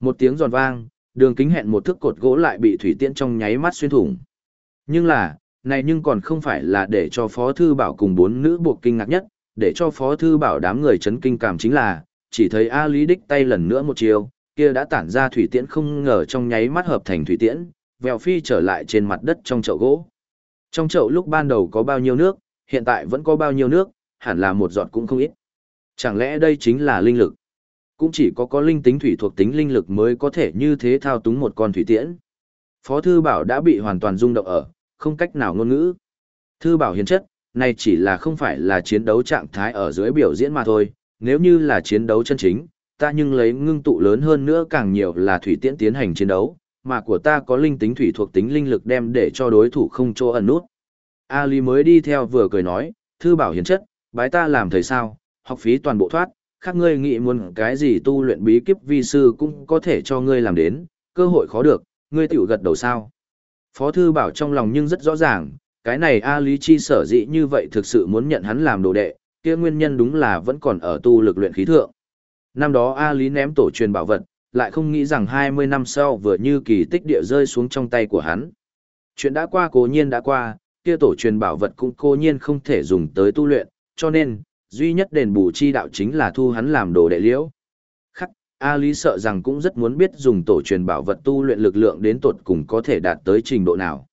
Một tiếng giòn vang, đường kính hẹn một thước cột gỗ lại bị thủy tiện trong nháy mắt xuyên thủng. Nhưng là, này nhưng còn không phải là để cho Phó Thư Bảo cùng bốn nữ buộc kinh ngạc nhất, để cho Phó Thư Bảo đám người chấn kinh cảm chính là, chỉ thấy A Lý đích tay lần nữa một chiều, kia đã tản ra thủy tiễn không ngờ trong nháy mắt hợp thành thủy tiễn, vèo phi trở lại trên mặt đất trong chậu gỗ. Trong chậu lúc ban đầu có bao nhiêu nước, hiện tại vẫn có bao nhiêu nước, hẳn là một giọt cũng không ít. Chẳng lẽ đây chính là linh lực? Cũng chỉ có có linh tính thủy thuộc tính linh lực mới có thể như thế thao túng một con thủy tiễn. Phó Thư Bảo đã bị hoàn toàn rung động ở, không cách nào ngôn ngữ. Thư Bảo hiền chất, này chỉ là không phải là chiến đấu trạng thái ở dưới biểu diễn mà thôi, nếu như là chiến đấu chân chính, ta nhưng lấy ngưng tụ lớn hơn nữa càng nhiều là thủy tiễn tiến hành chiến đấu, mà của ta có linh tính thủy thuộc tính linh lực đem để cho đối thủ không chỗ ẩn nút. A Lý mới đi theo vừa cười nói, thư bảo hiền chất, bái ta làm thầy sao, học phí toàn bộ thoát, khác ngươi nghĩ muốn cái gì tu luyện bí kíp vi sư cũng có thể cho ngươi làm đến, cơ hội khó được, ngươi tiểu gật đầu sao. Phó thư bảo trong lòng nhưng rất rõ ràng, cái này A Lý Chi sở dĩ như vậy thực sự muốn nhận hắn làm đồ đệ, kia nguyên nhân đúng là vẫn còn ở tu lực luyện khí thượng. Năm đó A Lý ném tổ truyền bảo vật, lại không nghĩ rằng 20 năm sau vừa như kỳ tích địa rơi xuống trong tay của hắn. Chuyện đã qua cố nhiên đã qua, kia tổ truyền bảo vật cũng cố nhiên không thể dùng tới tu luyện, cho nên, duy nhất đền bù chi đạo chính là thu hắn làm đồ đệ liễu. Khắc, A Lý sợ rằng cũng rất muốn biết dùng tổ truyền bảo vật tu luyện lực lượng đến tột cùng có thể đạt tới trình độ nào.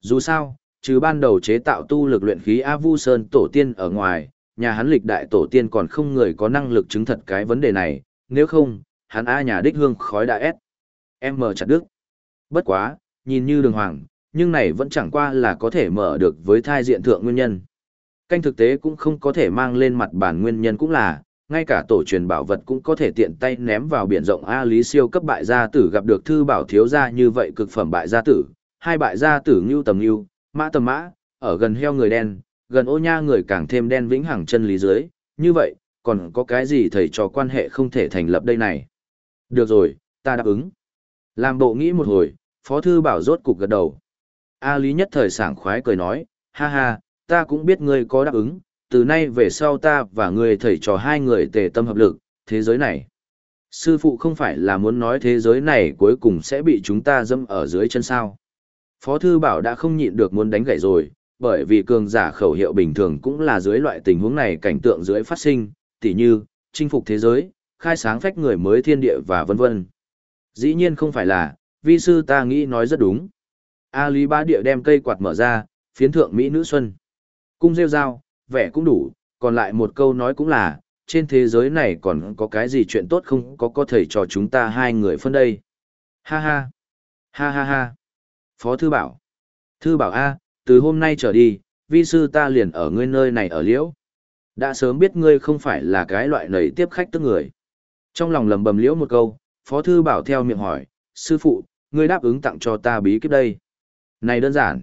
Dù sao, trừ ban đầu chế tạo tu lực luyện khí A Vu Sơn tổ tiên ở ngoài, nhà hắn lịch đại tổ tiên còn không người có năng lực chứng thật cái vấn đề này, nếu không, hắn A nhà đích hương khói đã ép. Em mở chặt đức. Bất quá, nhìn như đường hoàng, nhưng này vẫn chẳng qua là có thể mở được với thai diện thượng nguyên nhân. Canh thực tế cũng không có thể mang lên mặt bản nguyên nhân cũng là, ngay cả tổ truyền bảo vật cũng có thể tiện tay ném vào biển rộng A Lý siêu cấp bại gia tử gặp được thư bảo thiếu gia như vậy cực phẩm bại gia tử, hai bại gia tử ngưu tầm ngưu, mã tầm mã, ở gần heo người đen, gần ô nha người càng thêm đen vĩnh hằng chân lý dưới, như vậy, còn có cái gì thầy trò quan hệ không thể thành lập đây này. Được rồi, ta đáp ứng. Làm bộ nghĩ một hồi, Phó Thư Bảo rốt cục gật đầu. A Lý nhất thời sảng khoái cười nói, ha ha, ta cũng biết ngươi có đáp ứng, từ nay về sau ta và ngươi thầy trò hai người tề tâm hợp lực, thế giới này. Sư phụ không phải là muốn nói thế giới này cuối cùng sẽ bị chúng ta dâm ở dưới chân sao. Phó Thư Bảo đã không nhịn được muốn đánh gãy rồi, bởi vì cường giả khẩu hiệu bình thường cũng là dưới loại tình huống này cảnh tượng dưới phát sinh, tỉ như, chinh phục thế giới, khai sáng phách người mới thiên địa và vân vân. Dĩ nhiên không phải là, vi sư ta nghĩ nói rất đúng. A Lý Ba Địa đem cây quạt mở ra, phiến thượng Mỹ nữ xuân. Cung rêu rao, vẻ cũng đủ, còn lại một câu nói cũng là, trên thế giới này còn có cái gì chuyện tốt không có có thể cho chúng ta hai người phân đây. Ha ha, ha ha ha. Phó Thư Bảo. Thư Bảo A, từ hôm nay trở đi, vi sư ta liền ở ngươi nơi này ở liễu. Đã sớm biết ngươi không phải là cái loại nầy tiếp khách tức người. Trong lòng lầm bầm liễu một câu, Phó Thư Bảo theo miệng hỏi, sư phụ, ngươi đáp ứng tặng cho ta bí kíp đây. Này đơn giản.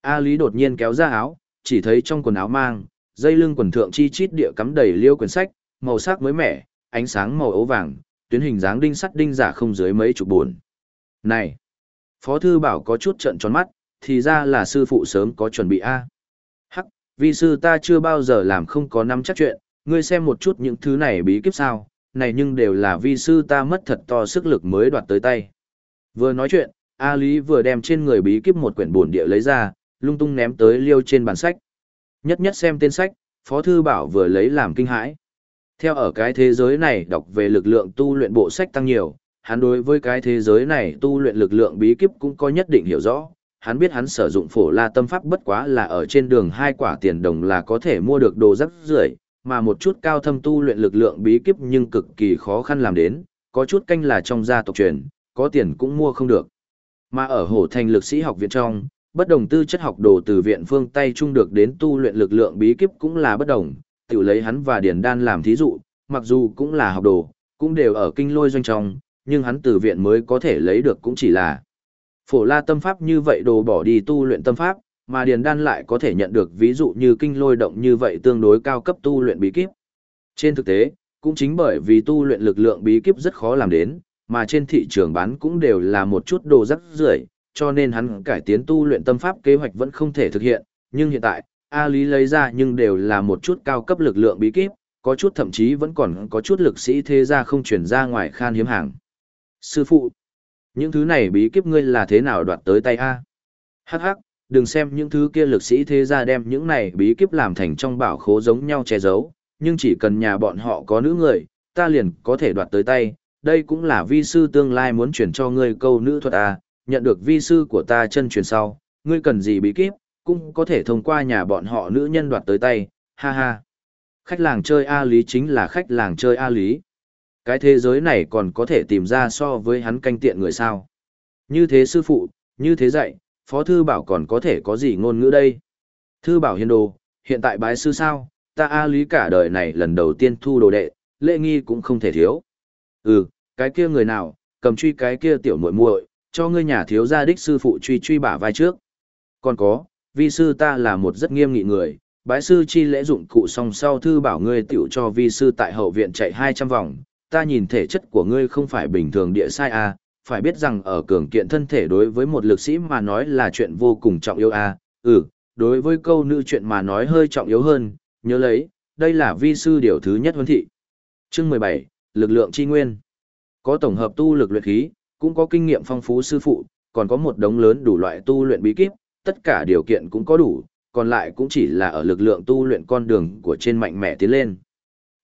A Lý đột nhiên kéo ra áo, chỉ thấy trong quần áo mang, dây lưng quần thượng chi chít địa cắm đầy liêu quyển sách, màu sắc mới mẻ, ánh sáng màu ấu vàng, tuyến hình dáng đinh sắt đinh giả không dưới mấy chục buồn. Này! Phó thư bảo có chút trận tròn mắt, thì ra là sư phụ sớm có chuẩn bị A. Hắc, vì sư ta chưa bao giờ làm không có năm chắc chuyện, ngươi xem một chút những thứ này bí kíp sao, này nhưng đều là vi sư ta mất thật to sức lực mới đoạt tới tay. Vừa nói chuyện, A Lý vừa đem trên người bí kíp một quyển bổn địa lấy ra, lung tung ném tới liêu trên bàn sách. Nhất nhất xem tên sách, Phó Thư Bảo vừa lấy làm kinh hãi. Theo ở cái thế giới này đọc về lực lượng tu luyện bộ sách tăng nhiều, hắn đối với cái thế giới này tu luyện lực lượng bí kíp cũng có nhất định hiểu rõ. Hắn biết hắn sử dụng phổ la tâm pháp bất quá là ở trên đường hai quả tiền đồng là có thể mua được đồ rắc rưởi mà một chút cao thâm tu luyện lực lượng bí kíp nhưng cực kỳ khó khăn làm đến, có chút canh là trong gia tộc truyền, có tiền cũng mua không được. Mà ở hổ thành lực sĩ học viện trong, bất đồng tư chất học đồ từ viện phương Tây Trung được đến tu luyện lực lượng bí kíp cũng là bất đồng, tự lấy hắn và Điền Đan làm thí dụ, mặc dù cũng là học đồ, cũng đều ở kinh lôi doanh trong, nhưng hắn từ viện mới có thể lấy được cũng chỉ là phổ la tâm pháp như vậy đồ bỏ đi tu luyện tâm pháp, mà Điền Đan lại có thể nhận được ví dụ như kinh lôi động như vậy tương đối cao cấp tu luyện bí kíp. Trên thực tế, cũng chính bởi vì tu luyện lực lượng bí kíp rất khó làm đến, mà trên thị trường bán cũng đều là một chút đồ rắc rưởi, cho nên hắn cải tiến tu luyện tâm pháp kế hoạch vẫn không thể thực hiện, nhưng hiện tại, A Lý lấy ra nhưng đều là một chút cao cấp lực lượng bí kíp, có chút thậm chí vẫn còn có chút lực sĩ thế gia không chuyển ra ngoài khan hiếm hàng. Sư phụ, những thứ này bí kíp ngươi là thế nào đoạt tới tay A? Hắc hắc, đừng xem những thứ kia lực sĩ thế gia đem những này bí kíp làm thành trong bảo khố giống nhau che giấu, nhưng chỉ cần nhà bọn họ có nữ người, ta liền có thể đoạt tới tay, đây cũng là vi sư tương lai muốn chuyển cho ngươi câu nữ thuật à nhận được vi sư của ta chân truyền sau, ngươi cần gì bí kíp, cũng có thể thông qua nhà bọn họ nữ nhân đoạt tới tay, ha ha. Khách làng chơi A Lý chính là khách làng chơi A Lý. Cái thế giới này còn có thể tìm ra so với hắn canh tiện người sao. Như thế sư phụ, như thế dạy, Phó Thư Bảo còn có thể có gì ngôn ngữ đây? Thư Bảo hiền đồ, hiện tại bái sư sao, ta A Lý cả đời này lần đầu tiên thu đồ đệ, lễ nghi cũng không thể thiếu. Ừ, cái kia người nào, cầm truy cái kia tiểu muội muội cho ngươi nhà thiếu gia đích sư phụ truy truy bả vai trước. Còn có, vi sư ta là một rất nghiêm nghị người, bái sư chi lễ dụng cụ song sau thư bảo ngươi tiểu cho vi sư tại hậu viện chạy 200 vòng, ta nhìn thể chất của ngươi không phải bình thường địa sai à, phải biết rằng ở cường kiện thân thể đối với một lực sĩ mà nói là chuyện vô cùng trọng yếu a, à. ừ, đối với câu nữ chuyện mà nói hơi trọng yếu hơn, nhớ lấy, đây là vi sư điều thứ nhất huấn thị. Chương 17, lực lượng chi nguyên. Có tổng hợp tu lực luyện khí, cũng có kinh nghiệm phong phú sư phụ, còn có một đống lớn đủ loại tu luyện bí kíp, tất cả điều kiện cũng có đủ, còn lại cũng chỉ là ở lực lượng tu luyện con đường của trên mạnh mẽ tiến lên.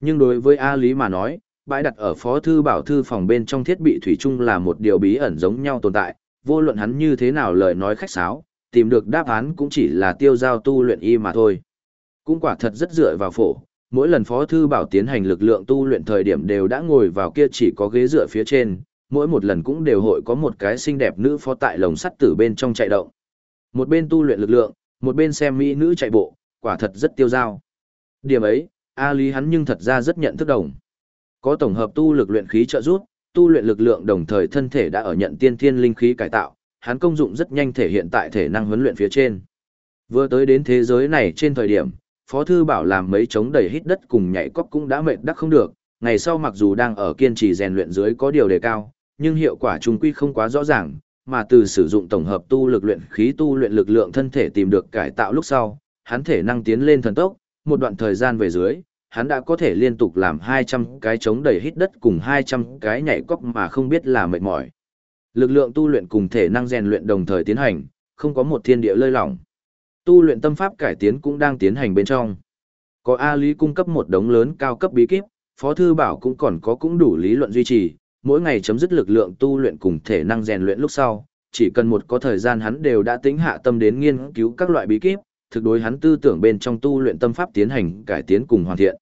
Nhưng đối với A Lý mà nói, bãi đặt ở phó thư bảo thư phòng bên trong thiết bị thủy chung là một điều bí ẩn giống nhau tồn tại, vô luận hắn như thế nào lời nói khách sáo, tìm được đáp án cũng chỉ là tiêu giao tu luyện y mà thôi. Cũng quả thật rất dựa vào phổ, mỗi lần phó thư bảo tiến hành lực lượng tu luyện thời điểm đều đã ngồi vào kia chỉ có ghế dựa phía trên, mỗi một lần cũng đều hội có một cái xinh đẹp nữ phó tại lồng sắt tử bên trong chạy động. Một bên tu luyện lực lượng, một bên xem mỹ nữ chạy bộ, quả thật rất tiêu dao. Điểm ấy, A Lý hắn nhưng thật ra rất nhận thức đồng. Có tổng hợp tu lực luyện khí trợ giúp, tu luyện lực lượng đồng thời thân thể đã ở nhận tiên thiên linh khí cải tạo, hắn công dụng rất nhanh thể hiện tại thể năng huấn luyện phía trên. Vừa tới đến thế giới này trên thời điểm, Phó Thư Bảo làm mấy chống đầy hít đất cùng nhảy cóc cũng đã mệt đắc không được, ngày sau mặc dù đang ở kiên trì rèn luyện dưới có điều đề cao, nhưng hiệu quả trung quy không quá rõ ràng, mà từ sử dụng tổng hợp tu lực luyện khí tu luyện lực lượng thân thể tìm được cải tạo lúc sau, hắn thể năng tiến lên thần tốc, một đoạn thời gian về dưới, hắn đã có thể liên tục làm 200 cái chống đầy hít đất cùng 200 cái nhảy cóc mà không biết là mệt mỏi. Lực lượng tu luyện cùng thể năng rèn luyện đồng thời tiến hành, không có một thiên địa lơi lỏng. Tu luyện tâm pháp cải tiến cũng đang tiến hành bên trong. Có A Lý cung cấp một đống lớn cao cấp bí kíp, Phó Thư Bảo cũng còn có cũng đủ lý luận duy trì, mỗi ngày chấm dứt lực lượng tu luyện cùng thể năng rèn luyện lúc sau, chỉ cần một có thời gian hắn đều đã tính hạ tâm đến nghiên cứu các loại bí kíp, thực đối hắn tư tưởng bên trong tu luyện tâm pháp tiến hành cải tiến cùng hoàn thiện.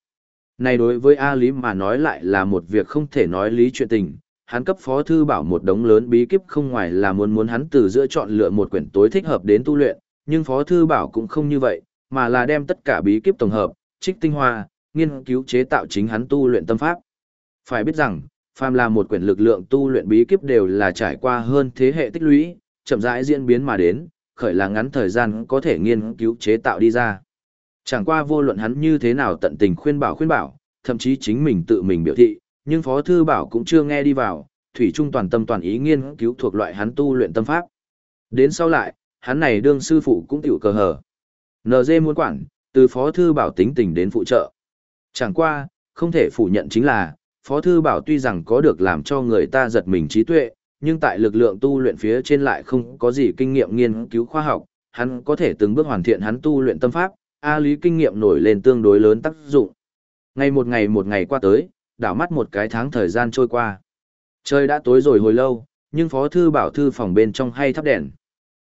Này đối với A Lý mà nói lại là một việc không thể nói lý chuyện tình, hắn cấp phó thư bảo một đống lớn bí kíp không ngoài là muốn muốn hắn từ giữa chọn lựa một quyển tối thích hợp đến tu luyện, nhưng phó thư bảo cũng không như vậy, mà là đem tất cả bí kíp tổng hợp, trích tinh hoa, nghiên cứu chế tạo chính hắn tu luyện tâm pháp. Phải biết rằng, phàm là một quyển lực lượng tu luyện bí kíp đều là trải qua hơn thế hệ tích lũy, chậm rãi diễn biến mà đến, khởi là ngắn thời gian có thể nghiên cứu chế tạo đi ra. Chẳng qua vô luận hắn như thế nào tận tình khuyên bảo khuyên bảo, thậm chí chính mình tự mình biểu thị, nhưng Phó Thư Bảo cũng chưa nghe đi vào, Thủy Trung toàn tâm toàn ý nghiên cứu thuộc loại hắn tu luyện tâm pháp. Đến sau lại, hắn này đương sư phụ cũng tiểu cờ hờ. NG muốn quản, từ Phó Thư Bảo tính tình đến phụ trợ. Chẳng qua, không thể phủ nhận chính là, Phó Thư Bảo tuy rằng có được làm cho người ta giật mình trí tuệ, nhưng tại lực lượng tu luyện phía trên lại không có gì kinh nghiệm nghiên cứu khoa học, hắn có thể từng bước hoàn thiện hắn tu luyện tâm pháp, A lý kinh nghiệm nổi lên tương đối lớn tác dụng. Ngày một ngày một ngày qua tới, đảo mắt một cái tháng thời gian trôi qua. Trời đã tối rồi hồi lâu, nhưng Phó Thư Bảo thư phòng bên trong hay thắp đèn.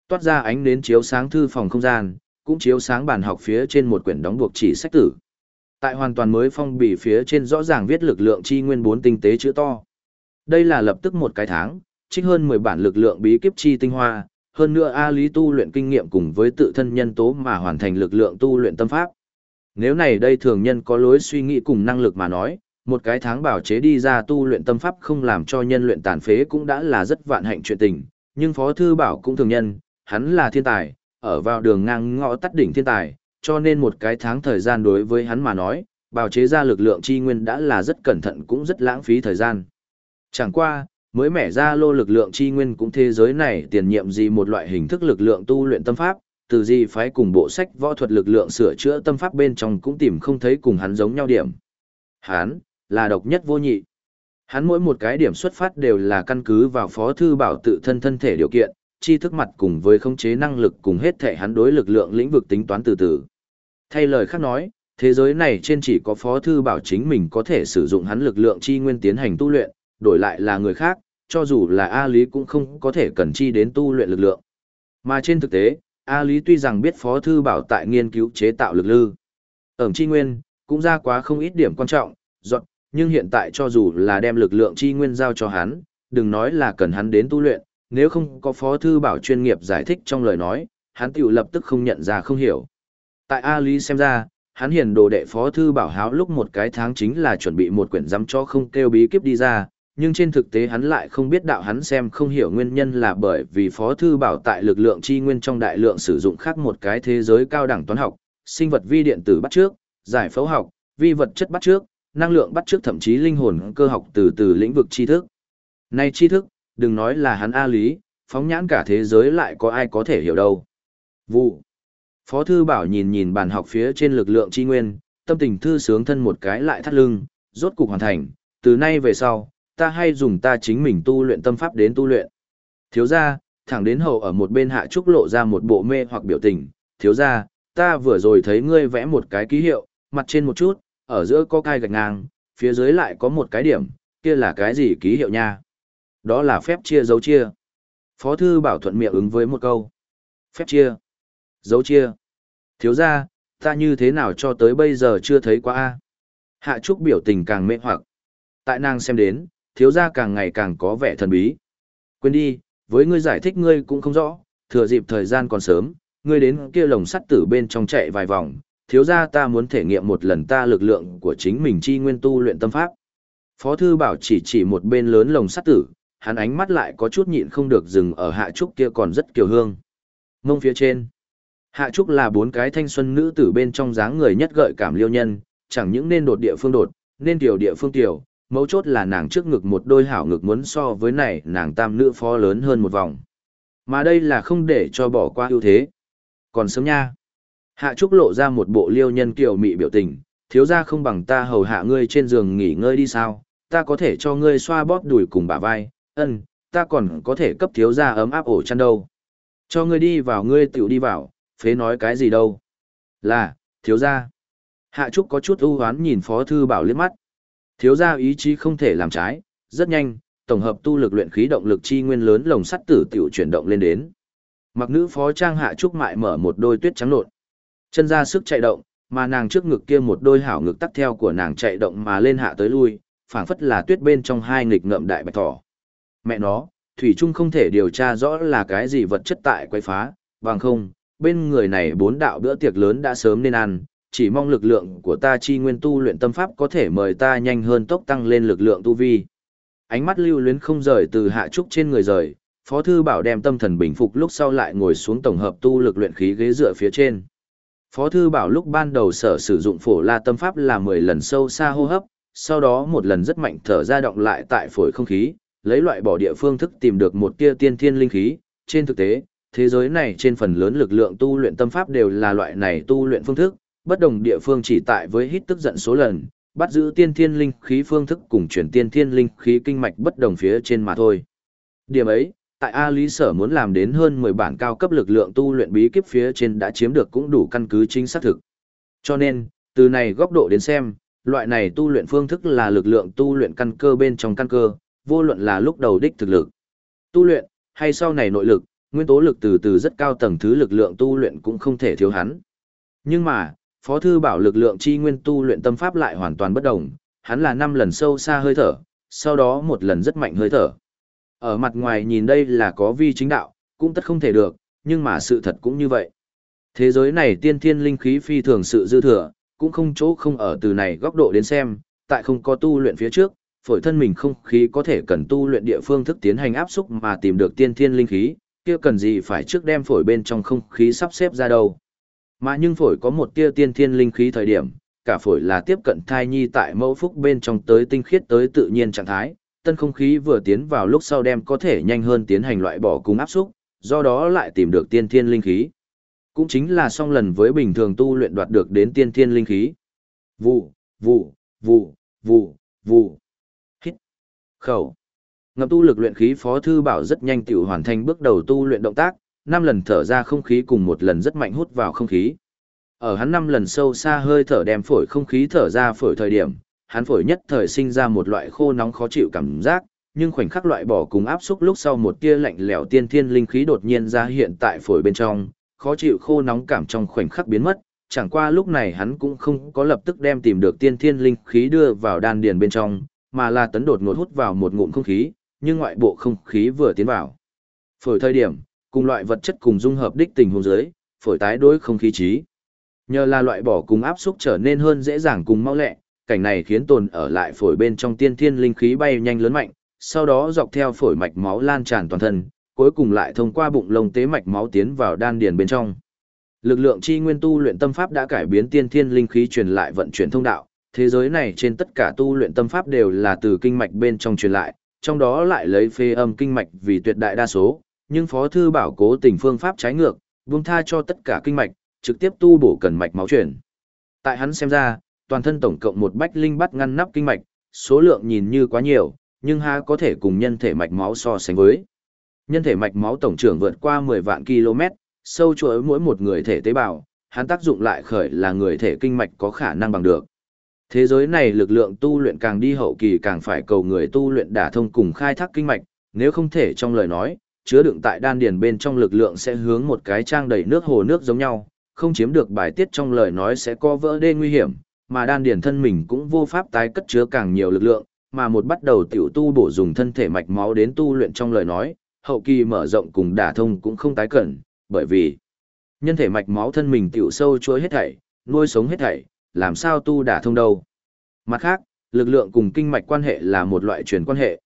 Toát ra ánh nến chiếu sáng thư phòng không gian, cũng chiếu sáng bàn học phía trên một quyển đóng buộc chỉ sách tử. Tại hoàn toàn mới phong bì phía trên rõ ràng viết lực lượng chi nguyên bốn tinh tế chữ to. Đây là lập tức một cái tháng, trích hơn 10 bản lực lượng bí kíp chi tinh hoa, hơn nữa A Lý tu luyện kinh nghiệm cùng với tự thân nhân tố mà hoàn thành lực lượng tu luyện tâm pháp. Nếu này đây thường nhân có lối suy nghĩ cùng năng lực mà nói, một cái tháng bảo chế đi ra tu luyện tâm pháp không làm cho nhân luyện tàn phế cũng đã là rất vạn hạnh chuyện tình, nhưng Phó Thư Bảo cũng thường nhân, hắn là thiên tài, ở vào đường ngang ngõ tắt đỉnh thiên tài, cho nên một cái tháng thời gian đối với hắn mà nói, bảo chế ra lực lượng chi nguyên đã là rất cẩn thận cũng rất lãng phí thời gian. Chẳng qua, mới mẻ ra lô lực lượng chi nguyên cũng thế giới này tiền nhiệm gì một loại hình thức lực lượng tu luyện tâm pháp, từ gì phái cùng bộ sách võ thuật lực lượng sửa chữa tâm pháp bên trong cũng tìm không thấy cùng hắn giống nhau điểm. Hắn, là độc nhất vô nhị. Hắn mỗi một cái điểm xuất phát đều là căn cứ vào phó thư bảo tự thân thân thể điều kiện, chi thức mặt cùng với khống chế năng lực cùng hết thể hắn đối lực lượng lĩnh vực tính toán từ từ. Thay lời khác nói, thế giới này trên chỉ có phó thư bảo chính mình có thể sử dụng hắn lực lượng chi nguyên tiến hành tu luyện, đổi lại là người khác, cho dù là A Lý cũng không có thể cần chi đến tu luyện lực lượng. Mà trên thực tế, A Lý tuy rằng biết Phó Thư Bảo tại nghiên cứu chế tạo lực lư. Ẩm chi nguyên, cũng ra quá không ít điểm quan trọng, dọn, nhưng hiện tại cho dù là đem lực lượng chi nguyên giao cho hắn, đừng nói là cần hắn đến tu luyện, nếu không có Phó Thư Bảo chuyên nghiệp giải thích trong lời nói, hắn tiểu lập tức không nhận ra không hiểu. Tại A Lý xem ra, hắn hiền đồ đệ Phó Thư Bảo háo lúc một cái tháng chính là chuẩn bị một quyển giám cho không kêu bí kíp đi ra, nhưng trên thực tế hắn lại không biết đạo hắn xem không hiểu nguyên nhân là bởi vì Phó Thư Bảo tại lực lượng chi nguyên trong đại lượng sử dụng khác một cái thế giới cao đẳng toán học, sinh vật vi điện tử bắt trước, giải phẫu học, vi vật chất bắt trước, năng lượng bắt trước thậm chí linh hồn cơ học từ từ lĩnh vực tri thức. nay tri thức, đừng nói là hắn A lý, phóng nhãn cả thế giới lại có ai có thể hiểu đâu. Vụ. Phó Thư Bảo nhìn nhìn bàn học phía trên lực lượng chi nguyên, tâm tình thư sướng thân một cái lại thắt lưng, rốt cục hoàn thành, từ nay về sau, ta hay dùng ta chính mình tu luyện tâm pháp đến tu luyện. Thiếu gia, thẳng đến hậu ở một bên hạ trúc lộ ra một bộ mê hoặc biểu tình, thiếu gia, ta vừa rồi thấy ngươi vẽ một cái ký hiệu, mặt trên một chút, ở giữa có cai gạch ngang, phía dưới lại có một cái điểm, kia là cái gì ký hiệu nha? Đó là phép chia dấu chia. Phó thư bảo thuận miệng ứng với một câu. Phép chia. Dấu chia. Thiếu gia, ta như thế nào cho tới bây giờ chưa thấy qua a Hạ Trúc biểu tình càng mê hoặc. Tại nàng xem đến, thiếu gia càng ngày càng có vẻ thần bí. Quên đi, với ngươi giải thích ngươi cũng không rõ, thừa dịp thời gian còn sớm, ngươi đến kia lồng sắt tử bên trong chạy vài vòng, thiếu gia ta muốn thể nghiệm một lần ta lực lượng của chính mình chi nguyên tu luyện tâm pháp. Phó thư bảo chỉ chỉ một bên lớn lồng sắt tử, hắn ánh mắt lại có chút nhịn không được dừng ở hạ trúc kia còn rất kiều hương. Mông phía trên. Hạ trúc là bốn cái thanh xuân nữ tử bên trong dáng người nhất gợi cảm liêu nhân, chẳng những nên đột địa phương đột, nên tiểu địa phương tiểu, mấu chốt là nàng trước ngực một đôi hảo ngực muốn so với này nàng tam nữ phó lớn hơn một vòng. Mà đây là không để cho bỏ qua ưu thế. Còn sớm nha. Hạ Trúc lộ ra một bộ liêu nhân kiều mị biểu tình, thiếu ra không bằng ta hầu hạ ngươi trên giường nghỉ ngơi đi sao, ta có thể cho ngươi xoa bóp đùi cùng bả vai, ân, ta còn có thể cấp thiếu ra ấm áp ổ chăn đâu. Cho ngươi đi vào ngươi tiểu đi vào, phế nói cái gì đâu. Là, thiếu ra. Hạ Trúc có chút ưu hoán nhìn Phó Thư Bảo liếc mắt. Thiếu gia ý chí không thể làm trái, rất nhanh, tổng hợp tu lực luyện khí động lực chi nguyên lớn lồng sắt tử tiểu chuyển động lên đến. Mặc nữ phó trang hạ trúc mại mở một đôi tuyết trắng nộn. Chân ra sức chạy động, mà nàng trước ngực kia một đôi hảo ngực tắc theo của nàng chạy động mà lên hạ tới lui, phảng phất là tuyết bên trong hai nghịch ngợm đại bạch thỏ. Mẹ nó, Thủy Trung không thể điều tra rõ là cái gì vật chất tại quấy phá, bằng không, bên người này bốn đạo bữa tiệc lớn đã sớm nên ăn, chỉ mong lực lượng của ta chi nguyên tu luyện tâm pháp có thể mời ta nhanh hơn tốc tăng lên lực lượng tu vi. Ánh mắt lưu luyến không rời từ hạ trúc trên người rời, Phó Thư Bảo đem tâm thần bình phục lúc sau lại ngồi xuống tổng hợp tu lực luyện khí ghế dựa phía trên. Phó Thư Bảo lúc ban đầu sở sử dụng phổ la tâm pháp là 10 lần sâu xa hô hấp, sau đó một lần rất mạnh thở ra động lại tại phổi không khí, lấy loại bỏ địa phương thức tìm được một tia tiên thiên linh khí. Trên thực tế, thế giới này trên phần lớn lực lượng tu luyện tâm pháp đều là loại này tu luyện phương thức, bất đồng địa phương chỉ tại với hít tức giận số lần, bắt giữ tiên thiên linh khí phương thức cùng chuyển tiên thiên linh khí kinh mạch bất đồng phía trên mà thôi. Điểm ấy, tại A Lý Sở muốn làm đến hơn 10 bản cao cấp lực lượng tu luyện bí kíp phía trên đã chiếm được cũng đủ căn cứ chính xác thực. Cho nên, từ này góc độ đến xem, loại này tu luyện phương thức là lực lượng tu luyện căn cơ bên trong căn cơ, vô luận là lúc đầu đích thực lực. Tu luyện, hay sau này nội lực, nguyên tố lực từ từ rất cao tầng thứ lực lượng tu luyện cũng không thể thiếu hắn. Nhưng mà, Phó Thư bảo lực lượng chi nguyên tu luyện tâm pháp lại hoàn toàn bất đồng, hắn là 5 lần sâu xa hơi thở, sau đó một lần rất mạnh hơi thở. Ở mặt ngoài nhìn đây là có vi chính đạo, cũng tất không thể được, nhưng mà sự thật cũng như vậy. Thế giới này tiên thiên linh khí phi thường sự dư thừa, cũng không chỗ không ở từ này góc độ đến xem, tại không có tu luyện phía trước, phổi thân mình không khí có thể cần tu luyện địa phương thức tiến hành áp xúc mà tìm được tiên thiên linh khí, kia cần gì phải trước đem phổi bên trong không khí sắp xếp ra đâu. Mà nhưng phổi có một tia tiên thiên linh khí thời điểm, cả phổi là tiếp cận thai nhi tại mẫu phúc bên trong tới tinh khiết tới tự nhiên trạng thái, tân không khí vừa tiến vào lúc sau đem có thể nhanh hơn tiến hành loại bỏ cùng áp xúc, do đó lại tìm được tiên thiên linh khí. Cũng chính là song lần với bình thường tu luyện đoạt được đến tiên thiên linh khí. Vụ, vụ, vụ, vụ, vụ. Hít. Khẩu. Ngập tu lực luyện khí phó thư bảo rất nhanh tiểu hoàn thành bước đầu tu luyện động tác, năm lần thở ra không khí cùng một lần rất mạnh hút vào không khí. Ở hắn năm lần sâu xa hơi thở đem phổi không khí thở ra phổi thời điểm, hắn phổi nhất thời sinh ra một loại khô nóng khó chịu cảm giác, nhưng khoảnh khắc loại bỏ cùng áp xúc lúc sau một tia lạnh lẽo tiên thiên linh khí đột nhiên ra hiện tại phổi bên trong, khó chịu khô nóng cảm trong khoảnh khắc biến mất, chẳng qua lúc này hắn cũng không có lập tức đem tìm được tiên thiên linh khí đưa vào đan điền bên trong, mà là tấn đột ngột hút vào một ngụm không khí, nhưng ngoại bộ không khí vừa tiến vào. Phổi thời điểm, cùng loại vật chất cùng dung hợp đích tình huống dưới, phổi tái đối không khí trí. Nhờ là loại bỏ cùng áp xúc trở nên hơn dễ dàng cùng mau lẹ, cảnh này khiến tồn ở lại phổi bên trong tiên thiên linh khí bay nhanh lớn mạnh, sau đó dọc theo phổi mạch máu lan tràn toàn thân, cuối cùng lại thông qua bụng lông tế mạch máu tiến vào đan điền bên trong. Lực lượng chi nguyên tu luyện tâm pháp đã cải biến tiên thiên linh khí truyền lại vận chuyển thông đạo, thế giới này trên tất cả tu luyện tâm pháp đều là từ kinh mạch bên trong truyền lại, trong đó lại lấy phê âm kinh mạch vì tuyệt đại đa số, nhưng Phó thư bảo cố tình phương pháp trái ngược, buông tha cho tất cả kinh mạch, trực tiếp tu bổ cần mạch máu truyền. Tại hắn xem ra, toàn thân tổng cộng một bách linh bắt ngăn nắp kinh mạch, số lượng nhìn như quá nhiều, nhưng ha có thể cùng nhân thể mạch máu so sánh với. Nhân thể mạch máu tổng trưởng vượt qua 10 vạn km, sâu chuỗi mỗi một người thể tế bào, hắn tác dụng lại khởi là người thể kinh mạch có khả năng bằng được. Thế giới này lực lượng tu luyện càng đi hậu kỳ càng phải cầu người tu luyện đả thông cùng khai thác kinh mạch, nếu không thể trong lời nói, chứa đựng tại đan điền bên trong lực lượng sẽ hướng một cái trang đầy nước hồ nước giống nhau, không chiếm được bài tiết trong lời nói sẽ có vỡ đê nguy hiểm, mà đan điền thân mình cũng vô pháp tái cất chứa càng nhiều lực lượng, mà một bắt đầu tiểu tu bổ dùng thân thể mạch máu đến tu luyện trong lời nói, hậu kỳ mở rộng cùng đả thông cũng không tái cẩn, bởi vì nhân thể mạch máu thân mình tiểu sâu chuối hết thảy, nuôi sống hết thảy, làm sao tu đả thông đâu. Mặt khác, lực lượng cùng kinh mạch quan hệ là một loại truyền quan hệ.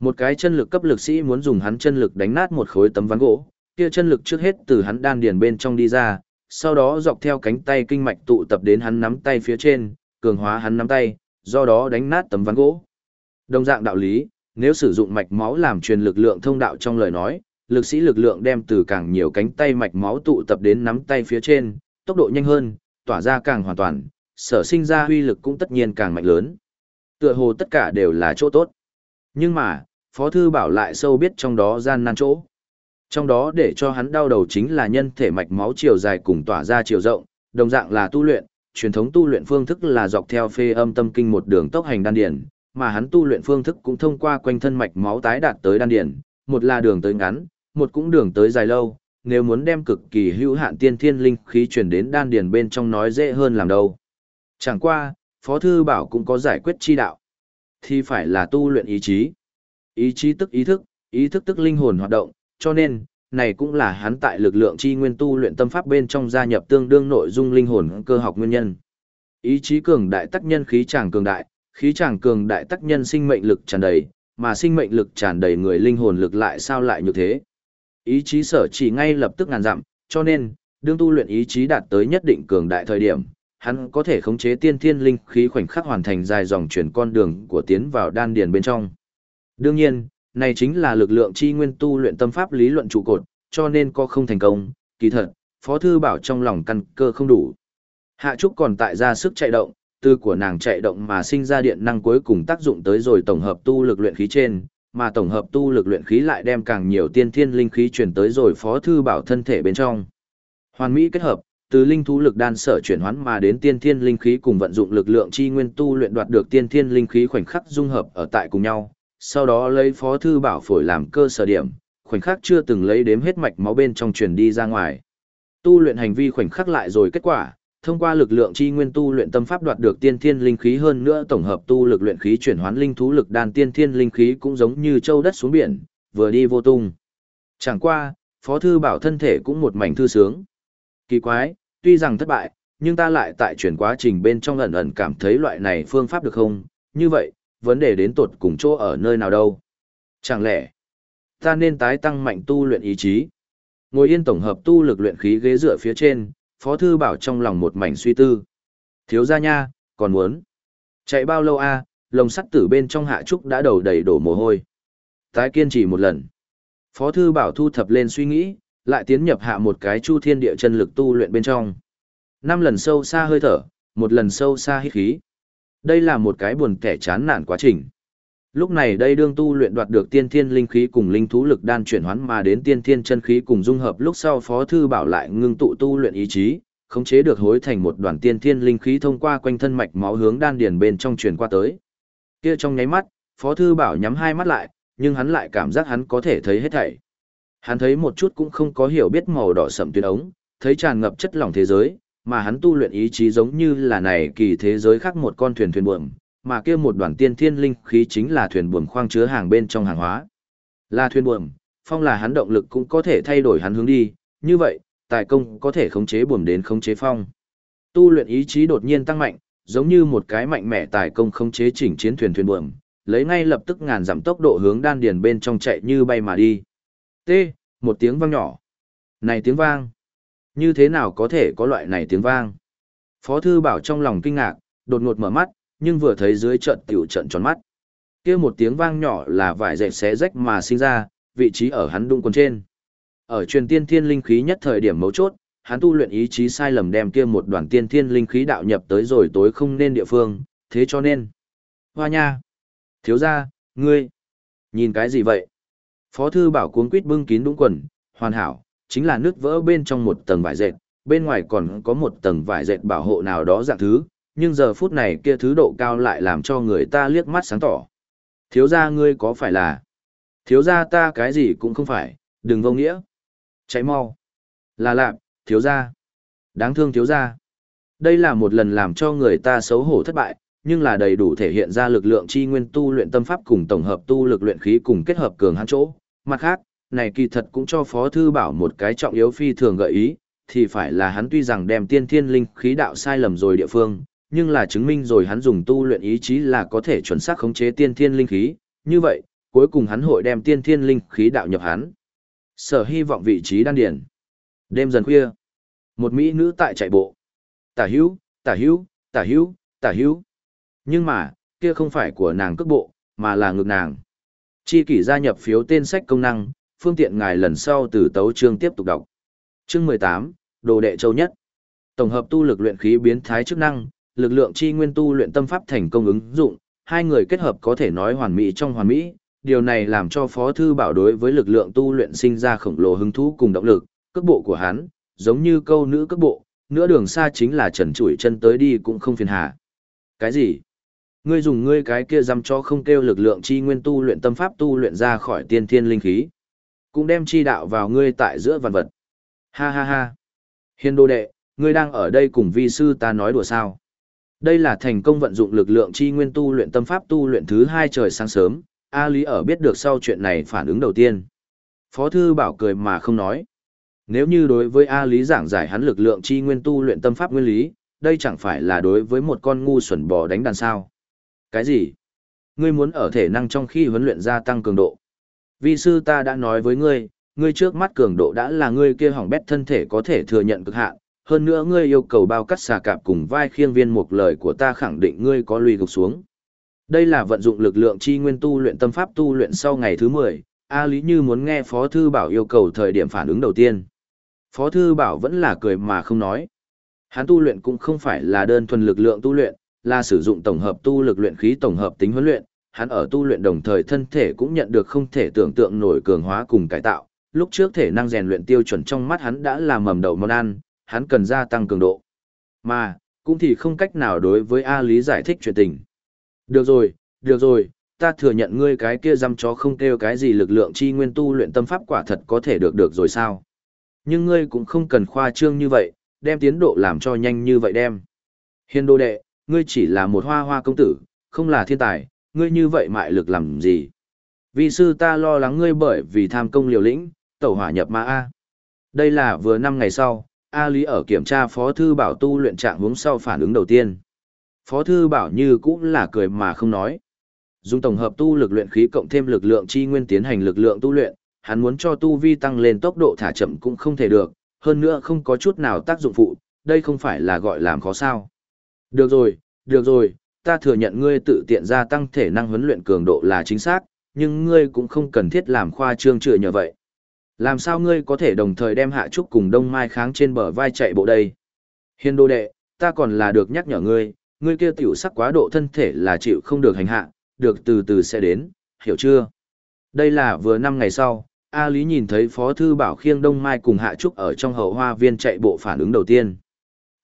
Một cái chân lực cấp lực sĩ muốn dùng hắn chân lực đánh nát một khối tấm ván gỗ, kia chân lực trước hết từ hắn đan điền bên trong đi ra, sau đó dọc theo cánh tay kinh mạch tụ tập đến hắn nắm tay phía trên, cường hóa hắn nắm tay, do đó đánh nát tấm ván gỗ. Đồng dạng đạo lý, nếu sử dụng mạch máu làm truyền lực lượng thông đạo trong lời nói, lực sĩ lực lượng đem từ càng nhiều cánh tay mạch máu tụ tập đến nắm tay phía trên, tốc độ nhanh hơn, tỏa ra càng hoàn toàn, sở sinh ra huy lực cũng tất nhiên càng mạnh lớn. Tựa hồ tất cả đều là chỗ tốt. Nhưng mà, Phó Thư Bảo lại sâu biết trong đó gian nan chỗ. Trong đó để cho hắn đau đầu chính là nhân thể mạch máu chiều dài cùng tỏa ra chiều rộng, đồng dạng là tu luyện, truyền thống tu luyện phương thức là dọc theo phê âm tâm kinh một đường tốc hành đan điển, mà hắn tu luyện phương thức cũng thông qua quanh thân mạch máu tái đạt tới đan điển, một là đường tới ngắn, một cũng đường tới dài lâu, nếu muốn đem cực kỳ hữu hạn tiên thiên linh khí truyền đến đan điền bên trong nói dễ hơn làm đâu. Chẳng qua, Phó Thư Bảo cũng có giải quyết chi đạo. Thì phải là tu luyện ý chí. Ý chí tức ý thức, ý thức tức linh hồn hoạt động, cho nên, này cũng là hắn tại lực lượng chi nguyên tu luyện tâm pháp bên trong gia nhập tương đương nội dung linh hồn cơ học nguyên nhân. Ý chí cường đại tác nhân khí chàng cường đại, khí chàng cường đại tác nhân sinh mệnh lực tràn đầy, mà sinh mệnh lực tràn đầy người linh hồn lực lại sao lại như thế. Ý chí sở chỉ ngay lập tức ngàn dặm, cho nên, đương tu luyện ý chí đạt tới nhất định cường đại thời điểm, hắn có thể khống chế tiên thiên linh khí khoảnh khắc hoàn thành dài dòng chuyển con đường của tiến vào đan điền bên trong. Đương nhiên, này chính là lực lượng chi nguyên tu luyện tâm pháp lý luận trụ cột, cho nên có không thành công, kỳ thật, Phó Thư Bảo trong lòng căn cơ không đủ. Hạ Trúc còn tại ra sức chạy động, từ của nàng chạy động mà sinh ra điện năng cuối cùng tác dụng tới rồi tổng hợp tu lực luyện khí trên, mà tổng hợp tu lực luyện khí lại đem càng nhiều tiên thiên linh khí chuyển tới rồi Phó Thư Bảo thân thể bên trong. Hoàn mỹ kết hợp, từ linh thú lực đan sở chuyển hoán mà đến tiên thiên linh khí cùng vận dụng lực lượng chi nguyên tu luyện đoạt được tiên thiên linh khí khoảnh khắc dung hợp ở tại cùng nhau, sau đó lấy Phó Thư Bảo phổi làm cơ sở điểm, khoảnh khắc chưa từng lấy đếm hết mạch máu bên trong truyền đi ra ngoài. Tu luyện hành vi khoảnh khắc lại rồi kết quả, thông qua lực lượng chi nguyên tu luyện tâm pháp đoạt được tiên thiên linh khí hơn nữa tổng hợp tu lực luyện khí chuyển hoán linh thú lực đan tiên thiên linh khí cũng giống như châu đất xuống biển, vừa đi vô tung. Chẳng qua, Phó thư bảo thân thể cũng một mảnh thư sướng. Kỳ quái, tuy rằng thất bại, nhưng ta lại tại chuyển quá trình bên trong ẩn ẩn cảm thấy loại này phương pháp được không? Như vậy, vấn đề đến tột cùng chỗ ở nơi nào đâu? Chẳng lẽ, ta nên tái tăng mạnh tu luyện ý chí? Ngồi yên tổng hợp tu lực luyện khí ghế dựa phía trên, Phó Thư Bảo trong lòng một mảnh suy tư. Thiếu ra nha, còn muốn. Chạy bao lâu a lồng sắt tử bên trong hạ trúc đã đầu đầy đổ mồ hôi. Tái kiên trì một lần. Phó Thư Bảo thu thập lên suy nghĩ, lại tiến nhập hạ một cái chu thiên địa chân lực tu luyện bên trong. Năm lần sâu xa hơi thở, một lần sâu xa hít khí. Đây là một cái buồn kẻ chán nản quá trình. Lúc này đây đương tu luyện đoạt được tiên thiên linh khí cùng linh thú lực đan chuyển hoán mà đến tiên thiên chân khí cùng dung hợp lúc sau Phó Thư Bảo lại ngưng tụ tu luyện ý chí, khống chế được hối thành một đoàn tiên thiên linh khí thông qua quanh thân mạch máu hướng đan điền bên trong truyền qua tới. Kia trong nháy mắt, Phó Thư Bảo nhắm hai mắt lại, nhưng hắn lại cảm giác hắn có thể thấy hết thảy. Hắn thấy một chút cũng không có hiểu biết màu đỏ sậm tuyến ống, thấy tràn ngập chất lỏng thế giới, mà hắn tu luyện ý chí giống như là này kỳ thế giới khác một con thuyền thuyền buồm, mà kia một đoàn tiên thiên linh khí chính là thuyền buồm khoang chứa hàng bên trong hàng hóa. Là thuyền buồm, phong là hắn động lực cũng có thể thay đổi hắn hướng đi, như vậy, tài công có thể khống chế buồm đến khống chế phong. Tu luyện ý chí đột nhiên tăng mạnh, giống như một cái mạnh mẽ tài công khống chế chỉnh chiến thuyền thuyền buồm, lấy ngay lập tức ngàn giảm tốc độ hướng đan điền bên trong chạy như bay mà đi. T, một tiếng vang nhỏ. Này tiếng vang, như thế nào có thể có loại này tiếng vang? Phó thư bảo trong lòng kinh ngạc, đột ngột mở mắt, nhưng vừa thấy dưới trận tiểu trận tròn mắt. kia một tiếng vang nhỏ là vải dệt xé rách mà sinh ra, vị trí ở hắn đung quần trên. Ở truyền tiên thiên linh khí nhất thời điểm mấu chốt, hắn tu luyện ý chí sai lầm đem kia một đoàn tiên thiên linh khí đạo nhập tới rồi tối không nên địa phương, thế cho nên. Hoa nha! Thiếu ra, ngươi! Nhìn cái gì vậy? Phó thư bảo cuốn quýt bưng kín đúng quần, hoàn hảo, chính là nước vỡ bên trong một tầng vải dệt, bên ngoài còn có một tầng vải dệt bảo hộ nào đó dạng thứ, nhưng giờ phút này kia thứ độ cao lại làm cho người ta liếc mắt sáng tỏ. Thiếu gia ngươi có phải là? Thiếu gia ta cái gì cũng không phải, đừng vô nghĩa. Cháy mau. Là lạp, thiếu gia. Đáng thương thiếu gia. Đây là một lần làm cho người ta xấu hổ thất bại, nhưng là đầy đủ thể hiện ra lực lượng chi nguyên tu luyện tâm pháp cùng tổng hợp tu lực luyện khí cùng kết hợp cường hãn chỗ. Mặt khác, này kỳ thật cũng cho Phó Thư Bảo một cái trọng yếu phi thường gợi ý, thì phải là hắn tuy rằng đem tiên thiên linh khí đạo sai lầm rồi địa phương, nhưng là chứng minh rồi hắn dùng tu luyện ý chí là có thể chuẩn xác khống chế tiên thiên linh khí, như vậy, cuối cùng hắn hội đem tiên thiên linh khí đạo nhập hắn. Sở hy vọng vị trí đan điển. Đêm dần khuya, một mỹ nữ tại chạy bộ. Tả hữu, tả hữu, tả hữu, tả hữu. Nhưng mà, kia không phải của nàng cước bộ, mà là ngực nàng. Chi kỷ gia nhập phiếu tên sách công năng, phương tiện ngài lần sau từ tấu chương tiếp tục đọc. Chương 18, Đồ đệ châu nhất. Tổng hợp tu lực luyện khí biến thái chức năng, lực lượng chi nguyên tu luyện tâm pháp thành công ứng dụng, hai người kết hợp có thể nói hoàn mỹ trong hoàn mỹ, điều này làm cho Phó Thư Bảo đối với lực lượng tu luyện sinh ra khổng lồ hứng thú cùng động lực, cước bộ của hắn, giống như câu nữ cước bộ, nửa đường xa chính là trần chuỗi chân tới đi cũng không phiền hà. Cái gì? Ngươi dùng ngươi cái kia dăm cho không kêu lực lượng chi nguyên tu luyện tâm pháp tu luyện ra khỏi tiên thiên linh khí. Cũng đem chi đạo vào ngươi tại giữa vạn vật. Ha ha ha. Hiên đô đệ, ngươi đang ở đây cùng vi sư ta nói đùa sao. Đây là thành công vận dụng lực lượng chi nguyên tu luyện tâm pháp tu luyện thứ hai trời sáng sớm, A Lý ở biết được sau chuyện này phản ứng đầu tiên. Phó thư bảo cười mà không nói. Nếu như đối với A Lý giảng giải hắn lực lượng chi nguyên tu luyện tâm pháp nguyên lý, đây chẳng phải là đối với một con ngu xuẩn bò đánh đàn sao. Cái gì? Ngươi muốn ở thể năng trong khi huấn luyện gia tăng cường độ. Vi sư ta đã nói với ngươi, ngươi trước mắt cường độ đã là ngươi kia hỏng bét thân thể có thể thừa nhận cực hạn, hơn nữa ngươi yêu cầu bao cắt xà cạp cùng vai khiêng viên một lời của ta khẳng định ngươi có lùi gục xuống. Đây là vận dụng lực lượng chi nguyên tu luyện tâm pháp tu luyện sau ngày thứ 10, A Lý Như muốn nghe Phó Thư Bảo yêu cầu thời điểm phản ứng đầu tiên. Phó Thư Bảo vẫn là cười mà không nói. Hắn tu luyện cũng không phải là đơn thuần lực lượng tu luyện, là sử dụng tổng hợp tu lực luyện khí tổng hợp tính huấn luyện, hắn ở tu luyện đồng thời thân thể cũng nhận được không thể tưởng tượng nổi cường hóa cùng cải tạo. Lúc trước thể năng rèn luyện tiêu chuẩn trong mắt hắn đã là mầm đầu món ăn, hắn cần gia tăng cường độ. Mà, cũng thì không cách nào đối với A Lý giải thích chuyện tình. Được rồi, được rồi, ta thừa nhận ngươi cái kia dăm chó không kêu cái gì lực lượng chi nguyên tu luyện tâm pháp quả thật có thể được được rồi sao. Nhưng ngươi cũng không cần khoa trương như vậy, đem tiến độ làm cho nhanh như vậy đem. Hiên đô đệ, ngươi chỉ là một hoa hoa công tử, không là thiên tài, ngươi như vậy mại lực làm gì? Vì sư ta lo lắng ngươi bởi vì tham công liều lĩnh, tẩu hỏa nhập ma A. Đây là vừa năm ngày sau, A Lý ở kiểm tra Phó Thư Bảo tu luyện trạng hướng sau phản ứng đầu tiên. Phó Thư Bảo như cũng là cười mà không nói. Dùng tổng hợp tu lực luyện khí cộng thêm lực lượng chi nguyên tiến hành lực lượng tu luyện, hắn muốn cho tu vi tăng lên tốc độ thả chậm cũng không thể được, hơn nữa không có chút nào tác dụng phụ, đây không phải là gọi làm khó sao. Được rồi, được rồi, ta thừa nhận ngươi tự tiện gia tăng thể năng huấn luyện cường độ là chính xác, nhưng ngươi cũng không cần thiết làm khoa trương chữa nhờ vậy. Làm sao ngươi có thể đồng thời đem hạ trúc cùng đông mai kháng trên bờ vai chạy bộ đây? Hiên đô đệ, ta còn là được nhắc nhở ngươi, ngươi kia tiểu sắc quá độ thân thể là chịu không được hành hạ, được từ từ sẽ đến, hiểu chưa? Đây là vừa năm ngày sau, A Lý nhìn thấy Phó Thư Bảo khiêng Đông Mai cùng Hạ Trúc ở trong hậu hoa viên chạy bộ phản ứng đầu tiên.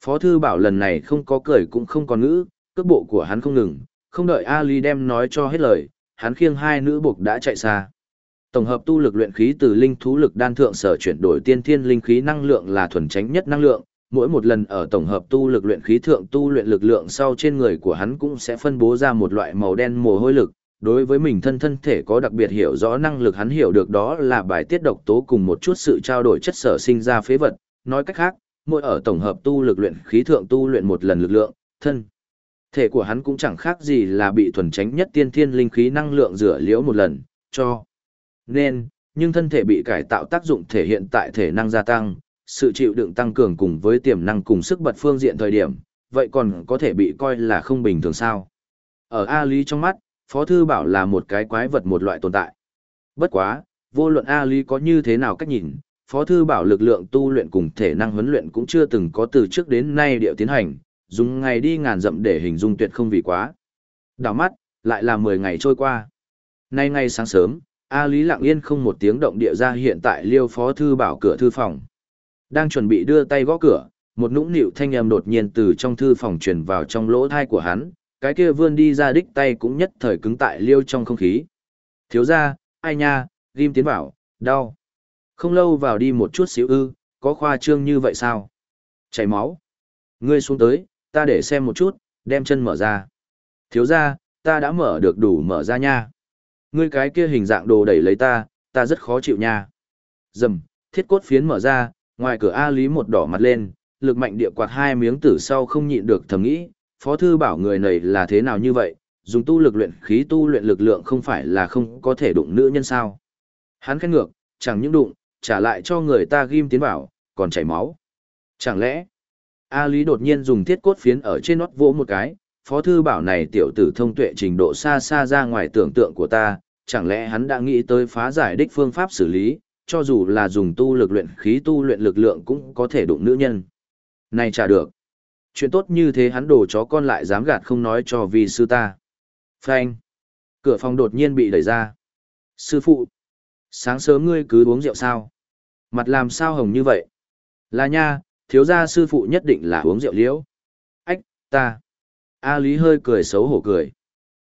Phó Thư Bảo lần này không có cười cũng không có ngữ, cước bộ của hắn không ngừng, không đợi Ali đem nói cho hết lời, hắn khiêng hai nữ buộc đã chạy xa. Tổng hợp tu lực luyện khí từ linh thú lực đan thượng sở chuyển đổi tiên thiên linh khí năng lượng là thuần tránh nhất năng lượng, mỗi một lần ở tổng hợp tu lực luyện khí thượng tu luyện lực lượng sau trên người của hắn cũng sẽ phân bố ra một loại màu đen mồ hôi lực. Đối với mình thân thân thể có đặc biệt hiểu rõ năng lực hắn hiểu được đó là bài tiết độc tố cùng một chút sự trao đổi chất sở sinh ra phế vật. Nói cách khác, mỗi ở tổng hợp tu lực luyện khí thượng tu luyện một lần lực lượng, thân thể của hắn cũng chẳng khác gì là bị thuần tránh nhất tiên thiên linh khí năng lượng rửa liễu một lần, cho nên, nhưng thân thể bị cải tạo tác dụng thể hiện tại thể năng gia tăng, sự chịu đựng tăng cường cùng với tiềm năng cùng sức bật phương diện thời điểm, vậy còn có thể bị coi là không bình thường sao. Ở A Lý trong mắt, Phó Thư Bảo là một cái quái vật một loại tồn tại. Bất quá, vô luận A Lý có như thế nào cách nhìn, Phó Thư Bảo lực lượng tu luyện cùng thể năng huấn luyện cũng chưa từng có từ trước đến nay điệu tiến hành, dùng ngày đi ngàn dặm để hình dung tuyệt không vì quá. Đảo mắt, lại là 10 ngày trôi qua. Nay ngay sáng sớm, A Lý lặng yên không một tiếng động địa ra hiện tại liêu phó thư bảo cửa thư phòng. Đang chuẩn bị đưa tay gõ cửa, một nũng nịu thanh âm đột nhiên từ trong thư phòng truyền vào trong lỗ thai của hắn, cái kia vươn đi ra đích tay cũng nhất thời cứng tại liêu trong không khí. Thiếu ra, ai nha, ghim tiến vào, đau. Không lâu vào đi một chút xíu ư, có khoa trương như vậy sao? Chảy máu. Ngươi xuống tới, ta để xem một chút, đem chân mở ra. Thiếu ra, ta đã mở được đủ mở ra nha. Ngươi cái kia hình dạng đồ đẩy lấy ta, ta rất khó chịu nha. Dầm, thiết cốt phiến mở ra, ngoài cửa A Lý một đỏ mặt lên, lực mạnh địa quạt hai miếng tử sau không nhịn được thầm nghĩ, phó thư bảo người này là thế nào như vậy, dùng tu lực luyện khí tu luyện lực lượng không phải là không có thể đụng nữ nhân sao. Hắn khét ngược, chẳng những đụng, trả lại cho người ta ghim tiến vào, còn chảy máu. Chẳng lẽ, A Lý đột nhiên dùng thiết cốt phiến ở trên nót vỗ một cái, phó thư bảo này tiểu tử thông tuệ trình độ xa xa ra ngoài tưởng tượng của ta, chẳng lẽ hắn đã nghĩ tới phá giải đích phương pháp xử lý, cho dù là dùng tu lực luyện khí tu luyện lực lượng cũng có thể đụng nữ nhân. Này trả được. Chuyện tốt như thế hắn đồ chó con lại dám gạt không nói cho vì sư ta. Phanh. Cửa phòng đột nhiên bị đẩy ra. Sư phụ. Sáng sớm ngươi cứ uống rượu sao? Mặt làm sao hồng như vậy? Là nha, thiếu gia sư phụ nhất định là uống rượu liễu. Ách, ta. A Lý hơi cười xấu hổ cười.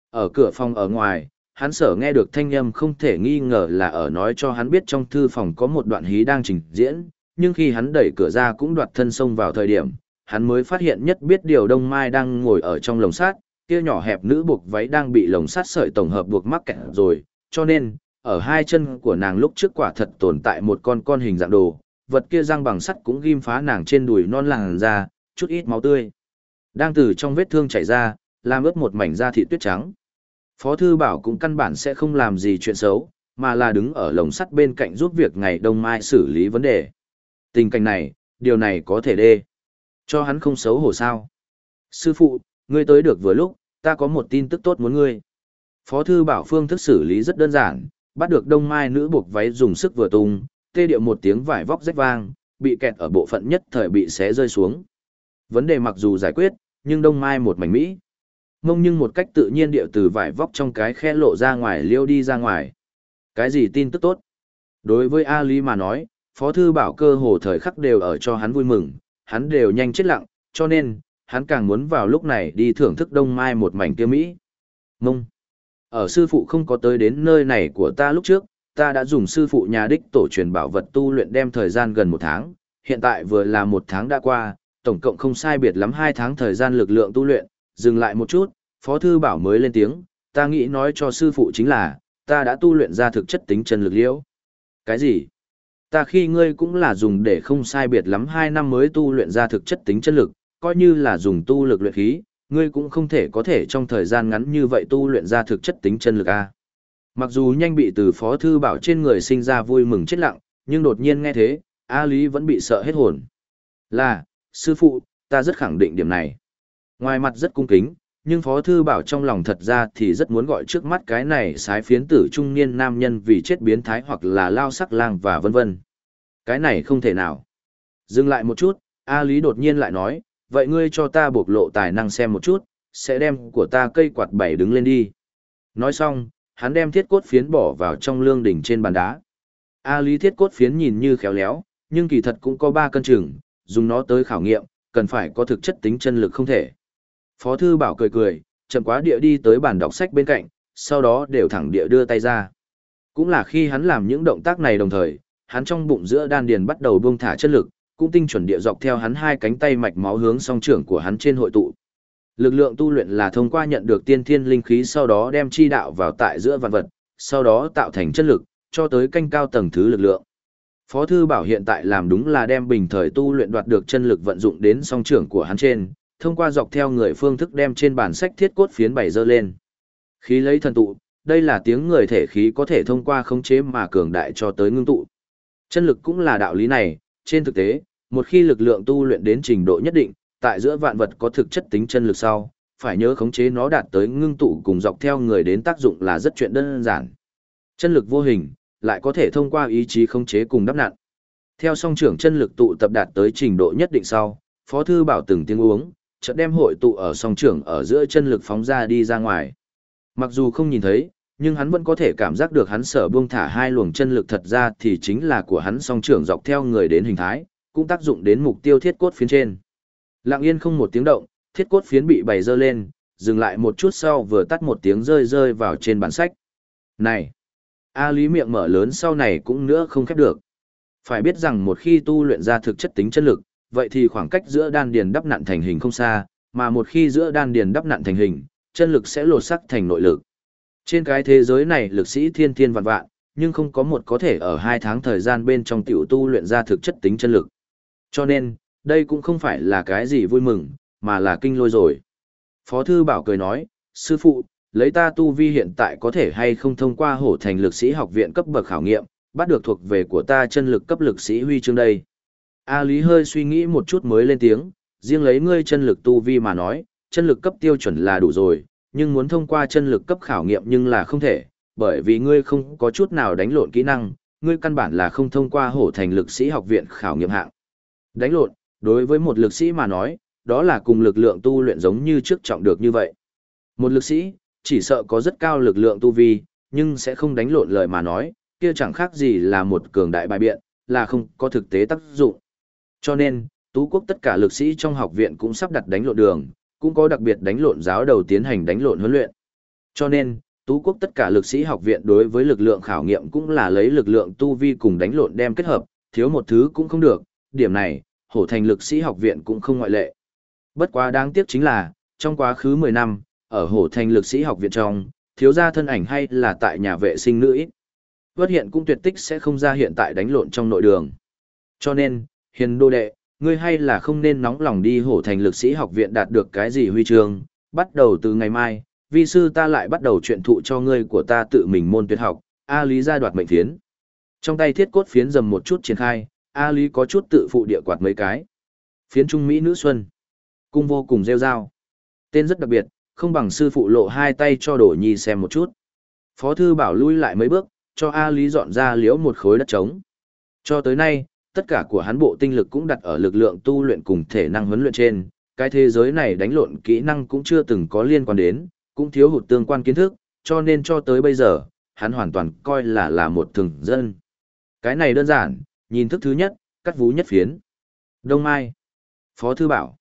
Ở cửa phòng ở ngoài, hắn sở nghe được thanh âm không thể nghi ngờ là ở nói cho hắn biết trong thư phòng có một đoạn hí đang trình diễn, nhưng khi hắn đẩy cửa ra cũng đoạt thân xông vào thời điểm, hắn mới phát hiện nhất biết điều Đông Mai đang ngồi ở trong lồng sắt, kia nhỏ hẹp nữ buộc váy đang bị lồng sắt sợi tổng hợp buộc mắc kẹt rồi, cho nên, ở hai chân của nàng lúc trước quả thật tồn tại một con con hình dạng đồ, vật kia răng bằng sắt cũng ghim phá nàng trên đùi non làng ra, chút ít máu tươi. Đang từ trong vết thương chảy ra, làm ướt một mảnh da thịt tuyết trắng. Phó thư bảo cũng căn bản sẽ không làm gì chuyện xấu, mà là đứng ở lồng sắt bên cạnh giúp việc ngày đông mai xử lý vấn đề. Tình cảnh này, điều này có thể đê. Cho hắn không xấu hổ sao. Sư phụ, ngươi tới được vừa lúc, ta có một tin tức tốt muốn ngươi. Phó thư bảo phương thức xử lý rất đơn giản, bắt được đông mai nữ buộc váy dùng sức vừa tung, tê điệu một tiếng vải vóc rách vang, bị kẹt ở bộ phận nhất thời bị xé rơi xuống. Vấn đề mặc dù giải quyết, nhưng đông mai một mảnh mỹ. Ngông nhưng một cách tự nhiên điệu từ vải vóc trong cái khe lộ ra ngoài liêu đi ra ngoài. Cái gì tin tức tốt? Đối với A Lý mà nói, Phó Thư Bảo cơ hồ thời khắc đều ở cho hắn vui mừng, hắn đều nhanh chết lặng, cho nên, hắn càng muốn vào lúc này đi thưởng thức đông mai một mảnh kia Mỹ. Mông. Ở sư phụ không có tới đến nơi này của ta lúc trước, ta đã dùng sư phụ nhà đích tổ truyền bảo vật tu luyện đem thời gian gần một tháng, hiện tại vừa là một tháng đã qua, tổng cộng không sai biệt lắm hai tháng thời gian lực lượng tu luyện, dừng lại một chút, Phó Thư Bảo mới lên tiếng, ta nghĩ nói cho sư phụ chính là, ta đã tu luyện ra thực chất tính chân lực liễu. Cái gì? Ta khi ngươi cũng là dùng để không sai biệt lắm hai năm mới tu luyện ra thực chất tính chân lực, coi như là dùng tu lực luyện khí, ngươi cũng không thể có thể trong thời gian ngắn như vậy tu luyện ra thực chất tính chân lực a. Mặc dù nhanh bị từ phó thư bảo trên người sinh ra vui mừng chết lặng, nhưng đột nhiên nghe thế, A Lý vẫn bị sợ hết hồn. Là, sư phụ, ta rất khẳng định điểm này. Ngoài mặt rất cung kính, nhưng Phó Thư Bảo trong lòng thật ra thì rất muốn gọi trước mắt cái này sái phiến tử trung niên nam nhân vì chết biến thái hoặc là lao sắc lang và vân vân. Cái này không thể nào. Dừng lại một chút, A Lý đột nhiên lại nói, vậy ngươi cho ta bộc lộ tài năng xem một chút, sẽ đem của ta cây quạt bảy đứng lên đi. Nói xong, hắn đem thiết cốt phiến bỏ vào trong lương đỉnh trên bàn đá. A Lý thiết cốt phiến nhìn như khéo léo, nhưng kỳ thật cũng có ba cân chừng, dùng nó tới khảo nghiệm, cần phải có thực chất tính chân lực không thể. Phó thư bảo cười cười, chậm quá địa đi tới bàn đọc sách bên cạnh, sau đó đều thẳng địa đưa tay ra. Cũng là khi hắn làm những động tác này đồng thời, hắn trong bụng giữa đan điền bắt đầu buông thả chất lực, cũng tinh chuẩn địa dọc theo hắn hai cánh tay mạch máu hướng song trưởng của hắn trên hội tụ. Lực lượng tu luyện là thông qua nhận được tiên thiên linh khí sau đó đem chi đạo vào tại giữa vạn vật, sau đó tạo thành chất lực, cho tới canh cao tầng thứ lực lượng. Phó thư bảo hiện tại làm đúng là đem bình thời tu luyện đoạt được chân lực vận dụng đến song trưởng của hắn trên, thông qua dọc theo người phương thức đem trên bản sách thiết cốt phiến bày dơ lên. Khí lấy thần tụ, đây là tiếng người thể khí có thể thông qua khống chế mà cường đại cho tới ngưng tụ. Chân lực cũng là đạo lý này, trên thực tế, một khi lực lượng tu luyện đến trình độ nhất định, tại giữa vạn vật có thực chất tính chân lực sau, phải nhớ khống chế nó đạt tới ngưng tụ cùng dọc theo người đến tác dụng là rất chuyện đơn giản. Chân lực vô hình, lại có thể thông qua ý chí khống chế cùng đắp nặn. Theo song trưởng chân lực tụ tập đạt tới trình độ nhất định sau, Phó thư bảo từng tiếng uống, chợt đem hội tụ ở song trưởng ở giữa chân lực phóng ra đi ra ngoài. Mặc dù không nhìn thấy, nhưng hắn vẫn có thể cảm giác được hắn sở buông thả hai luồng chân lực thật ra thì chính là của hắn song trưởng dọc theo người đến hình thái, cũng tác dụng đến mục tiêu thiết cốt phiến trên. Lặng yên không một tiếng động, thiết cốt phiến bị bày dơ lên, dừng lại một chút sau vừa tắt một tiếng rơi rơi vào trên bản sách. Này! A Lý miệng mở lớn sau này cũng nữa không khép được. Phải biết rằng một khi tu luyện ra thực chất tính chân lực, vậy thì khoảng cách giữa đan điền đắp nặn thành hình không xa, mà một khi giữa đan điền đắp nặn thành hình, chân lực sẽ lột sắc thành nội lực. Trên cái thế giới này lực sĩ thiên thiên vạn vạn, nhưng không có một có thể ở hai tháng thời gian bên trong tiểu tu luyện ra thực chất tính chân lực. Cho nên, đây cũng không phải là cái gì vui mừng, mà là kinh lôi rồi. Phó Thư Bảo cười nói, Sư phụ, lấy ta tu vi hiện tại có thể hay không thông qua hổ thành lực sĩ học viện cấp bậc khảo nghiệm, bắt được thuộc về của ta chân lực cấp lực sĩ huy chương đây. A Lý hơi suy nghĩ một chút mới lên tiếng, riêng lấy ngươi chân lực tu vi mà nói, chân lực cấp tiêu chuẩn là đủ rồi, nhưng muốn thông qua chân lực cấp khảo nghiệm nhưng là không thể, bởi vì ngươi không có chút nào đánh lộn kỹ năng, ngươi căn bản là không thông qua hổ thành lực sĩ học viện khảo nghiệm hạng. Đánh lộn, đối với một lực sĩ mà nói, đó là cùng lực lượng tu luyện giống như trước trọng được như vậy. Một lực sĩ, chỉ sợ có rất cao lực lượng tu vi, nhưng sẽ không đánh lộn lời mà nói, kia chẳng khác gì là một cường đại bài biện, là không có thực tế tác dụng. Cho nên, Tú Quốc tất cả lực sĩ trong học viện cũng sắp đặt đánh lộn đường, cũng có đặc biệt đánh lộn giáo đầu tiến hành đánh lộn huấn luyện. Cho nên, Tú Quốc tất cả lực sĩ học viện đối với lực lượng khảo nghiệm cũng là lấy lực lượng tu vi cùng đánh lộn đem kết hợp, thiếu một thứ cũng không được, điểm này, hổ thành lực sĩ học viện cũng không ngoại lệ. Bất quá đáng tiếc chính là, trong quá khứ 10 năm, ở hổ thành lực sĩ học viện trong, thiếu gia thân ảnh hay là tại nhà vệ sinh nữ ít. Vất hiện cũng tuyệt tích sẽ không ra hiện tại đánh lộn trong nội đường. Cho nên, hiền đô đệ, ngươi hay là không nên nóng lòng đi hổ thành lực sĩ học viện đạt được cái gì huy chương, bắt đầu từ ngày mai, vi sư ta lại bắt đầu chuyện thụ cho ngươi của ta tự mình môn tuyệt học, A Lý gia đoạt mệnh phiến. Trong tay thiết cốt phiến dầm một chút triển khai, A Lý có chút tự phụ địa quạt mấy cái. Phiến trung Mỹ nữ xuân. Cung vô cùng rêu rao. Tên rất đặc biệt, không bằng sư phụ lộ hai tay cho đổ nhi xem một chút. Phó thư bảo lui lại mấy bước, cho A Lý dọn ra liễu một khối đất trống. Cho tới nay, tất cả của hắn bộ tinh lực cũng đặt ở lực lượng tu luyện cùng thể năng huấn luyện trên, cái thế giới này đánh lộn kỹ năng cũng chưa từng có liên quan đến, cũng thiếu hụt tương quan kiến thức, cho nên cho tới bây giờ, hắn hoàn toàn coi là là một thường dân. Cái này đơn giản, nhìn thức thứ nhất, cắt vú nhất phiến. Đông Mai. Phó Thư Bảo.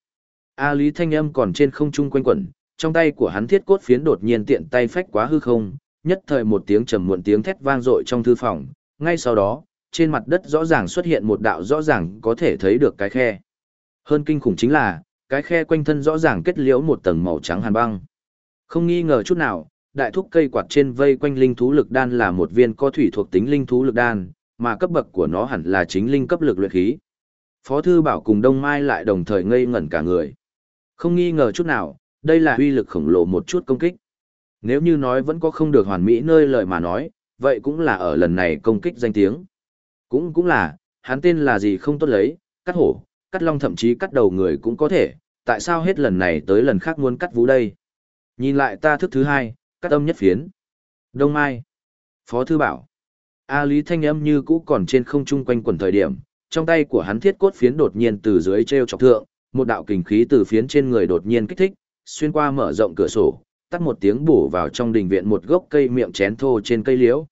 A Lý Thanh Âm còn trên không trung quanh quẩn, trong tay của hắn thiết cốt phiến đột nhiên tiện tay phách quá hư không, nhất thời một tiếng trầm muộn tiếng thét vang dội trong thư phòng, ngay sau đó, trên mặt đất rõ ràng xuất hiện một đạo rõ ràng có thể thấy được cái khe. Hơn kinh khủng chính là, cái khe quanh thân rõ ràng kết liễu một tầng màu trắng hàn băng. Không nghi ngờ chút nào, đại thúc cây quạt trên vây quanh linh thú lực đan là một viên có thủy thuộc tính linh thú lực đan, mà cấp bậc của nó hẳn là chính linh cấp lực luyện khí. Phó thư bảo cùng Đông Mai lại đồng thời ngây ngẩn cả người. Không nghi ngờ chút nào, đây là uy lực khổng lồ một chút công kích. Nếu như nói vẫn có không được hoàn mỹ nơi lời mà nói, vậy cũng là ở lần này công kích danh tiếng. Cũng cũng là, hắn tên là gì không tốt lấy, cắt hổ, cắt long thậm chí cắt đầu người cũng có thể, tại sao hết lần này tới lần khác muốn cắt vũ đây? Nhìn lại ta thức thứ hai, cắt âm nhất phiến. Đông Mai. Phó Thư Bảo. A Lý Thanh âm như cũ còn trên không trung quanh quần thời điểm, trong tay của hắn thiết cốt phiến đột nhiên từ dưới treo chọc thượng, một đạo kình khí từ phiến trên người đột nhiên kích thích, xuyên qua mở rộng cửa sổ, tắt một tiếng bổ vào trong đình viện một gốc cây miệng chén thô trên cây liễu.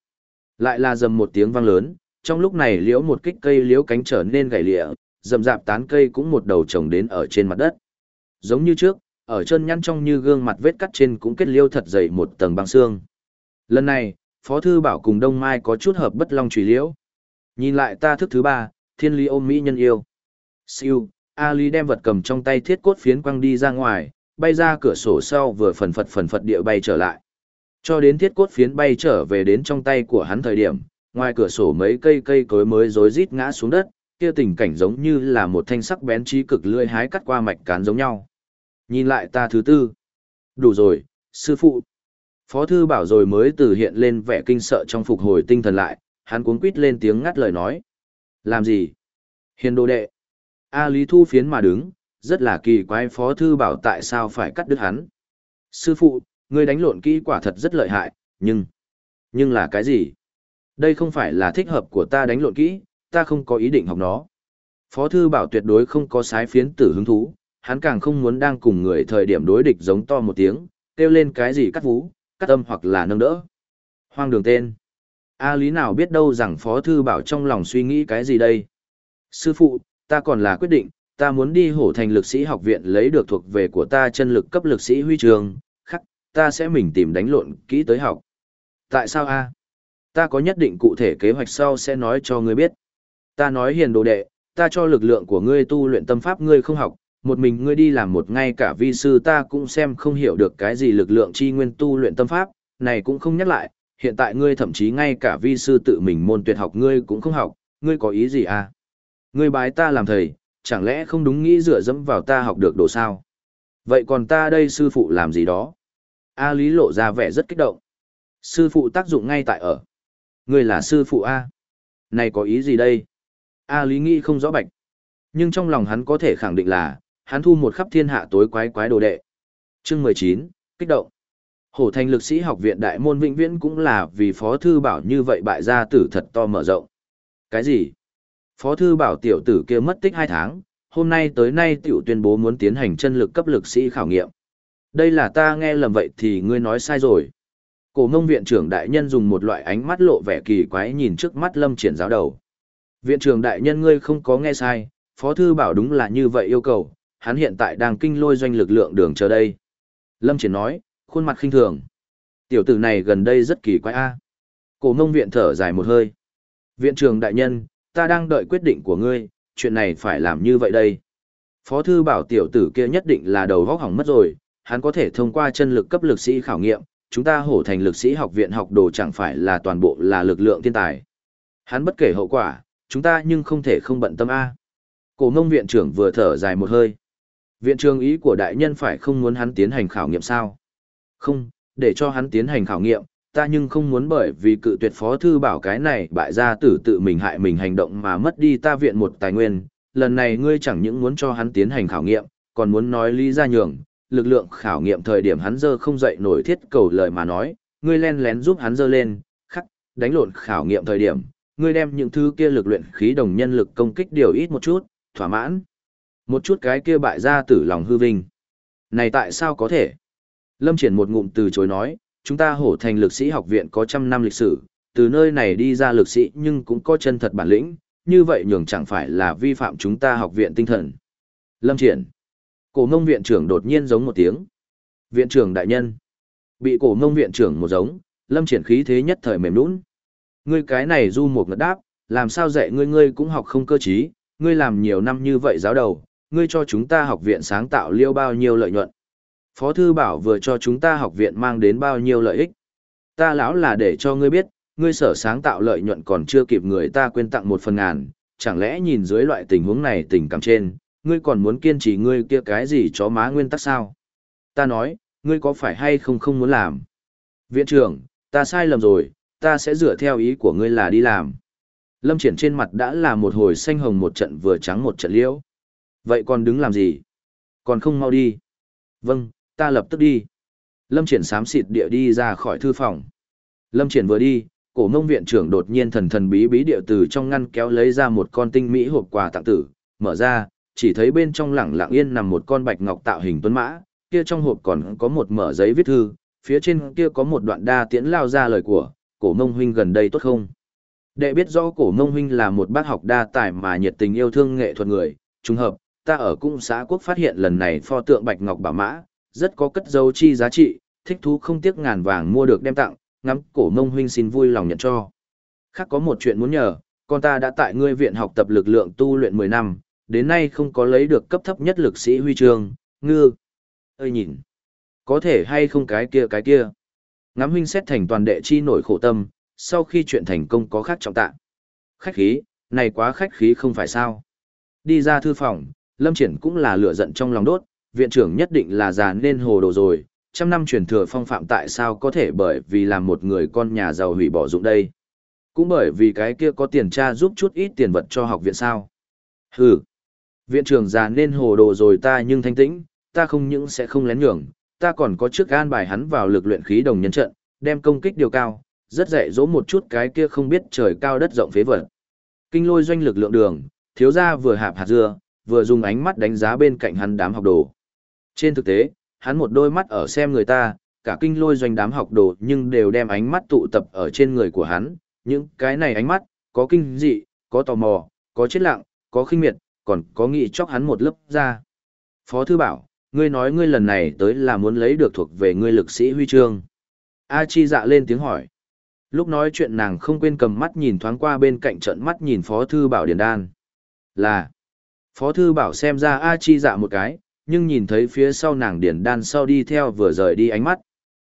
Lại là dầm một tiếng vang lớn, trong lúc này liễu một kích cây liễu cánh trở nên gãy lịa, dầm dạp tán cây cũng một đầu trồng đến ở trên mặt đất. Giống như trước, ở chân nhăn trong như gương mặt vết cắt trên cũng kết liêu thật dày một tầng băng xương. Lần này, Phó Thư Bảo cùng Đông Mai có chút hợp bất long trùy liễu. Nhìn lại ta thức thứ ba, thiên lý ôm mỹ nhân yêu. Siêu, A Lý đem vật cầm trong tay thiết cốt phiến quăng đi ra ngoài, bay ra cửa sổ sau vừa phần phật phần phật địa bay trở lại. Cho đến thiết cốt phiến bay trở về đến trong tay của hắn thời điểm, ngoài cửa sổ mấy cây cây cối mới rối rít ngã xuống đất, kia tình cảnh giống như là một thanh sắc bén trí cực lưỡi hái cắt qua mạch cán giống nhau. Nhìn lại ta thứ tư. Đủ rồi, sư phụ. Phó thư bảo rồi mới từ hiện lên vẻ kinh sợ trong phục hồi tinh thần lại, hắn cuống quýt lên tiếng ngắt lời nói. Làm gì? Hiền đồ đệ. A Lý Thu phiến mà đứng, rất là kỳ quái phó thư bảo tại sao phải cắt đứt hắn. Sư phụ, người đánh lộn kỹ quả thật rất lợi hại, nhưng... Nhưng là cái gì? Đây không phải là thích hợp của ta đánh lộn kỹ, ta không có ý định học nó. Phó thư bảo tuyệt đối không có sái phiến tử hứng thú, hắn càng không muốn đang cùng người thời điểm đối địch giống to một tiếng, kêu lên cái gì cắt vú, cắt âm hoặc là nâng đỡ. Hoang đường tên. A lý nào biết đâu rằng Phó Thư Bảo trong lòng suy nghĩ cái gì đây. Sư phụ, ta còn là quyết định, ta muốn đi hổ thành lực sĩ học viện lấy được thuộc về của ta chân lực cấp lực sĩ huy trường, khắc, ta sẽ mình tìm đánh lộn kỹ tới học. Tại sao a? Ta có nhất định cụ thể kế hoạch sau sẽ nói cho ngươi biết. Ta nói hiền đồ đệ, ta cho lực lượng của ngươi tu luyện tâm pháp ngươi không học, một mình ngươi đi làm một ngay cả vi sư ta cũng xem không hiểu được cái gì lực lượng chi nguyên tu luyện tâm pháp, này cũng không nhắc lại, hiện tại ngươi thậm chí ngay cả vi sư tự mình môn tuyệt học ngươi cũng không học, ngươi có ý gì à? Ngươi bái ta làm thầy, chẳng lẽ không đúng nghĩ dựa dẫm vào ta học được đồ sao? Vậy còn ta đây sư phụ làm gì đó? A Lý lộ ra vẻ rất kích động. Sư phụ tác dụng ngay tại ở. Ngươi là sư phụ A. Này có ý gì đây? A Lý nghĩ không rõ bạch. Nhưng trong lòng hắn có thể khẳng định là, hắn thu một khắp thiên hạ tối quái quái đồ đệ. Chương mười chín kích động. Hổ thành lực sĩ học viện đại môn vĩnh viễn cũng là vì phó thư bảo như vậy bại gia tử thật to mở rộng. Cái gì? Phó thư bảo tiểu tử kia mất tích hai tháng, hôm nay tới nay tiểu tuyên bố muốn tiến hành chân lực cấp lực sĩ khảo nghiệm. Đây là ta nghe lầm vậy thì ngươi nói sai rồi. Cổ mông viện trưởng đại nhân dùng một loại ánh mắt lộ vẻ kỳ quái nhìn trước mắt lâm triển giáo đầu. Viện trưởng đại nhân ngươi không có nghe sai, phó thư bảo đúng là như vậy yêu cầu, hắn hiện tại đang kinh lôi doanh lực lượng đường chờ đây. Lâm triển nói, khuôn mặt khinh thường. Tiểu tử này gần đây rất kỳ quái a. Cổ nông viện thở dài một hơi. Viện trưởng đại nhân, ta đang đợi quyết định của ngươi, chuyện này phải làm như vậy đây. Phó thư bảo tiểu tử kia nhất định là đầu vóc hỏng mất rồi, hắn có thể thông qua chân lực cấp lực sĩ khảo nghiệm, chúng ta hổ thành lực sĩ học viện học đồ chẳng phải là toàn bộ là lực lượng thiên tài. Hắn bất kể hậu quả, chúng ta nhưng không thể không bận tâm A. Cổ nông viện trưởng vừa thở dài một hơi. Viện trưởng ý của đại nhân phải không muốn hắn tiến hành khảo nghiệm sao? Không, để cho hắn tiến hành khảo nghiệm, ta nhưng không muốn bởi vì cự tuyệt phó thư bảo cái này bại gia tử tự mình hại mình hành động mà mất đi ta viện một tài nguyên. Lần này ngươi chẳng những muốn cho hắn tiến hành khảo nghiệm, còn muốn nói lý ra nhường, lực lượng khảo nghiệm thời điểm hắn dơ không dậy nổi thiết cầu lời mà nói, ngươi len lén giúp hắn dơ lên, khắc, đánh lộn khảo nghiệm thời điểm, ngươi đem những thứ kia lực luyện khí đồng nhân lực công kích điều ít một chút, thỏa mãn. Một chút cái kia bại ra tử lòng hư vinh. Này tại sao có thể? Lâm Triển một ngụm từ chối nói, chúng ta hổ thành lực sĩ học viện có trăm năm lịch sử, từ nơi này đi ra lực sĩ nhưng cũng có chân thật bản lĩnh, như vậy nhường chẳng phải là vi phạm chúng ta học viện tinh thần. Lâm Triển. Cổ mông viện trưởng đột nhiên giống một tiếng. Viện trưởng đại nhân. Bị cổ mông viện trưởng một giống, Lâm Triển khí thế nhất thời mềm nũng. Ngươi cái này du một ngật đáp, làm sao dạy ngươi ngươi cũng học không cơ trí, ngươi làm nhiều năm như vậy giáo đầu, ngươi cho chúng ta học viện sáng tạo liêu bao nhiêu lợi nhuận. Phó thư bảo vừa cho chúng ta học viện mang đến bao nhiêu lợi ích. Ta lão là để cho ngươi biết, ngươi sở sáng tạo lợi nhuận còn chưa kịp người ta quên tặng một phần ngàn, chẳng lẽ nhìn dưới loại tình huống này tình cảm trên, ngươi còn muốn kiên trì ngươi kia cái gì chó má nguyên tắc sao? Ta nói, ngươi có phải hay không không muốn làm? Viện trưởng, ta sai lầm rồi, ta sẽ dựa theo ý của ngươi là đi làm. Lâm triển trên mặt đã là một hồi xanh hồng một trận vừa trắng một trận liễu. Vậy còn đứng làm gì? Còn không mau đi. Vâng, ta lập tức đi. Lâm triển sám xịt địa đi ra khỏi thư phòng. Lâm triển vừa đi, cổ mông viện trưởng đột nhiên thần thần bí bí địa từ trong ngăn kéo lấy ra một con tinh mỹ hộp quà tặng tử, mở ra, chỉ thấy bên trong lẳng lặng yên nằm một con bạch ngọc tạo hình tuấn mã, kia trong hộp còn có một mở giấy viết thư, phía trên kia có một đoạn đa tiễn lao ra lời của, cổ mông huynh gần đây tốt không? Đệ biết rõ cổ mông huynh là một bác học đa tài mà nhiệt tình yêu thương nghệ thuật người, trùng hợp, ta ở cung xã quốc phát hiện lần này pho tượng bạch ngọc bảo mã, rất có cất dấu chi giá trị, thích thú không tiếc ngàn vàng mua được đem tặng, ngắm cổ mông huynh xin vui lòng nhận cho. Khác có một chuyện muốn nhờ, con ta đã tại ngươi viện học tập lực lượng tu luyện 10 năm, đến nay không có lấy được cấp thấp nhất lực sĩ huy chương, ngư. Ơi nhìn, có thể hay không cái kia cái kia. Ngắm huynh xét thành toàn đệ chi nổi khổ tâm, sau khi chuyện thành công có khác trọng tạ. Khách khí, này quá khách khí không phải sao. Đi ra thư phòng, Lâm Triển cũng là lửa giận trong lòng đốt, viện trưởng nhất định là già nên hồ đồ rồi, trăm năm truyền thừa phong phạm tại sao có thể bởi vì làm một người con nhà giàu hủy bỏ dụng đây. Cũng bởi vì cái kia có tiền cha giúp chút ít tiền vật cho học viện sao. Hừ, viện trưởng già nên hồ đồ rồi ta nhưng thanh tĩnh, ta không những sẽ không lén nhường, ta còn có trước gan bài hắn vào lực luyện khí đồng nhân trận, đem công kích điều cao, rất dạy dỗ một chút cái kia không biết trời cao đất rộng phế vật. Kinh lôi doanh lực lượng đường, thiếu gia vừa hạp hạt dưa, vừa dùng ánh mắt đánh giá bên cạnh hắn đám học đồ. Trên thực tế, hắn một đôi mắt ở xem người ta, cả kinh lôi doanh đám học đồ nhưng đều đem ánh mắt tụ tập ở trên người của hắn, những cái này ánh mắt, có kinh dị, có tò mò, có chết lặng, có khinh miệt, còn có nghĩ chóc hắn một lớp ra. Phó thư bảo, ngươi nói ngươi lần này tới là muốn lấy được thuộc về ngươi lực sĩ huy chương. A Chi dạ lên tiếng hỏi. Lúc nói chuyện nàng không quên cầm mắt nhìn thoáng qua bên cạnh trận mắt nhìn Phó Thư Bảo Điền Đan. Là. Phó Thư Bảo xem ra A Chi dạ một cái, nhưng nhìn thấy phía sau nàng Điền Đan sau đi theo vừa rời đi ánh mắt.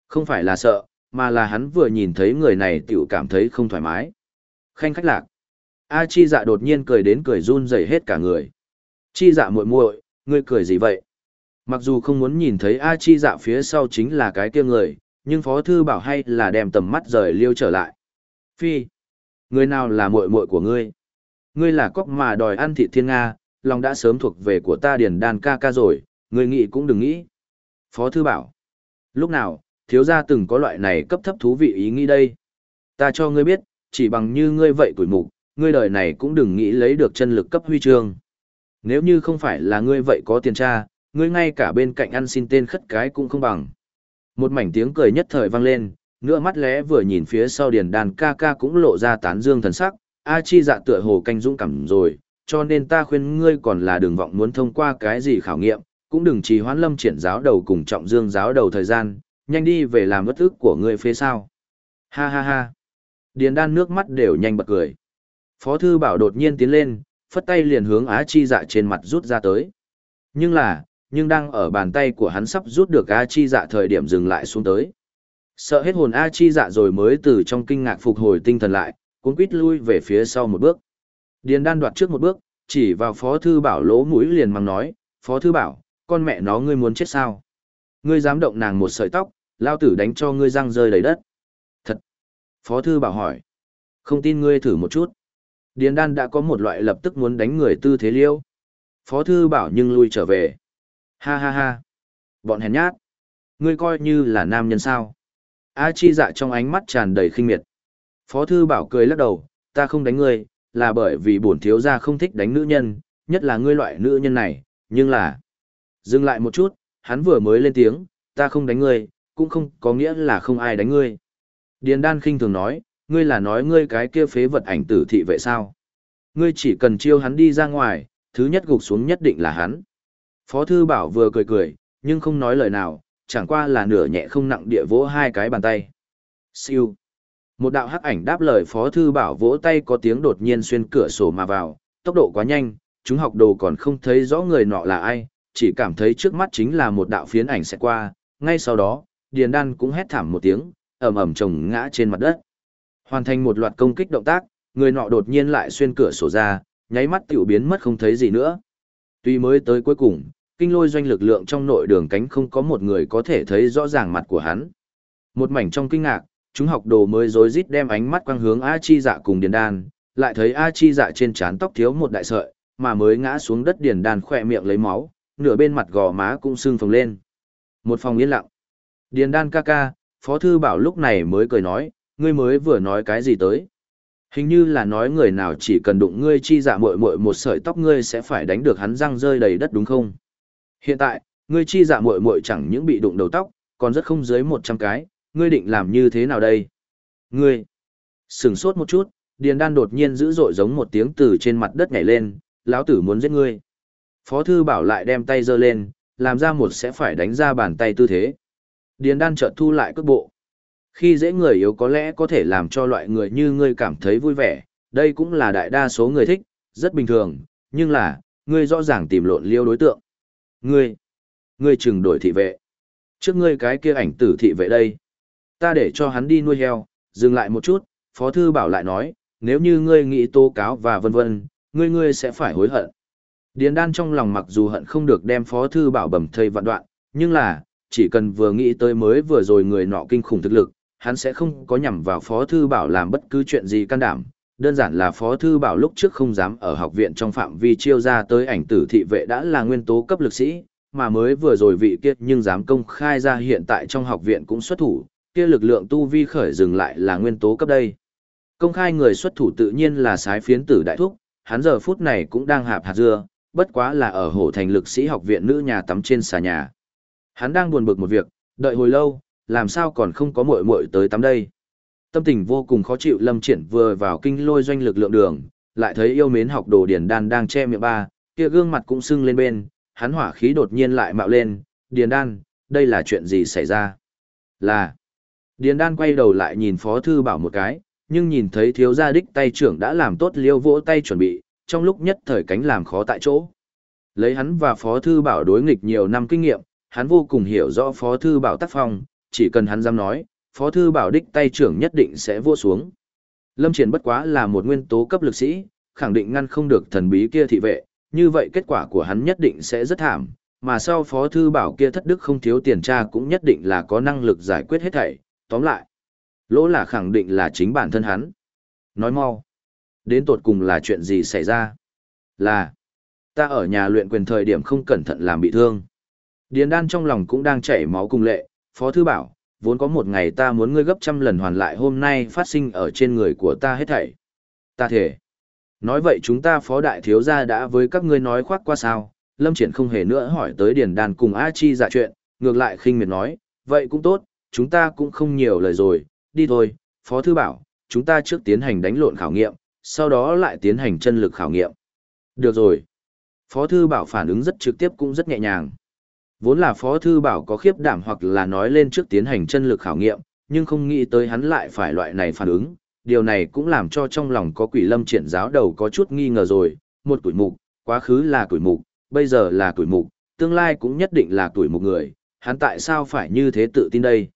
Không phải là sợ, mà là hắn vừa nhìn thấy người này tiểu cảm thấy không thoải mái. Khanh khách lạc. A Chi dạ đột nhiên cười đến cười run rẩy hết cả người. Chi dạ muội muội, ngươi cười gì vậy? Mặc dù không muốn nhìn thấy A Chi dạ phía sau chính là cái kia người, nhưng Phó Thư Bảo hay là đem tầm mắt rời liêu trở lại. Phi, người nào là muội muội của ngươi? Ngươi là cóc mà đòi ăn thịt thiên Nga, lòng đã sớm thuộc về của ta điền đan ca ca rồi, ngươi nghĩ cũng đừng nghĩ. Phó Thư Bảo, lúc nào, thiếu gia từng có loại này cấp thấp thú vị ý nghĩ đây. Ta cho ngươi biết, chỉ bằng như ngươi vậy tuổi mục, ngươi đời này cũng đừng nghĩ lấy được chân lực cấp huy chương. Nếu như không phải là ngươi vậy có tiền tra, ngươi ngay cả bên cạnh ăn xin tên khất cái cũng không bằng. Một mảnh tiếng cười nhất thời vang lên, nửa mắt lẽ vừa nhìn phía sau điền đàn ca ca cũng lộ ra tán dương thần sắc, A chi dạ tựa hồ canh dũng cảm rồi, cho nên ta khuyên ngươi còn là đường vọng muốn thông qua cái gì khảo nghiệm, cũng đừng trì hoãn lâm triển giáo đầu cùng trọng dương giáo đầu thời gian, nhanh đi về làm bất ức của ngươi phía sau. Ha ha ha. Điền đan nước mắt đều nhanh bật cười. Phó thư bảo đột nhiên tiến lên, phất tay liền hướng Á Chi dạ trên mặt rút ra tới. Nhưng là, nhưng đang ở bàn tay của hắn sắp rút được A Chi dạ thời điểm dừng lại xuống tới. Sợ hết hồn A Chi dạ rồi mới từ trong kinh ngạc phục hồi tinh thần lại, cuốn quýt lui về phía sau một bước. Điền đan đoạt trước một bước, chỉ vào phó thư bảo lỗ mũi liền mang nói, phó thư bảo, con mẹ nó ngươi muốn chết sao? Ngươi dám động nàng một sợi tóc, lao tử đánh cho ngươi răng rơi đầy đất. Thật. Phó thư bảo hỏi. Không tin ngươi thử một chút. Điền đan đã có một loại lập tức muốn đánh người tư thế liêu. Phó thư bảo nhưng lui trở về. Ha ha ha. Bọn hèn nhát. Ngươi coi như là nam nhân sao. A chi dạ trong ánh mắt tràn đầy khinh miệt. Phó thư bảo cười lắc đầu, ta không đánh ngươi, là bởi vì bổn thiếu gia không thích đánh nữ nhân, nhất là ngươi loại nữ nhân này, nhưng là... Dừng lại một chút, hắn vừa mới lên tiếng, ta không đánh ngươi, cũng không có nghĩa là không ai đánh ngươi. Điền đan khinh thường nói, ngươi là nói ngươi cái kia phế vật ảnh tử thị vệ sao. Ngươi chỉ cần chiêu hắn đi ra ngoài, thứ nhất gục xuống nhất định là hắn. Phó thư bảo vừa cười cười, nhưng không nói lời nào, chẳng qua là nửa nhẹ không nặng địa vỗ hai cái bàn tay. Siêu. Một đạo hắc ảnh đáp lời Phó Thư Bảo vỗ tay có tiếng đột nhiên xuyên cửa sổ mà vào, tốc độ quá nhanh, chúng học đồ còn không thấy rõ người nọ là ai, chỉ cảm thấy trước mắt chính là một đạo phiến ảnh sẽ qua, ngay sau đó, Điền Đan cũng hét thảm một tiếng, ầm ầm chồng ngã trên mặt đất. Hoàn thành một loạt công kích động tác, người nọ đột nhiên lại xuyên cửa sổ ra, nháy mắt tiểu biến mất không thấy gì nữa. Tuy mới tới cuối cùng, kinh lôi doanh lực lượng trong nội đường cánh không có một người có thể thấy rõ ràng mặt của hắn. Một mảnh trong kinh ngạc, chúng học đồ mới rối rít đem ánh mắt quang hướng A Chi Dạ cùng Điền Đan, lại thấy A Chi Dạ trên trán tóc thiếu một đại sợi, mà mới ngã xuống đất Điền Đan khỏe miệng lấy máu, nửa bên mặt gò má cũng sưng phồng lên. Một phòng yên lặng. Điền Đan ca ca, Phó Thư Bảo lúc này mới cười nói, ngươi mới vừa nói cái gì tới. Hình như là nói người nào chỉ cần đụng ngươi chi dạ muội muội một sợi tóc ngươi sẽ phải đánh được hắn răng rơi đầy đất đúng không? Hiện tại, ngươi chi dạ muội muội chẳng những bị đụng đầu tóc, còn rất không dưới 100 cái, ngươi định làm như thế nào đây? Ngươi! Sừng sốt một chút, Điền Đan đột nhiên dữ dội giống một tiếng từ trên mặt đất nhảy lên, lão tử muốn giết ngươi. Phó thư bảo lại đem tay giơ lên, làm ra một sẽ phải đánh ra bàn tay tư thế. Điền Đan chợt thu lại cước bộ. Khi dễ người yếu có lẽ có thể làm cho loại người như ngươi cảm thấy vui vẻ, đây cũng là đại đa số người thích, rất bình thường, nhưng là, ngươi rõ ràng tìm lộn liêu đối tượng. Ngươi, ngươi chừng đổi thị vệ. Trước ngươi cái kia ảnh tử thị vệ đây. Ta để cho hắn đi nuôi heo, dừng lại một chút, Phó Thư Bảo lại nói, nếu như ngươi nghĩ tố cáo và vân vân, ngươi ngươi sẽ phải hối hận. Điền đan trong lòng mặc dù hận không được đem Phó Thư Bảo bầm thây vạn đoạn, nhưng là, chỉ cần vừa nghĩ tới mới vừa rồi người nọ kinh khủng thực lực, hắn sẽ không có nhằm vào Phó Thư Bảo làm bất cứ chuyện gì can đảm. Đơn giản là Phó Thư Bảo lúc trước không dám ở học viện trong phạm vi chiêu ra tới ảnh tử thị vệ đã là nguyên tố cấp lực sĩ, mà mới vừa rồi vị kiết nhưng dám công khai ra hiện tại trong học viện cũng xuất thủ, kia lực lượng tu vi khởi dừng lại là nguyên tố cấp đây. Công khai người xuất thủ tự nhiên là sái phiến tử đại thúc, hắn giờ phút này cũng đang hạp hạt dưa, bất quá là ở hổ thành lực sĩ học viện nữ nhà tắm trên xà nhà. Hắn đang buồn bực một việc, đợi hồi lâu, làm sao còn không có muội muội tới tắm đây. Tâm tình vô cùng khó chịu Lâm Triển vừa vào kinh lôi doanh lực lượng đường, lại thấy yêu mến học đồ Điền Đan đang che miệng ba, kia gương mặt cũng sưng lên bên, hắn hỏa khí đột nhiên lại mạo lên, Điền Đan, đây là chuyện gì xảy ra? Là, Điền đan quay đầu lại nhìn phó thư bảo một cái, nhưng nhìn thấy thiếu gia đích tay trưởng đã làm tốt liêu vỗ tay chuẩn bị, trong lúc nhất thời cánh làm khó tại chỗ. Lấy hắn và phó thư bảo đối nghịch nhiều năm kinh nghiệm, hắn vô cùng hiểu rõ phó thư bảo tác phong, chỉ cần hắn dám nói, phó thư bảo đích tay trưởng nhất định sẽ vô xuống. Lâm Triển bất quá là một nguyên tố cấp lực sĩ, khẳng định ngăn không được thần bí kia thị vệ, như vậy kết quả của hắn nhất định sẽ rất thảm, mà sau phó thư bảo kia thất đức không thiếu tiền tra cũng nhất định là có năng lực giải quyết hết thảy, tóm lại, lỗ là khẳng định là chính bản thân hắn. Nói mau, đến tột cùng là chuyện gì xảy ra? Là, ta ở nhà luyện quyền thời điểm không cẩn thận làm bị thương. Điền đan trong lòng cũng đang chảy máu cùng lệ, Phó Thư bảo, vốn có một ngày ta muốn ngươi gấp trăm lần hoàn lại hôm nay phát sinh ở trên người của ta hết thảy. Ta thể. Nói vậy chúng ta Phó Đại Thiếu Gia đã với các ngươi nói khoác qua sao, Lâm Triển không hề nữa hỏi tới Điền đan cùng A Chi giả chuyện, ngược lại khinh miệt nói, vậy cũng tốt, chúng ta cũng không nhiều lời rồi, đi thôi, Phó Thư bảo, chúng ta trước tiến hành đánh lộn khảo nghiệm, sau đó lại tiến hành chân lực khảo nghiệm. Được rồi. Phó Thư bảo phản ứng rất trực tiếp cũng rất nhẹ nhàng. Vốn là Phó Thư bảo có khiếp đảm hoặc là nói lên trước tiến hành chân lực khảo nghiệm, nhưng không nghĩ tới hắn lại phải loại này phản ứng. Điều này cũng làm cho trong lòng có quỷ lâm triển giáo đầu có chút nghi ngờ rồi, một tuổi mục, quá khứ là tuổi mục, bây giờ là tuổi mục, tương lai cũng nhất định là tuổi mục người, hắn tại sao phải như thế tự tin đây?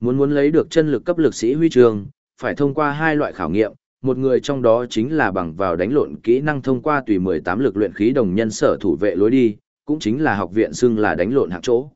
Muốn muốn lấy được chân lực cấp lực sĩ huy trường, phải thông qua hai loại khảo nghiệm, một người trong đó chính là bằng vào đánh lộn kỹ năng thông qua tùy 18 lực luyện khí đồng nhân sở thủ vệ lối đi, cũng chính là học viện xưng là đánh lộn hạng chỗ.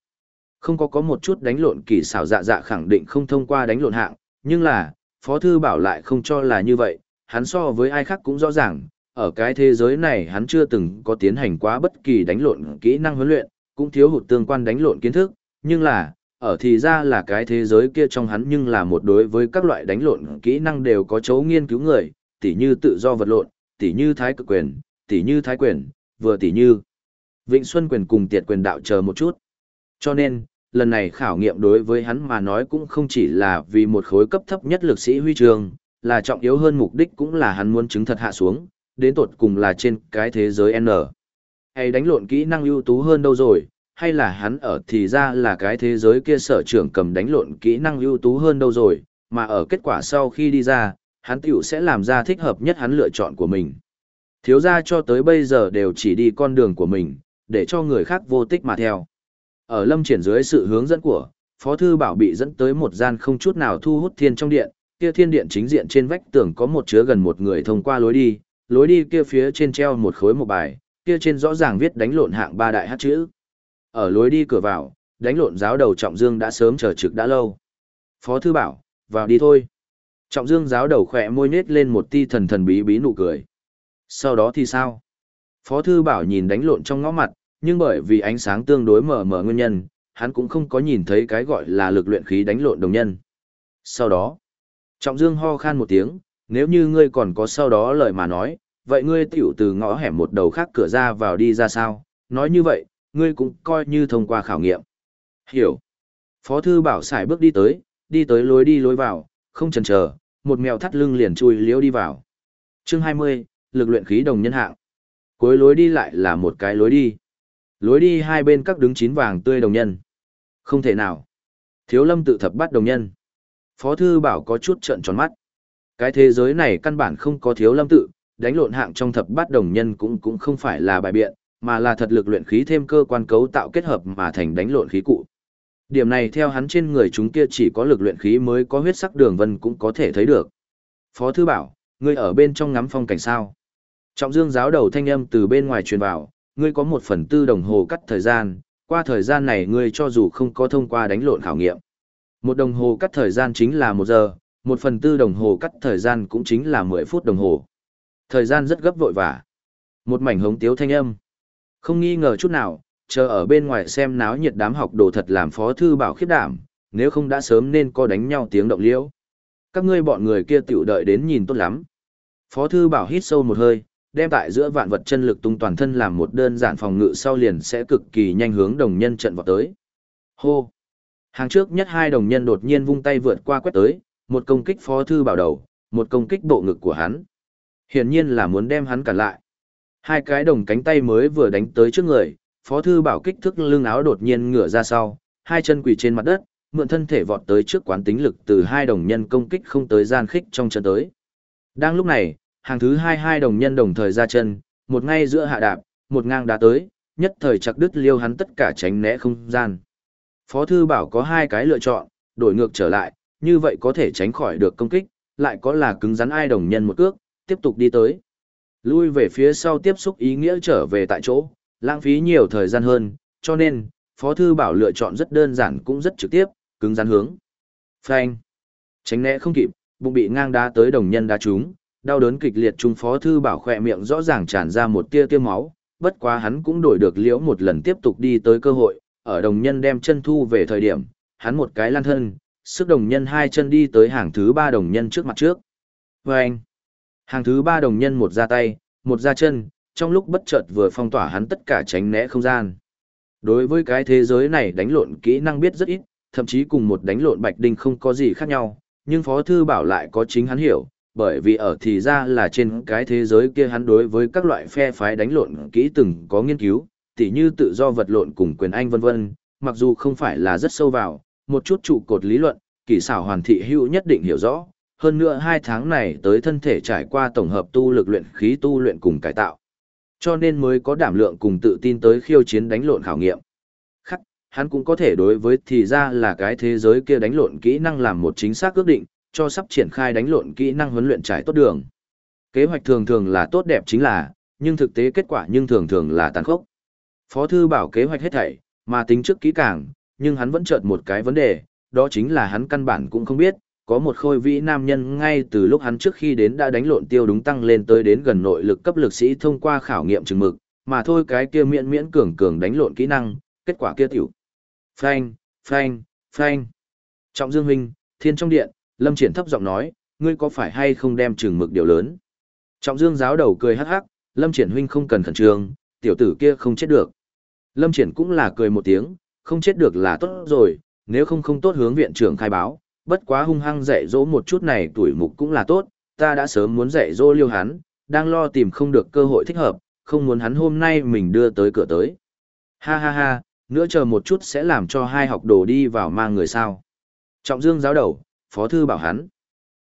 Không có có một chút đánh lộn kỳ xảo dạ dạ khẳng định không thông qua đánh lộn hạng, nhưng là, Phó Thư Bảo lại không cho là như vậy, hắn so với ai khác cũng rõ ràng, ở cái thế giới này hắn chưa từng có tiến hành quá bất kỳ đánh lộn kỹ năng huấn luyện, cũng thiếu hụt tương quan đánh lộn kiến thức, nhưng là, ở thì ra là cái thế giới kia trong hắn nhưng là một đối với các loại đánh lộn kỹ năng đều có chấu nghiên cứu người, tỉ như tự do vật lộn, tỉ như thái cực quyền, tỉ như thái quyền, vừa tỉ như Vịnh Xuân quyền cùng tiệt quyền đạo chờ một chút. Cho nên, lần này khảo nghiệm đối với hắn mà nói cũng không chỉ là vì một khối cấp thấp nhất lực sĩ huy trường, là trọng yếu hơn mục đích cũng là hắn muốn chứng thật hạ xuống, đến tột cùng là trên cái thế giới N. Hay đánh lộn kỹ năng ưu tú hơn đâu rồi, hay là hắn ở thì ra là cái thế giới kia sở trưởng cầm đánh lộn kỹ năng ưu tú hơn đâu rồi, mà ở kết quả sau khi đi ra, hắn tiểu sẽ làm ra thích hợp nhất hắn lựa chọn của mình. Thiếu gia cho tới bây giờ đều chỉ đi con đường của mình, để cho người khác vô tích mà theo. Ở lâm triển dưới sự hướng dẫn của, Phó Thư Bảo bị dẫn tới một gian không chút nào thu hút thiên trong điện, kia thiên điện chính diện trên vách tường có một chứa gần một người thông qua lối đi, lối đi kia phía trên treo một khối một bài, kia trên rõ ràng viết đánh lộn hạng ba đại hát chữ. Ở lối đi cửa vào, đánh lộn giáo đầu Trọng Dương đã sớm chờ trực đã lâu. Phó Thư Bảo, vào đi thôi. Trọng Dương giáo đầu khỏe môi nết lên một ti thần thần bí bí nụ cười. Sau đó thì sao? Phó Thư Bảo nhìn đánh lộn trong ngõ mặt, nhưng bởi vì ánh sáng tương đối mờ mờ nguyên nhân, hắn cũng không có nhìn thấy cái gọi là lực luyện khí đánh lộn đồng nhân. Sau đó, Trọng Dương ho khan một tiếng, nếu như ngươi còn có sau đó lời mà nói, vậy ngươi tiểu từ ngõ hẻm một đầu khác cửa ra vào đi ra sao? Nói như vậy, ngươi cũng coi như thông qua khảo nghiệm. Hiểu. Phó thư bảo xài bước đi tới, đi tới lối đi lối vào, không chần chờ, một mèo thắt lưng liền chui liễu đi vào. Chương 20, lực luyện khí đồng nhân hạng. Cuối lối đi lại là một cái lối đi. Lối đi hai bên các đứng chín vàng tươi đồng nhân. Không thể nào. Thiếu lâm tự thập bắt đồng nhân. Phó thư bảo có chút trận tròn mắt. Cái thế giới này căn bản không có thiếu lâm tự, đánh lộn hạng trong thập bát đồng nhân cũng cũng không phải là bài biện, mà là thật lực luyện khí thêm cơ quan cấu tạo kết hợp mà thành đánh lộn khí cụ. Điểm này theo hắn trên người chúng kia chỉ có lực luyện khí mới có huyết sắc đường vân cũng có thể thấy được. Phó thư bảo, ngươi ở bên trong ngắm phong cảnh sao? Trọng dương giáo đầu thanh âm từ bên ngoài truyền vào, ngươi có một phần tư đồng hồ cắt thời gian, qua thời gian này ngươi cho dù không có thông qua đánh lộn khảo nghiệm. Một đồng hồ cắt thời gian chính là một giờ, một phần tư đồng hồ cắt thời gian cũng chính là mười phút đồng hồ. Thời gian rất gấp vội vã. Một mảnh hống tiếu thanh âm. Không nghi ngờ chút nào, chờ ở bên ngoài xem náo nhiệt đám học đồ thật làm phó thư bảo khiếp đảm, nếu không đã sớm nên có đánh nhau tiếng động liễu. Các ngươi bọn người kia tiểu đợi đến nhìn tốt lắm. Phó thư bảo hít sâu một hơi, đem tại giữa vạn vật chân lực tung toàn thân làm một đơn giản phòng ngự sau liền sẽ cực kỳ nhanh hướng đồng nhân trận vào tới. Hô! Hàng trước nhất hai đồng nhân đột nhiên vung tay vượt qua quét tới, một công kích phó thư bảo đầu, một công kích bộ ngực của hắn. Hiển nhiên là muốn đem hắn cản lại. Hai cái đồng cánh tay mới vừa đánh tới trước người, phó thư bảo kích thước lưng áo đột nhiên ngửa ra sau, hai chân quỳ trên mặt đất, mượn thân thể vọt tới trước quán tính lực từ hai đồng nhân công kích không tới gian khích trong chân tới. Đang lúc này, hàng thứ hai hai đồng nhân đồng thời ra chân, một ngay giữa hạ đạp, một ngang đá tới, nhất thời chặt đứt liêu hắn tất cả tránh né không gian. Phó thư bảo có hai cái lựa chọn, đổi ngược trở lại, như vậy có thể tránh khỏi được công kích, lại có là cứng rắn ai đồng nhân một cước, tiếp tục đi tới. Lui về phía sau tiếp xúc ý nghĩa trở về tại chỗ, lãng phí nhiều thời gian hơn, cho nên, Phó Thư Bảo lựa chọn rất đơn giản cũng rất trực tiếp, cứng rắn hướng. Phanh. Tránh né không kịp, bụng bị ngang đá tới đồng nhân đá trúng, đau đớn kịch liệt trung Phó Thư Bảo khỏe miệng rõ ràng tràn ra một tia tiêu máu, bất quá hắn cũng đổi được liễu một lần tiếp tục đi tới cơ hội, ở đồng nhân đem chân thu về thời điểm, hắn một cái lan thân, sức đồng nhân hai chân đi tới hàng thứ ba đồng nhân trước mặt trước. Vâng! Hàng thứ ba đồng nhân một ra tay, một ra chân, trong lúc bất chợt vừa phong tỏa hắn tất cả tránh né không gian. Đối với cái thế giới này đánh lộn kỹ năng biết rất ít, thậm chí cùng một đánh lộn bạch đinh không có gì khác nhau, nhưng Phó Thư Bảo lại có chính hắn hiểu, bởi vì ở thì ra là trên cái thế giới kia hắn đối với các loại phe phái đánh lộn kỹ từng có nghiên cứu, tỉ như tự do vật lộn cùng quyền anh vân vân, mặc dù không phải là rất sâu vào, một chút trụ cột lý luận, kỳ xảo hoàn thị hữu nhất định hiểu rõ, hơn nữa hai tháng này tới thân thể trải qua tổng hợp tu lực luyện khí tu luyện cùng cải tạo. cho nên mới có đảm lượng cùng tự tin tới khiêu chiến đánh lộn khảo nghiệm. Khắc, hắn cũng có thể đối với thì ra là cái thế giới kia đánh lộn kỹ năng làm một chính xác ước định, cho sắp triển khai đánh lộn kỹ năng huấn luyện trải tốt đường. Kế hoạch thường thường là tốt đẹp chính là, nhưng thực tế kết quả nhưng thường thường là tàn khốc. Phó thư bảo kế hoạch hết thảy, mà tính trước kỹ càng, nhưng hắn vẫn chợt một cái vấn đề, đó chính là hắn căn bản cũng không biết, có một khôi vĩ nam nhân ngay từ lúc hắn trước khi đến đã đánh lộn tiêu đúng tăng lên tới đến gần nội lực cấp lực sĩ thông qua khảo nghiệm chừng mực, mà thôi cái kia miễn miễn cường cường đánh lộn kỹ năng, kết quả kia tiểu. Phanh, phanh, phanh. Trọng Dương huynh, thiên trong điện, Lâm Triển thấp giọng nói, ngươi có phải hay không đem chừng mực điều lớn? Trọng Dương giáo đầu cười hắc hắc, Lâm Triển huynh không cần khẩn trương, tiểu tử kia không chết được. Lâm Triển cũng là cười một tiếng, không chết được là tốt rồi, nếu không không tốt hướng viện trưởng khai báo, bất quá hung hăng dạy dỗ một chút này tuổi mục cũng là tốt, ta đã sớm muốn dạy dỗ liêu hắn, đang lo tìm không được cơ hội thích hợp, không muốn hắn hôm nay mình đưa tới cửa tới. Ha ha ha, nữa chờ một chút sẽ làm cho hai học đồ đi vào mang người sao. Trọng Dương giáo đầu, phó thư bảo hắn.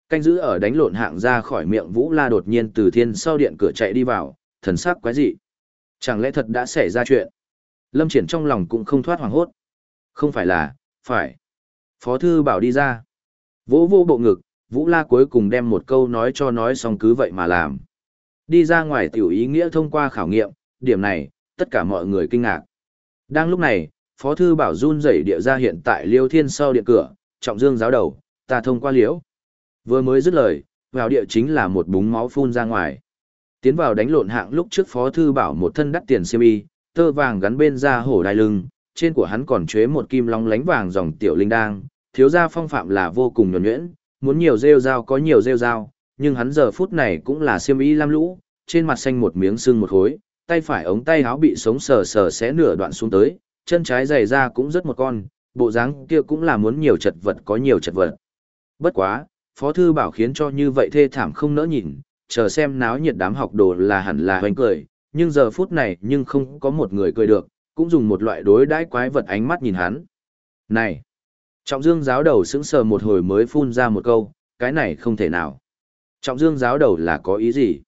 Canh giữ ở đánh lộn hạng ra khỏi miệng Vũ La đột nhiên từ thiên sau điện cửa chạy đi vào, thần sắc quái dị. Chẳng lẽ thật đã xảy ra chuyện? Lâm Triển trong lòng cũng không thoát hoàng hốt. Không phải là, phải. Phó thư bảo đi ra. Vỗ vô bộ ngực, Vũ La cuối cùng đem một câu nói cho nói xong cứ vậy mà làm. Đi ra ngoài tiểu ý nghĩa thông qua khảo nghiệm, điểm này, tất cả mọi người kinh ngạc. Đang lúc này, Phó Thư Bảo run rẩy địa ra hiện tại Liêu Thiên sau điện cửa, trọng dương giáo đầu, ta thông qua liễu. Vừa mới dứt lời, vào địa chính là một búng máu phun ra ngoài. Tiến vào đánh lộn hạng lúc trước Phó Thư Bảo một thân đắt tiền siêu y, tơ vàng gắn bên ra hổ đai lưng, trên của hắn còn chế một kim long lánh vàng dòng tiểu linh đang, thiếu gia phong phạm là vô cùng nhuẩn nhuyễn, muốn nhiều rêu dao có nhiều rêu dao, nhưng hắn giờ phút này cũng là siêm y lam lũ, trên mặt xanh một miếng sưng một khối, tay phải ống tay áo bị sống sờ sờ xé nửa đoạn xuống tới, chân trái giày ra cũng rất một con, bộ dáng kia cũng là muốn nhiều chật vật có nhiều chật vật. Bất quá, Phó Thư Bảo khiến cho như vậy thê thảm không nỡ nhìn, chờ xem náo nhiệt đám học đồ là hẳn là hoành cười, nhưng giờ phút này nhưng không có một người cười được, cũng dùng một loại đối đãi quái vật ánh mắt nhìn hắn. Này! Trọng Dương giáo đầu sững sờ một hồi mới phun ra một câu, cái này không thể nào. Trọng Dương giáo đầu là có ý gì?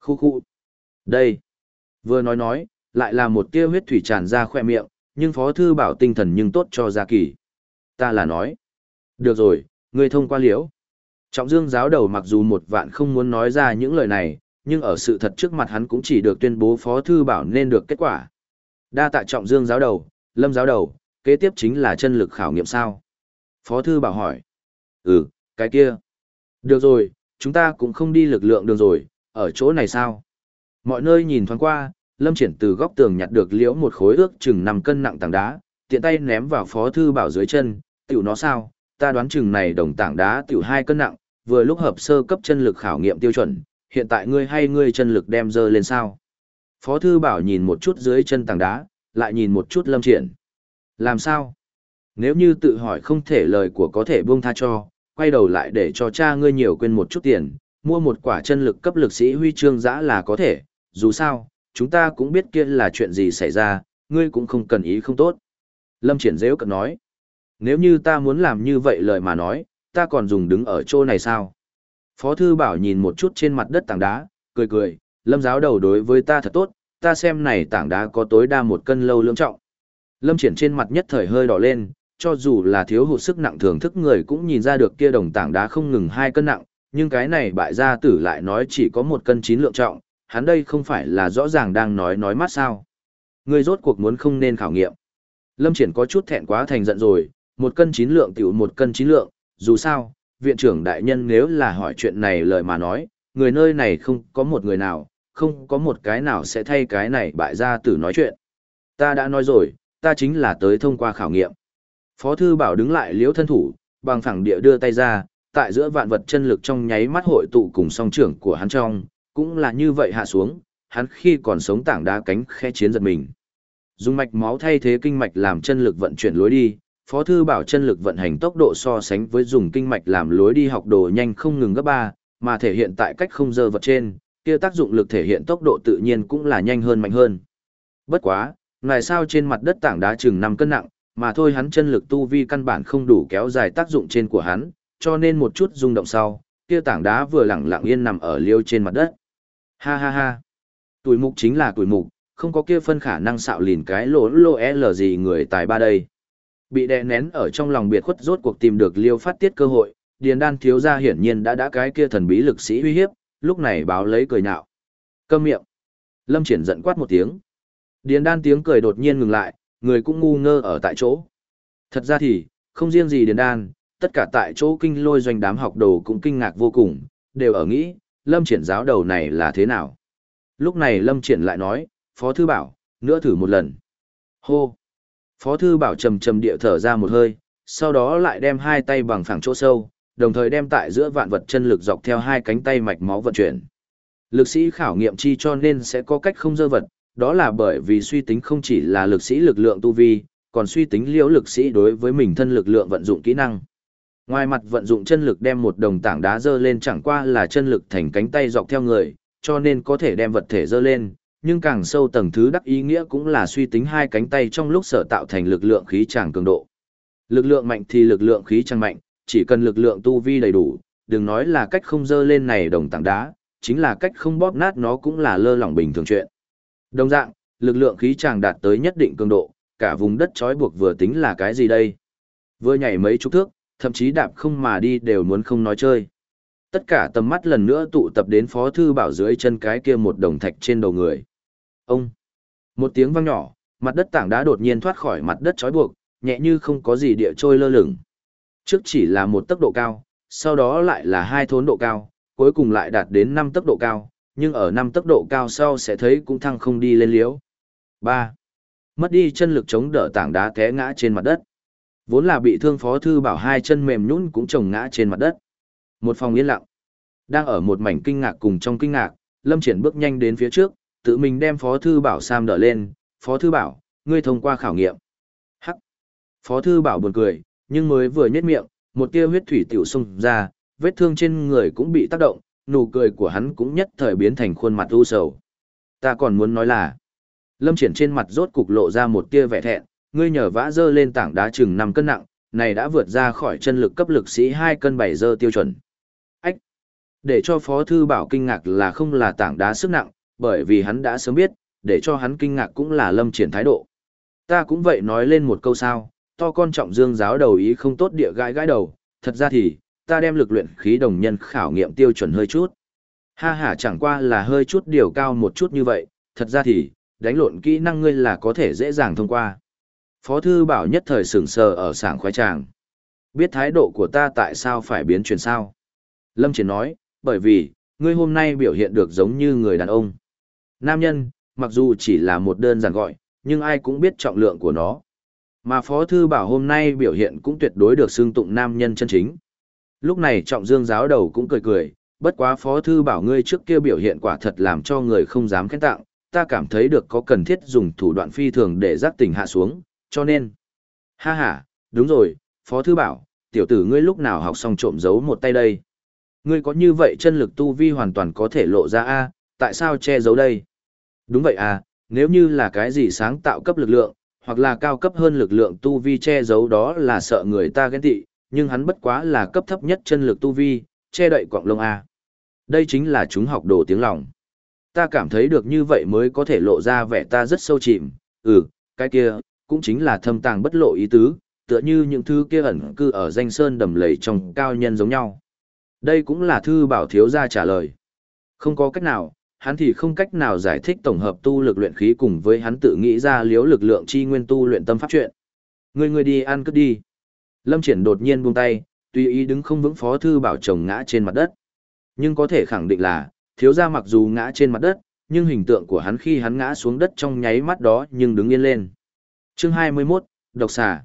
Khu khu. Đây. Vừa nói nói, lại là một tia huyết thủy tràn ra khỏe miệng, nhưng Phó Thư bảo tinh thần nhưng tốt cho Gia Kỳ. Ta là nói. Được rồi, ngươi thông qua liễu. Trọng Dương giáo đầu mặc dù một vạn không muốn nói ra những lời này, nhưng ở sự thật trước mặt hắn cũng chỉ được tuyên bố Phó Thư bảo nên được kết quả. Đa tạ Trọng Dương giáo đầu, Lâm giáo đầu, kế tiếp chính là chân lực khảo nghiệm sao. Phó Thư bảo hỏi. Ừ, cái kia. Được rồi, chúng ta cũng không đi lực lượng đường rồi, ở chỗ này sao? Mọi nơi nhìn thoáng qua, Lâm Triển từ góc tường nhặt được liễu một khối ước chừng 5 cân nặng tảng đá, tiện tay ném vào Phó Thư Bảo dưới chân, tiểu nó sao, ta đoán chừng này đồng tảng đá tiểu 2 cân nặng, vừa lúc hợp sơ cấp chân lực khảo nghiệm tiêu chuẩn, hiện tại ngươi hay ngươi chân lực đem dơ lên sao? Phó Thư Bảo nhìn một chút dưới chân tảng đá, lại nhìn một chút Lâm Triển. Làm sao? Nếu như tự hỏi không thể lời của có thể buông tha cho, quay đầu lại để cho cha ngươi nhiều quên một chút tiền, mua một quả chân lực cấp lực sĩ huy chương giã là có thể, dù sao, chúng ta cũng biết kia là chuyện gì xảy ra, ngươi cũng không cần ý không tốt. Lâm triển dễ cận nói, nếu như ta muốn làm như vậy lời mà nói, ta còn dùng đứng ở chỗ này sao? Phó thư bảo nhìn một chút trên mặt đất tảng đá, cười cười, lâm giáo đầu đối với ta thật tốt, ta xem này tảng đá có tối đa một cân lâu lương trọng. Lâm triển trên mặt nhất thời hơi đỏ lên, cho dù là thiếu hụt sức nặng thường thức người cũng nhìn ra được kia đồng tảng đá không ngừng hai cân nặng, nhưng cái này bại gia tử lại nói chỉ có một cân chín lượng trọng, hắn đây không phải là rõ ràng đang nói nói mát sao. Người rốt cuộc muốn không nên khảo nghiệm. Lâm Triển có chút thẹn quá thành giận rồi, một cân chín lượng tiểu một cân chín lượng, dù sao, viện trưởng đại nhân nếu là hỏi chuyện này lời mà nói, người nơi này không có một người nào, không có một cái nào sẽ thay cái này bại gia tử nói chuyện. Ta đã nói rồi, ta chính là tới thông qua khảo nghiệm. Phó thư bảo đứng lại liễu thân thủ, bằng phẳng địa đưa tay ra, tại giữa vạn vật chân lực trong nháy mắt hội tụ cùng song trưởng của hắn trong, cũng là như vậy hạ xuống, hắn khi còn sống tảng đá cánh khe chiến giật mình. Dùng mạch máu thay thế kinh mạch làm chân lực vận chuyển lối đi, Phó thư bảo chân lực vận hành tốc độ so sánh với dùng kinh mạch làm lối đi học đồ nhanh không ngừng gấp 3, mà thể hiện tại cách không dơ vật trên, kia tác dụng lực thể hiện tốc độ tự nhiên cũng là nhanh hơn mạnh hơn. Bất quá, ngài sao trên mặt đất tảng đá chừng 5 cân nặng, mà thôi hắn chân lực tu vi căn bản không đủ kéo dài tác dụng trên của hắn, cho nên một chút rung động sau, kia tảng đá vừa lặng lặng yên nằm ở liêu trên mặt đất. Ha ha ha. Tuổi mục chính là tuổi mục, không có kia phân khả năng xạo lìn cái lỗ lô L gì người tài ba đây. Bị đè nén ở trong lòng biệt khuất rốt cuộc tìm được liêu phát tiết cơ hội, Điền Đan thiếu gia hiển nhiên đã đã cái kia thần bí lực sĩ uy hiếp, lúc này báo lấy cười nhạo. Câm miệng. Lâm Triển giận quát một tiếng. Điền Đan tiếng cười đột nhiên ngừng lại, người cũng ngu ngơ ở tại chỗ. Thật ra thì, không riêng gì Điền Đan, tất cả tại chỗ kinh lôi doanh đám học đồ cũng kinh ngạc vô cùng, đều ở nghĩ, Lâm Triển giáo đầu này là thế nào. Lúc này Lâm Triển lại nói, Phó Thư Bảo, nữa thử một lần. Hô! Phó Thư Bảo trầm trầm địa thở ra một hơi, sau đó lại đem hai tay bằng phẳng chỗ sâu, đồng thời đem tại giữa vạn vật chân lực dọc theo hai cánh tay mạch máu vận chuyển. Lực sĩ khảo nghiệm chi cho nên sẽ có cách không dơ vật, đó là bởi vì suy tính không chỉ là lực sĩ lực lượng tu vi, còn suy tính liễu lực sĩ đối với mình thân lực lượng vận dụng kỹ năng. Ngoài mặt vận dụng chân lực đem một đồng tảng đá dơ lên chẳng qua là chân lực thành cánh tay dọc theo người, cho nên có thể đem vật thể dơ lên, nhưng càng sâu tầng thứ đắc ý nghĩa cũng là suy tính hai cánh tay trong lúc sở tạo thành lực lượng khí tràng cường độ. Lực lượng mạnh thì lực lượng khí tràng mạnh, chỉ cần lực lượng tu vi đầy đủ, đừng nói là cách không dơ lên này đồng tảng đá, chính là cách không bóp nát nó cũng là lơ lỏng bình thường chuyện. Đồng dạng, lực lượng khí tràng đạt tới nhất định cường độ, cả vùng đất trói buộc vừa tính là cái gì đây? Vừa nhảy mấy chục thước, thậm chí đạp không mà đi đều muốn không nói chơi. Tất cả tầm mắt lần nữa tụ tập đến Phó Thư Bảo dưới chân cái kia một đồng thạch trên đầu người. Ông! Một tiếng vang nhỏ, mặt đất tảng đá đột nhiên thoát khỏi mặt đất trói buộc, nhẹ như không có gì địa trôi lơ lửng. Trước chỉ là một tốc độ cao, sau đó lại là hai thốn độ cao, cuối cùng lại đạt đến 5 tốc độ cao, nhưng ở năm tốc độ cao sau sẽ thấy cũng thăng không đi lên liếu. 3. Mất đi chân lực chống đỡ tảng đá té ngã trên mặt đất. Vốn là bị thương phó thư bảo hai chân mềm nhũn cũng chồng ngã trên mặt đất. Một phòng yên lặng. Đang ở một mảnh kinh ngạc cùng trong kinh ngạc, Lâm Triển bước nhanh đến phía trước, tự mình đem phó thư bảo Sam đỡ lên. Phó thư bảo, ngươi thông qua khảo nghiệm. Hắc. Phó thư bảo buồn cười, nhưng mới vừa nhếch miệng, một tia huyết thủy tiểu xung ra, vết thương trên người cũng bị tác động, nụ cười của hắn cũng nhất thời biến thành khuôn mặt u sầu. Ta còn muốn nói là, Lâm Triển trên mặt rốt cục lộ ra một tia vẻ thẹn, ngươi nhờ vã dơ lên tảng đá chừng 5 cân nặng, này đã vượt ra khỏi chân lực cấp lực sĩ 2 cân 7 dơ tiêu chuẩn. Ách! Để cho Phó Thư Bảo kinh ngạc là không là tảng đá sức nặng, bởi vì hắn đã sớm biết, để cho hắn kinh ngạc cũng là lâm triển thái độ. Ta cũng vậy nói lên một câu sao, to con trọng dương giáo đầu ý không tốt địa gãi gãi đầu, thật ra thì, ta đem lực luyện khí đồng nhân khảo nghiệm tiêu chuẩn hơi chút. Ha ha chẳng qua là hơi chút điều cao một chút như vậy, thật ra thì, đánh lộn kỹ năng ngươi là có thể dễ dàng thông qua. Phó thư bảo nhất thời sửng sờ ở sảng khoái tràng. Biết thái độ của ta tại sao phải biến chuyển sao? Lâm Triển nói, bởi vì, ngươi hôm nay biểu hiện được giống như người đàn ông. Nam nhân, mặc dù chỉ là một đơn giản gọi, nhưng ai cũng biết trọng lượng của nó. Mà Phó Thư Bảo hôm nay biểu hiện cũng tuyệt đối được xưng tụng nam nhân chân chính. Lúc này trọng dương giáo đầu cũng cười cười, bất quá Phó Thư Bảo ngươi trước kia biểu hiện quả thật làm cho người không dám khen tặng, ta cảm thấy được có cần thiết dùng thủ đoạn phi thường để giác tỉnh hạ xuống, cho nên. Ha ha, đúng rồi, Phó Thư Bảo, tiểu tử ngươi lúc nào học xong trộm giấu một tay đây? Ngươi có như vậy chân lực tu vi hoàn toàn có thể lộ ra a tại sao che giấu đây? Đúng vậy à, nếu như là cái gì sáng tạo cấp lực lượng, hoặc là cao cấp hơn lực lượng tu vi che giấu đó là sợ người ta ghen tị, nhưng hắn bất quá là cấp thấp nhất chân lực tu vi, che đậy quạng lông A. Đây chính là chúng học đồ tiếng lòng. Ta cảm thấy được như vậy mới có thể lộ ra vẻ ta rất sâu chìm, ừ, cái kia, cũng chính là thâm tàng bất lộ ý tứ, tựa như những thứ kia ẩn cư ở danh sơn đầm lầy trong cao nhân giống nhau. Đây cũng là thư bảo thiếu gia trả lời. Không có cách nào, hắn thì không cách nào giải thích tổng hợp tu lực luyện khí cùng với hắn tự nghĩ ra liếu lực lượng chi nguyên tu luyện tâm pháp chuyện. Người người đi ăn cứ đi. Lâm Triển đột nhiên buông tay, tùy ý đứng không vững phó thư bảo chồng ngã trên mặt đất. Nhưng có thể khẳng định là, thiếu gia mặc dù ngã trên mặt đất, nhưng hình tượng của hắn khi hắn ngã xuống đất trong nháy mắt đó nhưng đứng yên lên. Chương 21, Độc xà.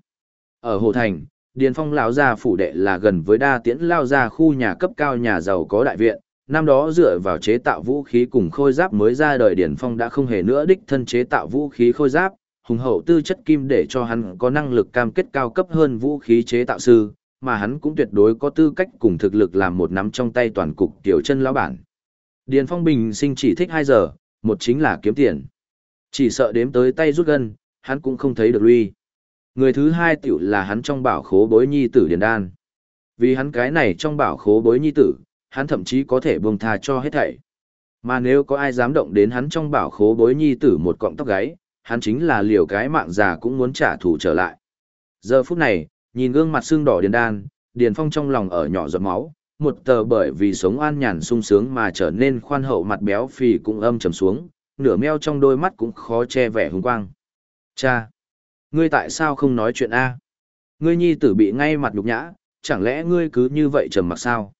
Ở Hồ Thành, Điền Phong lão gia phủ đệ là gần với đa tiễn lao ra khu nhà cấp cao nhà giàu có đại viện, năm đó dựa vào chế tạo vũ khí cùng khôi giáp mới ra đời Điền Phong đã không hề nữa đích thân chế tạo vũ khí khôi giáp, hùng hậu tư chất kim để cho hắn có năng lực cam kết cao cấp hơn vũ khí chế tạo sư, mà hắn cũng tuyệt đối có tư cách cùng thực lực làm một nắm trong tay toàn cục tiểu chân lão bản. Điền Phong bình sinh chỉ thích 2 giờ, một chính là kiếm tiền. Chỉ sợ đếm tới tay rút gân, hắn cũng không thấy được lui. Người thứ hai tiểu là hắn trong bảo khố bối nhi tử Điền Đan. Vì hắn cái này trong bảo khố bối nhi tử, hắn thậm chí có thể buông tha cho hết thảy. Mà nếu có ai dám động đến hắn trong bảo khố bối nhi tử một cọng tóc gáy, hắn chính là liều cái mạng già cũng muốn trả thù trở lại. Giờ phút này, nhìn gương mặt xương đỏ điền đan, điền phong trong lòng ở nhỏ giọt máu, một tờ bởi vì sống an nhàn sung sướng mà trở nên khoan hậu mặt béo phì cũng âm trầm xuống, nửa meo trong đôi mắt cũng khó che vẻ hùng quang. Cha! Ngươi tại sao không nói chuyện A? Ngươi nhi tử bị ngay mặt nhục nhã, chẳng lẽ ngươi cứ như vậy trầm mặc sao?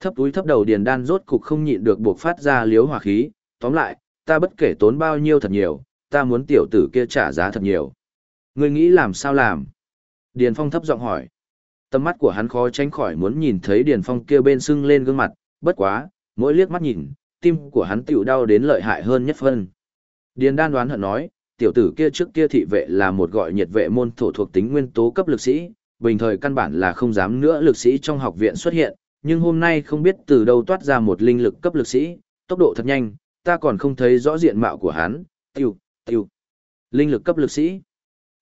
Thấp túi thấp đầu điền đan rốt cục không nhịn được buộc phát ra liếu hỏa khí, tóm lại, ta bất kể tốn bao nhiêu thật nhiều, ta muốn tiểu tử kia trả giá thật nhiều. Ngươi nghĩ làm sao làm? Điền Phong thấp giọng hỏi. Tầm mắt của hắn khó tránh khỏi muốn nhìn thấy Điền Phong kia bên sưng lên gương mặt, bất quá, mỗi liếc mắt nhìn, tim của hắn tiểu đau đến lợi hại hơn nhất phân. Điền Đan đoán hận nói, tiểu tử kia trước kia thị vệ là một gọi nhiệt vệ môn thổ thuộc tính nguyên tố cấp lực sĩ, bình thời căn bản là không dám nữa lực sĩ trong học viện xuất hiện, nhưng hôm nay không biết từ đâu toát ra một linh lực cấp lực sĩ, tốc độ thật nhanh, ta còn không thấy rõ diện mạo của hắn, Tiểu tiêu. Linh lực cấp lực sĩ.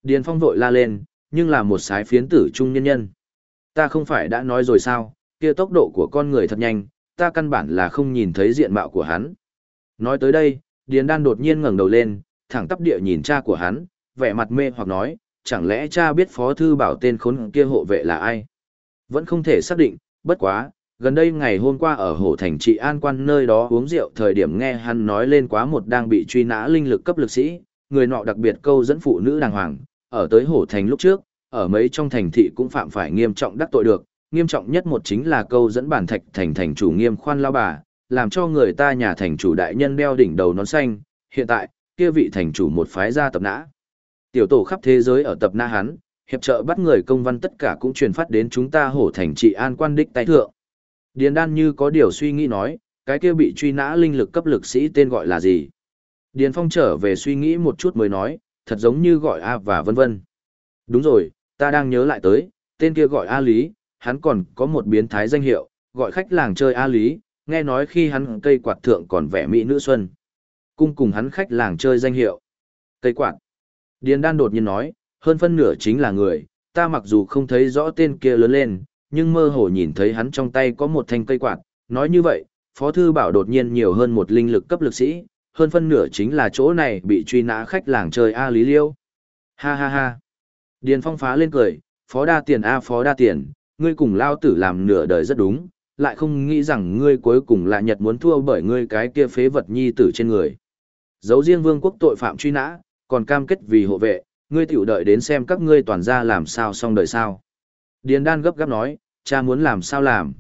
Điền Phong vội la lên, nhưng là một sái phiến tử trung nhân nhân. Ta không phải đã nói rồi sao, kia tốc độ của con người thật nhanh, ta căn bản là không nhìn thấy diện mạo của hắn. Nói tới đây, Điền Đan đột nhiên ngẩng đầu lên, thẳng tắp địa nhìn cha của hắn, vẻ mặt mê hoặc nói, chẳng lẽ cha biết phó thư bảo tên khốn kia hộ vệ là ai? Vẫn không thể xác định, bất quá, gần đây ngày hôm qua ở hồ thành trị an quan nơi đó uống rượu thời điểm nghe hắn nói lên quá một đang bị truy nã linh lực cấp lực sĩ, người nọ đặc biệt câu dẫn phụ nữ đàng hoàng, ở tới hồ thành lúc trước, ở mấy trong thành thị cũng phạm phải nghiêm trọng đắc tội được, nghiêm trọng nhất một chính là câu dẫn bản thạch thành thành chủ nghiêm khoan lao bà, làm cho người ta nhà thành chủ đại nhân đeo đỉnh đầu nón xanh, hiện tại, kia vị thành chủ một phái ra tập nã. Tiểu tổ khắp thế giới ở tập nã hắn, hiệp trợ bắt người công văn tất cả cũng truyền phát đến chúng ta hổ thành trị an quan đích tay thượng. Điền đan như có điều suy nghĩ nói, cái kia bị truy nã linh lực cấp lực sĩ tên gọi là gì? Điền phong trở về suy nghĩ một chút mới nói, thật giống như gọi A và vân vân. Đúng rồi, ta đang nhớ lại tới, tên kia gọi A Lý, hắn còn có một biến thái danh hiệu, gọi khách làng chơi A Lý, nghe nói khi hắn cây quạt thượng còn vẻ mỹ nữ xuân. Cung cùng hắn khách làng chơi danh hiệu. Cây quạt. Điền đan đột nhiên nói, hơn phân nửa chính là người, ta mặc dù không thấy rõ tên kia lớn lên, nhưng mơ hồ nhìn thấy hắn trong tay có một thanh cây quạt, nói như vậy, Phó Thư Bảo đột nhiên nhiều hơn một linh lực cấp lực sĩ, hơn phân nửa chính là chỗ này bị truy nã khách làng chơi A Lý Liêu. Ha ha ha. Điền Phong phá lên cười, Phó đa tiền A Phó đa tiền, ngươi cùng lao tử làm nửa đời rất đúng, lại không nghĩ rằng ngươi cuối cùng là nhật muốn thua bởi ngươi cái kia phế vật nhi tử trên người. Giấu riêng vương quốc tội phạm truy nã, còn cam kết vì hộ vệ, ngươi tiểu đợi đến xem các ngươi toàn ra làm sao xong đời sao. Điền đan gấp gáp nói, cha muốn làm sao làm.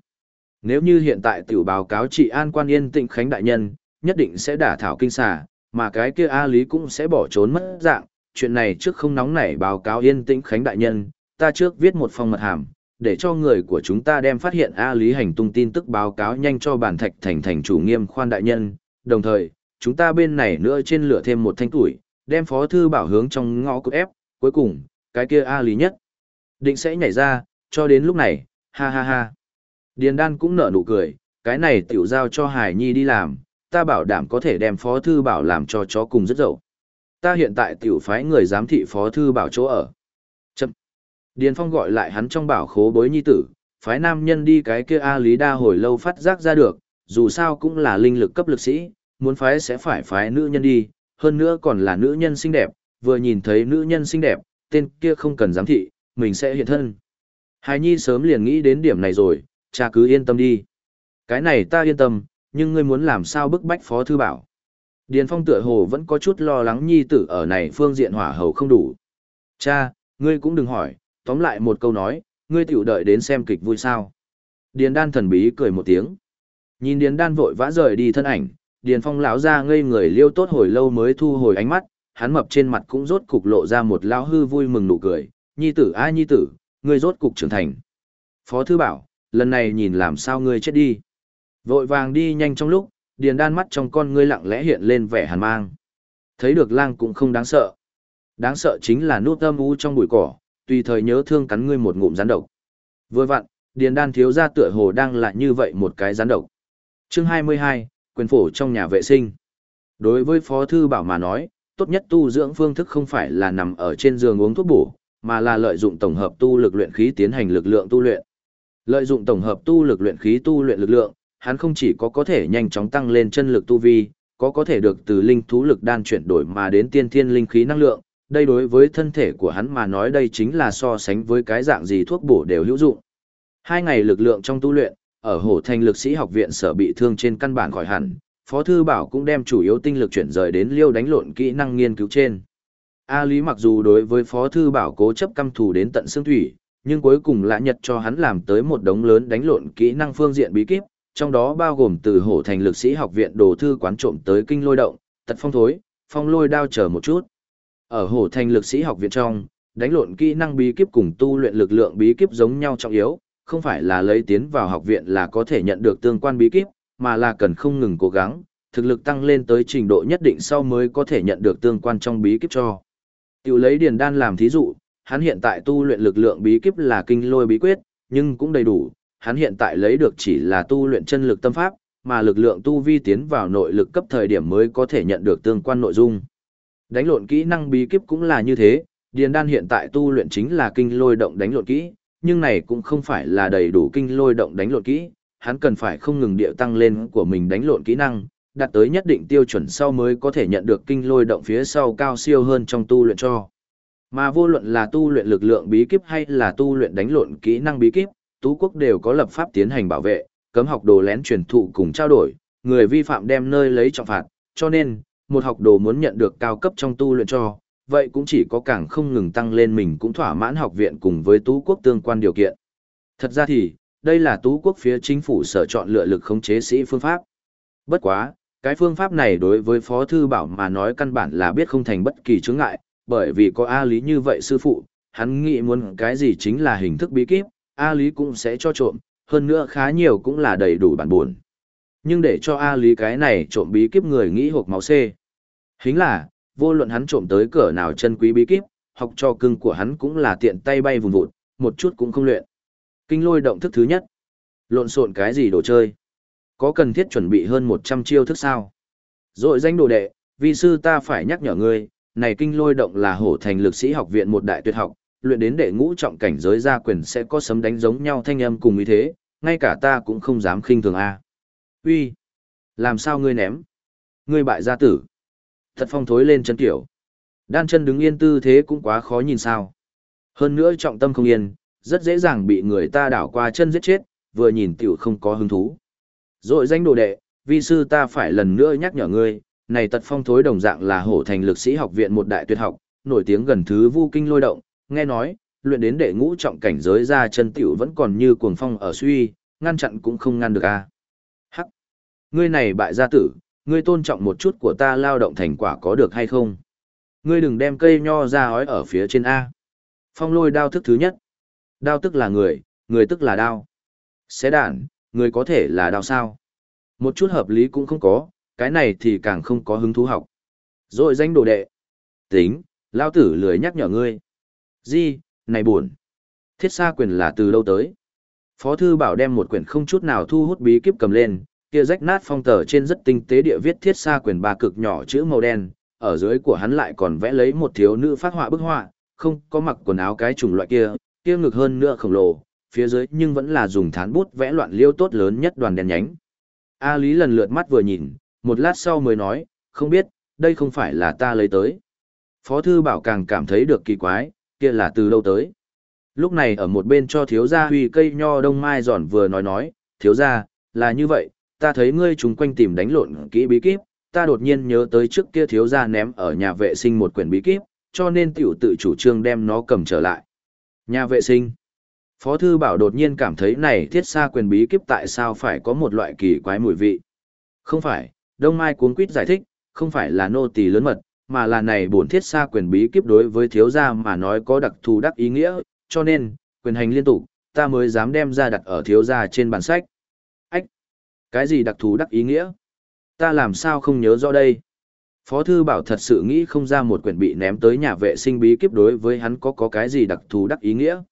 Nếu như hiện tại tiểu báo cáo trị an quan yên tịnh khánh đại nhân, nhất định sẽ đả thảo kinh xà, mà cái kia A Lý cũng sẽ bỏ trốn mất dạng. Chuyện này trước không nóng nảy báo cáo yên tĩnh khánh đại nhân, ta trước viết một phong mật hàm, để cho người của chúng ta đem phát hiện A Lý hành tung tin tức báo cáo nhanh cho bản thạch thành thành chủ nghiêm khoan đại nhân, đồng thời, chúng ta bên này nữa trên lửa thêm một thanh tuổi, đem phó thư bảo hướng trong ngõ cục ép, cuối cùng, cái kia A Lý nhất. Định sẽ nhảy ra, cho đến lúc này, ha ha ha. Điền đan cũng nở nụ cười, cái này tiểu giao cho Hải Nhi đi làm, ta bảo đảm có thể đem phó thư bảo làm cho chó cùng rất dậu. Ta hiện tại tiểu phái người giám thị phó thư bảo chỗ ở. Chậm. Điền Phong gọi lại hắn trong bảo khố bối nhi tử, phái nam nhân đi cái kia A Lý Đa hồi lâu phát giác ra được, dù sao cũng là linh lực cấp lực sĩ, muốn phái sẽ phải phái nữ nhân đi, hơn nữa còn là nữ nhân xinh đẹp, vừa nhìn thấy nữ nhân xinh đẹp, tên kia không cần giám thị, mình sẽ hiện thân. Hài Nhi sớm liền nghĩ đến điểm này rồi, cha cứ yên tâm đi. Cái này ta yên tâm, nhưng ngươi muốn làm sao bức bách Phó Thư Bảo. Điền Phong tựa hồ vẫn có chút lo lắng Nhi tử ở này phương diện hỏa hầu không đủ. Cha, ngươi cũng đừng hỏi, tóm lại một câu nói, ngươi tiểu đợi đến xem kịch vui sao. Điền Đan thần bí cười một tiếng. Nhìn Điền Đan vội vã rời đi thân ảnh, Điền Phong lão ra ngây người liêu tốt hồi lâu mới thu hồi ánh mắt, hắn mập trên mặt cũng rốt cục lộ ra một lão hư vui mừng nụ cười, "Nhi tử a nhi tử, ngươi rốt cục trưởng thành." Phó thư bảo, lần này nhìn làm sao ngươi chết đi. Vội vàng đi nhanh trong lúc, Điền Đan mắt trong con ngươi lặng lẽ hiện lên vẻ hàn mang. Thấy được lang cũng không đáng sợ. Đáng sợ chính là nút âm u trong bụi cỏ, tùy thời nhớ thương cắn ngươi một ngụm rắn độc. Vừa vặn, Điền Đan thiếu ra tựa hồ đang là như vậy một cái rắn độc. Chương 22, quyền phổ trong nhà vệ sinh. Đối với Phó Thư Bảo mà nói, tốt nhất tu dưỡng phương thức không phải là nằm ở trên giường uống thuốc bổ, mà là lợi dụng tổng hợp tu lực luyện khí tiến hành lực lượng tu luyện. Lợi dụng tổng hợp tu lực luyện khí tu luyện lực lượng, hắn không chỉ có có thể nhanh chóng tăng lên chân lực tu vi, có có thể được từ linh thú lực đan chuyển đổi mà đến tiên thiên linh khí năng lượng, đây đối với thân thể của hắn mà nói đây chính là so sánh với cái dạng gì thuốc bổ đều hữu dụng. Hai ngày lực lượng trong tu luyện, ở Hổ Thành Lực sĩ học viện sở bị thương trên căn bản khỏi hẳn, Phó Thư Bảo cũng đem chủ yếu tinh lực chuyển rời đến liêu đánh lộn kỹ năng nghiên cứu trên. A Lý mặc dù đối với Phó Thư Bảo cố chấp căm thù đến tận xương thủy, nhưng cuối cùng lã nhật cho hắn làm tới một đống lớn đánh lộn kỹ năng phương diện bí kíp, trong đó bao gồm từ hổ thành lực sĩ học viện đồ thư quán trộm tới kinh lôi động, tật phong thối, phong lôi đao chờ một chút. Ở hổ thành lực sĩ học viện trong, đánh lộn kỹ năng bí kíp cùng tu luyện lực lượng bí kíp giống nhau trọng yếu, không phải là lấy tiến vào học viện là có thể nhận được tương quan bí kíp, mà là cần không ngừng cố gắng, thực lực tăng lên tới trình độ nhất định sau mới có thể nhận được tương quan trong bí kíp cho. Tiểu lấy điền đan làm thí dụ, hắn hiện tại tu luyện lực lượng bí kíp là kinh lôi bí quyết, nhưng cũng đầy đủ, hắn hiện tại lấy được chỉ là tu luyện chân lực tâm pháp, mà lực lượng tu vi tiến vào nội lực cấp thời điểm mới có thể nhận được tương quan nội dung. Đánh lộn kỹ năng bí kíp cũng là như thế, Điền Đan hiện tại tu luyện chính là kinh lôi động đánh lộn kỹ, nhưng này cũng không phải là đầy đủ kinh lôi động đánh lộn kỹ, hắn cần phải không ngừng điệu tăng lên của mình đánh lộn kỹ năng, đạt tới nhất định tiêu chuẩn sau mới có thể nhận được kinh lôi động phía sau cao siêu hơn trong tu luyện cho. Mà vô luận là tu luyện lực lượng bí kíp hay là tu luyện đánh lộn kỹ năng bí kíp, tú quốc đều có lập pháp tiến hành bảo vệ, cấm học đồ lén truyền thụ cùng trao đổi, người vi phạm đem nơi lấy trọng phạt, cho nên, một học đồ muốn nhận được cao cấp trong tu luyện cho, vậy cũng chỉ có càng không ngừng tăng lên mình cũng thỏa mãn học viện cùng với tú quốc tương quan điều kiện. Thật ra thì, đây là tú quốc phía chính phủ sở chọn lựa lực khống chế sĩ phương pháp. Bất quá, cái phương pháp này đối với Phó Thư Bảo mà nói căn bản là biết không thành bất kỳ chướng ngại, bởi vì có A Lý như vậy sư phụ, hắn nghĩ muốn cái gì chính là hình thức bí kíp, A Lý cũng sẽ cho trộm, hơn nữa khá nhiều cũng là đầy đủ bản buồn. Nhưng để cho A Lý cái này trộm bí kíp người nghĩ hộp máu C. Hính là, vô luận hắn trộm tới cửa nào chân quý bí kíp, học cho cưng của hắn cũng là tiện tay bay vùng vụt, một chút cũng không luyện. Kinh lôi động thức thứ nhất. Lộn xộn cái gì đồ chơi? Có cần thiết chuẩn bị hơn 100 chiêu thức sao? Rồi danh đồ đệ, vi sư ta phải nhắc nhở ngươi, này kinh lôi động là hổ thành lực sĩ học viện một đại tuyệt học, luyện đến đệ ngũ trọng cảnh giới gia quyền sẽ có sấm đánh giống nhau thanh âm cùng ý thế, ngay cả ta cũng không dám khinh thường a. Uy, làm sao ngươi ném? Ngươi bại gia tử. Thật phong thối lên chân tiểu. Đan chân đứng yên tư thế cũng quá khó nhìn sao. Hơn nữa trọng tâm không yên, rất dễ dàng bị người ta đảo qua chân giết chết, vừa nhìn tiểu không có hứng thú. Rồi danh đồ đệ, vi sư ta phải lần nữa nhắc nhở ngươi, này tật phong thối đồng dạng là hổ thành lực sĩ học viện một đại tuyệt học, nổi tiếng gần thứ vu kinh lôi động, nghe nói, luyện đến đệ ngũ trọng cảnh giới ra chân tiểu vẫn còn như cuồng phong ở suy, ngăn chặn cũng không ngăn được a. À. Hắc. Ngươi này bại gia tử, ngươi tôn trọng một chút của ta lao động thành quả có được hay không? Ngươi đừng đem cây nho ra hói ở phía trên A. Phong lôi đao thức thứ nhất. Đao tức là người, người tức là đao. Xé đản, người có thể là đào sao? Một chút hợp lý cũng không có, cái này thì càng không có hứng thú học. Rồi danh đồ đệ. Tính, lao tử lười nhắc nhở ngươi. Di, này buồn. Thiết xa quyền là từ đâu tới? Phó thư bảo đem một quyển không chút nào thu hút bí kíp cầm lên, kia rách nát phong tờ trên rất tinh tế địa viết thiết xa quyền ba cực nhỏ chữ màu đen, ở dưới của hắn lại còn vẽ lấy một thiếu nữ phát họa bức họa, không có mặc quần áo cái chủng loại kia, kia ngực hơn nữa khổng lồ, phía dưới nhưng vẫn là dùng thán bút vẽ loạn liêu tốt lớn nhất đoàn đèn nhánh. A Lý lần lượt mắt vừa nhìn, một lát sau mới nói, không biết, đây không phải là ta lấy tới. Phó thư bảo càng cảm thấy được kỳ quái, kia là từ lâu tới. Lúc này ở một bên cho thiếu gia huy cây nho đông mai giòn vừa nói nói, thiếu gia, là như vậy, ta thấy ngươi chúng quanh tìm đánh lộn kỹ bí kíp, ta đột nhiên nhớ tới trước kia thiếu gia ném ở nhà vệ sinh một quyển bí kíp, cho nên tiểu tự chủ trương đem nó cầm trở lại. Nhà vệ sinh. Phó thư bảo đột nhiên cảm thấy này thiết xa quyền bí kíp tại sao phải có một loại kỳ quái mùi vị. Không phải, Đông Mai cuốn quýt giải thích, không phải là nô tỳ lớn mật, mà là này bổn thiết xa quyền bí kíp đối với thiếu gia mà nói có đặc thù đắc ý nghĩa, cho nên, quyền hành liên tục, ta mới dám đem ra đặt ở thiếu gia trên bản sách. Ách! Cái gì đặc thù đắc ý nghĩa? Ta làm sao không nhớ rõ đây? Phó thư bảo thật sự nghĩ không ra một quyển bị ném tới nhà vệ sinh bí kíp đối với hắn có có cái gì đặc thù đắc ý nghĩa.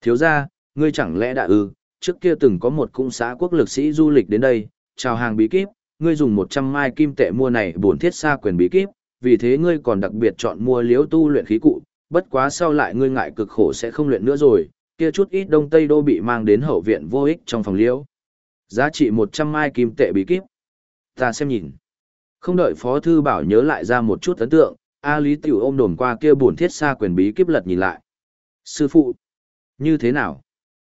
Thiếu gia, ngươi chẳng lẽ đã ư, trước kia từng có một cung xã quốc lực sĩ du lịch đến đây, chào hàng bí kíp, ngươi dùng 100 mai kim tệ mua này bổn thiết xa quyền bí kíp, vì thế ngươi còn đặc biệt chọn mua liếu tu luyện khí cụ, bất quá sau lại ngươi ngại cực khổ sẽ không luyện nữa rồi, kia chút ít đông tây đô bị mang đến hậu viện vô ích trong phòng liễu. Giá trị 100 mai kim tệ bí kíp. Ta xem nhìn. Không đợi Phó Thư Bảo nhớ lại ra một chút ấn tượng, A Lý Tiểu ôm đồn qua kia bổn thiết xa quyền bí kíp lật nhìn lại. Sư phụ. Như thế nào?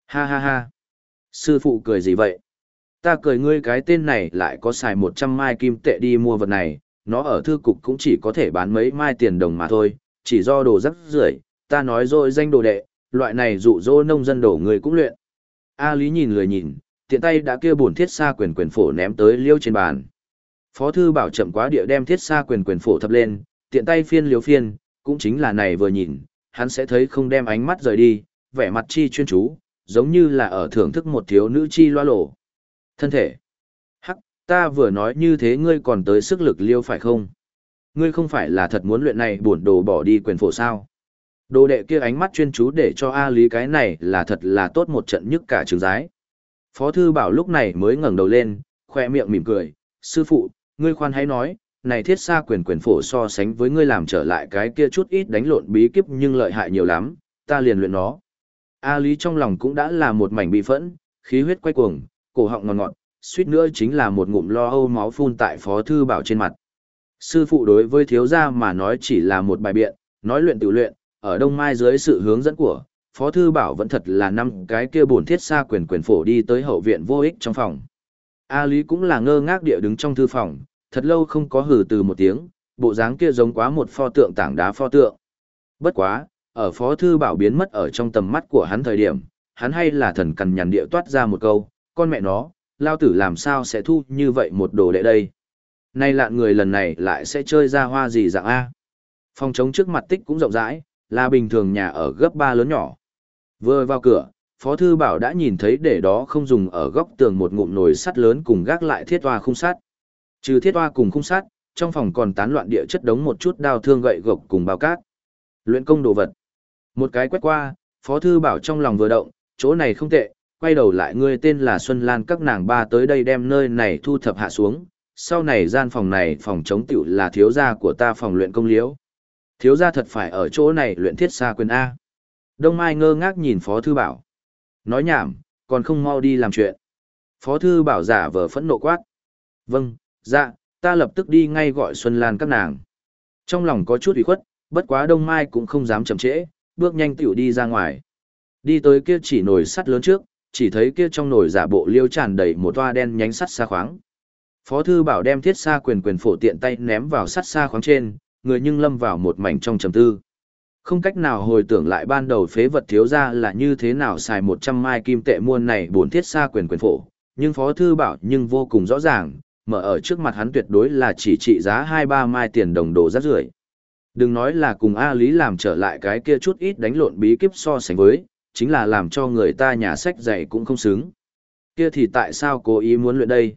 Ha ha ha. Sư phụ cười gì vậy? Ta cười ngươi cái tên này lại có xài 100 mai kim tệ đi mua vật này, nó ở thư cục cũng chỉ có thể bán mấy mai tiền đồng mà thôi, chỉ do đồ rắc rưởi ta nói rồi danh đồ đệ, loại này dụ dỗ nông dân đổ người cũng luyện. A Lý nhìn lười nhìn, tiện tay đã kia bổn thiết xa quyền quyền phổ ném tới liêu trên bàn. Phó thư bảo chậm quá địa đem thiết xa quyền quyền phổ thập lên, tiện tay phiên liêu phiên, cũng chính là này vừa nhìn, hắn sẽ thấy không đem ánh mắt rời đi, vẻ mặt chi chuyên chú, giống như là ở thưởng thức một thiếu nữ chi loa lộ. Thân thể. Hắc, ta vừa nói như thế ngươi còn tới sức lực liêu phải không? Ngươi không phải là thật muốn luyện này buồn đồ bỏ đi quyền phổ sao? Đồ đệ kia ánh mắt chuyên chú để cho A Lý cái này là thật là tốt một trận nhất cả trường giái. Phó thư bảo lúc này mới ngẩng đầu lên, khoe miệng mỉm cười, sư phụ, ngươi khoan hãy nói, này thiết xa quyền quyền phổ so sánh với ngươi làm trở lại cái kia chút ít đánh lộn bí kíp nhưng lợi hại nhiều lắm, ta liền luyện nó. A Lý trong lòng cũng đã là một mảnh bị phẫn, khí huyết quay cuồng, cổ họng ngọt ngọt, suýt nữa chính là một ngụm lo âu máu phun tại phó thư bảo trên mặt. Sư phụ đối với thiếu gia mà nói chỉ là một bài biện, nói luyện tự luyện, ở Đông Mai dưới sự hướng dẫn của, Phó Thư Bảo vẫn thật là năm cái kia buồn thiết xa quyền quyền phổ đi tới hậu viện vô ích trong phòng. A Lý cũng là ngơ ngác địa đứng trong thư phòng, thật lâu không có hử từ một tiếng, bộ dáng kia giống quá một pho tượng tảng đá pho tượng. Bất quá, ở Phó Thư Bảo biến mất ở trong tầm mắt của hắn thời điểm, hắn hay là thần cằn nhằn địa toát ra một câu, con mẹ nó, lao tử làm sao sẽ thu như vậy một đồ đệ đây. Nay lạn người lần này lại sẽ chơi ra hoa gì dạng A. Phòng trống trước mặt tích cũng rộng rãi, là bình thường nhà ở gấp ba lớn nhỏ. Vừa vào cửa, Phó Thư Bảo đã nhìn thấy để đó không dùng ở góc tường một ngụm nồi sắt lớn cùng gác lại thiết hoa khung sắt. Trừ thiết hoa cùng khung sắt, trong phòng còn tán loạn địa chất đống một chút đao thương gậy gộc cùng bao cát. Luyện công đồ vật. Một cái quét qua, Phó Thư Bảo trong lòng vừa động, chỗ này không tệ, quay đầu lại ngươi tên là Xuân Lan các nàng ba tới đây đem nơi này thu thập hạ xuống, sau này gian phòng này phòng chống tiểu là thiếu gia của ta phòng luyện công liễu. Thiếu gia thật phải ở chỗ này luyện thiết xa quyền A. Đông Mai ngơ ngác nhìn Phó Thư Bảo. Nói nhảm, còn không mau đi làm chuyện. Phó Thư Bảo giả vờ phẫn nộ quát. Vâng, dạ, ta lập tức đi ngay gọi Xuân Lan các nàng. Trong lòng có chút ủy khuất, bất quá Đông Mai cũng không dám chậm trễ, bước nhanh tiểu đi ra ngoài. Đi tới kia chỉ nồi sắt lớn trước, chỉ thấy kia trong nồi giả bộ liêu tràn đầy một toa đen nhánh sắt xa khoáng. Phó thư bảo đem thiết xa quyền quyền phổ tiện tay ném vào sắt xa khoáng trên, người nhưng lâm vào một mảnh trong trầm tư. Không cách nào hồi tưởng lại ban đầu phế vật thiếu ra là như thế nào xài 100 mai kim tệ muôn này bốn thiết xa quyền quyền phổ, nhưng Phó Thư Bảo nhưng vô cùng rõ ràng, mở ở trước mặt hắn tuyệt đối là chỉ trị giá 2-3 mai tiền đồng đồ rác rưởi Đừng nói là cùng A Lý làm trở lại cái kia chút ít đánh lộn bí kíp so sánh với, chính là làm cho người ta nhà sách dạy cũng không xứng. Kia thì tại sao cố ý muốn luyện đây?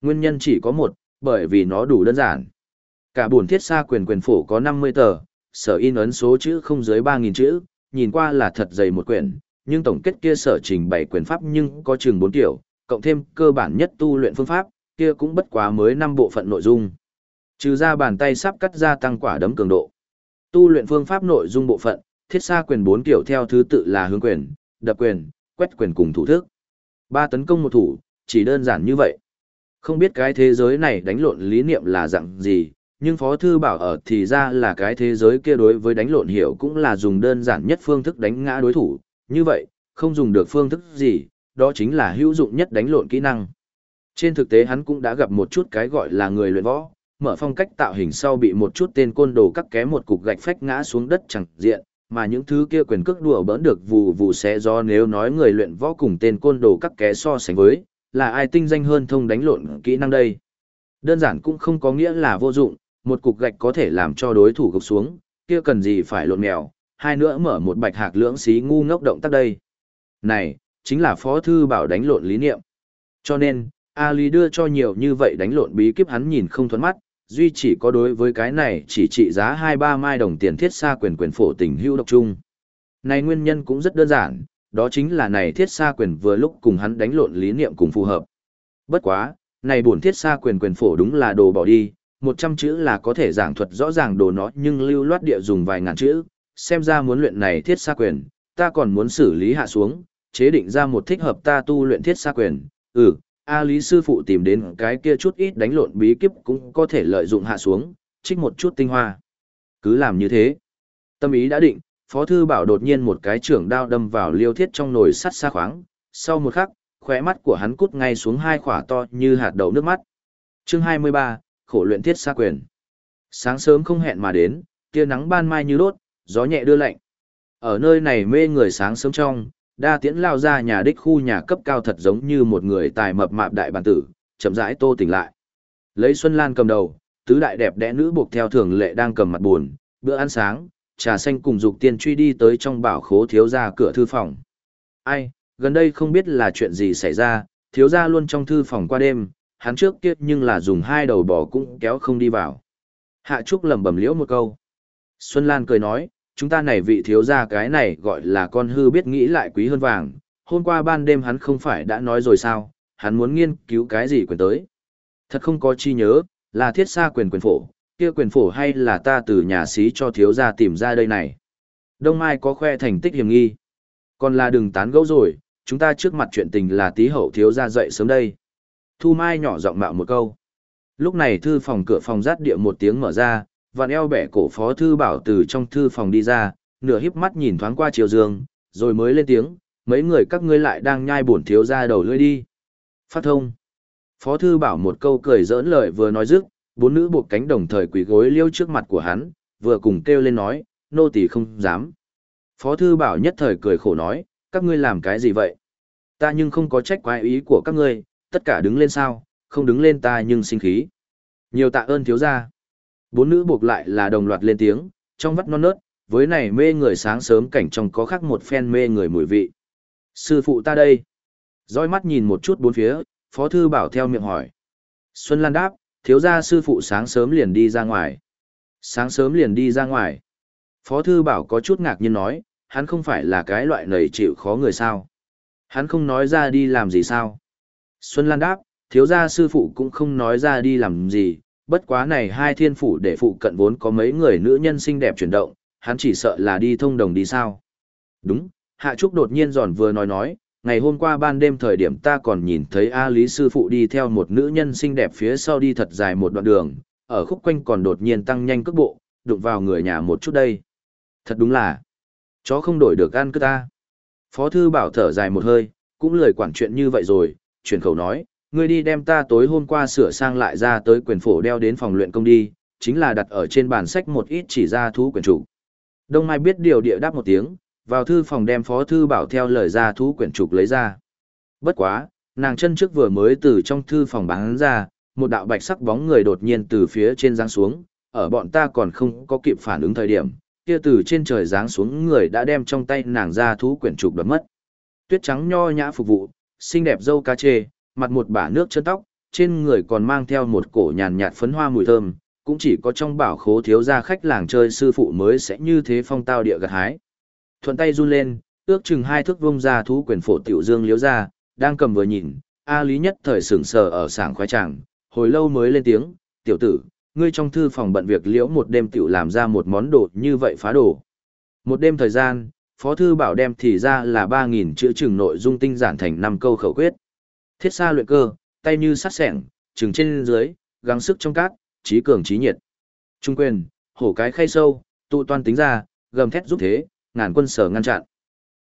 Nguyên nhân chỉ có một, bởi vì nó đủ đơn giản. Cả buồn thiết xa quyền quyền phổ có 50 tờ, sở in ấn số chữ không dưới 3.000 chữ, nhìn qua là thật dày một quyển, nhưng tổng kết kia sở trình bày quyền pháp nhưng có chừng 4 kiểu, cộng thêm cơ bản nhất tu luyện phương pháp, kia cũng bất quá mới 5 bộ phận nội dung. Trừ ra bàn tay sắp cắt ra tăng quả đấm cường độ. Tu luyện phương pháp nội dung bộ phận, thiết xa quyền bốn kiểu theo thứ tự là hướng quyền, đập quyền, quét quyền cùng thủ thức. Ba tấn công một thủ, chỉ đơn giản như vậy. Không biết cái thế giới này đánh lộn lý niệm là dạng gì, nhưng Phó Thư Bảo ở thì ra là cái thế giới kia đối với đánh lộn hiểu cũng là dùng đơn giản nhất phương thức đánh ngã đối thủ, như vậy, không dùng được phương thức gì, đó chính là hữu dụng nhất đánh lộn kỹ năng. Trên thực tế hắn cũng đã gặp một chút cái gọi là người luyện võ, mở phong cách tạo hình sau bị một chút tên côn đồ cắt ké một cục gạch phách ngã xuống đất chẳng diện, mà những thứ kia quyền cước đùa bỡn được vù vù xé do nếu nói người luyện võ cùng tên côn đồ cắt ké so sánh với, là ai tinh danh hơn thông đánh lộn kỹ năng đây. Đơn giản cũng không có nghĩa là vô dụng, một cục gạch có thể làm cho đối thủ gục xuống, kia cần gì phải lộn mèo, hai nữa mở một bạch hạc lưỡng xí ngu ngốc động tác đây. Này, chính là phó thư bảo đánh lộn lý niệm. Cho nên, Ali đưa cho nhiều như vậy đánh lộn bí kíp hắn nhìn không thuẫn mắt, duy chỉ có đối với cái này chỉ trị giá 2-3 mai đồng tiền thiết xa quyền quyền phổ tình hưu độc chung. Này nguyên nhân cũng rất đơn giản, đó chính là này thiết xa quyền vừa lúc cùng hắn đánh lộn lý niệm cùng phù hợp. Bất quá, này bổn thiết xa quyền quyền phổ đúng là đồ bỏ đi, 100 chữ là có thể giảng thuật rõ ràng đồ nó nhưng lưu loát địa dùng vài ngàn chữ, xem ra muốn luyện này thiết xa quyền, ta còn muốn xử lý hạ xuống, chế định ra một thích hợp ta tu luyện thiết xa quyền, ừ, A Lý sư phụ tìm đến cái kia chút ít đánh lộn bí kíp cũng có thể lợi dụng hạ xuống, trích một chút tinh hoa. Cứ làm như thế. Tâm ý đã định, Phó Thư Bảo đột nhiên một cái trưởng đao đâm vào liêu thiết trong nồi sắt xa khoáng. Sau một khắc, khóe mắt của hắn cút ngay xuống hai khỏa to như hạt đậu nước mắt. chương 23, khổ luyện thiết xa quyền. Sáng sớm không hẹn mà đến, tia nắng ban mai như đốt, gió nhẹ đưa lạnh. Ở nơi này mê người sáng sớm trong, đa tiễn lao ra nhà đích khu nhà cấp cao thật giống như một người tài mập mạp đại bản tử, chậm rãi tô tỉnh lại. Lấy Xuân Lan cầm đầu, tứ đại đẹp đẽ nữ buộc theo thường lệ đang cầm mặt buồn, bữa ăn sáng, trà xanh cùng dục tiên truy đi tới trong bảo khố thiếu gia cửa thư phòng. Ai, gần đây không biết là chuyện gì xảy ra, thiếu gia luôn trong thư phòng qua đêm, hắn trước kia nhưng là dùng hai đầu bò cũng kéo không đi vào. Hạ Trúc lẩm bẩm liễu một câu. Xuân Lan cười nói, chúng ta này vị thiếu gia cái này gọi là con hư biết nghĩ lại quý hơn vàng, hôm qua ban đêm hắn không phải đã nói rồi sao, hắn muốn nghiên cứu cái gì quyền tới. Thật không có chi nhớ, là thiết xa quyền quyền phổ, kia quyền phổ hay là ta từ nhà xí cho thiếu gia tìm ra đây này. Đông Mai có khoe thành tích hiểm nghi. Còn là đừng tán gẫu rồi, chúng ta trước mặt chuyện tình là tí hậu thiếu gia dậy sớm đây. Thu Mai nhỏ giọng mạo một câu. Lúc này thư phòng cửa phòng rát địa một tiếng mở ra, vạn eo bẻ cổ phó thư bảo từ trong thư phòng đi ra, nửa híp mắt nhìn thoáng qua chiều dương, rồi mới lên tiếng, mấy người các ngươi lại đang nhai bổn thiếu ra đầu lưỡi đi. Phát thông. Phó thư bảo một câu cười giỡn lời vừa nói dứt, bốn nữ buộc cánh đồng thời quỳ gối liêu trước mặt của hắn, vừa cùng kêu lên nói, nô tỳ không dám. Phó thư bảo nhất thời cười khổ nói, các ngươi làm cái gì vậy? Ta nhưng không có trách quái ý của các ngươi, tất cả đứng lên sao, không đứng lên ta nhưng sinh khí. Nhiều tạ ơn thiếu gia. Bốn nữ buộc lại là đồng loạt lên tiếng, trong vắt non nớt, với này mê người sáng sớm cảnh trong có khác một phen mê người mùi vị. Sư phụ ta đây. Dõi mắt nhìn một chút bốn phía, phó thư bảo theo miệng hỏi. Xuân Lan đáp, thiếu gia sư phụ sáng sớm liền đi ra ngoài. Sáng sớm liền đi ra ngoài. Phó thư bảo có chút ngạc nhiên nói, hắn không phải là cái loại nầy chịu khó người sao. Hắn không nói ra đi làm gì sao. Xuân Lan đáp, thiếu gia sư phụ cũng không nói ra đi làm gì, bất quá này hai thiên phủ để phụ cận vốn có mấy người nữ nhân xinh đẹp chuyển động, hắn chỉ sợ là đi thông đồng đi sao. Đúng, Hạ Trúc đột nhiên giòn vừa nói nói, ngày hôm qua ban đêm thời điểm ta còn nhìn thấy A Lý Sư Phụ đi theo một nữ nhân xinh đẹp phía sau đi thật dài một đoạn đường, ở khúc quanh còn đột nhiên tăng nhanh cước bộ, đụng vào người nhà một chút đây. Thật đúng là, chó không đổi được ăn cứ ta. Phó Thư Bảo thở dài một hơi, cũng lời quản chuyện như vậy rồi, chuyển khẩu nói, ngươi đi đem ta tối hôm qua sửa sang lại ra tới quyền phổ đeo đến phòng luyện công đi, chính là đặt ở trên bàn sách một ít chỉ ra thú quyển chủ. Đông Mai biết điều địa đáp một tiếng, vào thư phòng đem phó thư bảo theo lời ra thú quyển trục lấy ra. Bất quá, nàng chân trước vừa mới từ trong thư phòng bán ra, một đạo bạch sắc bóng người đột nhiên từ phía trên giáng xuống, ở bọn ta còn không có kịp phản ứng thời điểm, kia từ trên trời giáng xuống người đã đem trong tay nàng ra thú quyển trục đoạt mất. Tuyết trắng nho nhã phục vụ, xinh đẹp dâu ca chê, mặt một bả nước chân tóc, trên người còn mang theo một cổ nhàn nhạt phấn hoa mùi thơm, cũng chỉ có trong bảo khố thiếu gia khách làng chơi sư phụ mới sẽ như thế phong tao địa gặt hái. Thuận tay run lên, ước chừng hai thước vông ra thú quyền phổ tiểu dương liếu ra, đang cầm vừa nhìn, A Lý nhất thời sửng sờ ở sảng khoái tràng, hồi lâu mới lên tiếng, tiểu tử, ngươi trong thư phòng bận việc liễu một đêm tiểu làm ra một món đồ như vậy phá đồ. Một đêm thời gian, Phó Thư Bảo đem thì ra là 3.000 chữ chừng nội dung tinh giản thành 5 câu khẩu quyết. Thiết xa luyện cơ, tay như sắt sẻng, chừng trên dưới, gắng sức trong cát, trí cường trí nhiệt. Trung quyền, hổ cái khay sâu, tụ toan tính ra, gầm thét giúp thế, ngàn quân sở ngăn chặn.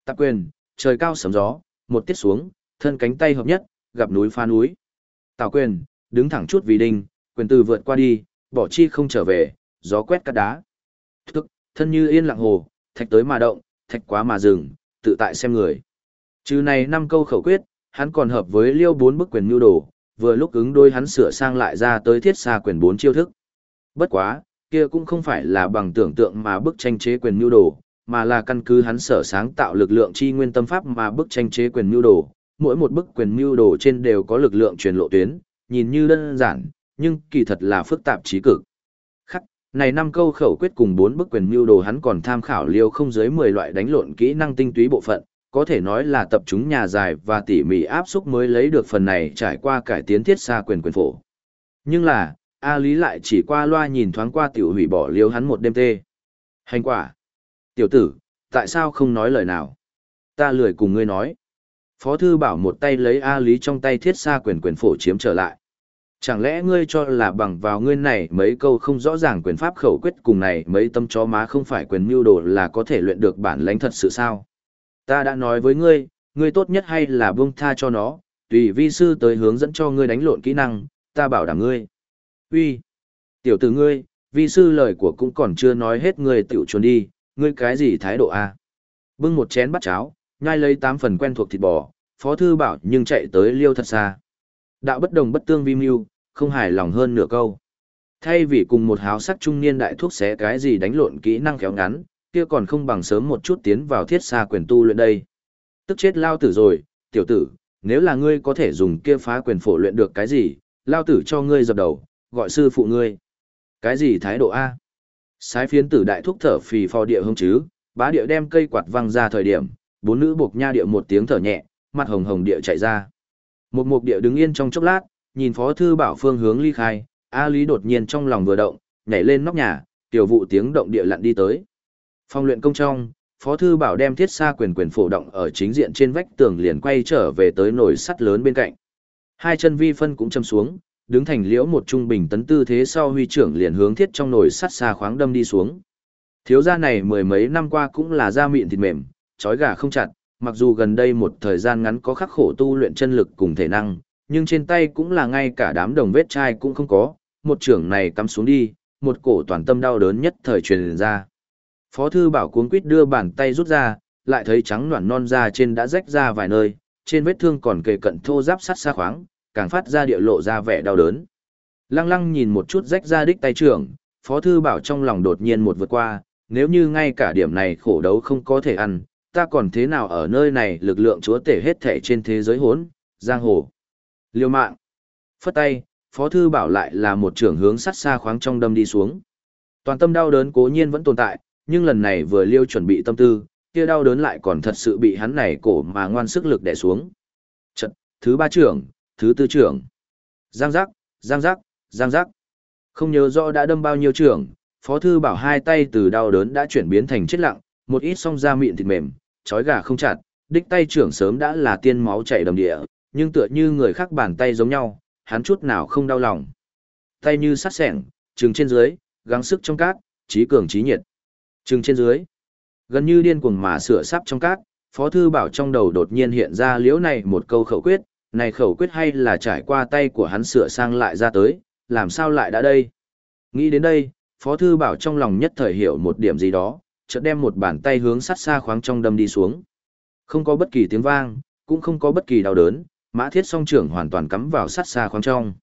Tạp quyền, trời cao sấm gió, một tiết xuống, thân cánh tay hợp nhất, gặp núi phá núi. Tào quyền, đứng thẳng chút vì đinh, quyền từ vượt qua đi, bỏ chi không trở về, gió quét cắt đá. Thức, thân như yên lặng hồ, thạch tới mà động, thạch quá mà dừng, tự tại xem người. Trừ này năm câu khẩu quyết, hắn còn hợp với liêu bốn bức quyền nhu đồ, vừa lúc ứng đôi hắn sửa sang lại ra tới thiết xa quyền bốn chiêu thức. Bất quá, kia cũng không phải là bằng tưởng tượng mà bức tranh chế quyền nhu đồ, mà là căn cứ hắn sở sáng tạo lực lượng chi nguyên tâm pháp mà bức tranh chế quyền nhu đồ. Mỗi một bức quyền nhu đồ trên đều có lực lượng truyền lộ tuyến, nhìn như đơn giản, nhưng kỳ thật là phức tạp trí cực. Khắc, này năm câu khẩu quyết cùng bốn bức quyền mưu đồ hắn còn tham khảo liêu không dưới 10 loại đánh lộn kỹ năng tinh túy bộ phận, có thể nói là tập trung nhà dài và tỉ mỉ áp xúc mới lấy được phần này trải qua cải tiến thiết xa quyền quyền phổ. Nhưng là, A Lý lại chỉ qua loa nhìn thoáng qua tiểu hủy bỏ liêu hắn một đêm tê. Hành quả. Tiểu tử, tại sao không nói lời nào? Ta lười cùng ngươi nói. Phó thư bảo một tay lấy A Lý trong tay thiết xa quyền quyền phổ chiếm trở lại. Chẳng lẽ ngươi cho là bằng vào ngươi này mấy câu không rõ ràng quyền pháp khẩu quyết cùng này mấy tâm chó má không phải quyền mưu đồ là có thể luyện được bản lãnh thật sự sao? Ta đã nói với ngươi, ngươi tốt nhất hay là buông tha cho nó, tùy vi sư tới hướng dẫn cho ngươi đánh lộn kỹ năng, ta bảo đảm ngươi. Uy, tiểu tử ngươi, vi sư lời của cũng còn chưa nói hết ngươi tiểu chuồn đi, ngươi cái gì thái độ a? Bưng một chén bát cháo, nhai lấy tám phần quen thuộc thịt bò, phó thư bảo nhưng chạy tới liêu thật xa. Đạo bất đồng bất tương vi mưu, không hài lòng hơn nửa câu. Thay vì cùng một háo sắc trung niên đại thuốc xé cái gì đánh lộn kỹ năng khéo ngắn, kia còn không bằng sớm một chút tiến vào thiết xa quyền tu luyện đây. Tức chết lao tử rồi, tiểu tử, nếu là ngươi có thể dùng kia phá quyền phổ luyện được cái gì, lao tử cho ngươi dập đầu, gọi sư phụ ngươi. Cái gì thái độ A? Sái phiến tử đại thúc thở phì phò địa hông chứ, bá địa đem cây quạt văng ra thời điểm, bốn nữ buộc nha địa một tiếng thở nhẹ, mặt hồng hồng địa chạy ra. Một mục địa đứng yên trong chốc lát, nhìn phó thư bảo phương hướng ly khai, A Lý đột nhiên trong lòng vừa động, nhảy lên nóc nhà, tiểu vụ tiếng động địa lặn đi tới. Phong luyện công trong, phó thư bảo đem thiết xa quyền quyền phổ động ở chính diện trên vách tường liền quay trở về tới nồi sắt lớn bên cạnh. Hai chân vi phân cũng châm xuống, đứng thành liễu một trung bình tấn tư thế sau huy trưởng liền hướng thiết trong nồi sắt xa khoáng đâm đi xuống. Thiếu gia này mười mấy năm qua cũng là da mịn thịt mềm, trói gà không chặt, mặc dù gần đây một thời gian ngắn có khắc khổ tu luyện chân lực cùng thể năng, nhưng trên tay cũng là ngay cả đám đồng vết chai cũng không có, một trưởng này cắm xuống đi, một cổ toàn tâm đau đớn nhất thời truyền ra. Phó thư bảo cuốn quýt đưa bàn tay rút ra, lại thấy trắng noạn non da trên đã rách ra vài nơi, trên vết thương còn kề cận thô giáp sắt xa khoáng, càng phát ra địa lộ ra vẻ đau đớn. Lăng lăng nhìn một chút rách ra đích tay trưởng, phó thư bảo trong lòng đột nhiên một vượt qua, nếu như ngay cả điểm này khổ đấu không có thể ăn, ta còn thế nào ở nơi này lực lượng chúa tể hết thể trên thế giới hốn, giang hồ. Liêu mạng. Phất tay, phó thư bảo lại là một trưởng hướng sắt xa khoáng trong đâm đi xuống. Toàn tâm đau đớn cố nhiên vẫn tồn tại, nhưng lần này vừa liêu chuẩn bị tâm tư, kia đau đớn lại còn thật sự bị hắn này cổ mà ngoan sức lực đè xuống. Trận, thứ ba trưởng, thứ tư trưởng. Giang giác, giang giác, giang giác. Không nhớ rõ đã đâm bao nhiêu trưởng, phó thư bảo hai tay từ đau đớn đã chuyển biến thành chết lặng, một ít song da miệng thịt mềm, chói gà không chặt, đích tay trưởng sớm đã là tiên máu chảy đầm địa, nhưng tựa như người khác bàn tay giống nhau, hắn chút nào không đau lòng. Tay như sắt sẻng, trừng trên dưới, gắng sức trong cát, trí cường trí nhiệt. Trừng trên dưới, gần như điên cuồng mà sửa sắp trong cát, Phó Thư Bảo trong đầu đột nhiên hiện ra liễu này một câu khẩu quyết, này khẩu quyết hay là trải qua tay của hắn sửa sang lại ra tới, làm sao lại đã đây? Nghĩ đến đây, Phó Thư Bảo trong lòng nhất thời hiểu một điểm gì đó, chợt đem một bàn tay hướng sát xa khoáng trong đâm đi xuống. Không có bất kỳ tiếng vang, cũng không có bất kỳ đau đớn, mã thiết song trưởng hoàn toàn cắm vào sát xa khoáng trong.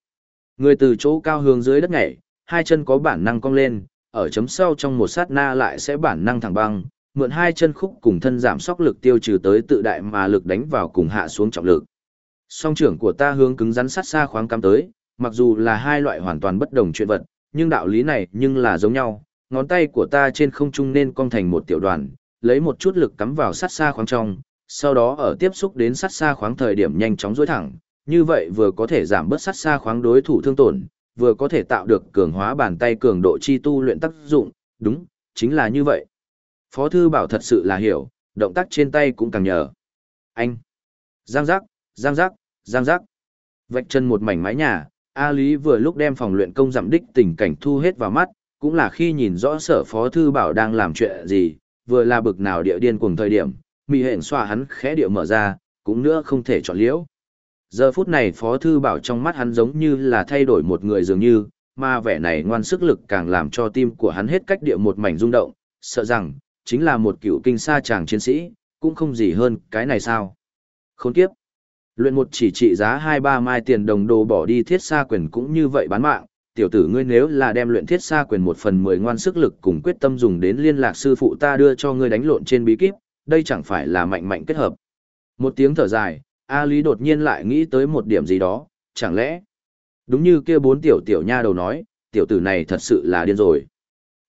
Người từ chỗ cao hướng dưới đất nhảy, hai chân có bản năng cong lên, ở chấm sau trong một sát na lại sẽ bản năng thẳng băng, mượn hai chân khúc cùng thân giảm sóc lực tiêu trừ tới tự đại mà lực đánh vào cùng hạ xuống trọng lực. Song trưởng của ta hướng cứng rắn sát xa khoáng cắm tới, mặc dù là hai loại hoàn toàn bất đồng chuyện vật, nhưng đạo lý này nhưng là giống nhau, ngón tay của ta trên không trung nên cong thành một tiểu đoàn, lấy một chút lực cắm vào sát xa khoáng trong, sau đó ở tiếp xúc đến sát xa khoáng thời điểm nhanh chóng duỗi thẳng, như vậy vừa có thể giảm bớt sát xa khoáng đối thủ thương tổn, vừa có thể tạo được cường hóa bàn tay cường độ chi tu luyện tác dụng, đúng, chính là như vậy. Phó thư bảo thật sự là hiểu, động tác trên tay cũng càng nhờ. Anh. Giang giác, giang giác, giang giác. Vạch chân một mảnh mái nhà, A Lý vừa lúc đem phòng luyện công giảm đích tình cảnh thu hết vào mắt, cũng là khi nhìn rõ sở phó thư bảo đang làm chuyện gì, vừa là bực nào địa điên cùng thời điểm, mì hẹn xoa hắn khẽ địa mở ra, cũng nữa không thể chọn liễu. Giờ phút này phó thư bảo trong mắt hắn giống như là thay đổi một người dường như, mà vẻ này ngoan sức lực càng làm cho tim của hắn hết cách địa một mảnh rung động, sợ rằng, chính là một cựu kinh sa chàng chiến sĩ, cũng không gì hơn cái này sao. Khốn kiếp. Luyện một chỉ trị giá 2-3 mai tiền đồng đồ bỏ đi thiết xa quyền cũng như vậy bán mạng, tiểu tử ngươi nếu là đem luyện thiết xa quyền một phần mười ngoan sức lực cùng quyết tâm dùng đến liên lạc sư phụ ta đưa cho ngươi đánh lộn trên bí kíp, đây chẳng phải là mạnh mạnh kết hợp. Một tiếng thở dài, A Lý đột nhiên lại nghĩ tới một điểm gì đó, chẳng lẽ, đúng như kia bốn tiểu tiểu nha đầu nói, tiểu tử này thật sự là điên rồi.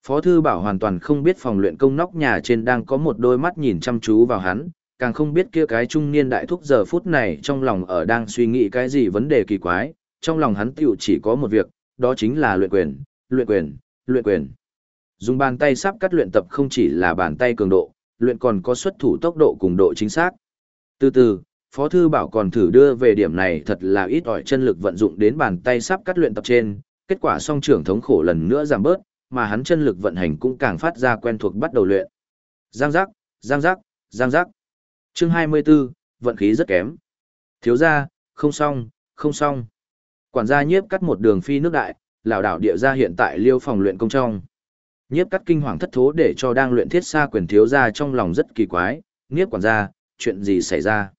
Phó thư bảo hoàn toàn không biết phòng luyện công nóc nhà trên đang có một đôi mắt nhìn chăm chú vào hắn, càng không biết kia cái trung niên đại thúc giờ phút này trong lòng ở đang suy nghĩ cái gì vấn đề kỳ quái, trong lòng hắn tiểu chỉ có một việc, đó chính là luyện quyền, luyện quyền, luyện quyền. Dùng bàn tay sắp cắt luyện tập không chỉ là bàn tay cường độ, luyện còn có xuất thủ tốc độ cùng độ chính xác. Từ từ, Phó Thư Bảo còn thử đưa về điểm này thật là ít ỏi chân lực vận dụng đến bàn tay sắp cắt luyện tập trên, kết quả song trưởng thống khổ lần nữa giảm bớt, mà hắn chân lực vận hành cũng càng phát ra quen thuộc bắt đầu luyện. Giang giác, giang giác, giang giác. Chương 24, vận khí rất kém. Thiếu gia, không xong, không xong. Quản gia nhiếp cắt một đường phi nước đại, lão đảo địa gia hiện tại liêu phòng luyện công trong. Nhiếp cắt kinh hoàng thất thố để cho đang luyện thiết xa quyền thiếu gia trong lòng rất kỳ quái, nhiếp quản gia, chuyện gì xảy ra?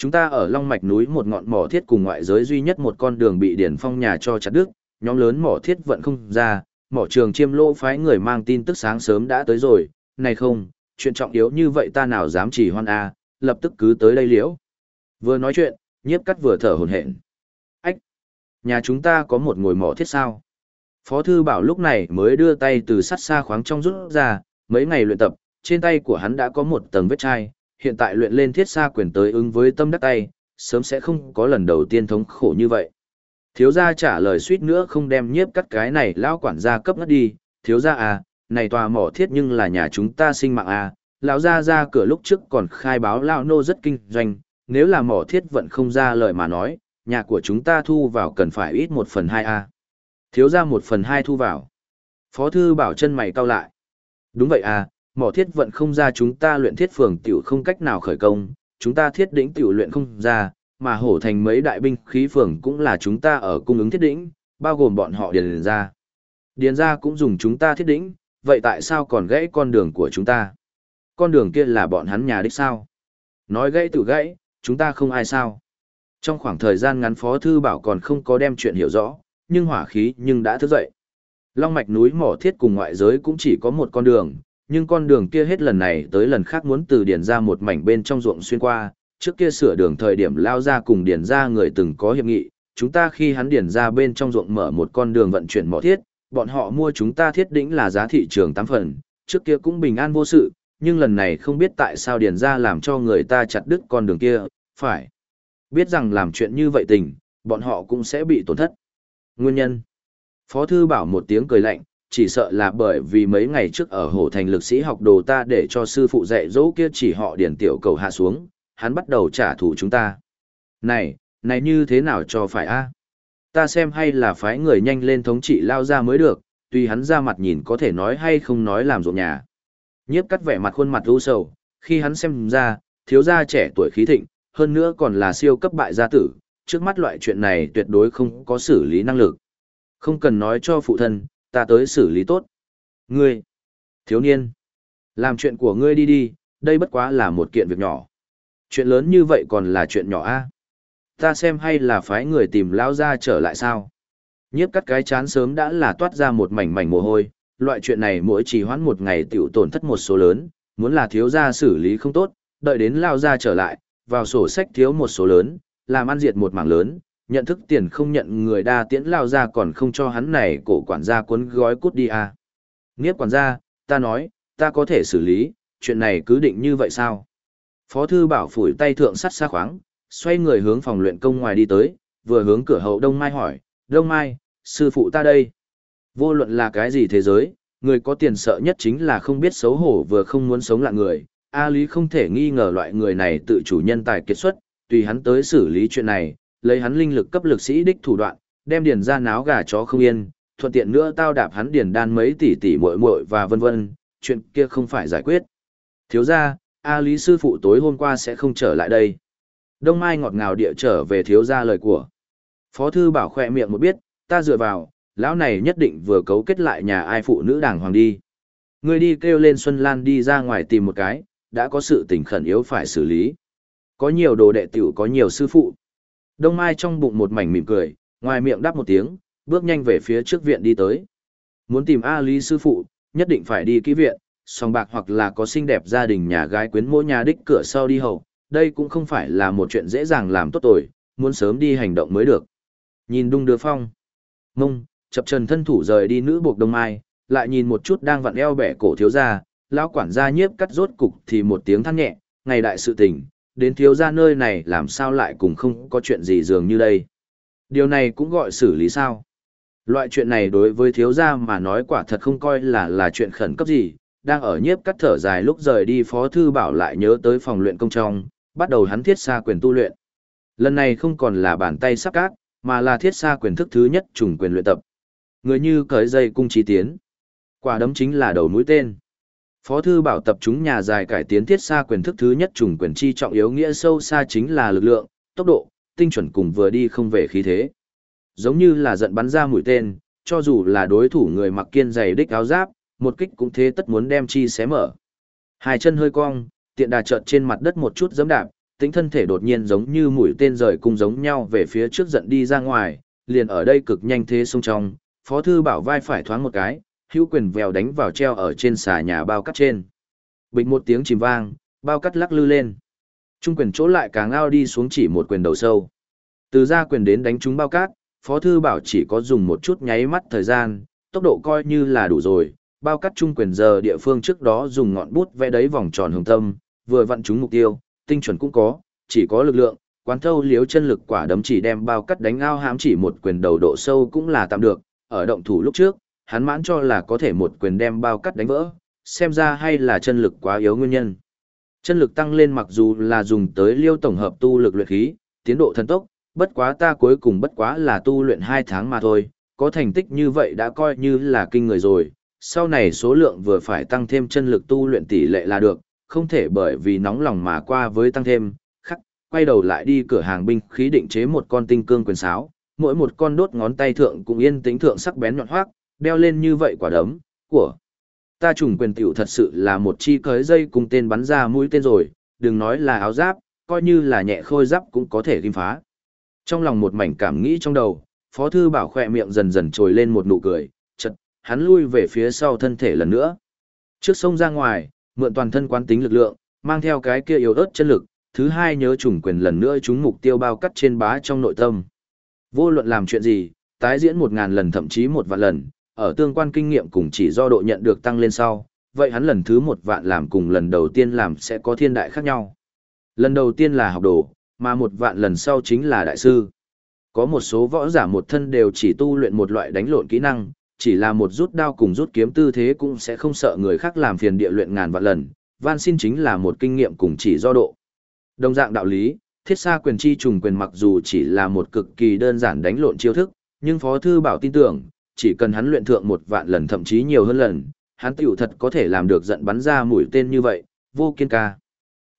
Chúng ta ở Long Mạch núi một ngọn mỏ thiết cùng ngoại giới duy nhất một con đường bị điển phong nhà cho chặt đứt, nhóm lớn mỏ thiết vẫn không ra, mỏ trường chiêm lô phái người mang tin tức sáng sớm đã tới rồi, này không, chuyện trọng yếu như vậy ta nào dám chỉ hoan a, lập tức cứ tới đây liễu. Vừa nói chuyện, nhiếp cắt vừa thở hổn hển. Ách! Nhà chúng ta có một ngồi mỏ thiết sao? Phó thư bảo lúc này mới đưa tay từ sắt xa khoáng trong rút ra, mấy ngày luyện tập, trên tay của hắn đã có một tầng vết chai, hiện tại luyện lên thiết xa quyền tới ứng với tâm đắc tay, sớm sẽ không có lần đầu tiên thống khổ như vậy. Thiếu gia trả lời suýt nữa không đem nhiếp cắt cái này lão quản gia cấp ngất đi, thiếu gia à, này tòa mỏ thiết nhưng là nhà chúng ta sinh mạng à, lão gia ra cửa lúc trước còn khai báo lão nô rất kinh doanh, nếu là mỏ thiết vẫn không ra lời mà nói, nhà của chúng ta thu vào cần phải ít một phần hai a Thiếu gia một phần hai thu vào. Phó thư bảo chân mày cau lại. Đúng vậy à, mỏ thiết vận không ra chúng ta luyện thiết phường tiểu không cách nào khởi công, chúng ta thiết đỉnh tiểu luyện không ra, mà hổ thành mấy đại binh khí phường cũng là chúng ta ở cung ứng thiết đỉnh, bao gồm bọn họ điền ra. Điền ra cũng dùng chúng ta thiết đỉnh, vậy tại sao còn gãy con đường của chúng ta? Con đường kia là bọn hắn nhà đích sao? Nói gãy tự gãy, chúng ta không ai sao? Trong khoảng thời gian ngắn Phó Thư Bảo còn không có đem chuyện hiểu rõ, nhưng hỏa khí nhưng đã thức dậy. Long mạch núi mỏ thiết cùng ngoại giới cũng chỉ có một con đường, nhưng con đường kia hết lần này tới lần khác muốn từ điền ra một mảnh bên trong ruộng xuyên qua, trước kia sửa đường thời điểm lao ra cùng điền ra người từng có hiệp nghị, chúng ta khi hắn điền ra bên trong ruộng mở một con đường vận chuyển mỏ thiết, bọn họ mua chúng ta thiết đỉnh là giá thị trường tám phần, trước kia cũng bình an vô sự, nhưng lần này không biết tại sao điền ra làm cho người ta chặt đứt con đường kia, phải biết rằng làm chuyện như vậy tình, bọn họ cũng sẽ bị tổn thất. Nguyên nhân Phó Thư bảo một tiếng cười lạnh, chỉ sợ là bởi vì mấy ngày trước ở hồ thành lực sĩ học đồ ta để cho sư phụ dạy dỗ kia chỉ họ điển tiểu cầu hạ xuống, hắn bắt đầu trả thù chúng ta. Này, này như thế nào cho phải a Ta xem hay là phái người nhanh lên thống trị lao ra mới được, tuy hắn ra mặt nhìn có thể nói hay không nói làm ruộng nhà. Nhiếp cắt vẻ mặt khuôn mặt u sầu, khi hắn xem ra, thiếu gia trẻ tuổi khí thịnh, hơn nữa còn là siêu cấp bại gia tử, trước mắt loại chuyện này tuyệt đối không có xử lý năng lực. Không cần nói cho phụ thân, ta tới xử lý tốt. Ngươi, thiếu niên, làm chuyện của ngươi đi đi, đây bất quá là một kiện việc nhỏ. Chuyện lớn như vậy còn là chuyện nhỏ a Ta xem hay là phái người tìm Lão gia trở lại sao. Nhiếp cắt cái chán sớm đã là toát ra một mảnh mảnh mồ hôi, loại chuyện này mỗi chỉ hoãn một ngày tiểu tổn thất một số lớn, muốn là thiếu gia xử lý không tốt, đợi đến lao gia trở lại, vào sổ sách thiếu một số lớn, làm ăn diệt một mảng lớn, nhận thức tiền không nhận người đa tiễn lao ra còn không cho hắn này cổ quản gia cuốn gói cút đi à. Nghiếp quản gia, ta nói, ta có thể xử lý, chuyện này cứ định như vậy sao? Phó thư bảo phủi tay thượng sắt xa khoáng, xoay người hướng phòng luyện công ngoài đi tới, vừa hướng cửa hậu Đông Mai hỏi, Đông Mai, sư phụ ta đây. Vô luận là cái gì thế giới, người có tiền sợ nhất chính là không biết xấu hổ vừa không muốn sống lại người. A Lý không thể nghi ngờ loại người này tự chủ nhân tài kết xuất, tùy hắn tới xử lý chuyện này, lấy hắn linh lực cấp lực sĩ đích thủ đoạn, đem điền ra náo gà chó không yên, thuận tiện nữa tao đạp hắn điền đan mấy tỷ tỷ muội muội và vân vân, chuyện kia không phải giải quyết. Thiếu gia, A Lý sư phụ tối hôm qua sẽ không trở lại đây. Đông Mai ngọt ngào địa trở về thiếu gia lời của. Phó thư bảo khỏe miệng một biết, ta dựa vào, lão này nhất định vừa cấu kết lại nhà ai phụ nữ đàng hoàng đi. Người đi kêu lên Xuân Lan đi ra ngoài tìm một cái, đã có sự tình khẩn yếu phải xử lý. Có nhiều đồ đệ tiểu có nhiều sư phụ. Đông Mai trong bụng một mảnh mỉm cười, ngoài miệng đáp một tiếng, bước nhanh về phía trước viện đi tới. Muốn tìm A Lý sư phụ, nhất định phải đi kỹ viện, song bạc hoặc là có xinh đẹp gia đình nhà gái quyến mỗi nhà đích cửa sau đi hậu, đây cũng không phải là một chuyện dễ dàng làm tốt rồi, muốn sớm đi hành động mới được. Nhìn đung đưa phong, mông, chập trần thân thủ rời đi nữ buộc đông mai, lại nhìn một chút đang vặn eo bẻ cổ thiếu gia, lão quản gia nhiếp cắt rốt cục thì một tiếng than nhẹ, ngày đại sự tình, đến thiếu gia nơi này làm sao lại cùng không có chuyện gì dường như đây. Điều này cũng gọi xử lý sao. Loại chuyện này đối với thiếu gia mà nói quả thật không coi là là chuyện khẩn cấp gì, đang ở nhiếp cắt thở dài lúc rời đi phó thư bảo lại nhớ tới phòng luyện công trong, bắt đầu hắn thiết xa quyền tu luyện. Lần này không còn là bàn tay sắp cát, mà là thiết xa quyền thức thứ nhất trùng quyền luyện tập. Người như cởi dây cung trí tiến. Quả đấm chính là đầu mũi tên. Phó thư bảo tập chúng nhà dài cải tiến thiết xa quyền thức thứ nhất trùng quyền chi trọng yếu nghĩa sâu xa chính là lực lượng, tốc độ, tinh chuẩn cùng vừa đi không về khí thế. Giống như là giận bắn ra mũi tên, cho dù là đối thủ người mặc kiên dày đích áo giáp, một kích cũng thế tất muốn đem chi xé mở. Hai chân hơi cong, tiện đà chợt trên mặt đất một chút giẫm đạp, tính thân thể đột nhiên giống như mũi tên rời cung giống nhau về phía trước giận đi ra ngoài, liền ở đây cực nhanh thế xông trong, phó thư bảo vai phải thoáng một cái, hữu quyền vèo đánh vào treo ở trên xà nhà bao cắt trên. Bịch một tiếng chìm vang, bao cắt lắc lư lên. Trung quyền chỗ lại càng ao đi xuống chỉ một quyền đầu sâu. Từ ra quyền đến đánh trúng bao cát, Phó Thư Bảo chỉ có dùng một chút nháy mắt thời gian, tốc độ coi như là đủ rồi. Bao cắt trung quyền giờ địa phương trước đó dùng ngọn bút vẽ đấy vòng tròn hồng tâm, vừa vặn trúng mục tiêu, tinh chuẩn cũng có, chỉ có lực lượng, quán thâu liếu chân lực quả đấm chỉ đem bao cắt đánh ao hám chỉ một quyền đầu độ sâu cũng là tạm được, ở động thủ lúc trước, hắn mãn cho là có thể một quyền đem bao cắt đánh vỡ, xem ra hay là chân lực quá yếu nguyên nhân. Chân lực tăng lên mặc dù là dùng tới liêu tổng hợp tu lực luyện khí, tiến độ thần tốc, bất quá ta cuối cùng bất quá là tu luyện 2 tháng mà thôi, có thành tích như vậy đã coi như là kinh người rồi, sau này số lượng vừa phải tăng thêm chân lực tu luyện tỷ lệ là được, không thể bởi vì nóng lòng mà qua với tăng thêm, khắc, quay đầu lại đi cửa hàng binh khí định chế một con tinh cương quyền sáo, mỗi một con đốt ngón tay thượng cũng yên tĩnh thượng sắc bén nhọn hoác, đeo lên như vậy quả đấm, của ta trùng quyền tiểu thật sự là một chi cới dây cùng tên bắn ra mũi tên rồi, đừng nói là áo giáp, coi như là nhẹ khôi giáp cũng có thể ghim phá. Trong lòng một mảnh cảm nghĩ trong đầu, Phó Thư Bảo khỏe miệng dần dần trồi lên một nụ cười, chật, hắn lui về phía sau thân thể lần nữa. Trước sông ra ngoài, mượn toàn thân quán tính lực lượng, mang theo cái kia yếu ớt chân lực, thứ hai nhớ trùng quyền lần nữa chúng mục tiêu bao cắt trên bá trong nội tâm. Vô luận làm chuyện gì, tái diễn một ngàn lần thậm chí một vạn lần, ở tương quan kinh nghiệm cùng chỉ do độ nhận được tăng lên sau, vậy hắn lần thứ một vạn làm cùng lần đầu tiên làm sẽ có thiên đại khác nhau. Lần đầu tiên là học đồ, mà một vạn lần sau chính là đại sư. Có một số võ giả một thân đều chỉ tu luyện một loại đánh lộn kỹ năng, chỉ là một rút đao cùng rút kiếm tư thế cũng sẽ không sợ người khác làm phiền địa luyện ngàn vạn lần, van xin chính là một kinh nghiệm cùng chỉ do độ. Đồng dạng đạo lý, thiết xa quyền chi trùng quyền mặc dù chỉ là một cực kỳ đơn giản đánh lộn chiêu thức, nhưng Phó Thư Bảo tin tưởng, chỉ cần hắn luyện thượng một vạn lần thậm chí nhiều hơn lần, hắn tiểu thật có thể làm được giận bắn ra mũi tên như vậy, vô kiên ca.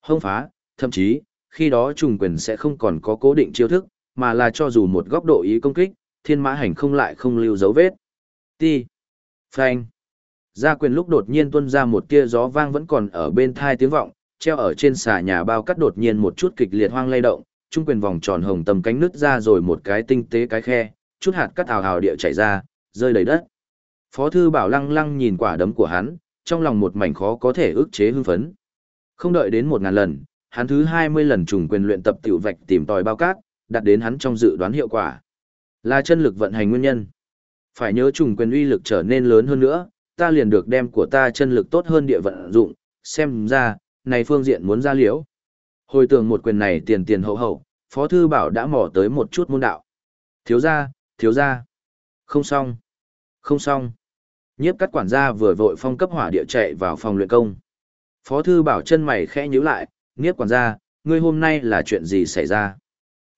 Hông phá, thậm chí, khi đó trùng quyền sẽ không còn có cố định chiêu thức, mà là cho dù một góc độ ý công kích, thiên mã hành không lại không lưu dấu vết. Ti. Phanh. Gia quyền lúc đột nhiên tuôn ra một tia gió vang vẫn còn ở bên thai tiếng vọng, treo ở trên xà nhà bao cắt đột nhiên một chút kịch liệt hoang lay động, trung quyền vòng tròn hồng tầm cánh nứt ra rồi một cái tinh tế cái khe, chút hạt cắt ào ào địa chảy ra, rơi đầy đất. Phó thư bảo lăng lăng nhìn quả đấm của hắn, trong lòng một mảnh khó có thể ức chế hưng phấn. Không đợi đến một ngàn lần, hắn thứ 20 lần trùng quyền luyện tập tiểu vạch tìm tòi bao cát, đạt đến hắn trong dự đoán hiệu quả. Là chân lực vận hành nguyên nhân. Phải nhớ trùng quyền uy lực trở nên lớn hơn nữa, ta liền được đem của ta chân lực tốt hơn địa vận dụng, xem ra, này phương diện muốn ra liễu. Hồi tưởng một quyền này tiền tiền hậu hậu, Phó Thư Bảo đã mò tới một chút môn đạo. Thiếu ra, thiếu ra. Không xong. Không xong. Nhiếp cắt quản gia vừa vội phong cấp hỏa địa chạy vào phòng luyện công. Phó Thư Bảo chân mày khẽ nhíu lại, Nhiếp quản gia, ngươi hôm nay là chuyện gì xảy ra?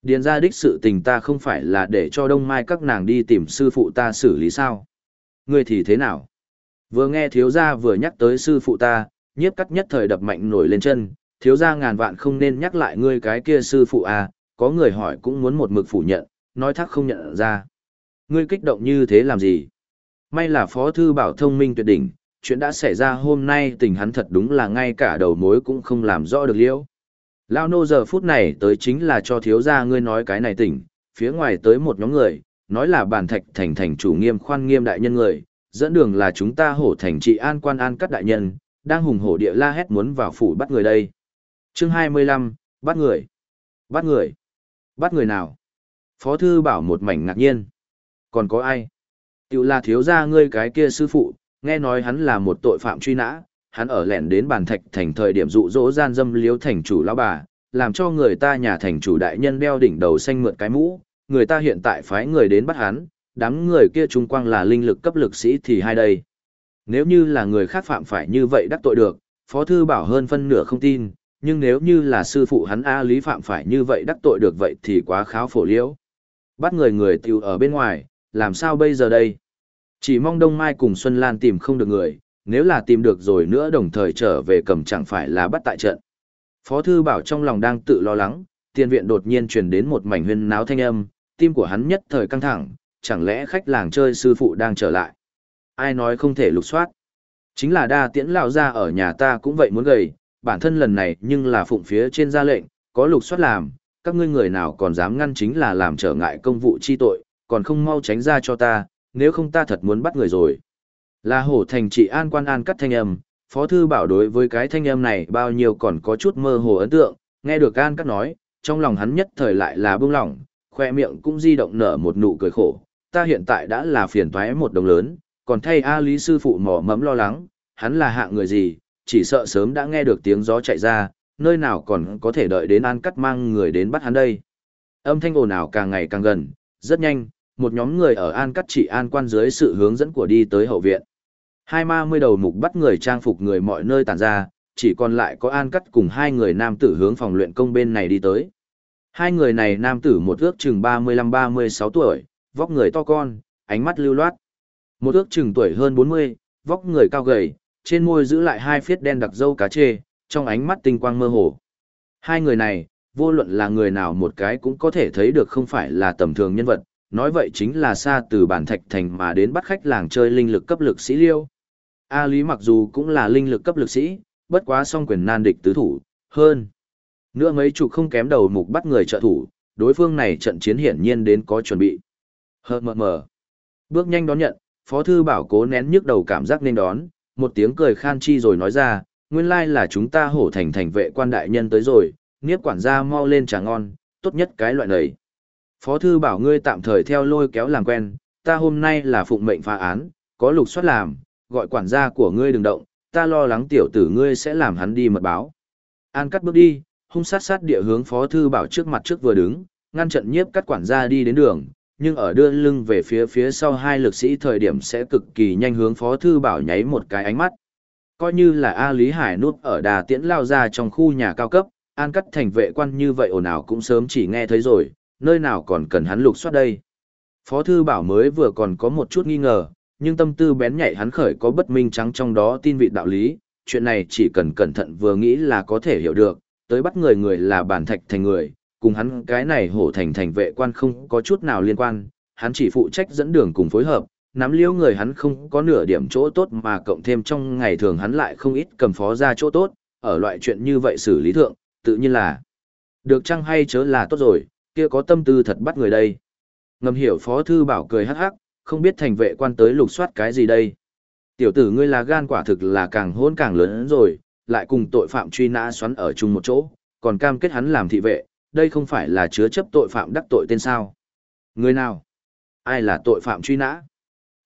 Điền ra đích sự tình ta không phải là để cho đông mai các nàng đi tìm sư phụ ta xử lý sao? Ngươi thì thế nào? Vừa nghe thiếu gia vừa nhắc tới sư phụ ta, nhiếp cắt nhất thời đập mạnh nổi lên chân, thiếu gia ngàn vạn không nên nhắc lại ngươi cái kia sư phụ à, có người hỏi cũng muốn một mực phủ nhận, nói thắc không nhận ra. Ngươi kích động như thế làm gì? May là phó thư bảo thông minh tuyệt đỉnh, chuyện đã xảy ra hôm nay tình hắn thật đúng là ngay cả đầu mối cũng không làm rõ được liễu. Lao nô giờ phút này tới chính là cho thiếu gia ngươi nói cái này tỉnh, phía ngoài tới một nhóm người, nói là bản thạch thành thành chủ nghiêm khoan nghiêm đại nhân người, dẫn đường là chúng ta hổ thành trị an quan an cắt đại nhân, đang hùng hổ địa la hét muốn vào phủ bắt người đây. chương 25, bắt người. Bắt người. Bắt người nào? Phó thư bảo một mảnh ngạc nhiên. Còn có ai? Tiểu là thiếu gia ngươi cái kia sư phụ, nghe nói hắn là một tội phạm truy nã, hắn ở lẻn đến bàn thạch thành thời điểm dụ dỗ gian dâm liếu thành chủ lão bà, làm cho người ta nhà thành chủ đại nhân đeo đỉnh đầu xanh mượt cái mũ, người ta hiện tại phái người đến bắt hắn, đám người kia trung quang là linh lực cấp lực sĩ thì hai đây. Nếu như là người khác phạm phải như vậy đắc tội được, Phó Thư Bảo hơn phân nửa không tin, nhưng nếu như là sư phụ hắn A Lý Phạm phải như vậy đắc tội được vậy thì quá kháo phổ liễu. Bắt người người tiêu ở bên ngoài, làm sao bây giờ đây? Chỉ mong Đông Mai cùng Xuân Lan tìm không được người, nếu là tìm được rồi nữa đồng thời trở về cầm chẳng phải là bắt tại trận. Phó Thư Bảo trong lòng đang tự lo lắng, tiền viện đột nhiên truyền đến một mảnh huyên náo thanh âm, tim của hắn nhất thời căng thẳng, chẳng lẽ khách làng chơi sư phụ đang trở lại. Ai nói không thể lục soát. Chính là đa tiễn lão ra ở nhà ta cũng vậy muốn gầy, bản thân lần này nhưng là phụng phía trên ra lệnh, có lục soát làm, các ngươi người nào còn dám ngăn chính là làm trở ngại công vụ chi tội, còn không mau tránh ra cho ta, nếu không ta thật muốn bắt người rồi. Là hổ thành trị an quan an cắt thanh âm, phó thư bảo đối với cái thanh âm này bao nhiêu còn có chút mơ hồ ấn tượng, nghe được an cắt nói, trong lòng hắn nhất thời lại là bưng lỏng, khoe miệng cũng di động nở một nụ cười khổ, ta hiện tại đã là phiền toái một đồng lớn, còn thay A Lý sư phụ mỏ mẫm lo lắng, hắn là hạng người gì, chỉ sợ sớm đã nghe được tiếng gió chạy ra, nơi nào còn có thể đợi đến An Cắt mang người đến bắt hắn đây. Âm thanh ồn ào càng ngày càng gần, rất nhanh, một nhóm người ở An Cắt chỉ an quan dưới sự hướng dẫn của đi tới hậu viện. Hai ma mươi đầu mục bắt người trang phục người mọi nơi tản ra, chỉ còn lại có An Cắt cùng hai người nam tử hướng phòng luyện công bên này đi tới. Hai người này nam tử một ước chừng 35-36 tuổi, vóc người to con, ánh mắt lưu loát. Một ước chừng tuổi hơn 40, vóc người cao gầy, trên môi giữ lại hai phiết đen đặc dâu cá chê, trong ánh mắt tinh quang mơ hồ. Hai người này, vô luận là người nào một cái cũng có thể thấy được không phải là tầm thường nhân vật, nói vậy chính là xa từ bản thạch thành mà đến bắt khách làng chơi linh lực cấp lực sĩ liêu. A Lý mặc dù cũng là linh lực cấp lực sĩ, bất quá song quyền nan địch tứ thủ, hơn. Nữa mấy chục không kém đầu mục bắt người trợ thủ, đối phương này trận chiến hiển nhiên đến có chuẩn bị. Hơ mờ mờ. Bước nhanh đón nhận, Phó Thư Bảo cố nén nhức đầu cảm giác nên đón, một tiếng cười khan chi rồi nói ra, nguyên lai là chúng ta hổ thành thành vệ quan đại nhân tới rồi, nghiếp quản gia mau lên trà ngon, tốt nhất cái loại này. Phó Thư Bảo ngươi tạm thời theo lôi kéo làm quen, ta hôm nay là phụng mệnh phá án, có lục soát làm, gọi quản gia của ngươi đừng động, ta lo lắng tiểu tử ngươi sẽ làm hắn đi mật báo. An cắt bước đi, hung sát sát địa hướng Phó Thư Bảo trước mặt trước vừa đứng, ngăn trận nhiếp cắt quản gia đi đến đường, nhưng ở đưa lưng về phía phía sau hai lực sĩ thời điểm sẽ cực kỳ nhanh hướng Phó Thư Bảo nháy một cái ánh mắt. Coi như là A Lý Hải nút ở đà tiễn lao ra trong khu nhà cao cấp, an cắt thành vệ quan như vậy ồn ào cũng sớm chỉ nghe thấy rồi, nơi nào còn cần hắn lục soát đây. Phó Thư Bảo mới vừa còn có một chút nghi ngờ, nhưng tâm tư bén nhạy hắn khởi có bất minh trắng trong đó tin vị đạo lý, chuyện này chỉ cần cẩn thận vừa nghĩ là có thể hiểu được, tới bắt người người là bản thạch thành người, cùng hắn cái này hổ thành thành vệ quan không có chút nào liên quan, hắn chỉ phụ trách dẫn đường cùng phối hợp, nắm liêu người hắn không có nửa điểm chỗ tốt mà cộng thêm trong ngày thường hắn lại không ít cầm phó ra chỗ tốt, ở loại chuyện như vậy xử lý thượng, tự nhiên là được chăng hay chớ là tốt rồi, kia có tâm tư thật bắt người đây. Ngầm hiểu phó thư bảo cười hắc hắc, không biết thành vệ quan tới lục soát cái gì đây. Tiểu tử ngươi là gan quả thực là càng hôn càng lớn rồi, lại cùng tội phạm truy nã xoắn ở chung một chỗ, còn cam kết hắn làm thị vệ, đây không phải là chứa chấp tội phạm đắc tội tên sao. Người nào? Ai là tội phạm truy nã?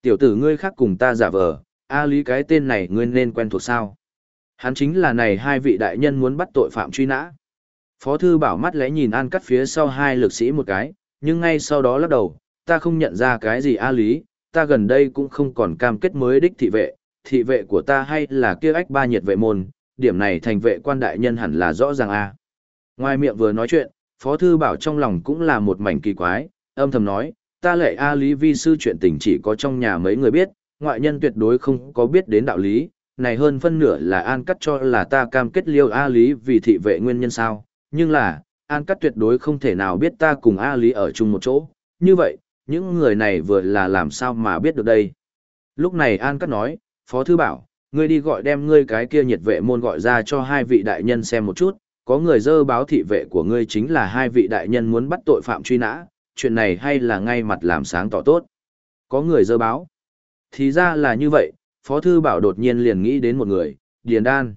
Tiểu tử ngươi khác cùng ta giả vờ, A lý cái tên này ngươi nên quen thuộc sao? Hắn chính là này hai vị đại nhân muốn bắt tội phạm truy nã. Phó thư bảo mắt lẽ nhìn an cắt phía sau hai lực sĩ một cái, nhưng ngay sau đó lắc đầu, ta không nhận ra cái gì A lý, ta gần đây cũng không còn cam kết mới đích thị vệ, thị vệ của ta hay là kia ách ba nhiệt vệ môn, điểm này thành vệ quan đại nhân hẳn là rõ ràng A. Ngoài miệng vừa nói chuyện, Phó Thư Bảo trong lòng cũng là một mảnh kỳ quái, âm thầm nói, ta lệ A Lý Vi Sư chuyện tình chỉ có trong nhà mấy người biết, ngoại nhân tuyệt đối không có biết đến đạo lý, này hơn phân nửa là An Cắt cho là ta cam kết liêu A Lý vì thị vệ nguyên nhân sao, nhưng là, An Cắt tuyệt đối không thể nào biết ta cùng A Lý ở chung một chỗ, như vậy, những người này vừa là làm sao mà biết được đây. Lúc này An Cắt nói, Phó Thư Bảo, ngươi đi gọi đem ngươi cái kia nhiệt vệ môn gọi ra cho hai vị đại nhân xem một chút, có người dơ báo thị vệ của ngươi chính là hai vị đại nhân muốn bắt tội phạm truy nã, chuyện này hay là ngay mặt làm sáng tỏ tốt. Có người dơ báo. Thì ra là như vậy, Phó Thư Bảo đột nhiên liền nghĩ đến một người, Điền Đan.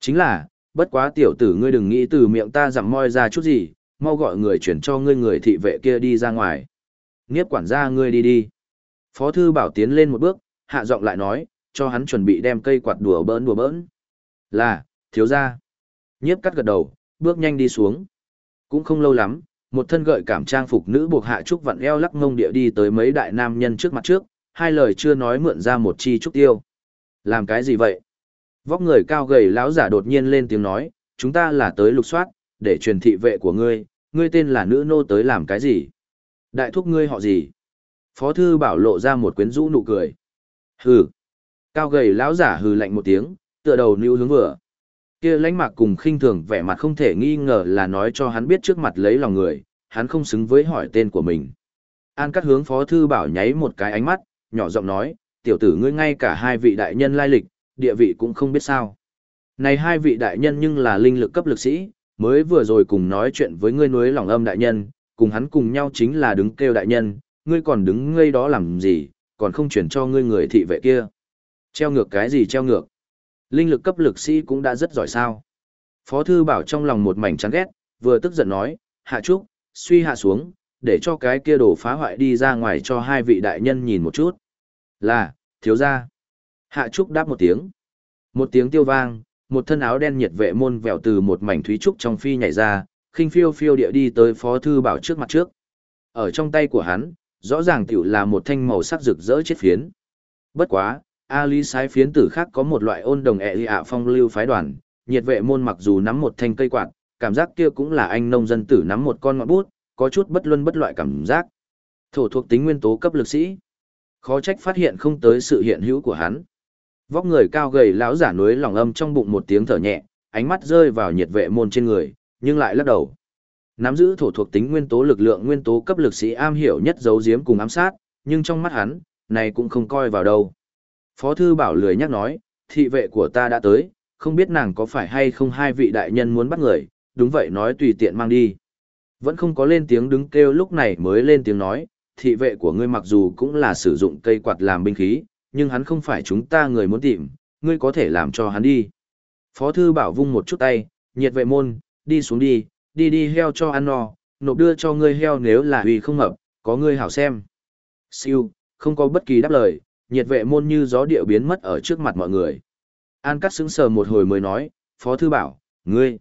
Chính là, bất quá tiểu tử ngươi đừng nghĩ từ miệng ta dặm moi ra chút gì, mau gọi người chuyển cho ngươi người thị vệ kia đi ra ngoài. Nghiếp quản gia ngươi đi đi. Phó Thư Bảo tiến lên một bước, hạ giọng lại nói, cho hắn chuẩn bị đem cây quạt đùa bỡn đùa bỡn. Là, thiếu gia. Nhiếp cắt gật đầu, bước nhanh đi xuống. Cũng không lâu lắm, một thân gợi cảm trang phục nữ buộc hạ trúc vặn eo lắc ngông địa đi tới mấy đại nam nhân trước mặt trước, hai lời chưa nói mượn ra một chi trúc tiêu. Làm cái gì vậy? Vóc người cao gầy lão giả đột nhiên lên tiếng nói, chúng ta là tới lục soát, để truyền thị vệ của ngươi, ngươi tên là nữ nô tới làm cái gì? Đại thúc ngươi họ gì? Phó thư bảo lộ ra một quyến rũ nụ cười. Hừ. Cao gầy lão giả hừ lạnh một tiếng, tựa đầu níu hướng vừa. Kia lãnh mạc cùng khinh thường vẻ mặt không thể nghi ngờ là nói cho hắn biết trước mặt lấy lòng người, hắn không xứng với hỏi tên của mình. An cắt hướng phó thư bảo nháy một cái ánh mắt, nhỏ giọng nói, tiểu tử ngươi ngay cả hai vị đại nhân lai lịch, địa vị cũng không biết sao. Này hai vị đại nhân nhưng là linh lực cấp lực sĩ, mới vừa rồi cùng nói chuyện với ngươi núi lòng âm đại nhân, cùng hắn cùng nhau chính là đứng kêu đại nhân, ngươi còn đứng ngây đó làm gì, còn không chuyển cho ngươi người thị vệ kia. Treo ngược cái gì treo ngược? Linh lực cấp lực sĩ cũng đã rất giỏi sao. Phó thư bảo trong lòng một mảnh chán ghét, vừa tức giận nói, hạ trúc, suy hạ xuống, để cho cái kia đổ phá hoại đi ra ngoài cho hai vị đại nhân nhìn một chút. Là, thiếu ra. Hạ trúc đáp một tiếng. Một tiếng tiêu vang, một thân áo đen nhiệt vệ môn vẹo từ một mảnh thúy trúc trong phi nhảy ra, khinh phiêu phiêu địa đi tới phó thư bảo trước mặt trước. Ở trong tay của hắn, rõ ràng tiểu là một thanh màu sắc rực rỡ chết phiến. Bất quá, A Lý sái phiến tử khác có một loại ôn đồng e ẹ ạ phong lưu phái đoàn, nhiệt vệ môn mặc dù nắm một thanh cây quạt, cảm giác kia cũng là anh nông dân tử nắm một con ngọn bút, có chút bất luân bất loại cảm giác. Thổ thuộc tính nguyên tố cấp lực sĩ. Khó trách phát hiện không tới sự hiện hữu của hắn. Vóc người cao gầy lão giả núi lòng âm trong bụng một tiếng thở nhẹ, ánh mắt rơi vào nhiệt vệ môn trên người, nhưng lại lắc đầu. Nắm giữ thổ thuộc tính nguyên tố lực lượng nguyên tố cấp lực sĩ am hiểu nhất giấu giếm cùng ám sát, nhưng trong mắt hắn, này cũng không coi vào đâu. Phó thư bảo lười nhắc nói, thị vệ của ta đã tới, không biết nàng có phải hay không hai vị đại nhân muốn bắt người, đúng vậy nói tùy tiện mang đi. Vẫn không có lên tiếng đứng kêu lúc này mới lên tiếng nói, thị vệ của ngươi mặc dù cũng là sử dụng cây quạt làm binh khí, nhưng hắn không phải chúng ta người muốn tìm, ngươi có thể làm cho hắn đi. Phó thư bảo vung một chút tay, nhiệt vệ môn, đi xuống đi, đi đi heo cho ăn no, nộp đưa cho ngươi heo nếu là huy không hợp, có ngươi hảo xem. Siêu, không có bất kỳ đáp lời, nhiệt vệ môn như gió điệu biến mất ở trước mặt mọi người. An cắt sững sờ một hồi mới nói, Phó Thư Bảo, ngươi,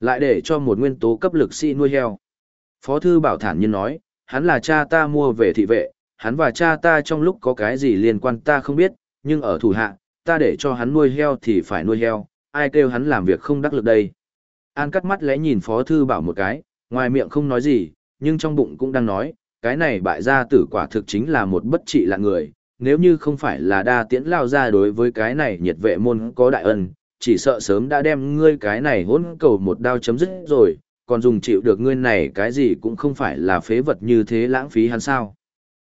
lại để cho một nguyên tố cấp lực sĩ nuôi heo. Phó Thư Bảo thản nhiên nói, hắn là cha ta mua về thị vệ, hắn và cha ta trong lúc có cái gì liên quan ta không biết, nhưng ở thủ hạ, ta để cho hắn nuôi heo thì phải nuôi heo, ai kêu hắn làm việc không đắc lực đây. An cắt mắt lẽ nhìn Phó Thư Bảo một cái, ngoài miệng không nói gì, nhưng trong bụng cũng đang nói, cái này bại gia tử quả thực chính là một bất trị là người, nếu như không phải là đa tiễn lao ra đối với cái này nhiệt vệ môn có đại ân, chỉ sợ sớm đã đem ngươi cái này hỗn cầu một đao chấm dứt rồi, còn dùng chịu được ngươi này cái gì cũng không phải là phế vật như thế lãng phí hắn sao.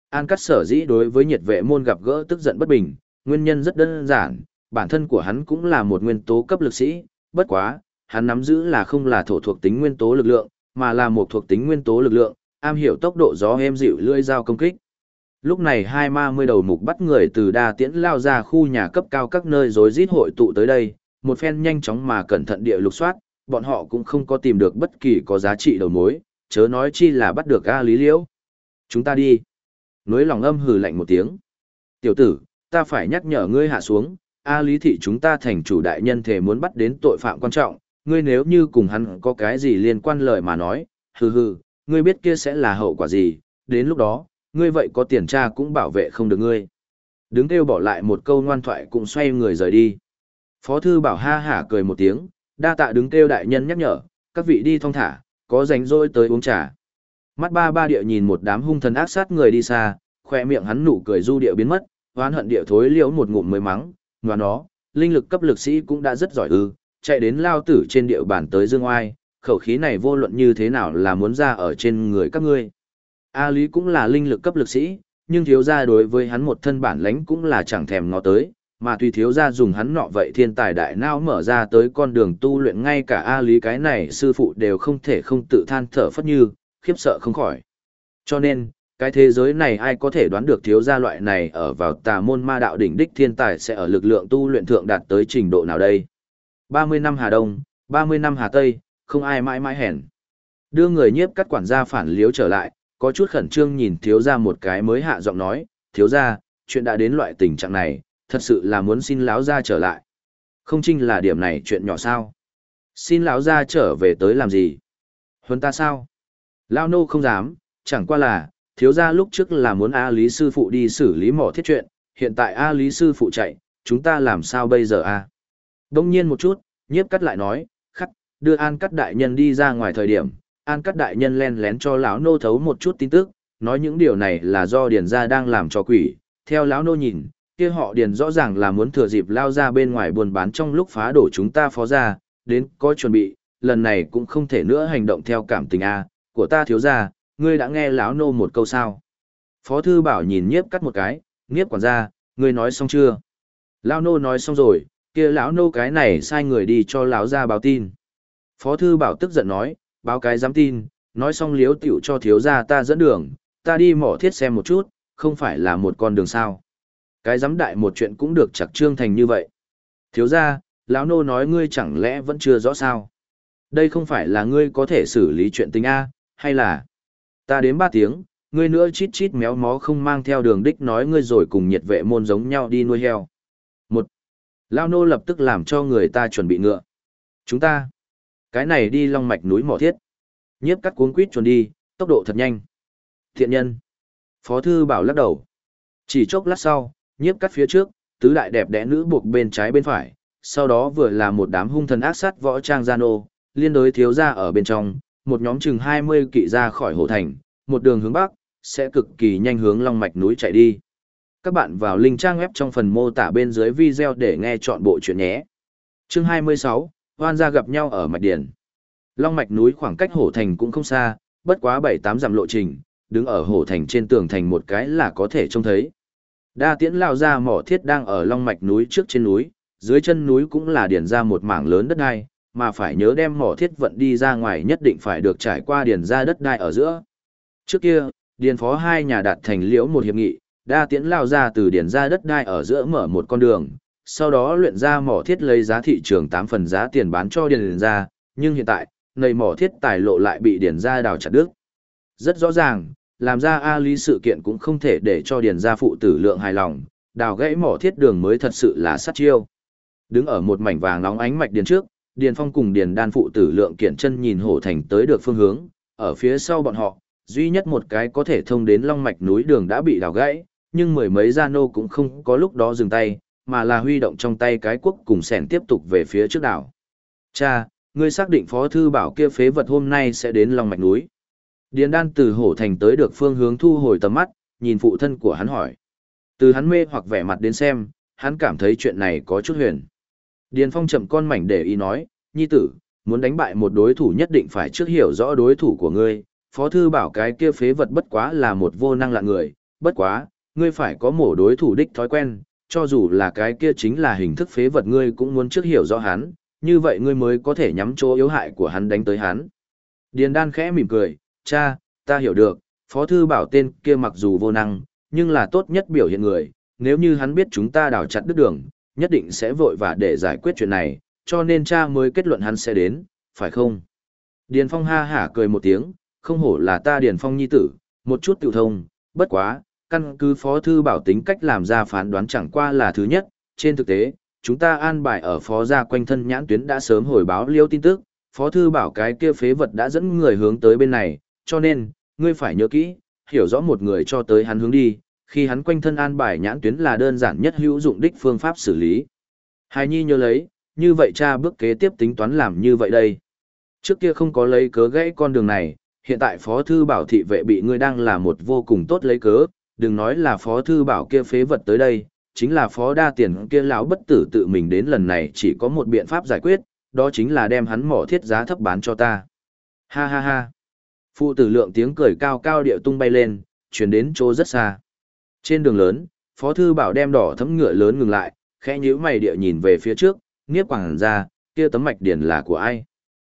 An cắt sở dĩ đối với nhiệt vệ môn gặp gỡ tức giận bất bình, nguyên nhân rất đơn giản, bản thân của hắn cũng là một nguyên tố cấp lực sĩ, bất quá, hắn nắm giữ là không là thổ thuộc tính nguyên tố lực lượng, mà là một thuộc tính nguyên tố lực lượng, am hiểu tốc độ gió êm dịu lưỡi dao công kích. Lúc này hai ma mươi đầu mục bắt người từ đa tiễn lao ra khu nhà cấp cao các nơi rối rít hội tụ tới đây, một phen nhanh chóng mà cẩn thận địa lục soát, bọn họ cũng không có tìm được bất kỳ có giá trị đầu mối, chớ nói chi là bắt được A Lý Liễu. Chúng ta đi. Nối lòng âm hừ lạnh một tiếng. Tiểu tử, ta phải nhắc nhở ngươi hạ xuống, A Lý Thị chúng ta thành chủ đại nhân thể muốn bắt đến tội phạm quan trọng, ngươi nếu như cùng hắn có cái gì liên quan lời mà nói, hừ hừ, ngươi biết kia sẽ là hậu quả gì, đến lúc đó, ngươi vậy có tiền tra cũng bảo vệ không được ngươi. Đứng kêu bỏ lại một câu ngoan thoại cũng xoay người rời đi. Phó thư bảo ha hả cười một tiếng, đa tạ đứng kêu đại nhân nhắc nhở, các vị đi thong thả, có rảnh rỗi tới uống trà. Mắt ba ba địa nhìn một đám hung thần ác sát người đi xa, khoe miệng hắn nụ cười du địa biến mất, hoán hận địa thối liễu một ngụm mới mắng, và nó, linh lực cấp lực sĩ cũng đã rất giỏi ư, chạy đến lao tử trên địa bàn tới dương oai, khẩu khí này vô luận như thế nào là muốn ra ở trên người các ngươi. A Lý cũng là linh lực cấp lực sĩ, nhưng thiếu gia đối với hắn một thân bản lãnh cũng là chẳng thèm ngó tới, mà tùy thiếu gia dùng hắn nọ vậy thiên tài đại não mở ra tới con đường tu luyện ngay cả A Lý cái này sư phụ đều không thể không tự than thở phất như, khiếp sợ không khỏi. Cho nên, cái thế giới này ai có thể đoán được thiếu gia loại này ở vào tà môn ma đạo đỉnh đích thiên tài sẽ ở lực lượng tu luyện thượng đạt tới trình độ nào đây? 30 năm Hà Đông, 30 năm Hà Tây, không ai mãi mãi hèn. Đưa người nhiếp cắt quản gia phản liếu trở lại, có chút khẩn trương nhìn thiếu gia một cái mới hạ giọng nói, thiếu gia, chuyện đã đến loại tình trạng này, thật sự là muốn xin lão gia trở lại. Không chinh là điểm này chuyện nhỏ sao? Xin lão gia trở về tới làm gì? Huấn ta sao? Lão nô không dám, chẳng qua là, thiếu gia lúc trước là muốn A Lý sư phụ đi xử lý mỏ thiết chuyện, hiện tại A Lý sư phụ chạy, chúng ta làm sao bây giờ a? Đông nhiên một chút, nhiếp cắt lại nói, khắc, đưa An Cắt đại nhân đi ra ngoài thời điểm, An Cắt đại nhân len lén cho lão nô thấu một chút tin tức, nói những điều này là do Điền gia đang làm cho quỷ, theo lão nô nhìn, kia họ Điền rõ ràng là muốn thừa dịp lao ra bên ngoài buôn bán trong lúc phá đổ chúng ta phó ra, đến có chuẩn bị, lần này cũng không thể nữa hành động theo cảm tình a của ta thiếu gia, ngươi đã nghe lão nô một câu sao? Phó thư bảo nhìn nhiếp cắt một cái, nhiếp quản gia, ngươi nói xong chưa? Lão nô nói xong rồi, kia lão nô cái này sai người đi cho lão ra báo tin. Phó thư bảo tức giận nói, báo cái dám tin, nói xong liếu tiểu cho thiếu gia ta dẫn đường, ta đi mỏ thiết xem một chút, không phải là một con đường sao. Cái dám đại một chuyện cũng được chặt trương thành như vậy. Thiếu gia, lão nô nói ngươi chẳng lẽ vẫn chưa rõ sao. Đây không phải là ngươi có thể xử lý chuyện tình A, hay là... Ta đến ba tiếng, ngươi nữa chít chít méo mó không mang theo đường đích nói ngươi rồi cùng nhiệt vệ môn giống nhau đi nuôi heo. Một, Lao nô lập tức làm cho người ta chuẩn bị ngựa. Chúng ta, cái này đi long mạch núi mỏ thiết. Nhiếp cắt cuốn quýt chuẩn đi, tốc độ thật nhanh. Thiện nhân. Phó thư bảo lắc đầu. Chỉ chốc lát sau, nhiếp cắt phía trước, tứ đại đẹp đẽ nữ buộc bên trái bên phải, sau đó vừa là một đám hung thần ác sát võ trang gian ô, liên đối thiếu ra ở bên trong, một nhóm chừng 20 kỵ ra khỏi hồ thành, một đường hướng bắc, sẽ cực kỳ nhanh hướng long mạch núi chạy đi. Các bạn vào link trang web trong phần mô tả bên dưới video để nghe chọn bộ chuyện nhé. Chương 26, Hoan gia gặp nhau ở mạch điển. Long mạch núi khoảng cách hổ thành cũng không xa, bất quá 7-8 dặm lộ trình, đứng ở hổ thành trên tường thành một cái là có thể trông thấy. Đa tiễn lao ra mỏ thiết đang ở long mạch núi trước trên núi, dưới chân núi cũng là điển ra một mảng lớn đất đai, mà phải nhớ đem mỏ thiết vận đi ra ngoài nhất định phải được trải qua điền ra đất đai ở giữa. Trước kia, điền phó hai nhà đạt thành liễu một hiệp nghị, đa tiễn lao ra từ điền ra đất đai ở giữa mở một con đường, sau đó luyện ra mỏ thiết lấy giá thị trường 8 phần giá tiền bán cho điền ra, nhưng hiện tại, nầy mỏ thiết tài lộ lại bị điền ra đào chặt đứt. Rất rõ ràng, làm ra A lý sự kiện cũng không thể để cho điền ra phụ tử lượng hài lòng, đào gãy mỏ thiết đường mới thật sự là sát chiêu. Đứng ở một mảnh vàng nóng ánh mạch điền trước, Điền Phong cùng Điền Đan phụ tử lượng kiện chân nhìn hổ thành tới được phương hướng, ở phía sau bọn họ, duy nhất một cái có thể thông đến long mạch núi đường đã bị đào gãy, nhưng mười mấy gia nô cũng không có lúc đó dừng tay, mà là huy động trong tay cái quốc cùng sẻn tiếp tục về phía trước đảo. Cha, ngươi xác định phó thư bảo kia phế vật hôm nay sẽ đến long mạch núi. Điền đan từ hổ thành tới được phương hướng thu hồi tầm mắt, nhìn phụ thân của hắn hỏi. Từ hắn mê hoặc vẻ mặt đến xem, hắn cảm thấy chuyện này có chút huyền. Điền phong chậm con mảnh để ý nói, nhi tử, muốn đánh bại một đối thủ nhất định phải trước hiểu rõ đối thủ của ngươi, phó thư bảo cái kia phế vật bất quá là một vô năng lạ người, bất quá, ngươi phải có mổ đối thủ đích thói quen, cho dù là cái kia chính là hình thức phế vật ngươi cũng muốn trước hiểu rõ hắn, như vậy ngươi mới có thể nhắm chỗ yếu hại của hắn đánh tới hắn. Điền đan khẽ mỉm cười, cha, ta hiểu được, phó thư bảo tên kia mặc dù vô năng, nhưng là tốt nhất biểu hiện người, nếu như hắn biết chúng ta đào chặt đứt đường, nhất định sẽ vội vã để giải quyết chuyện này, cho nên cha mới kết luận hắn sẽ đến, phải không? Điền Phong ha hả cười một tiếng, không hổ là ta Điền Phong nhi tử, một chút tiểu thông, bất quá, căn cứ phó thư bảo tính cách làm ra phán đoán chẳng qua là thứ nhất, trên thực tế, chúng ta an bài ở phó gia quanh thân nhãn tuyến đã sớm hồi báo liêu tin tức, phó thư bảo cái kia phế vật đã dẫn người hướng tới bên này, cho nên, ngươi phải nhớ kỹ, hiểu rõ một người cho tới hắn hướng đi, khi hắn quanh thân an bài nhãn tuyến là đơn giản nhất hữu dụng đích phương pháp xử lý. Hài Nhi nhớ lấy, như vậy cha bước kế tiếp tính toán làm như vậy đây. Trước kia không có lấy cớ gãy con đường này, hiện tại phó thư bảo thị vệ bị ngươi đang là một vô cùng tốt lấy cớ, đừng nói là phó thư bảo kia phế vật tới đây, chính là phó đa tiền kia lão bất tử tự mình đến lần này chỉ có một biện pháp giải quyết, đó chính là đem hắn mỏ thiết giá thấp bán cho ta. Ha ha ha. Phụ tử lượng tiếng cười cao cao điệu tung bay lên, chuyển đến chỗ rất xa. Trên đường lớn, phó thư bảo đem đỏ thấm ngựa lớn ngừng lại, khẽ nhíu mày địa nhìn về phía trước, nghiếp quảng ra, kia tấm mạch điển là của ai.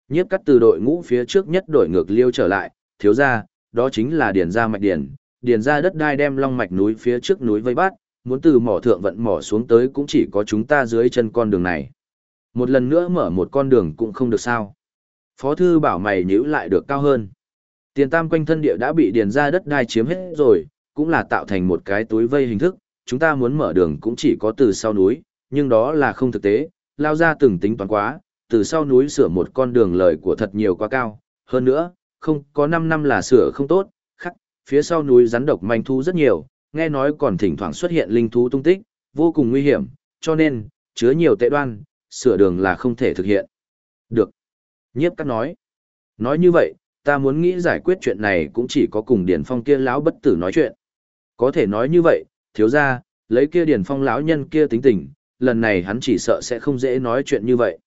Nhiếp cắt từ đội ngũ phía trước nhất đổi ngược liêu trở lại, thiếu ra, đó chính là điển ra mạch điển, điển ra đất đai đem long mạch núi phía trước núi vây bát, muốn từ mỏ thượng vận mỏ xuống tới cũng chỉ có chúng ta dưới chân con đường này. Một lần nữa mở một con đường cũng không được sao. Phó thư bảo mày nhíu lại được cao hơn. Tiền tam quanh thân địa đã bị điền ra đất đai chiếm hết rồi, cũng là tạo thành một cái túi vây hình thức, chúng ta muốn mở đường cũng chỉ có từ sau núi, nhưng đó là không thực tế, lao ra từng tính toán quá, từ sau núi sửa một con đường lời của thật nhiều quá cao, hơn nữa, không có 5 năm là sửa không tốt, khắc, phía sau núi rắn độc manh thu rất nhiều, nghe nói còn thỉnh thoảng xuất hiện linh thú tung tích, vô cùng nguy hiểm, cho nên, chứa nhiều tệ đoan, sửa đường là không thể thực hiện. Được. Nhiếp cắt nói. Nói như vậy, ta muốn nghĩ giải quyết chuyện này cũng chỉ có cùng điển Phong kia lão bất tử nói chuyện. Có thể nói như vậy, thiếu ra, lấy kia Điền Phong lão nhân kia tính tình, lần này hắn chỉ sợ sẽ không dễ nói chuyện như vậy.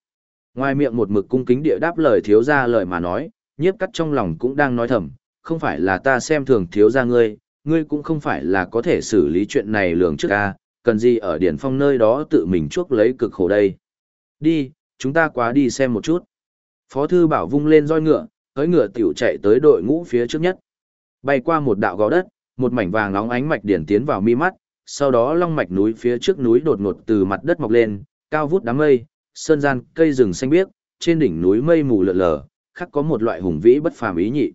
Ngoài miệng một mực cung kính địa đáp lời thiếu ra lời mà nói, nhiếp cắt trong lòng cũng đang nói thầm, không phải là ta xem thường thiếu ra ngươi, ngươi cũng không phải là có thể xử lý chuyện này lường trước ca, cần gì ở Điền Phong nơi đó tự mình chuốc lấy cực khổ đây. Đi, chúng ta quá đi xem một chút. Phó thư bảo vung lên roi ngựa, cưỡi ngựa tiểu chạy tới đội ngũ phía trước nhất. Bay qua một đạo gò đất, một mảnh vàng nóng ánh mạch điển tiến vào mi mắt, sau đó long mạch núi phía trước núi đột ngột từ mặt đất mọc lên, cao vút đám mây, sơn gian, cây rừng xanh biếc, trên đỉnh núi mây mù lượn lờ, khắc có một loại hùng vĩ bất phàm ý nhị.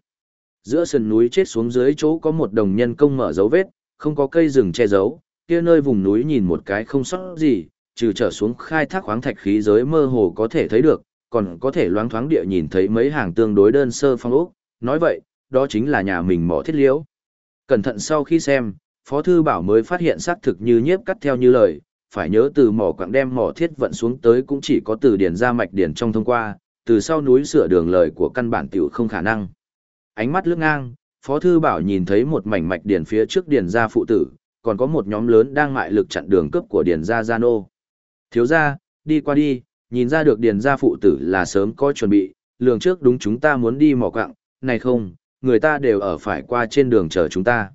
Giữa sườn núi chết xuống dưới chỗ có một đồng nhân công mở dấu vết, không có cây rừng che giấu, kia nơi vùng núi nhìn một cái không sót gì, trừ trở xuống khai thác khoáng thạch khí giới mơ hồ có thể thấy được, còn có thể loáng thoáng địa nhìn thấy mấy hàng tương đối đơn sơ phong ốc, nói vậy, đó chính là nhà mình mỏ thiết liễu. Cẩn thận sau khi xem, Phó Thư Bảo mới phát hiện xác thực như nhiếp cắt theo như lời, phải nhớ từ mỏ quặng đem mỏ thiết vận xuống tới cũng chỉ có từ điển ra mạch điển trong thông qua, từ sau núi sửa đường lời của căn bản tiểu không khả năng. Ánh mắt lướt ngang, Phó Thư Bảo nhìn thấy một mảnh mạch điển phía trước điển ra phụ tử, còn có một nhóm lớn đang mại lực chặn đường cấp của điển ra Giano. Thiếu ra, đi qua đi, nhìn ra được điển ra phụ tử là sớm có chuẩn bị, lường trước đúng chúng ta muốn đi mỏ quặng, này không, người ta đều ở phải qua trên đường chờ chúng ta.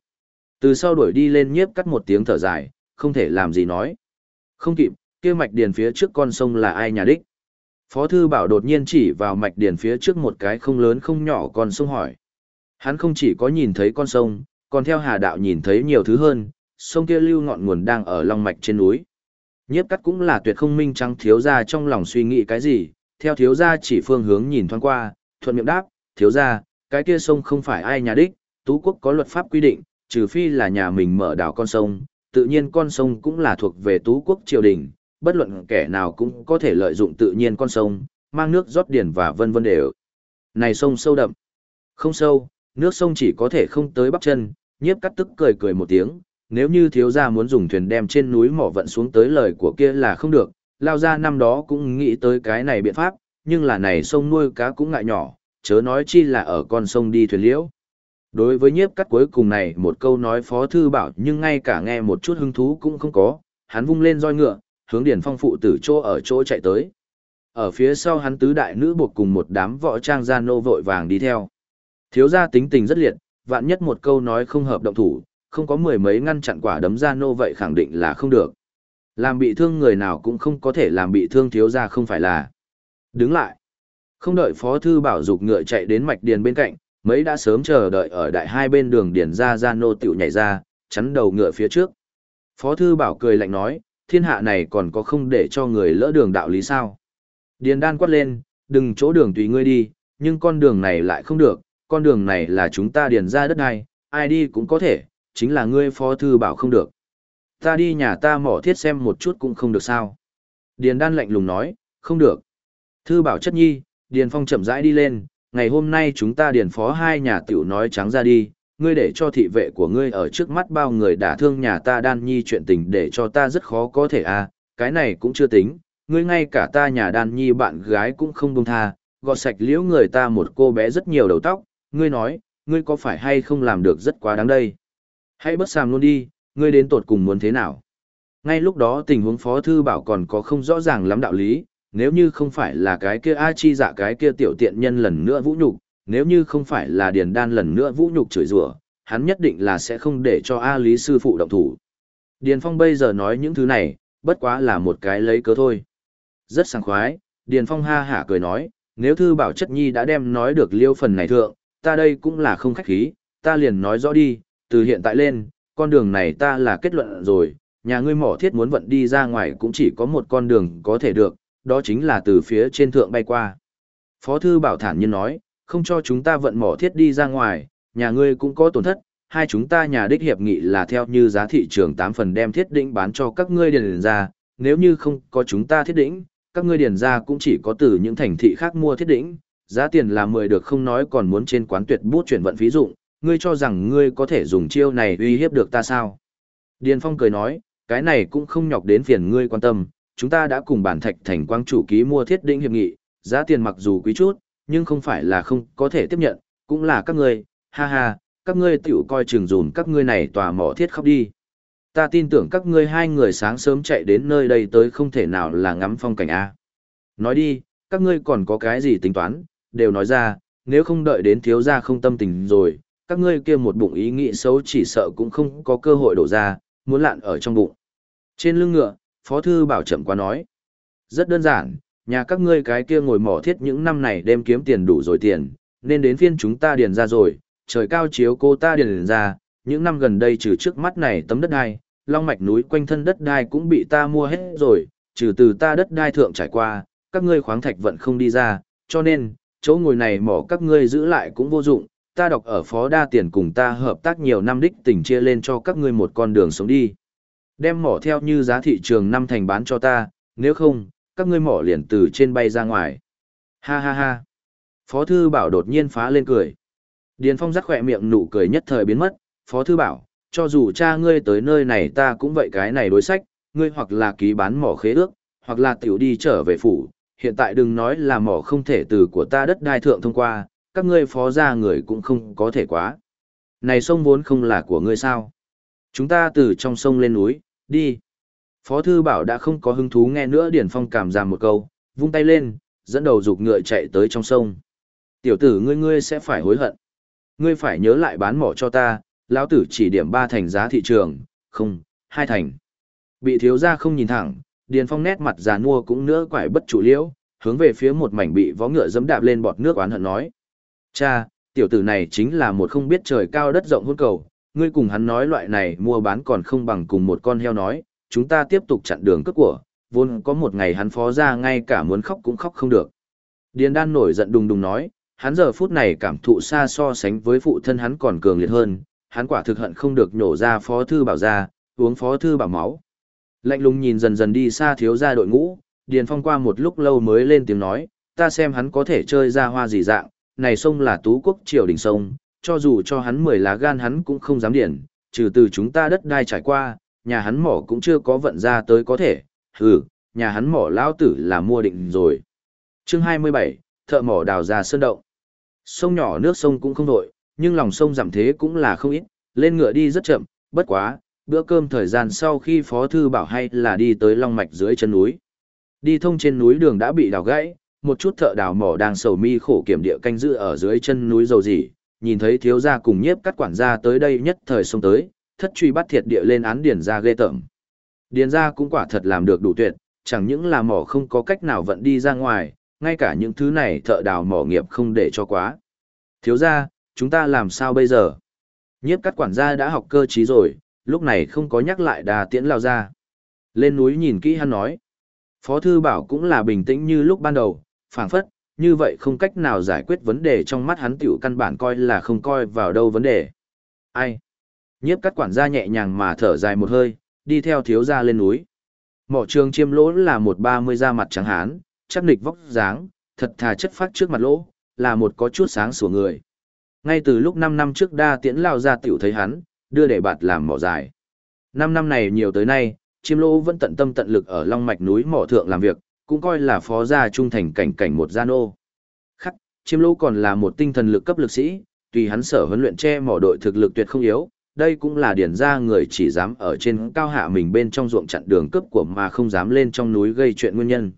Từ sau đuổi đi lên nhiếp cắt một tiếng thở dài, không thể làm gì nói. Không kịp, kia mạch điền phía trước con sông là ai nhà đích. Phó thư bảo đột nhiên chỉ vào mạch điền phía trước một cái không lớn không nhỏ con sông hỏi. Hắn không chỉ có nhìn thấy con sông, còn theo hà đạo nhìn thấy nhiều thứ hơn, sông kia lưu ngọn nguồn đang ở long mạch trên núi. Nhiếp cắt cũng là tuyệt không minh trắng thiếu ra trong lòng suy nghĩ cái gì, theo thiếu ra chỉ phương hướng nhìn thoáng qua, thuận miệng đáp, thiếu ra, cái kia sông không phải ai nhà đích, tú quốc có luật pháp quy định, trừ phi là nhà mình mở đảo con sông, tự nhiên con sông cũng là thuộc về tú quốc triều đình, bất luận kẻ nào cũng có thể lợi dụng tự nhiên con sông, mang nước rót điển và vân vân đều. Này sông sâu đậm, không sâu, nước sông chỉ có thể không tới bắp chân, nhiếp cắt tức cười cười một tiếng, nếu như thiếu gia muốn dùng thuyền đem trên núi mỏ vận xuống tới lời của kia là không được, lao ra năm đó cũng nghĩ tới cái này biện pháp, nhưng là này sông nuôi cá cũng ngại nhỏ, chớ nói chi là ở con sông đi thuyền liễu. Đối với nhiếp cắt cuối cùng này một câu nói phó thư bảo nhưng ngay cả nghe một chút hứng thú cũng không có, hắn vung lên roi ngựa, hướng điển phong phụ tử chỗ ở chỗ chạy tới. Ở phía sau hắn tứ đại nữ buộc cùng một đám võ trang gia nô vội vàng đi theo. Thiếu gia tính tình rất liệt, vạn nhất một câu nói không hợp động thủ, không có mười mấy ngăn chặn quả đấm gia nô vậy khẳng định là không được. Làm bị thương người nào cũng không có thể làm bị thương thiếu gia không phải là. Đứng lại. Không đợi phó thư bảo dục ngựa chạy đến mạch điền bên cạnh, mấy đã sớm chờ đợi ở đại hai bên đường điền ra ra nô tiểu nhảy ra, chắn đầu ngựa phía trước. Phó thư bảo cười lạnh nói, thiên hạ này còn có không để cho người lỡ đường đạo lý sao. Điền đan quát lên, đừng chỗ đường tùy ngươi đi, nhưng con đường này lại không được, con đường này là chúng ta điền ra đất này, ai đi cũng có thể, chính là ngươi phó thư bảo không được. Ta đi nhà ta mỏ thiết xem một chút cũng không được sao. Điền đan lạnh lùng nói, không được. Thư bảo chất nhi, Điền Phong chậm rãi đi lên, ngày hôm nay chúng ta điền phó hai nhà tiểu nói trắng ra đi, ngươi để cho thị vệ của ngươi ở trước mắt bao người đả thương nhà ta đan nhi chuyện tình để cho ta rất khó có thể à, cái này cũng chưa tính, ngươi ngay cả ta nhà đan nhi bạn gái cũng không buông tha, gọt sạch liễu người ta một cô bé rất nhiều đầu tóc, ngươi nói, ngươi có phải hay không làm được rất quá đáng đây. Hãy bất sàm luôn đi, ngươi đến tột cùng muốn thế nào. Ngay lúc đó tình huống phó thư bảo còn có không rõ ràng lắm đạo lý, nếu như không phải là cái kia A chi dạ cái kia tiểu tiện nhân lần nữa vũ nhục, nếu như không phải là điền đan lần nữa vũ nhục chửi rủa, hắn nhất định là sẽ không để cho A lý sư phụ động thủ. Điền Phong bây giờ nói những thứ này, bất quá là một cái lấy cớ thôi. Rất sảng khoái, Điền Phong ha hả cười nói, nếu thư bảo chất nhi đã đem nói được liêu phần này thượng, ta đây cũng là không khách khí, ta liền nói rõ đi, từ hiện tại lên, con đường này ta là kết luận rồi, nhà ngươi mỏ thiết muốn vận đi ra ngoài cũng chỉ có một con đường có thể được, đó chính là từ phía trên thượng bay qua. Phó thư bảo thản nhiên nói, không cho chúng ta vận mỏ thiết đi ra ngoài, nhà ngươi cũng có tổn thất, hai chúng ta nhà đích hiệp nghị là theo như giá thị trường 8 phần đem thiết định bán cho các ngươi điền ra, nếu như không có chúng ta thiết định, các ngươi điền ra cũng chỉ có từ những thành thị khác mua thiết định, giá tiền là 10 được không nói còn muốn trên quán tuyệt bút chuyển vận phí dụng, ngươi cho rằng ngươi có thể dùng chiêu này uy hiếp được ta sao? Điền Phong cười nói, cái này cũng không nhọc đến phiền ngươi quan tâm, chúng ta đã cùng bản thạch thành quang chủ ký mua thiết định hiệp nghị, giá tiền mặc dù quý chút, nhưng không phải là không có thể tiếp nhận, cũng là các ngươi, ha ha, các ngươi tiểu coi chừng dùn các ngươi này tòa mỏ thiết khóc đi. Ta tin tưởng các ngươi hai người sáng sớm chạy đến nơi đây tới không thể nào là ngắm phong cảnh A. Nói đi, các ngươi còn có cái gì tính toán, đều nói ra, nếu không đợi đến thiếu gia không tâm tình rồi, các ngươi kia một bụng ý nghĩ xấu chỉ sợ cũng không có cơ hội đổ ra, muốn lạn ở trong bụng. Trên lưng ngựa, Phó Thư Bảo chậm qua nói. Rất đơn giản, nhà các ngươi cái kia ngồi mỏ thiết những năm này đem kiếm tiền đủ rồi tiền, nên đến phiên chúng ta điền ra rồi, trời cao chiếu cô ta điền ra, những năm gần đây trừ trước mắt này tấm đất đai, long mạch núi quanh thân đất đai cũng bị ta mua hết rồi, trừ từ ta đất đai thượng trải qua, các ngươi khoáng thạch vẫn không đi ra, cho nên, chỗ ngồi này mỏ các ngươi giữ lại cũng vô dụng, ta đọc ở phó đa tiền cùng ta hợp tác nhiều năm đích tình chia lên cho các ngươi một con đường sống đi. Đem mỏ theo như giá thị trường năm thành bán cho ta, nếu không, các ngươi mỏ liền từ trên bay ra ngoài. Ha ha ha. Phó thư bảo đột nhiên phá lên cười. Điền Phong rắc khỏe miệng nụ cười nhất thời biến mất, Phó thư bảo, cho dù cha ngươi tới nơi này ta cũng vậy cái này đối sách, ngươi hoặc là ký bán mỏ khế ước, hoặc là tiểu đi trở về phủ, hiện tại đừng nói là mỏ không thể từ của ta đất đai thượng thông qua, các ngươi phó gia người cũng không có thể quá. Này sông vốn không là của ngươi sao? Chúng ta từ trong sông lên núi, đi. Phó thư bảo đã không có hứng thú nghe nữa Điển Phong cảm giảm một câu, vung tay lên, dẫn đầu dục ngựa chạy tới trong sông. Tiểu tử ngươi ngươi sẽ phải hối hận. Ngươi phải nhớ lại bán mỏ cho ta, lão tử chỉ điểm ba thành giá thị trường, không, hai thành. Bị thiếu gia không nhìn thẳng, Điền Phong nét mặt già nua cũng nữa quải bất chủ liễu, hướng về phía một mảnh bị vó ngựa dẫm đạp lên bọt nước oán hận nói. Cha, tiểu tử này chính là một không biết trời cao đất rộng hôn cầu, ngươi cùng hắn nói loại này mua bán còn không bằng cùng một con heo nói, chúng ta tiếp tục chặn đường cướp của, vốn có một ngày hắn phó ra ngay cả muốn khóc cũng khóc không được. Điền đan nổi giận đùng đùng nói, hắn giờ phút này cảm thụ xa so sánh với phụ thân hắn còn cường liệt hơn, hắn quả thực hận không được nhổ ra phó thư bảo ra, uống phó thư bảo máu. Lạnh lùng nhìn dần dần đi xa thiếu ra đội ngũ, Điền Phong qua một lúc lâu mới lên tiếng nói, ta xem hắn có thể chơi ra hoa gì dạng, này sông là tú quốc triều đình sông, cho dù cho hắn 10 lá gan hắn cũng không dám điển, trừ từ chúng ta đất đai trải qua, nhà hắn mỏ cũng chưa có vận ra tới có thể, hừ, nhà hắn mỏ lao tử là mua định rồi. chương 27, thợ mỏ đào ra sơn động. Sông nhỏ nước sông cũng không đổi, nhưng lòng sông giảm thế cũng là không ít, lên ngựa đi rất chậm, bất quá, bữa cơm thời gian sau khi Phó Thư bảo hay là đi tới Long Mạch dưới chân núi. Đi thông trên núi đường đã bị đào gãy, một chút thợ đào mỏ đang sầu mi khổ kiểm địa canh giữ ở dưới chân núi dầu dỉ, nhìn thấy thiếu gia cùng nhiếp cắt quản gia tới đây nhất thời xông tới, thất truy bắt thiệt địa lên án điền gia ghê tởm. Điền gia cũng quả thật làm được đủ tuyệt, chẳng những là mỏ không có cách nào vận đi ra ngoài, ngay cả những thứ này thợ đào mỏ nghiệp không để cho quá. Thiếu gia, chúng ta làm sao bây giờ? Nhiếp cắt quản gia đã học cơ trí rồi, lúc này không có nhắc lại đà tiễn lao ra. Lên núi nhìn kỹ hắn nói. Phó thư bảo cũng là bình tĩnh như lúc ban đầu, phảng phất, như vậy không cách nào giải quyết vấn đề trong mắt hắn tiểu căn bản coi là không coi vào đâu vấn đề. Ai? Nhiếp cắt quản gia nhẹ nhàng mà thở dài một hơi, đi theo thiếu gia lên núi. Mỏ trường chiêm lỗ là một ba mươi da mặt trắng hán, chắc nịch vóc dáng, thật thà chất phát trước mặt lỗ, là một có chút sáng sủa người. Ngay từ lúc 5 năm trước đa tiễn lao ra tiểu thấy hắn, đưa để bạt làm mỏ dài. 5 năm này nhiều tới nay, chiêm lỗ vẫn tận tâm tận lực ở long mạch núi mỏ thượng làm việc, cũng coi là phó gia trung thành cảnh cảnh một gia nô. Khắc, chiêm lỗ còn là một tinh thần lực cấp lực sĩ, tùy hắn sở huấn luyện che mỏ đội thực lực tuyệt không yếu, đây cũng là điển ra người chỉ dám ở trên cao hạ mình bên trong ruộng chặn đường cướp của mà không dám lên trong núi gây chuyện nguyên nhân.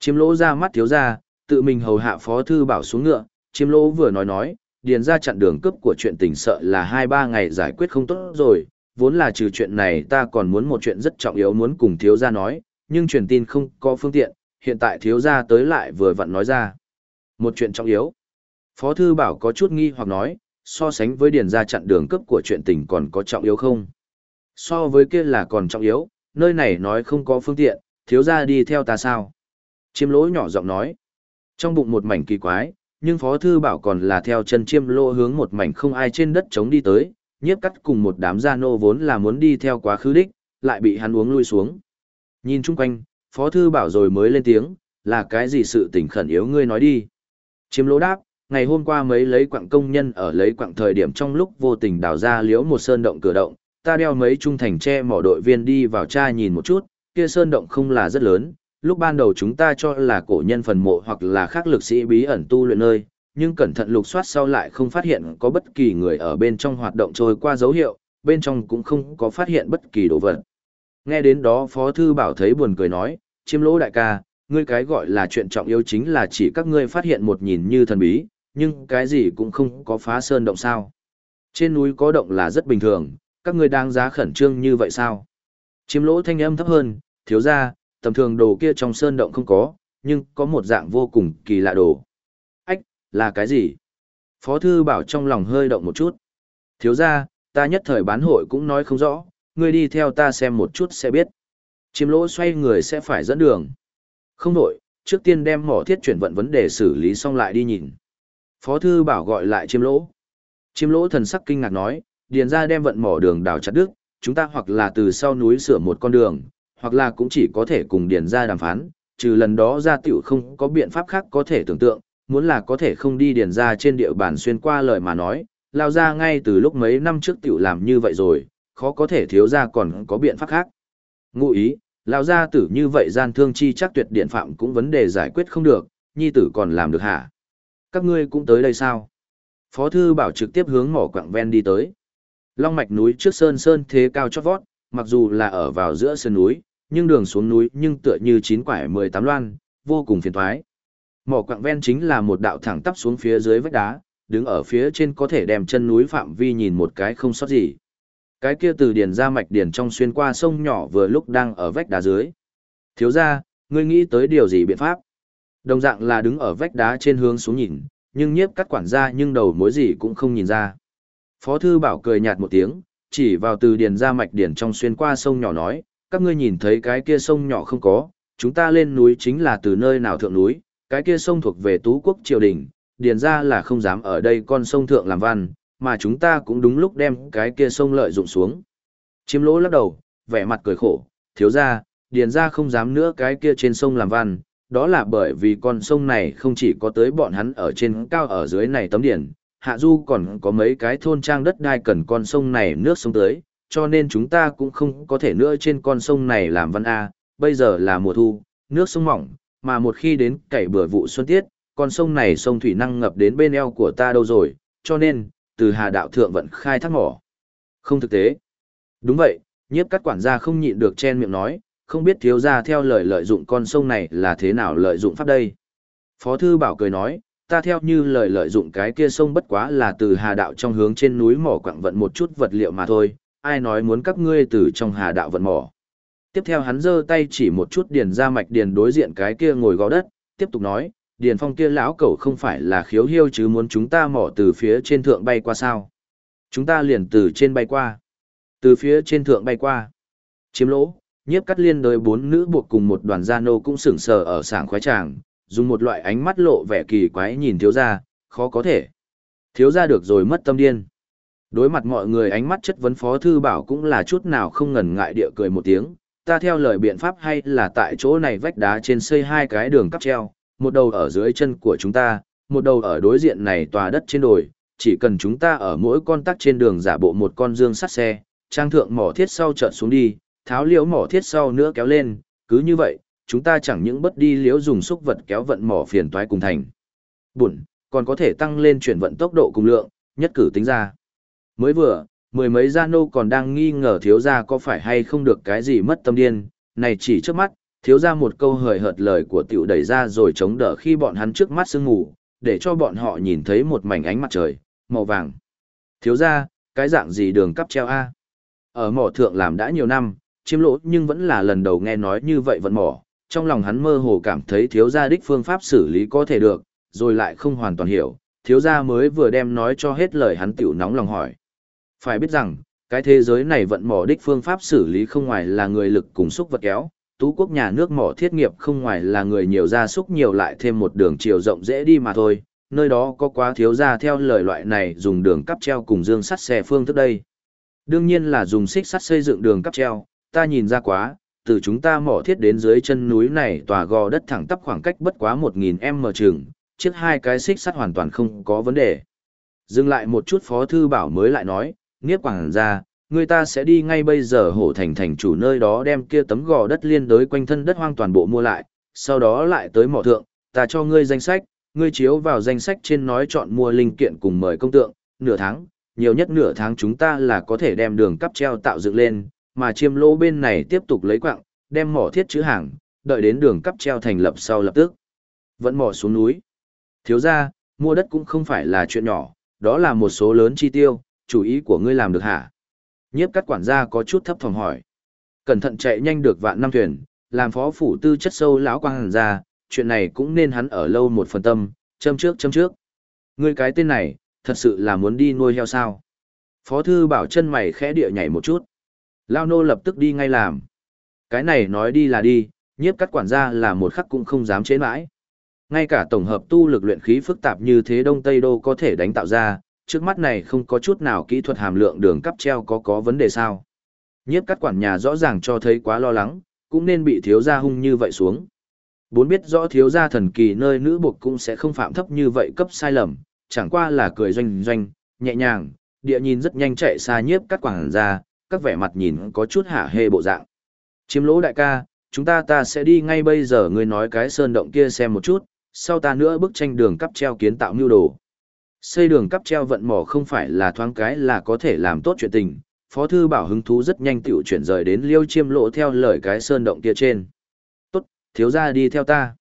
Chiêm lỗ ra mắt thiếu gia, tự mình hầu hạ phó thư bảo xuống ngựa, chiêm lỗ vừa nói nói, điền ra chặn đường cướp của chuyện tình sợ là hai ba ngày giải quyết không tốt rồi, vốn là trừ chuyện này ta còn muốn một chuyện rất trọng yếu muốn cùng thiếu gia nói, nhưng truyền tin không có phương tiện, hiện tại thiếu gia tới lại vừa vặn nói ra. Một chuyện trọng yếu. Phó thư bảo có chút nghi hoặc nói, so sánh với điền gia chặn đường cướp của chuyện tình còn có trọng yếu không? So với kia là còn trọng yếu, nơi này nói không có phương tiện, thiếu gia đi theo ta sao? Chiêm lỗ nhỏ giọng nói. Trong bụng một mảnh kỳ quái, nhưng Phó Thư Bảo còn là theo chân chiêm lỗ hướng một mảnh không ai trên đất chống đi tới, nhiếp cắt cùng một đám gia nô vốn là muốn đi theo quá khứ đích, lại bị hắn uống lui xuống. Nhìn chung quanh, Phó Thư Bảo rồi mới lên tiếng, là cái gì sự tình khẩn yếu ngươi nói đi. chiếm lỗ đáp, ngày hôm qua mấy lấy quặng công nhân ở lấy quặng thời điểm trong lúc vô tình đào ra liễu một sơn động cửa động, ta đeo mấy trung thành tre mỏ đội viên đi vào tra nhìn một chút, kia sơn động không là rất lớn, lúc ban đầu chúng ta cho là cổ nhân phần mộ hoặc là khác lực sĩ bí ẩn tu luyện nơi, nhưng cẩn thận lục soát sau lại không phát hiện có bất kỳ người ở bên trong hoạt động trôi qua dấu hiệu, bên trong cũng không có phát hiện bất kỳ đồ vật. Nghe đến đó Phó Thư Bảo thấy buồn cười nói, chiêm lỗ đại ca, ngươi cái gọi là chuyện trọng yếu chính là chỉ các ngươi phát hiện một nhìn như thần bí, nhưng cái gì cũng không có phá sơn động sao. Trên núi có động là rất bình thường, các ngươi đang giá khẩn trương như vậy sao? Chiêm lỗ thanh âm thấp hơn, thiếu ra, tầm thường đồ kia trong sơn động không có, nhưng có một dạng vô cùng kỳ lạ đồ. Ách, là cái gì? Phó thư bảo trong lòng hơi động một chút. Thiếu ra, ta nhất thời bán hội cũng nói không rõ, ngươi đi theo ta xem một chút sẽ biết. Chiêm lỗ xoay người sẽ phải dẫn đường. Không đổi, trước tiên đem mỏ thiết chuyển vận vấn đề xử lý xong lại đi nhìn. Phó thư bảo gọi lại chiêm lỗ. Chiêm lỗ thần sắc kinh ngạc nói, điền ra đem vận mỏ đường đào chặt đứt, chúng ta hoặc là từ sau núi sửa một con đường, hoặc là cũng chỉ có thể cùng điền ra đàm phán, trừ lần đó ra tiểu không có biện pháp khác có thể tưởng tượng, muốn là có thể không đi điền ra trên địa bàn xuyên qua lời mà nói, lao ra ngay từ lúc mấy năm trước tiểu làm như vậy rồi, khó có thể thiếu ra còn có biện pháp khác. Ngụ ý, lão gia tử như vậy gian thương chi chắc tuyệt điện phạm cũng vấn đề giải quyết không được, nhi tử còn làm được hả? Các ngươi cũng tới đây sao? Phó thư bảo trực tiếp hướng mỏ quặng ven đi tới. Long mạch núi trước sơn sơn thế cao chót vót, mặc dù là ở vào giữa sơn núi, nhưng đường xuống núi nhưng tựa như chín quải 18 loan, vô cùng phiền thoái. Mỏ quạng ven chính là một đạo thẳng tắp xuống phía dưới vách đá, đứng ở phía trên có thể đem chân núi phạm vi nhìn một cái không sót gì. Cái kia từ điền ra mạch điền trong xuyên qua sông nhỏ vừa lúc đang ở vách đá dưới. Thiếu ra, ngươi nghĩ tới điều gì biện pháp? Đồng dạng là đứng ở vách đá trên hướng xuống nhìn, nhưng nhiếp cắt quản ra nhưng đầu mối gì cũng không nhìn ra. Phó thư bảo cười nhạt một tiếng, chỉ vào từ điền ra mạch điền trong xuyên qua sông nhỏ nói, các ngươi nhìn thấy cái kia sông nhỏ không có, chúng ta lên núi chính là từ nơi nào thượng núi, cái kia sông thuộc về tú quốc triều đình, điền ra là không dám ở đây con sông thượng làm văn, mà chúng ta cũng đúng lúc đem cái kia sông lợi dụng xuống. Chiếm lỗ lắc đầu, vẻ mặt cười khổ, thiếu ra, điền ra không dám nữa cái kia trên sông làm văn, đó là bởi vì con sông này không chỉ có tới bọn hắn ở trên cao ở dưới này tấm điển, hạ du còn có mấy cái thôn trang đất đai cần con sông này nước sông tới, cho nên chúng ta cũng không có thể nữa trên con sông này làm văn A, bây giờ là mùa thu, nước sông mỏng, mà một khi đến cày bừa vụ xuân tiết, con sông này sông thủy năng ngập đến bên eo của ta đâu rồi, cho nên, từ hà đạo thượng vận khai thác mỏ. Không thực tế. Đúng vậy, nhiếp cắt quản gia không nhịn được chen miệng nói, không biết thiếu gia theo lời lợi dụng con sông này là thế nào lợi dụng pháp đây. Phó thư bảo cười nói, ta theo như lời lợi dụng cái kia sông bất quá là từ hà đạo trong hướng trên núi mỏ quặng vận một chút vật liệu mà thôi, ai nói muốn các ngươi từ trong hà đạo vận mỏ. Tiếp theo hắn giơ tay chỉ một chút điền ra mạch điền đối diện cái kia ngồi gò đất, tiếp tục nói, điền phong kia lão cẩu không phải là khiếu hiêu chứ muốn chúng ta mỏ từ phía trên thượng bay qua sao. Chúng ta liền từ trên bay qua. Từ phía trên thượng bay qua. Chiếm lỗ, nhiếp cắt liên đới bốn nữ buộc cùng một đoàn gia nô cũng sửng sờ ở sảng khoái tràng, dùng một loại ánh mắt lộ vẻ kỳ quái nhìn thiếu gia, khó có thể. Thiếu gia được rồi mất tâm điên. Đối mặt mọi người ánh mắt chất vấn phó thư bảo cũng là chút nào không ngần ngại địa cười một tiếng, ta theo lời biện pháp hay là tại chỗ này vách đá trên xây hai cái đường cắp treo, một đầu ở dưới chân của chúng ta, một đầu ở đối diện này tòa đất trên đồi, chỉ cần chúng ta ở mỗi con tắc trên đường giả bộ một con dương sắt xe, trang thượng mỏ thiết sau trợn xuống đi, tháo liễu mỏ thiết sau nữa kéo lên, cứ như vậy, chúng ta chẳng những bất đi liễu dùng xúc vật kéo vận mỏ phiền toái cùng thành. Bụn, còn có thể tăng lên chuyển vận tốc độ cùng lượng, nhất cử tính ra. Mới vừa, mười mấy gia nô còn đang nghi ngờ thiếu gia có phải hay không được cái gì mất tâm điên, này chỉ trước mắt, thiếu gia một câu hời hợt lời của tiểu đẩy ra rồi chống đỡ khi bọn hắn trước mắt sương ngủ, để cho bọn họ nhìn thấy một mảnh ánh mặt trời, màu vàng. Thiếu gia, cái dạng gì đường cắp treo A? Ở mỏ thượng làm đã nhiều năm, chiếm lỗ nhưng vẫn là lần đầu nghe nói như vậy vẫn mỏ, trong lòng hắn mơ hồ cảm thấy thiếu gia đích phương pháp xử lý có thể được, rồi lại không hoàn toàn hiểu, thiếu gia mới vừa đem nói cho hết lời hắn tiểu nóng lòng hỏi. Phải biết rằng, cái thế giới này vận mỏ đích phương pháp xử lý không ngoài là người lực cùng xúc vật kéo, tú quốc nhà nước mỏ thiết nghiệp không ngoài là người nhiều gia súc nhiều lại thêm một đường chiều rộng dễ đi mà thôi, nơi đó có quá thiếu gia theo lời loại này dùng đường cắp treo cùng dương sắt xe phương thức đây. Đương nhiên là dùng xích sắt xây dựng đường cắp treo, ta nhìn ra quá, từ chúng ta mỏ thiết đến dưới chân núi này tòa gò đất thẳng tắp khoảng cách bất quá 1.000 m chừng, chiếc hai cái xích sắt hoàn toàn không có vấn đề. Dừng lại một chút phó thư bảo mới lại nói, nghiếp quảng ra, người ta sẽ đi ngay bây giờ hổ thành thành chủ nơi đó đem kia tấm gò đất liên đới quanh thân đất hoang toàn bộ mua lại, sau đó lại tới mỏ thượng, ta cho ngươi danh sách, ngươi chiếu vào danh sách trên nói chọn mua linh kiện cùng mời công tượng, nửa tháng, nhiều nhất nửa tháng chúng ta là có thể đem đường cắp treo tạo dựng lên, mà chiêm lỗ bên này tiếp tục lấy quạng, đem mỏ thiết chữ hàng, đợi đến đường cắp treo thành lập sau lập tức. Vẫn mỏ xuống núi. Thiếu ra, mua đất cũng không phải là chuyện nhỏ, đó là một số lớn chi tiêu, chủ ý của ngươi làm được hả? Nhiếp cắt quản gia có chút thấp thỏm hỏi. Cẩn thận chạy nhanh được vạn năm thuyền, làm phó phủ tư chất sâu lão quang hàn ra, chuyện này cũng nên hắn ở lâu một phần tâm, châm trước châm trước. Ngươi cái tên này, thật sự là muốn đi nuôi heo sao? Phó thư bảo chân mày khẽ địa nhảy một chút. Lao nô lập tức đi ngay làm. Cái này nói đi là đi, nhiếp cắt quản gia là một khắc cũng không dám chế mãi. Ngay cả tổng hợp tu lực luyện khí phức tạp như thế Đông Tây Đô có thể đánh tạo ra, trước mắt này không có chút nào kỹ thuật hàm lượng đường cắp treo có có vấn đề sao. Nhiếp cắt quản nhà rõ ràng cho thấy quá lo lắng, cũng nên bị thiếu gia hung như vậy xuống. Bốn biết rõ thiếu gia thần kỳ nơi nữ buộc cũng sẽ không phạm thấp như vậy cấp sai lầm, chẳng qua là cười doanh doanh, nhẹ nhàng, địa nhìn rất nhanh chạy xa nhiếp cắt quản ra, các vẻ mặt nhìn có chút hả hê bộ dạng. Chiếm lỗ đại ca, chúng ta ta sẽ đi ngay bây giờ ngươi nói cái sơn động kia xem một chút, sau ta nữa bức tranh đường cắp treo kiến tạo mưu đồ. Xây đường cắp treo vận mỏ không phải là thoáng cái là có thể làm tốt chuyện tình, Phó Thư Bảo hứng thú rất nhanh tiểu chuyển rời đến liêu chiêm lỗ theo lời cái sơn động kia trên. Tốt, thiếu ra đi theo ta.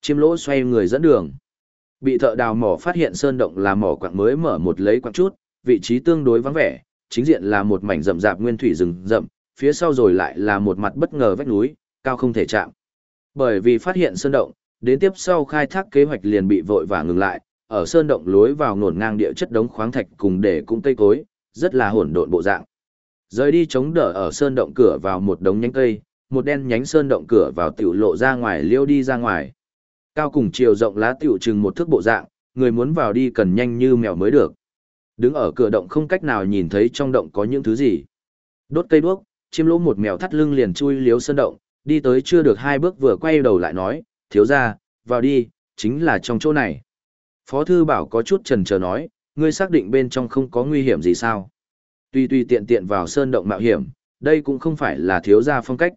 Chiêm lỗ xoay người dẫn đường. Bị thợ đào mỏ phát hiện sơn động là mỏ quạng mới mở một lấy quạng chút, vị trí tương đối vắng vẻ, chính diện là một mảnh rậm rạp nguyên thủy rừng rậm, phía sau rồi lại là một mặt bất ngờ vách núi, cao không thể chạm. Bởi vì phát hiện sơn động, đến tiếp sau khai thác kế hoạch liền bị vội vàng ngừng lại, ở sơn động lối vào nổn ngang địa chất đống khoáng thạch cùng để cũng cây cối, rất là hỗn độn bộ dạng. Rời đi chống đỡ ở sơn động cửa vào một đống nhánh cây, một đen nhánh sơn động cửa vào tiểu lộ ra ngoài liêu đi ra ngoài. Cao cùng chiều rộng lá tiểu chừng một thước bộ dạng, người muốn vào đi cần nhanh như mèo mới được. Đứng ở cửa động không cách nào nhìn thấy trong động có những thứ gì. Đốt cây đuốc, chim lỗ một mèo thắt lưng liền chui liếu sơn động, đi tới chưa được hai bước vừa quay đầu lại nói, thiếu ra, vào đi, chính là trong chỗ này. Phó thư bảo có chút trần chờ nói, ngươi xác định bên trong không có nguy hiểm gì sao. Tuy tuy tiện tiện vào sơn động mạo hiểm, đây cũng không phải là thiếu gia phong cách.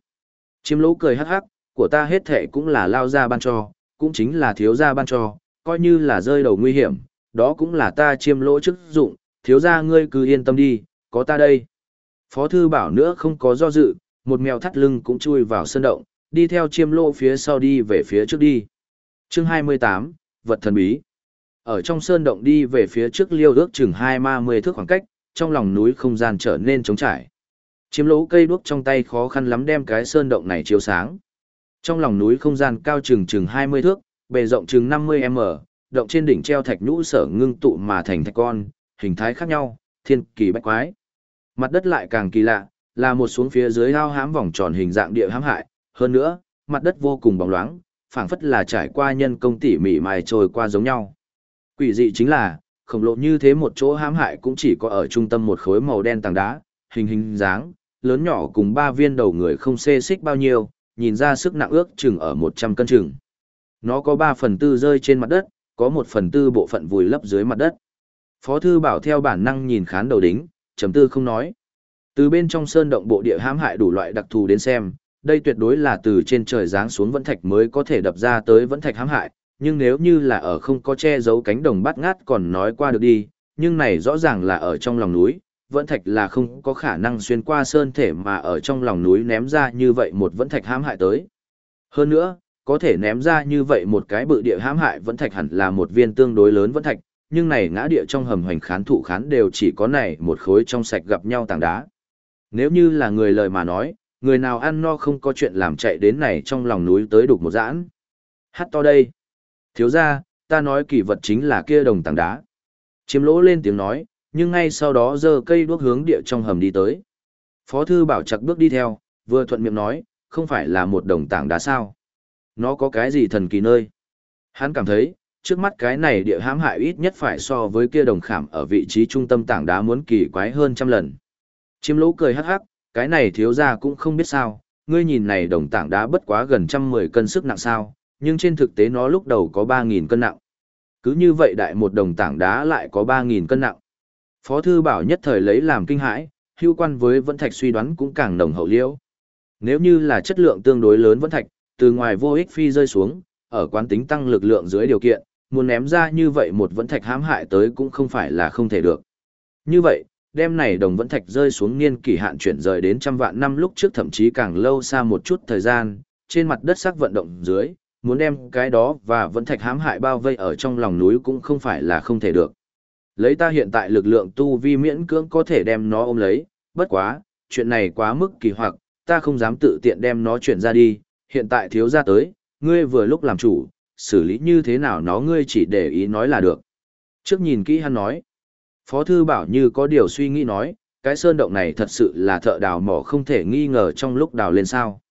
Chiêm lỗ cười hắc hắc, của ta hết thể cũng là lao ra ban cho, cũng chính là thiếu gia ban cho, coi như là rơi đầu nguy hiểm, đó cũng là ta chiêm lỗ chức dụng, thiếu gia ngươi cứ yên tâm đi, có ta đây. Phó thư bảo nữa không có do dự, một mèo thắt lưng cũng chui vào sơn động, đi theo chiêm lỗ phía sau đi về phía trước đi. chương 28, vật thần bí. Ở trong sơn động đi về phía trước liêu ước chừng hai ma mươi thước khoảng cách, trong lòng núi không gian trở nên trống trải. Chiếm lỗ cây đuốc trong tay khó khăn lắm đem cái sơn động này chiếu sáng. Trong lòng núi không gian cao chừng chừng 20 thước, bề rộng chừng 50m, động trên đỉnh treo thạch nhũ sở ngưng tụ mà thành thạch con, hình thái khác nhau, thiên kỳ bách quái. Mặt đất lại càng kỳ lạ, là một xuống phía dưới hao hám vòng tròn hình dạng địa hãm hại, hơn nữa, mặt đất vô cùng bóng loáng, phảng phất là trải qua nhân công tỉ mỉ mài trôi qua giống nhau. Quỷ dị chính là, khổng lồ như thế một chỗ hãm hại cũng chỉ có ở trung tâm một khối màu đen tảng đá, hình hình dáng, lớn nhỏ cùng ba viên đầu người không xê xích bao nhiêu, nhìn ra sức nặng ước chừng ở 100 cân chừng. Nó có 3 phần tư rơi trên mặt đất, có 1 phần tư bộ phận vùi lấp dưới mặt đất. Phó thư bảo theo bản năng nhìn khán đầu đính, chấm tư không nói. Từ bên trong sơn động bộ địa hãm hại đủ loại đặc thù đến xem, đây tuyệt đối là từ trên trời giáng xuống vẫn thạch mới có thể đập ra tới vẫn thạch hãm hại, nhưng nếu như là ở không có che giấu cánh đồng bát ngát còn nói qua được đi, nhưng này rõ ràng là ở trong lòng núi, vẫn thạch là không có khả năng xuyên qua sơn thể mà ở trong lòng núi ném ra như vậy một vẫn thạch hãm hại tới. Hơn nữa, có thể ném ra như vậy một cái bự địa hãm hại vẫn thạch hẳn là một viên tương đối lớn vẫn thạch, nhưng này ngã địa trong hầm hoành khán thụ khán đều chỉ có này một khối trong sạch gặp nhau tảng đá. Nếu như là người lời mà nói, người nào ăn no không có chuyện làm chạy đến này trong lòng núi tới đục một giãn. Hát to đây. Thiếu ra, ta nói kỳ vật chính là kia đồng tảng đá. Chiếm lỗ lên tiếng nói, nhưng ngay sau đó giơ cây đuốc hướng địa trong hầm đi tới. Phó thư bảo chặt bước đi theo, vừa thuận miệng nói, không phải là một đồng tảng đá sao. Nó có cái gì thần kỳ nơi. Hắn cảm thấy, trước mắt cái này địa hãm hại ít nhất phải so với kia đồng khảm ở vị trí trung tâm tảng đá muốn kỳ quái hơn trăm lần. Chiếm lỗ cười hắc hắc, cái này thiếu ra cũng không biết sao, ngươi nhìn này đồng tảng đá bất quá gần trăm mười cân sức nặng sao, nhưng trên thực tế nó lúc đầu có 3.000 cân nặng. Cứ như vậy đại một đồng tảng đá lại có 3.000 cân nặng. Phó thư bảo nhất thời lấy làm kinh hãi, hưu quan với vẫn thạch suy đoán cũng càng nồng hậu liễu. Nếu như là chất lượng tương đối lớn vẫn thạch, từ ngoài vô ích phi rơi xuống, ở quán tính tăng lực lượng dưới điều kiện, muốn ném ra như vậy một vẫn thạch hãm hại tới cũng không phải là không thể được. Như vậy, đem này đồng vẫn thạch rơi xuống niên kỷ hạn chuyển rời đến trăm vạn năm lúc trước thậm chí càng lâu xa một chút thời gian, trên mặt đất sắc vận động dưới, muốn đem cái đó và vẫn thạch hãm hại bao vây ở trong lòng núi cũng không phải là không thể được. Lấy ta hiện tại lực lượng tu vi miễn cưỡng có thể đem nó ôm lấy, bất quá, chuyện này quá mức kỳ hoặc, ta không dám tự tiện đem nó chuyển ra đi, hiện tại thiếu ra tới, ngươi vừa lúc làm chủ, xử lý như thế nào nó ngươi chỉ để ý nói là được. Trước nhìn kỹ hắn nói, Phó Thư Bảo như có điều suy nghĩ nói, cái sơn động này thật sự là thợ đào mỏ không thể nghi ngờ trong lúc đào lên sao.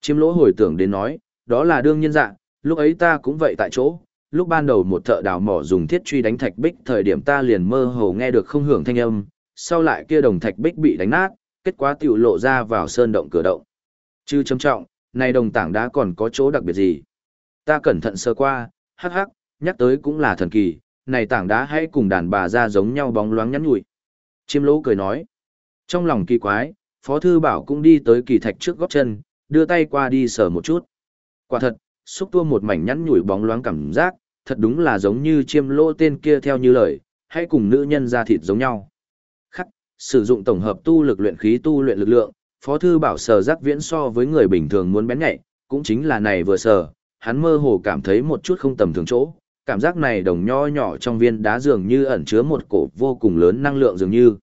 Chiếm lỗ hồi tưởng đến nói, đó là đương nhiên dạng, lúc ấy ta cũng vậy tại chỗ, lúc ban đầu một thợ đào mỏ dùng thiết truy đánh thạch bích thời điểm ta liền mơ hồ nghe được không hưởng thanh âm, sau lại kia đồng thạch bích bị đánh nát, kết quả tiểu lộ ra vào sơn động cửa động. Chứ chấm trọng, này đồng tảng đá còn có chỗ đặc biệt gì? Ta cẩn thận sơ qua, hắc hắc, nhắc tới cũng là thần kỳ, này tảng đá hãy cùng đàn bà ra giống nhau bóng loáng nhắn nhủi. Chiêm lỗ cười nói. Trong lòng kỳ quái, Phó Thư Bảo cũng đi tới kỳ thạch trước góc chân, đưa tay qua đi sờ một chút. Quả thật, xúc tua một mảnh nhắn nhủi bóng loáng cảm giác, thật đúng là giống như chiêm lỗ tên kia theo như lời, hay cùng nữ nhân ra thịt giống nhau. Khắc, sử dụng tổng hợp tu lực luyện khí tu luyện lực lượng, Phó Thư Bảo sờ giác viễn so với người bình thường muốn bén nhạy, cũng chính là này vừa sờ, hắn mơ hồ cảm thấy một chút không tầm thường chỗ, cảm giác này đồng nho nhỏ trong viên đá dường như ẩn chứa một cổ vô cùng lớn năng lượng dường như.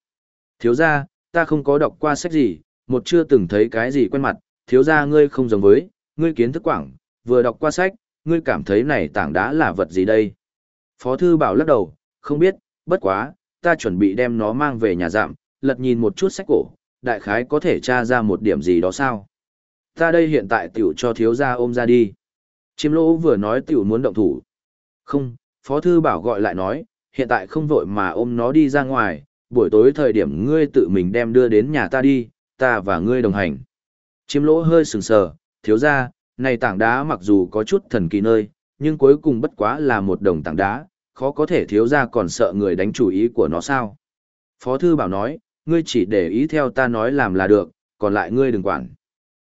Thiếu ra, ta không có đọc qua sách gì, một chưa từng thấy cái gì quen mặt, thiếu ra ngươi không giống với, ngươi kiến thức quảng, vừa đọc qua sách, ngươi cảm thấy này tảng đá là vật gì đây? Phó thư bảo lắc đầu, không biết, bất quá, ta chuẩn bị đem nó mang về nhà giảm, lật nhìn một chút sách cổ, đại khái có thể tra ra một điểm gì đó sao? Ta đây hiện tại tiểu cho thiếu gia ôm ra đi. Chiêm lỗ vừa nói tiểu muốn động thủ. Không, Phó Thư Bảo gọi lại nói, hiện tại không vội mà ôm nó đi ra ngoài, buổi tối thời điểm ngươi tự mình đem đưa đến nhà ta đi, ta và ngươi đồng hành. Chiêm lỗ hơi sừng sờ, thiếu ra, này tảng đá mặc dù có chút thần kỳ nơi, nhưng cuối cùng bất quá là một đồng tảng đá, khó có thể thiếu ra còn sợ người đánh chủ ý của nó sao. Phó Thư Bảo nói, ngươi chỉ để ý theo ta nói làm là được, còn lại ngươi đừng quản.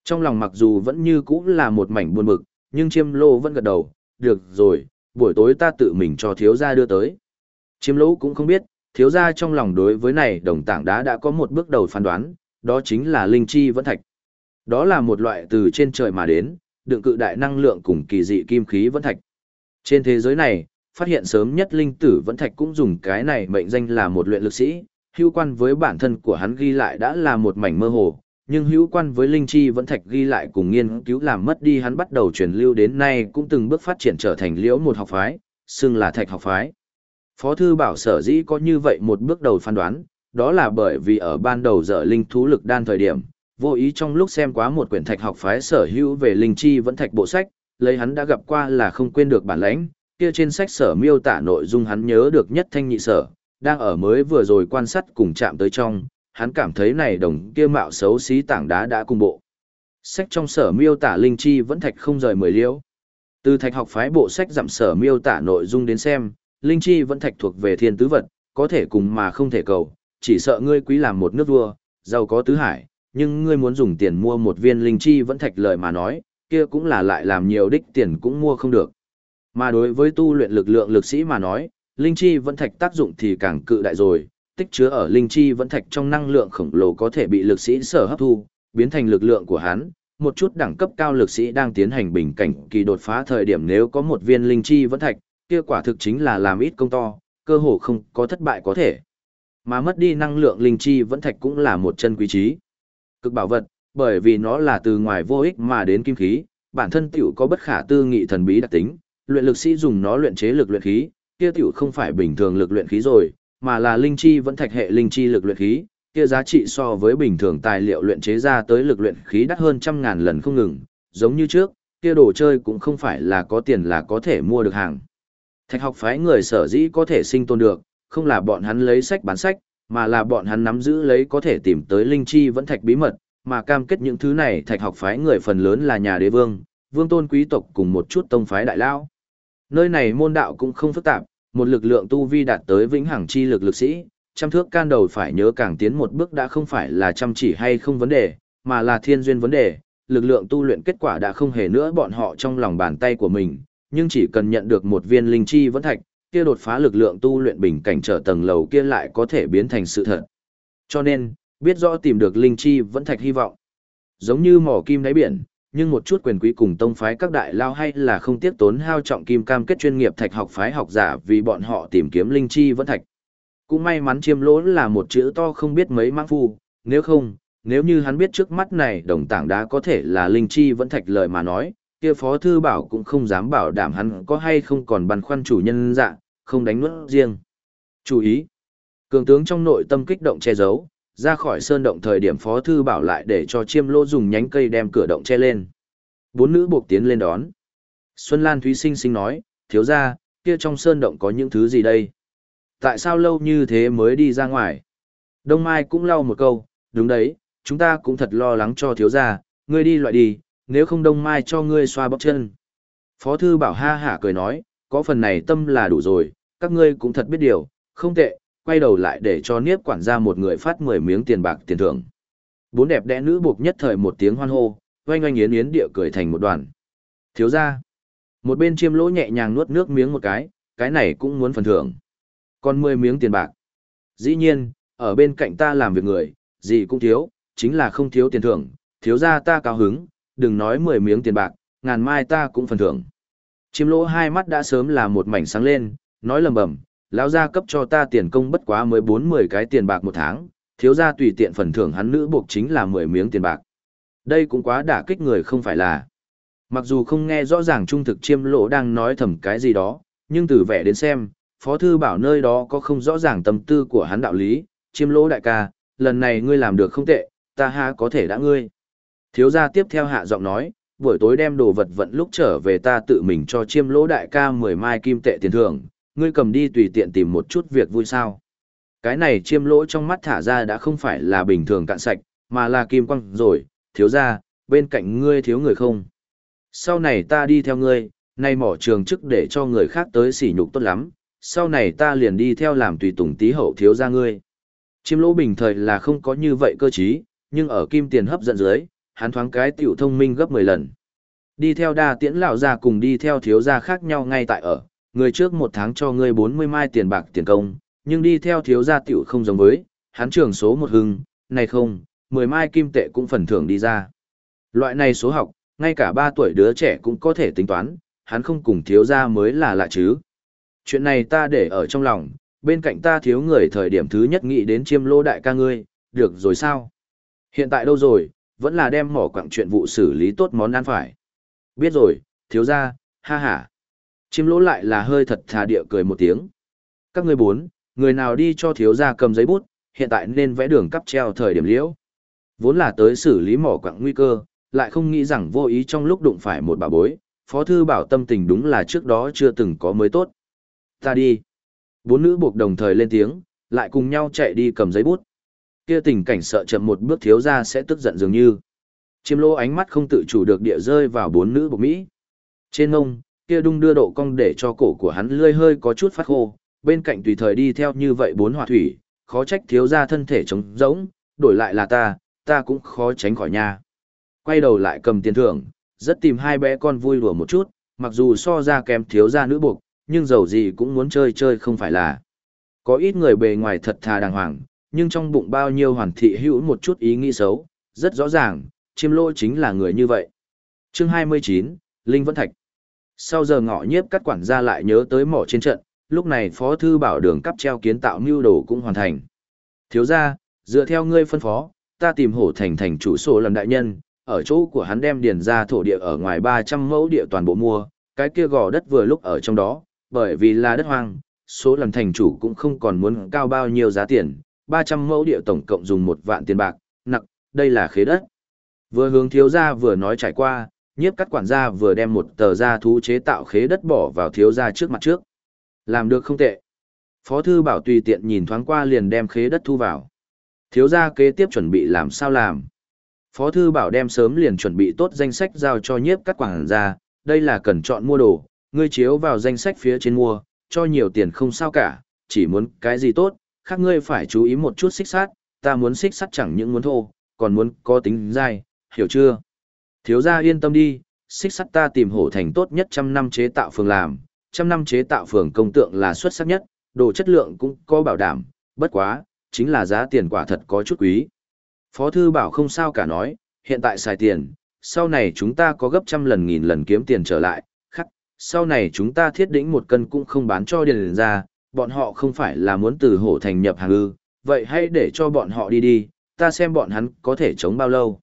Trong lòng mặc dù vẫn như cũ là một mảnh buồn bực, nhưng chiêm lô vẫn gật đầu, được rồi, buổi tối ta tự mình cho thiếu gia đưa tới. Chiêm lỗ cũng không biết, thiếu gia trong lòng đối với này đồng tảng đá đã có một bước đầu phán đoán, đó chính là linh chi vẫn thạch. Đó là một loại từ trên trời mà đến, đựng cự đại năng lượng cùng kỳ dị kim khí vẫn thạch. Trên thế giới này, phát hiện sớm nhất linh tử vẫn thạch cũng dùng cái này mệnh danh là một luyện lực sĩ, hữu quan với bản thân của hắn ghi lại đã là một mảnh mơ hồ, nhưng hữu quan với linh chi vẫn thạch ghi lại cùng nghiên cứu làm mất đi hắn bắt đầu truyền lưu đến nay cũng từng bước phát triển trở thành liễu một học phái, xưng là thạch học phái. Phó thư bảo sở dĩ có như vậy một bước đầu phán đoán, đó là bởi vì ở ban đầu dở linh thú lực đan thời điểm, vô ý trong lúc xem quá một quyển thạch học phái sở hữu về linh chi vẫn thạch bộ sách, lấy hắn đã gặp qua là không quên được bản lãnh, kia trên sách sở miêu tả nội dung hắn nhớ được nhất thanh nhị sở, đang ở mới vừa rồi quan sát cùng chạm tới trong, hắn cảm thấy này đồng kia mạo xấu xí tảng đá đã cùng bộ. Sách trong sở miêu tả linh chi vẫn thạch không rời mười liễu. Từ thạch học phái bộ sách giảm sở miêu tả nội dung đến xem, linh chi vẫn thạch thuộc về thiên tứ vật, có thể cùng mà không thể cầu, chỉ sợ ngươi quý làm một nước vua, giàu có tứ hải, nhưng ngươi muốn dùng tiền mua một viên linh chi vẫn thạch lời mà nói, kia cũng là lại làm nhiều đích tiền cũng mua không được. Mà đối với tu luyện lực lượng lực sĩ mà nói, linh chi vẫn thạch tác dụng thì càng cự đại rồi, tích chứa ở linh chi vẫn thạch trong năng lượng khổng lồ có thể bị lực sĩ sở hấp thu, biến thành lực lượng của hắn. Một chút đẳng cấp cao lực sĩ đang tiến hành bình cảnh kỳ đột phá thời điểm nếu có một viên linh chi vẫn thạch, kia quả thực chính là làm ít công to, cơ hồ không có thất bại có thể. Mà mất đi năng lượng linh chi vẫn thạch cũng là một chân quý trí. Cực bảo vật, bởi vì nó là từ ngoài vô ích mà đến kim khí, bản thân tiểu có bất khả tư nghị thần bí đặc tính, luyện lực sĩ dùng nó luyện chế lực luyện khí, kia tiểu không phải bình thường lực luyện khí rồi, mà là linh chi vẫn thạch hệ linh chi lực luyện khí, kia giá trị so với bình thường tài liệu luyện chế ra tới lực luyện khí đắt hơn trăm ngàn lần không ngừng, giống như trước, kia đồ chơi cũng không phải là có tiền là có thể mua được hàng. Thạch học phái người sở dĩ có thể sinh tồn được, không là bọn hắn lấy sách bán sách, mà là bọn hắn nắm giữ lấy có thể tìm tới linh chi vẫn thạch bí mật, mà cam kết những thứ này thạch học phái người phần lớn là nhà đế vương, vương tôn quý tộc cùng một chút tông phái đại lao. Nơi này môn đạo cũng không phức tạp, một lực lượng tu vi đạt tới vĩnh hằng chi lực lực sĩ, trăm thước can đầu phải nhớ càng tiến một bước đã không phải là chăm chỉ hay không vấn đề, mà là thiên duyên vấn đề, lực lượng tu luyện kết quả đã không hề nữa bọn họ trong lòng bàn tay của mình, nhưng chỉ cần nhận được một viên linh chi vẫn thạch, kia đột phá lực lượng tu luyện bình cảnh trở tầng lầu kia lại có thể biến thành sự thật. Cho nên, biết rõ tìm được linh chi vẫn thạch hy vọng. Giống như mỏ kim đáy biển, nhưng một chút quyền quý cùng tông phái các đại lao hay là không tiếc tốn hao trọng kim cam kết chuyên nghiệp thạch học phái học giả vì bọn họ tìm kiếm linh chi vẫn thạch. Cũng may mắn chiêm lỗ là một chữ to không biết mấy mang phu, nếu không, nếu như hắn biết trước mắt này đồng tảng đá có thể là linh chi vẫn thạch lời mà nói, kia phó thư bảo cũng không dám bảo đảm hắn có hay không còn băn khoăn chủ nhân dạng không đánh nuốt riêng. Chú ý! Cường tướng trong nội tâm kích động che giấu, ra khỏi sơn động thời điểm phó thư bảo lại để cho chiêm lô dùng nhánh cây đem cửa động che lên. Bốn nữ buộc tiến lên đón. Xuân Lan Thúy Sinh sinh nói, thiếu ra, kia trong sơn động có những thứ gì đây? Tại sao lâu như thế mới đi ra ngoài? Đông Mai cũng lau một câu, đúng đấy, chúng ta cũng thật lo lắng cho thiếu gia, ngươi đi loại đi, nếu không Đông Mai cho ngươi xoa bóc chân. Phó thư bảo ha hả cười nói, có phần này tâm là đủ rồi, các ngươi cũng thật biết điều, không tệ, quay đầu lại để cho niếp quản gia một người phát 10 miếng tiền bạc tiền thưởng. Bốn đẹp đẽ nữ buộc nhất thời một tiếng hoan hô, oanh oanh yến yến địa cười thành một đoàn. Thiếu ra. Một bên chiêm lỗ nhẹ nhàng nuốt nước miếng một cái, cái này cũng muốn phần thưởng. Còn 10 miếng tiền bạc. Dĩ nhiên, ở bên cạnh ta làm việc người, gì cũng thiếu, chính là không thiếu tiền thưởng, thiếu ra ta cao hứng, đừng nói 10 miếng tiền bạc, ngàn mai ta cũng phần thưởng. Chiêm lỗ hai mắt đã sớm là một mảnh sáng lên, nói lầm bầm, lão gia cấp cho ta tiền công bất quá mới bốn mười cái tiền bạc một tháng, thiếu gia tùy tiện phần thưởng hắn nữ buộc chính là mười miếng tiền bạc. Đây cũng quá đả kích người không phải là. Mặc dù không nghe rõ ràng trung thực chiêm lỗ đang nói thầm cái gì đó, nhưng từ vẻ đến xem, phó thư bảo nơi đó có không rõ ràng tâm tư của hắn đạo lý, chiêm lỗ đại ca, lần này ngươi làm được không tệ, ta ha có thể đã ngươi. Thiếu gia tiếp theo hạ giọng nói, buổi tối đem đồ vật vận lúc trở về ta tự mình cho chiêm lỗ đại ca 10 mai kim tệ tiền thưởng, ngươi cầm đi tùy tiện tìm một chút việc vui sao. Cái này chiêm lỗ trong mắt thả ra đã không phải là bình thường cạn sạch, mà là kim quang rồi, thiếu ra, bên cạnh ngươi thiếu người không. Sau này ta đi theo ngươi, nay mỏ trường chức để cho người khác tới sỉ nhục tốt lắm, sau này ta liền đi theo làm tùy tùng tí hậu thiếu ra ngươi. Chiêm lỗ bình thời là không có như vậy cơ chí, nhưng ở kim tiền hấp dẫn dưới, hắn thoáng cái tiểu thông minh gấp 10 lần. Đi theo đa tiễn lão gia cùng đi theo thiếu gia khác nhau ngay tại ở, người trước một tháng cho ngươi 40 mai tiền bạc tiền công, nhưng đi theo thiếu gia tiểu không giống với, hắn trưởng số một hưng, này không, 10 mai kim tệ cũng phần thưởng đi ra. Loại này số học, ngay cả 3 tuổi đứa trẻ cũng có thể tính toán, hắn không cùng thiếu gia mới là lạ chứ. Chuyện này ta để ở trong lòng, bên cạnh ta thiếu người thời điểm thứ nhất nghĩ đến chiêm lô đại ca ngươi, được rồi sao? Hiện tại đâu rồi, vẫn là đem mỏ quặng chuyện vụ xử lý tốt món ăn phải. Biết rồi, thiếu gia, ha ha. chim lỗ lại là hơi thật thà địa cười một tiếng. Các ngươi bốn, người nào đi cho thiếu gia cầm giấy bút, hiện tại nên vẽ đường cắp treo thời điểm liễu. Vốn là tới xử lý mỏ quặng nguy cơ, lại không nghĩ rằng vô ý trong lúc đụng phải một bà bối, phó thư bảo tâm tình đúng là trước đó chưa từng có mới tốt. Ta đi. Bốn nữ buộc đồng thời lên tiếng, lại cùng nhau chạy đi cầm giấy bút. Kia tình cảnh sợ chậm một bước thiếu gia sẽ tức giận dường như. Chiêm lô ánh mắt không tự chủ được địa rơi vào bốn nữ buộc Mỹ. Trên ông kia đung đưa độ cong để cho cổ của hắn lươi hơi có chút phát khô, bên cạnh tùy thời đi theo như vậy bốn hỏa thủy, khó trách thiếu ra thân thể trống rỗng, đổi lại là ta, ta cũng khó tránh khỏi nha. Quay đầu lại cầm tiền thưởng, rất tìm hai bé con vui đùa một chút, mặc dù so ra kém thiếu ra nữ buộc, nhưng dầu gì cũng muốn chơi chơi không phải là. Có ít người bề ngoài thật thà đàng hoàng, nhưng trong bụng bao nhiêu hoàn thị hữu một chút ý nghĩ xấu, rất rõ ràng, chiêm lô chính là người như vậy. Chương 29, Linh Vân Thạch sau giờ ngọ nhiếp cắt quản gia lại nhớ tới mỏ trên trận, lúc này phó thư bảo đường cắp treo kiến tạo mưu đồ cũng hoàn thành. Thiếu ra, dựa theo ngươi phân phó, ta tìm hổ thành thành chủ sổ lần đại nhân, ở chỗ của hắn đem điền ra thổ địa ở ngoài 300 mẫu địa toàn bộ mua, cái kia gò đất vừa lúc ở trong đó, bởi vì là đất hoang, số lần thành chủ cũng không còn muốn cao bao nhiêu giá tiền, 300 mẫu địa tổng cộng dùng một vạn tiền bạc, nặng, đây là khế đất. Vừa hướng thiếu gia vừa nói trải qua, nhiếp cắt quản gia vừa đem một tờ gia thú chế tạo khế đất bỏ vào thiếu gia trước mặt trước. Làm được không tệ. Phó thư bảo tùy tiện nhìn thoáng qua liền đem khế đất thu vào. Thiếu gia kế tiếp chuẩn bị làm sao làm. Phó thư bảo đem sớm liền chuẩn bị tốt danh sách giao cho nhiếp cắt quản gia, đây là cần chọn mua đồ, ngươi chiếu vào danh sách phía trên mua, cho nhiều tiền không sao cả, chỉ muốn cái gì tốt, khác ngươi phải chú ý một chút xích sát, ta muốn xích sắt chẳng những muốn thô, còn muốn có tính dai, hiểu chưa? Thiếu gia yên tâm đi, xích sắt ta tìm hổ thành tốt nhất trăm năm chế tạo phường làm, trăm năm chế tạo phường công tượng là xuất sắc nhất, đồ chất lượng cũng có bảo đảm, bất quá, chính là giá tiền quả thật có chút quý. Phó thư bảo không sao cả nói, hiện tại xài tiền, sau này chúng ta có gấp trăm lần nghìn lần kiếm tiền trở lại, khắc, sau này chúng ta thiết đỉnh một cân cũng không bán cho điền ra, bọn họ không phải là muốn từ hổ thành nhập hàng ư, vậy hãy để cho bọn họ đi đi, ta xem bọn hắn có thể chống bao lâu.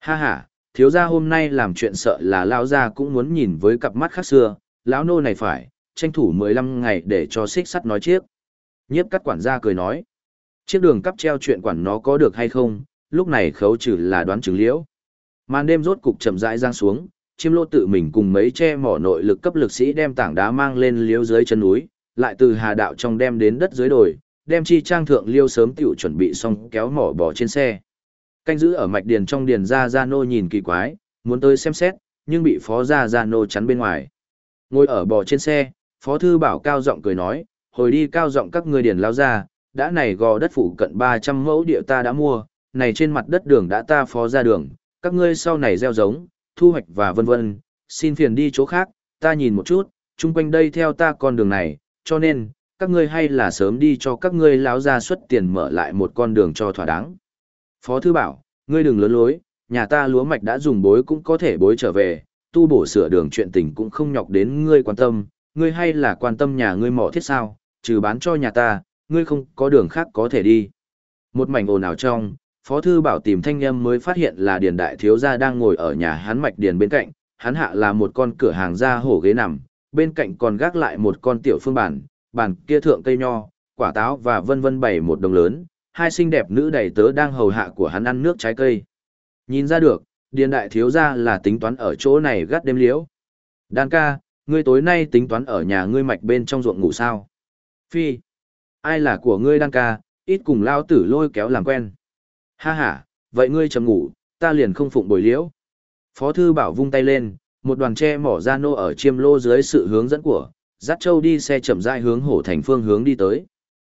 Ha ha, thiếu gia hôm nay làm chuyện sợ là lão gia cũng muốn nhìn với cặp mắt khác xưa, lão nô này phải, tranh thủ 15 ngày để cho xích sắt nói chiếc. Nhiếp cắt quản gia cười nói, chiếc đường cắp treo chuyện quản nó có được hay không, lúc này khấu trừ là đoán chứng liễu. Màn đêm rốt cục chậm rãi giang xuống, chiêm lô tự mình cùng mấy che mỏ nội lực cấp lực sĩ đem tảng đá mang lên liếu dưới chân núi, lại từ hà đạo trong đem đến đất dưới đồi, đem chi trang thượng liêu sớm tiểu chuẩn bị xong kéo mỏ bỏ trên xe. Canh giữ ở mạch điền trong điền ra ra nô nhìn kỳ quái, muốn tới xem xét, nhưng bị phó ra ra nô chắn bên ngoài. Ngồi ở bò trên xe, phó thư bảo cao giọng cười nói, hồi đi cao giọng các người điền lao ra, đã này gò đất phủ cận 300 mẫu địa ta đã mua, này trên mặt đất đường đã ta phó ra đường, các ngươi sau này gieo giống, thu hoạch và vân vân, xin phiền đi chỗ khác, ta nhìn một chút, chung quanh đây theo ta con đường này, cho nên, các ngươi hay là sớm đi cho các ngươi lão ra xuất tiền mở lại một con đường cho thỏa đáng. Phó thư bảo, ngươi đừng lớn lối, nhà ta lúa mạch đã dùng bối cũng có thể bối trở về, tu bổ sửa đường chuyện tình cũng không nhọc đến ngươi quan tâm, ngươi hay là quan tâm nhà ngươi mỏ thiết sao, trừ bán cho nhà ta, ngươi không có đường khác có thể đi. Một mảnh ồn ào trong, Phó Thư Bảo tìm thanh niên mới phát hiện là Điền Đại Thiếu Gia đang ngồi ở nhà hắn mạch điền bên cạnh, hắn hạ là một con cửa hàng da hổ ghế nằm, bên cạnh còn gác lại một con tiểu phương bản, bản kia thượng cây nho, quả táo và vân vân bày một đồng lớn, hai xinh đẹp nữ đầy tớ đang hầu hạ của hắn ăn nước trái cây. Nhìn ra được, Điền Đại Thiếu Gia là tính toán ở chỗ này gắt đêm liễu. Đan ca, ngươi tối nay tính toán ở nhà ngươi mạch bên trong ruộng ngủ sao? Phi, ai là của ngươi Đan ca, ít cùng lao tử lôi kéo làm quen. Ha ha, vậy ngươi chầm ngủ, ta liền không phụng bồi liễu. Phó thư bảo vung tay lên, một đoàn tre mỏ ra nô ở chiêm lô dưới sự hướng dẫn của, dắt châu đi xe chậm rãi hướng hổ thành phương hướng đi tới.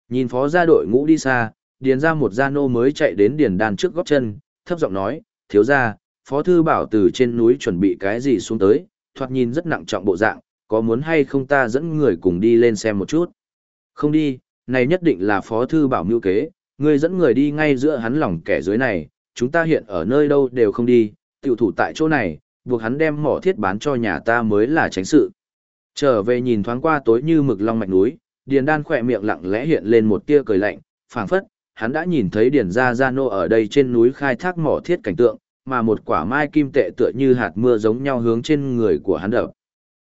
Nhìn phó gia đội ngũ đi xa, điền ra một gia nô mới chạy đến điền đàn trước góc chân, thấp giọng nói, thiếu gia, phó thư bảo từ trên núi chuẩn bị cái gì xuống tới, thoạt nhìn rất nặng trọng bộ dạng, có muốn hay không ta dẫn người cùng đi lên xem một chút. Không đi, này nhất định là phó thư bảo mưu kế, Ngươi dẫn người đi ngay giữa hắn lòng kẻ dưới này, chúng ta hiện ở nơi đâu đều không đi, tiểu thủ tại chỗ này, buộc hắn đem mỏ thiết bán cho nhà ta mới là tránh sự. Trở về nhìn thoáng qua tối như mực long mạch núi, Điền Đan khỏe miệng lặng lẽ hiện lên một tia cười lạnh, phảng phất, hắn đã nhìn thấy Điền Gia Gia Nô ở đây trên núi khai thác mỏ thiết cảnh tượng, mà một quả mai kim tệ tựa như hạt mưa giống nhau hướng trên người của hắn đập.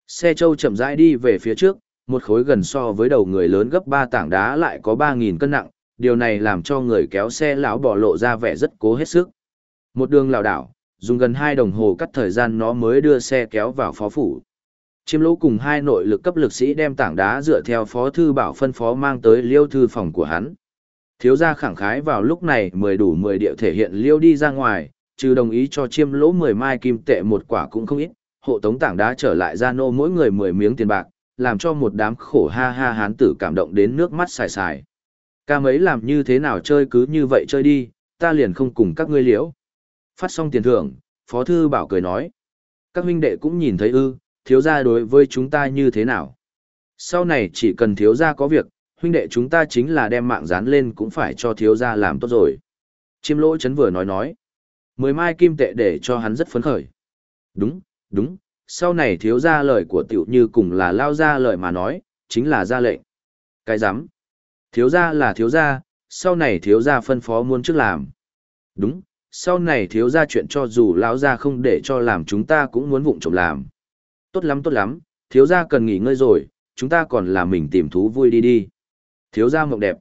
Xe châu chậm rãi đi về phía trước, một khối gần so với đầu người lớn gấp ba tảng đá lại có ba nghìn cân nặng, điều này làm cho người kéo xe lão bỏ lộ ra vẻ rất cố hết sức. Một đường lào đảo, dùng gần hai đồng hồ cắt thời gian nó mới đưa xe kéo vào phó phủ. Chiêm lỗ cùng hai nội lực cấp lực sĩ đem tảng đá dựa theo phó thư bảo phân phó mang tới liêu thư phòng của hắn. Thiếu gia khẳng khái vào lúc này mười đủ mười điệu thể hiện liêu đi ra ngoài, trừ đồng ý cho chiêm lỗ mười mai kim tệ một quả cũng không ít, hộ tống tảng đá trở lại ra nô mỗi người mười miếng tiền bạc, làm cho một đám khổ ha ha hán tử cảm động đến nước mắt xài xài. Ca mấy làm như thế nào chơi cứ như vậy chơi đi, ta liền không cùng các ngươi liễu. Phát xong tiền thưởng, Phó Thư Bảo cười nói. Các huynh đệ cũng nhìn thấy ư, thiếu gia đối với chúng ta như thế nào. Sau này chỉ cần thiếu gia có việc, huynh đệ chúng ta chính là đem mạng dán lên cũng phải cho thiếu gia làm tốt rồi. Chiêm lỗ chấn vừa nói nói. Mười mai kim tệ để cho hắn rất phấn khởi. Đúng, đúng, sau này thiếu gia lời của tiểu như cùng là lao ra lời mà nói, chính là ra lệnh. Cái giám. Thiếu gia là thiếu gia, sau này thiếu gia phân phó muốn trước làm. Đúng, sau này thiếu gia chuyện cho dù lão gia không để cho làm chúng ta cũng muốn vụng trộm làm. Tốt lắm tốt lắm, thiếu gia cần nghỉ ngơi rồi, chúng ta còn là mình tìm thú vui đi đi. Thiếu gia mộng đẹp.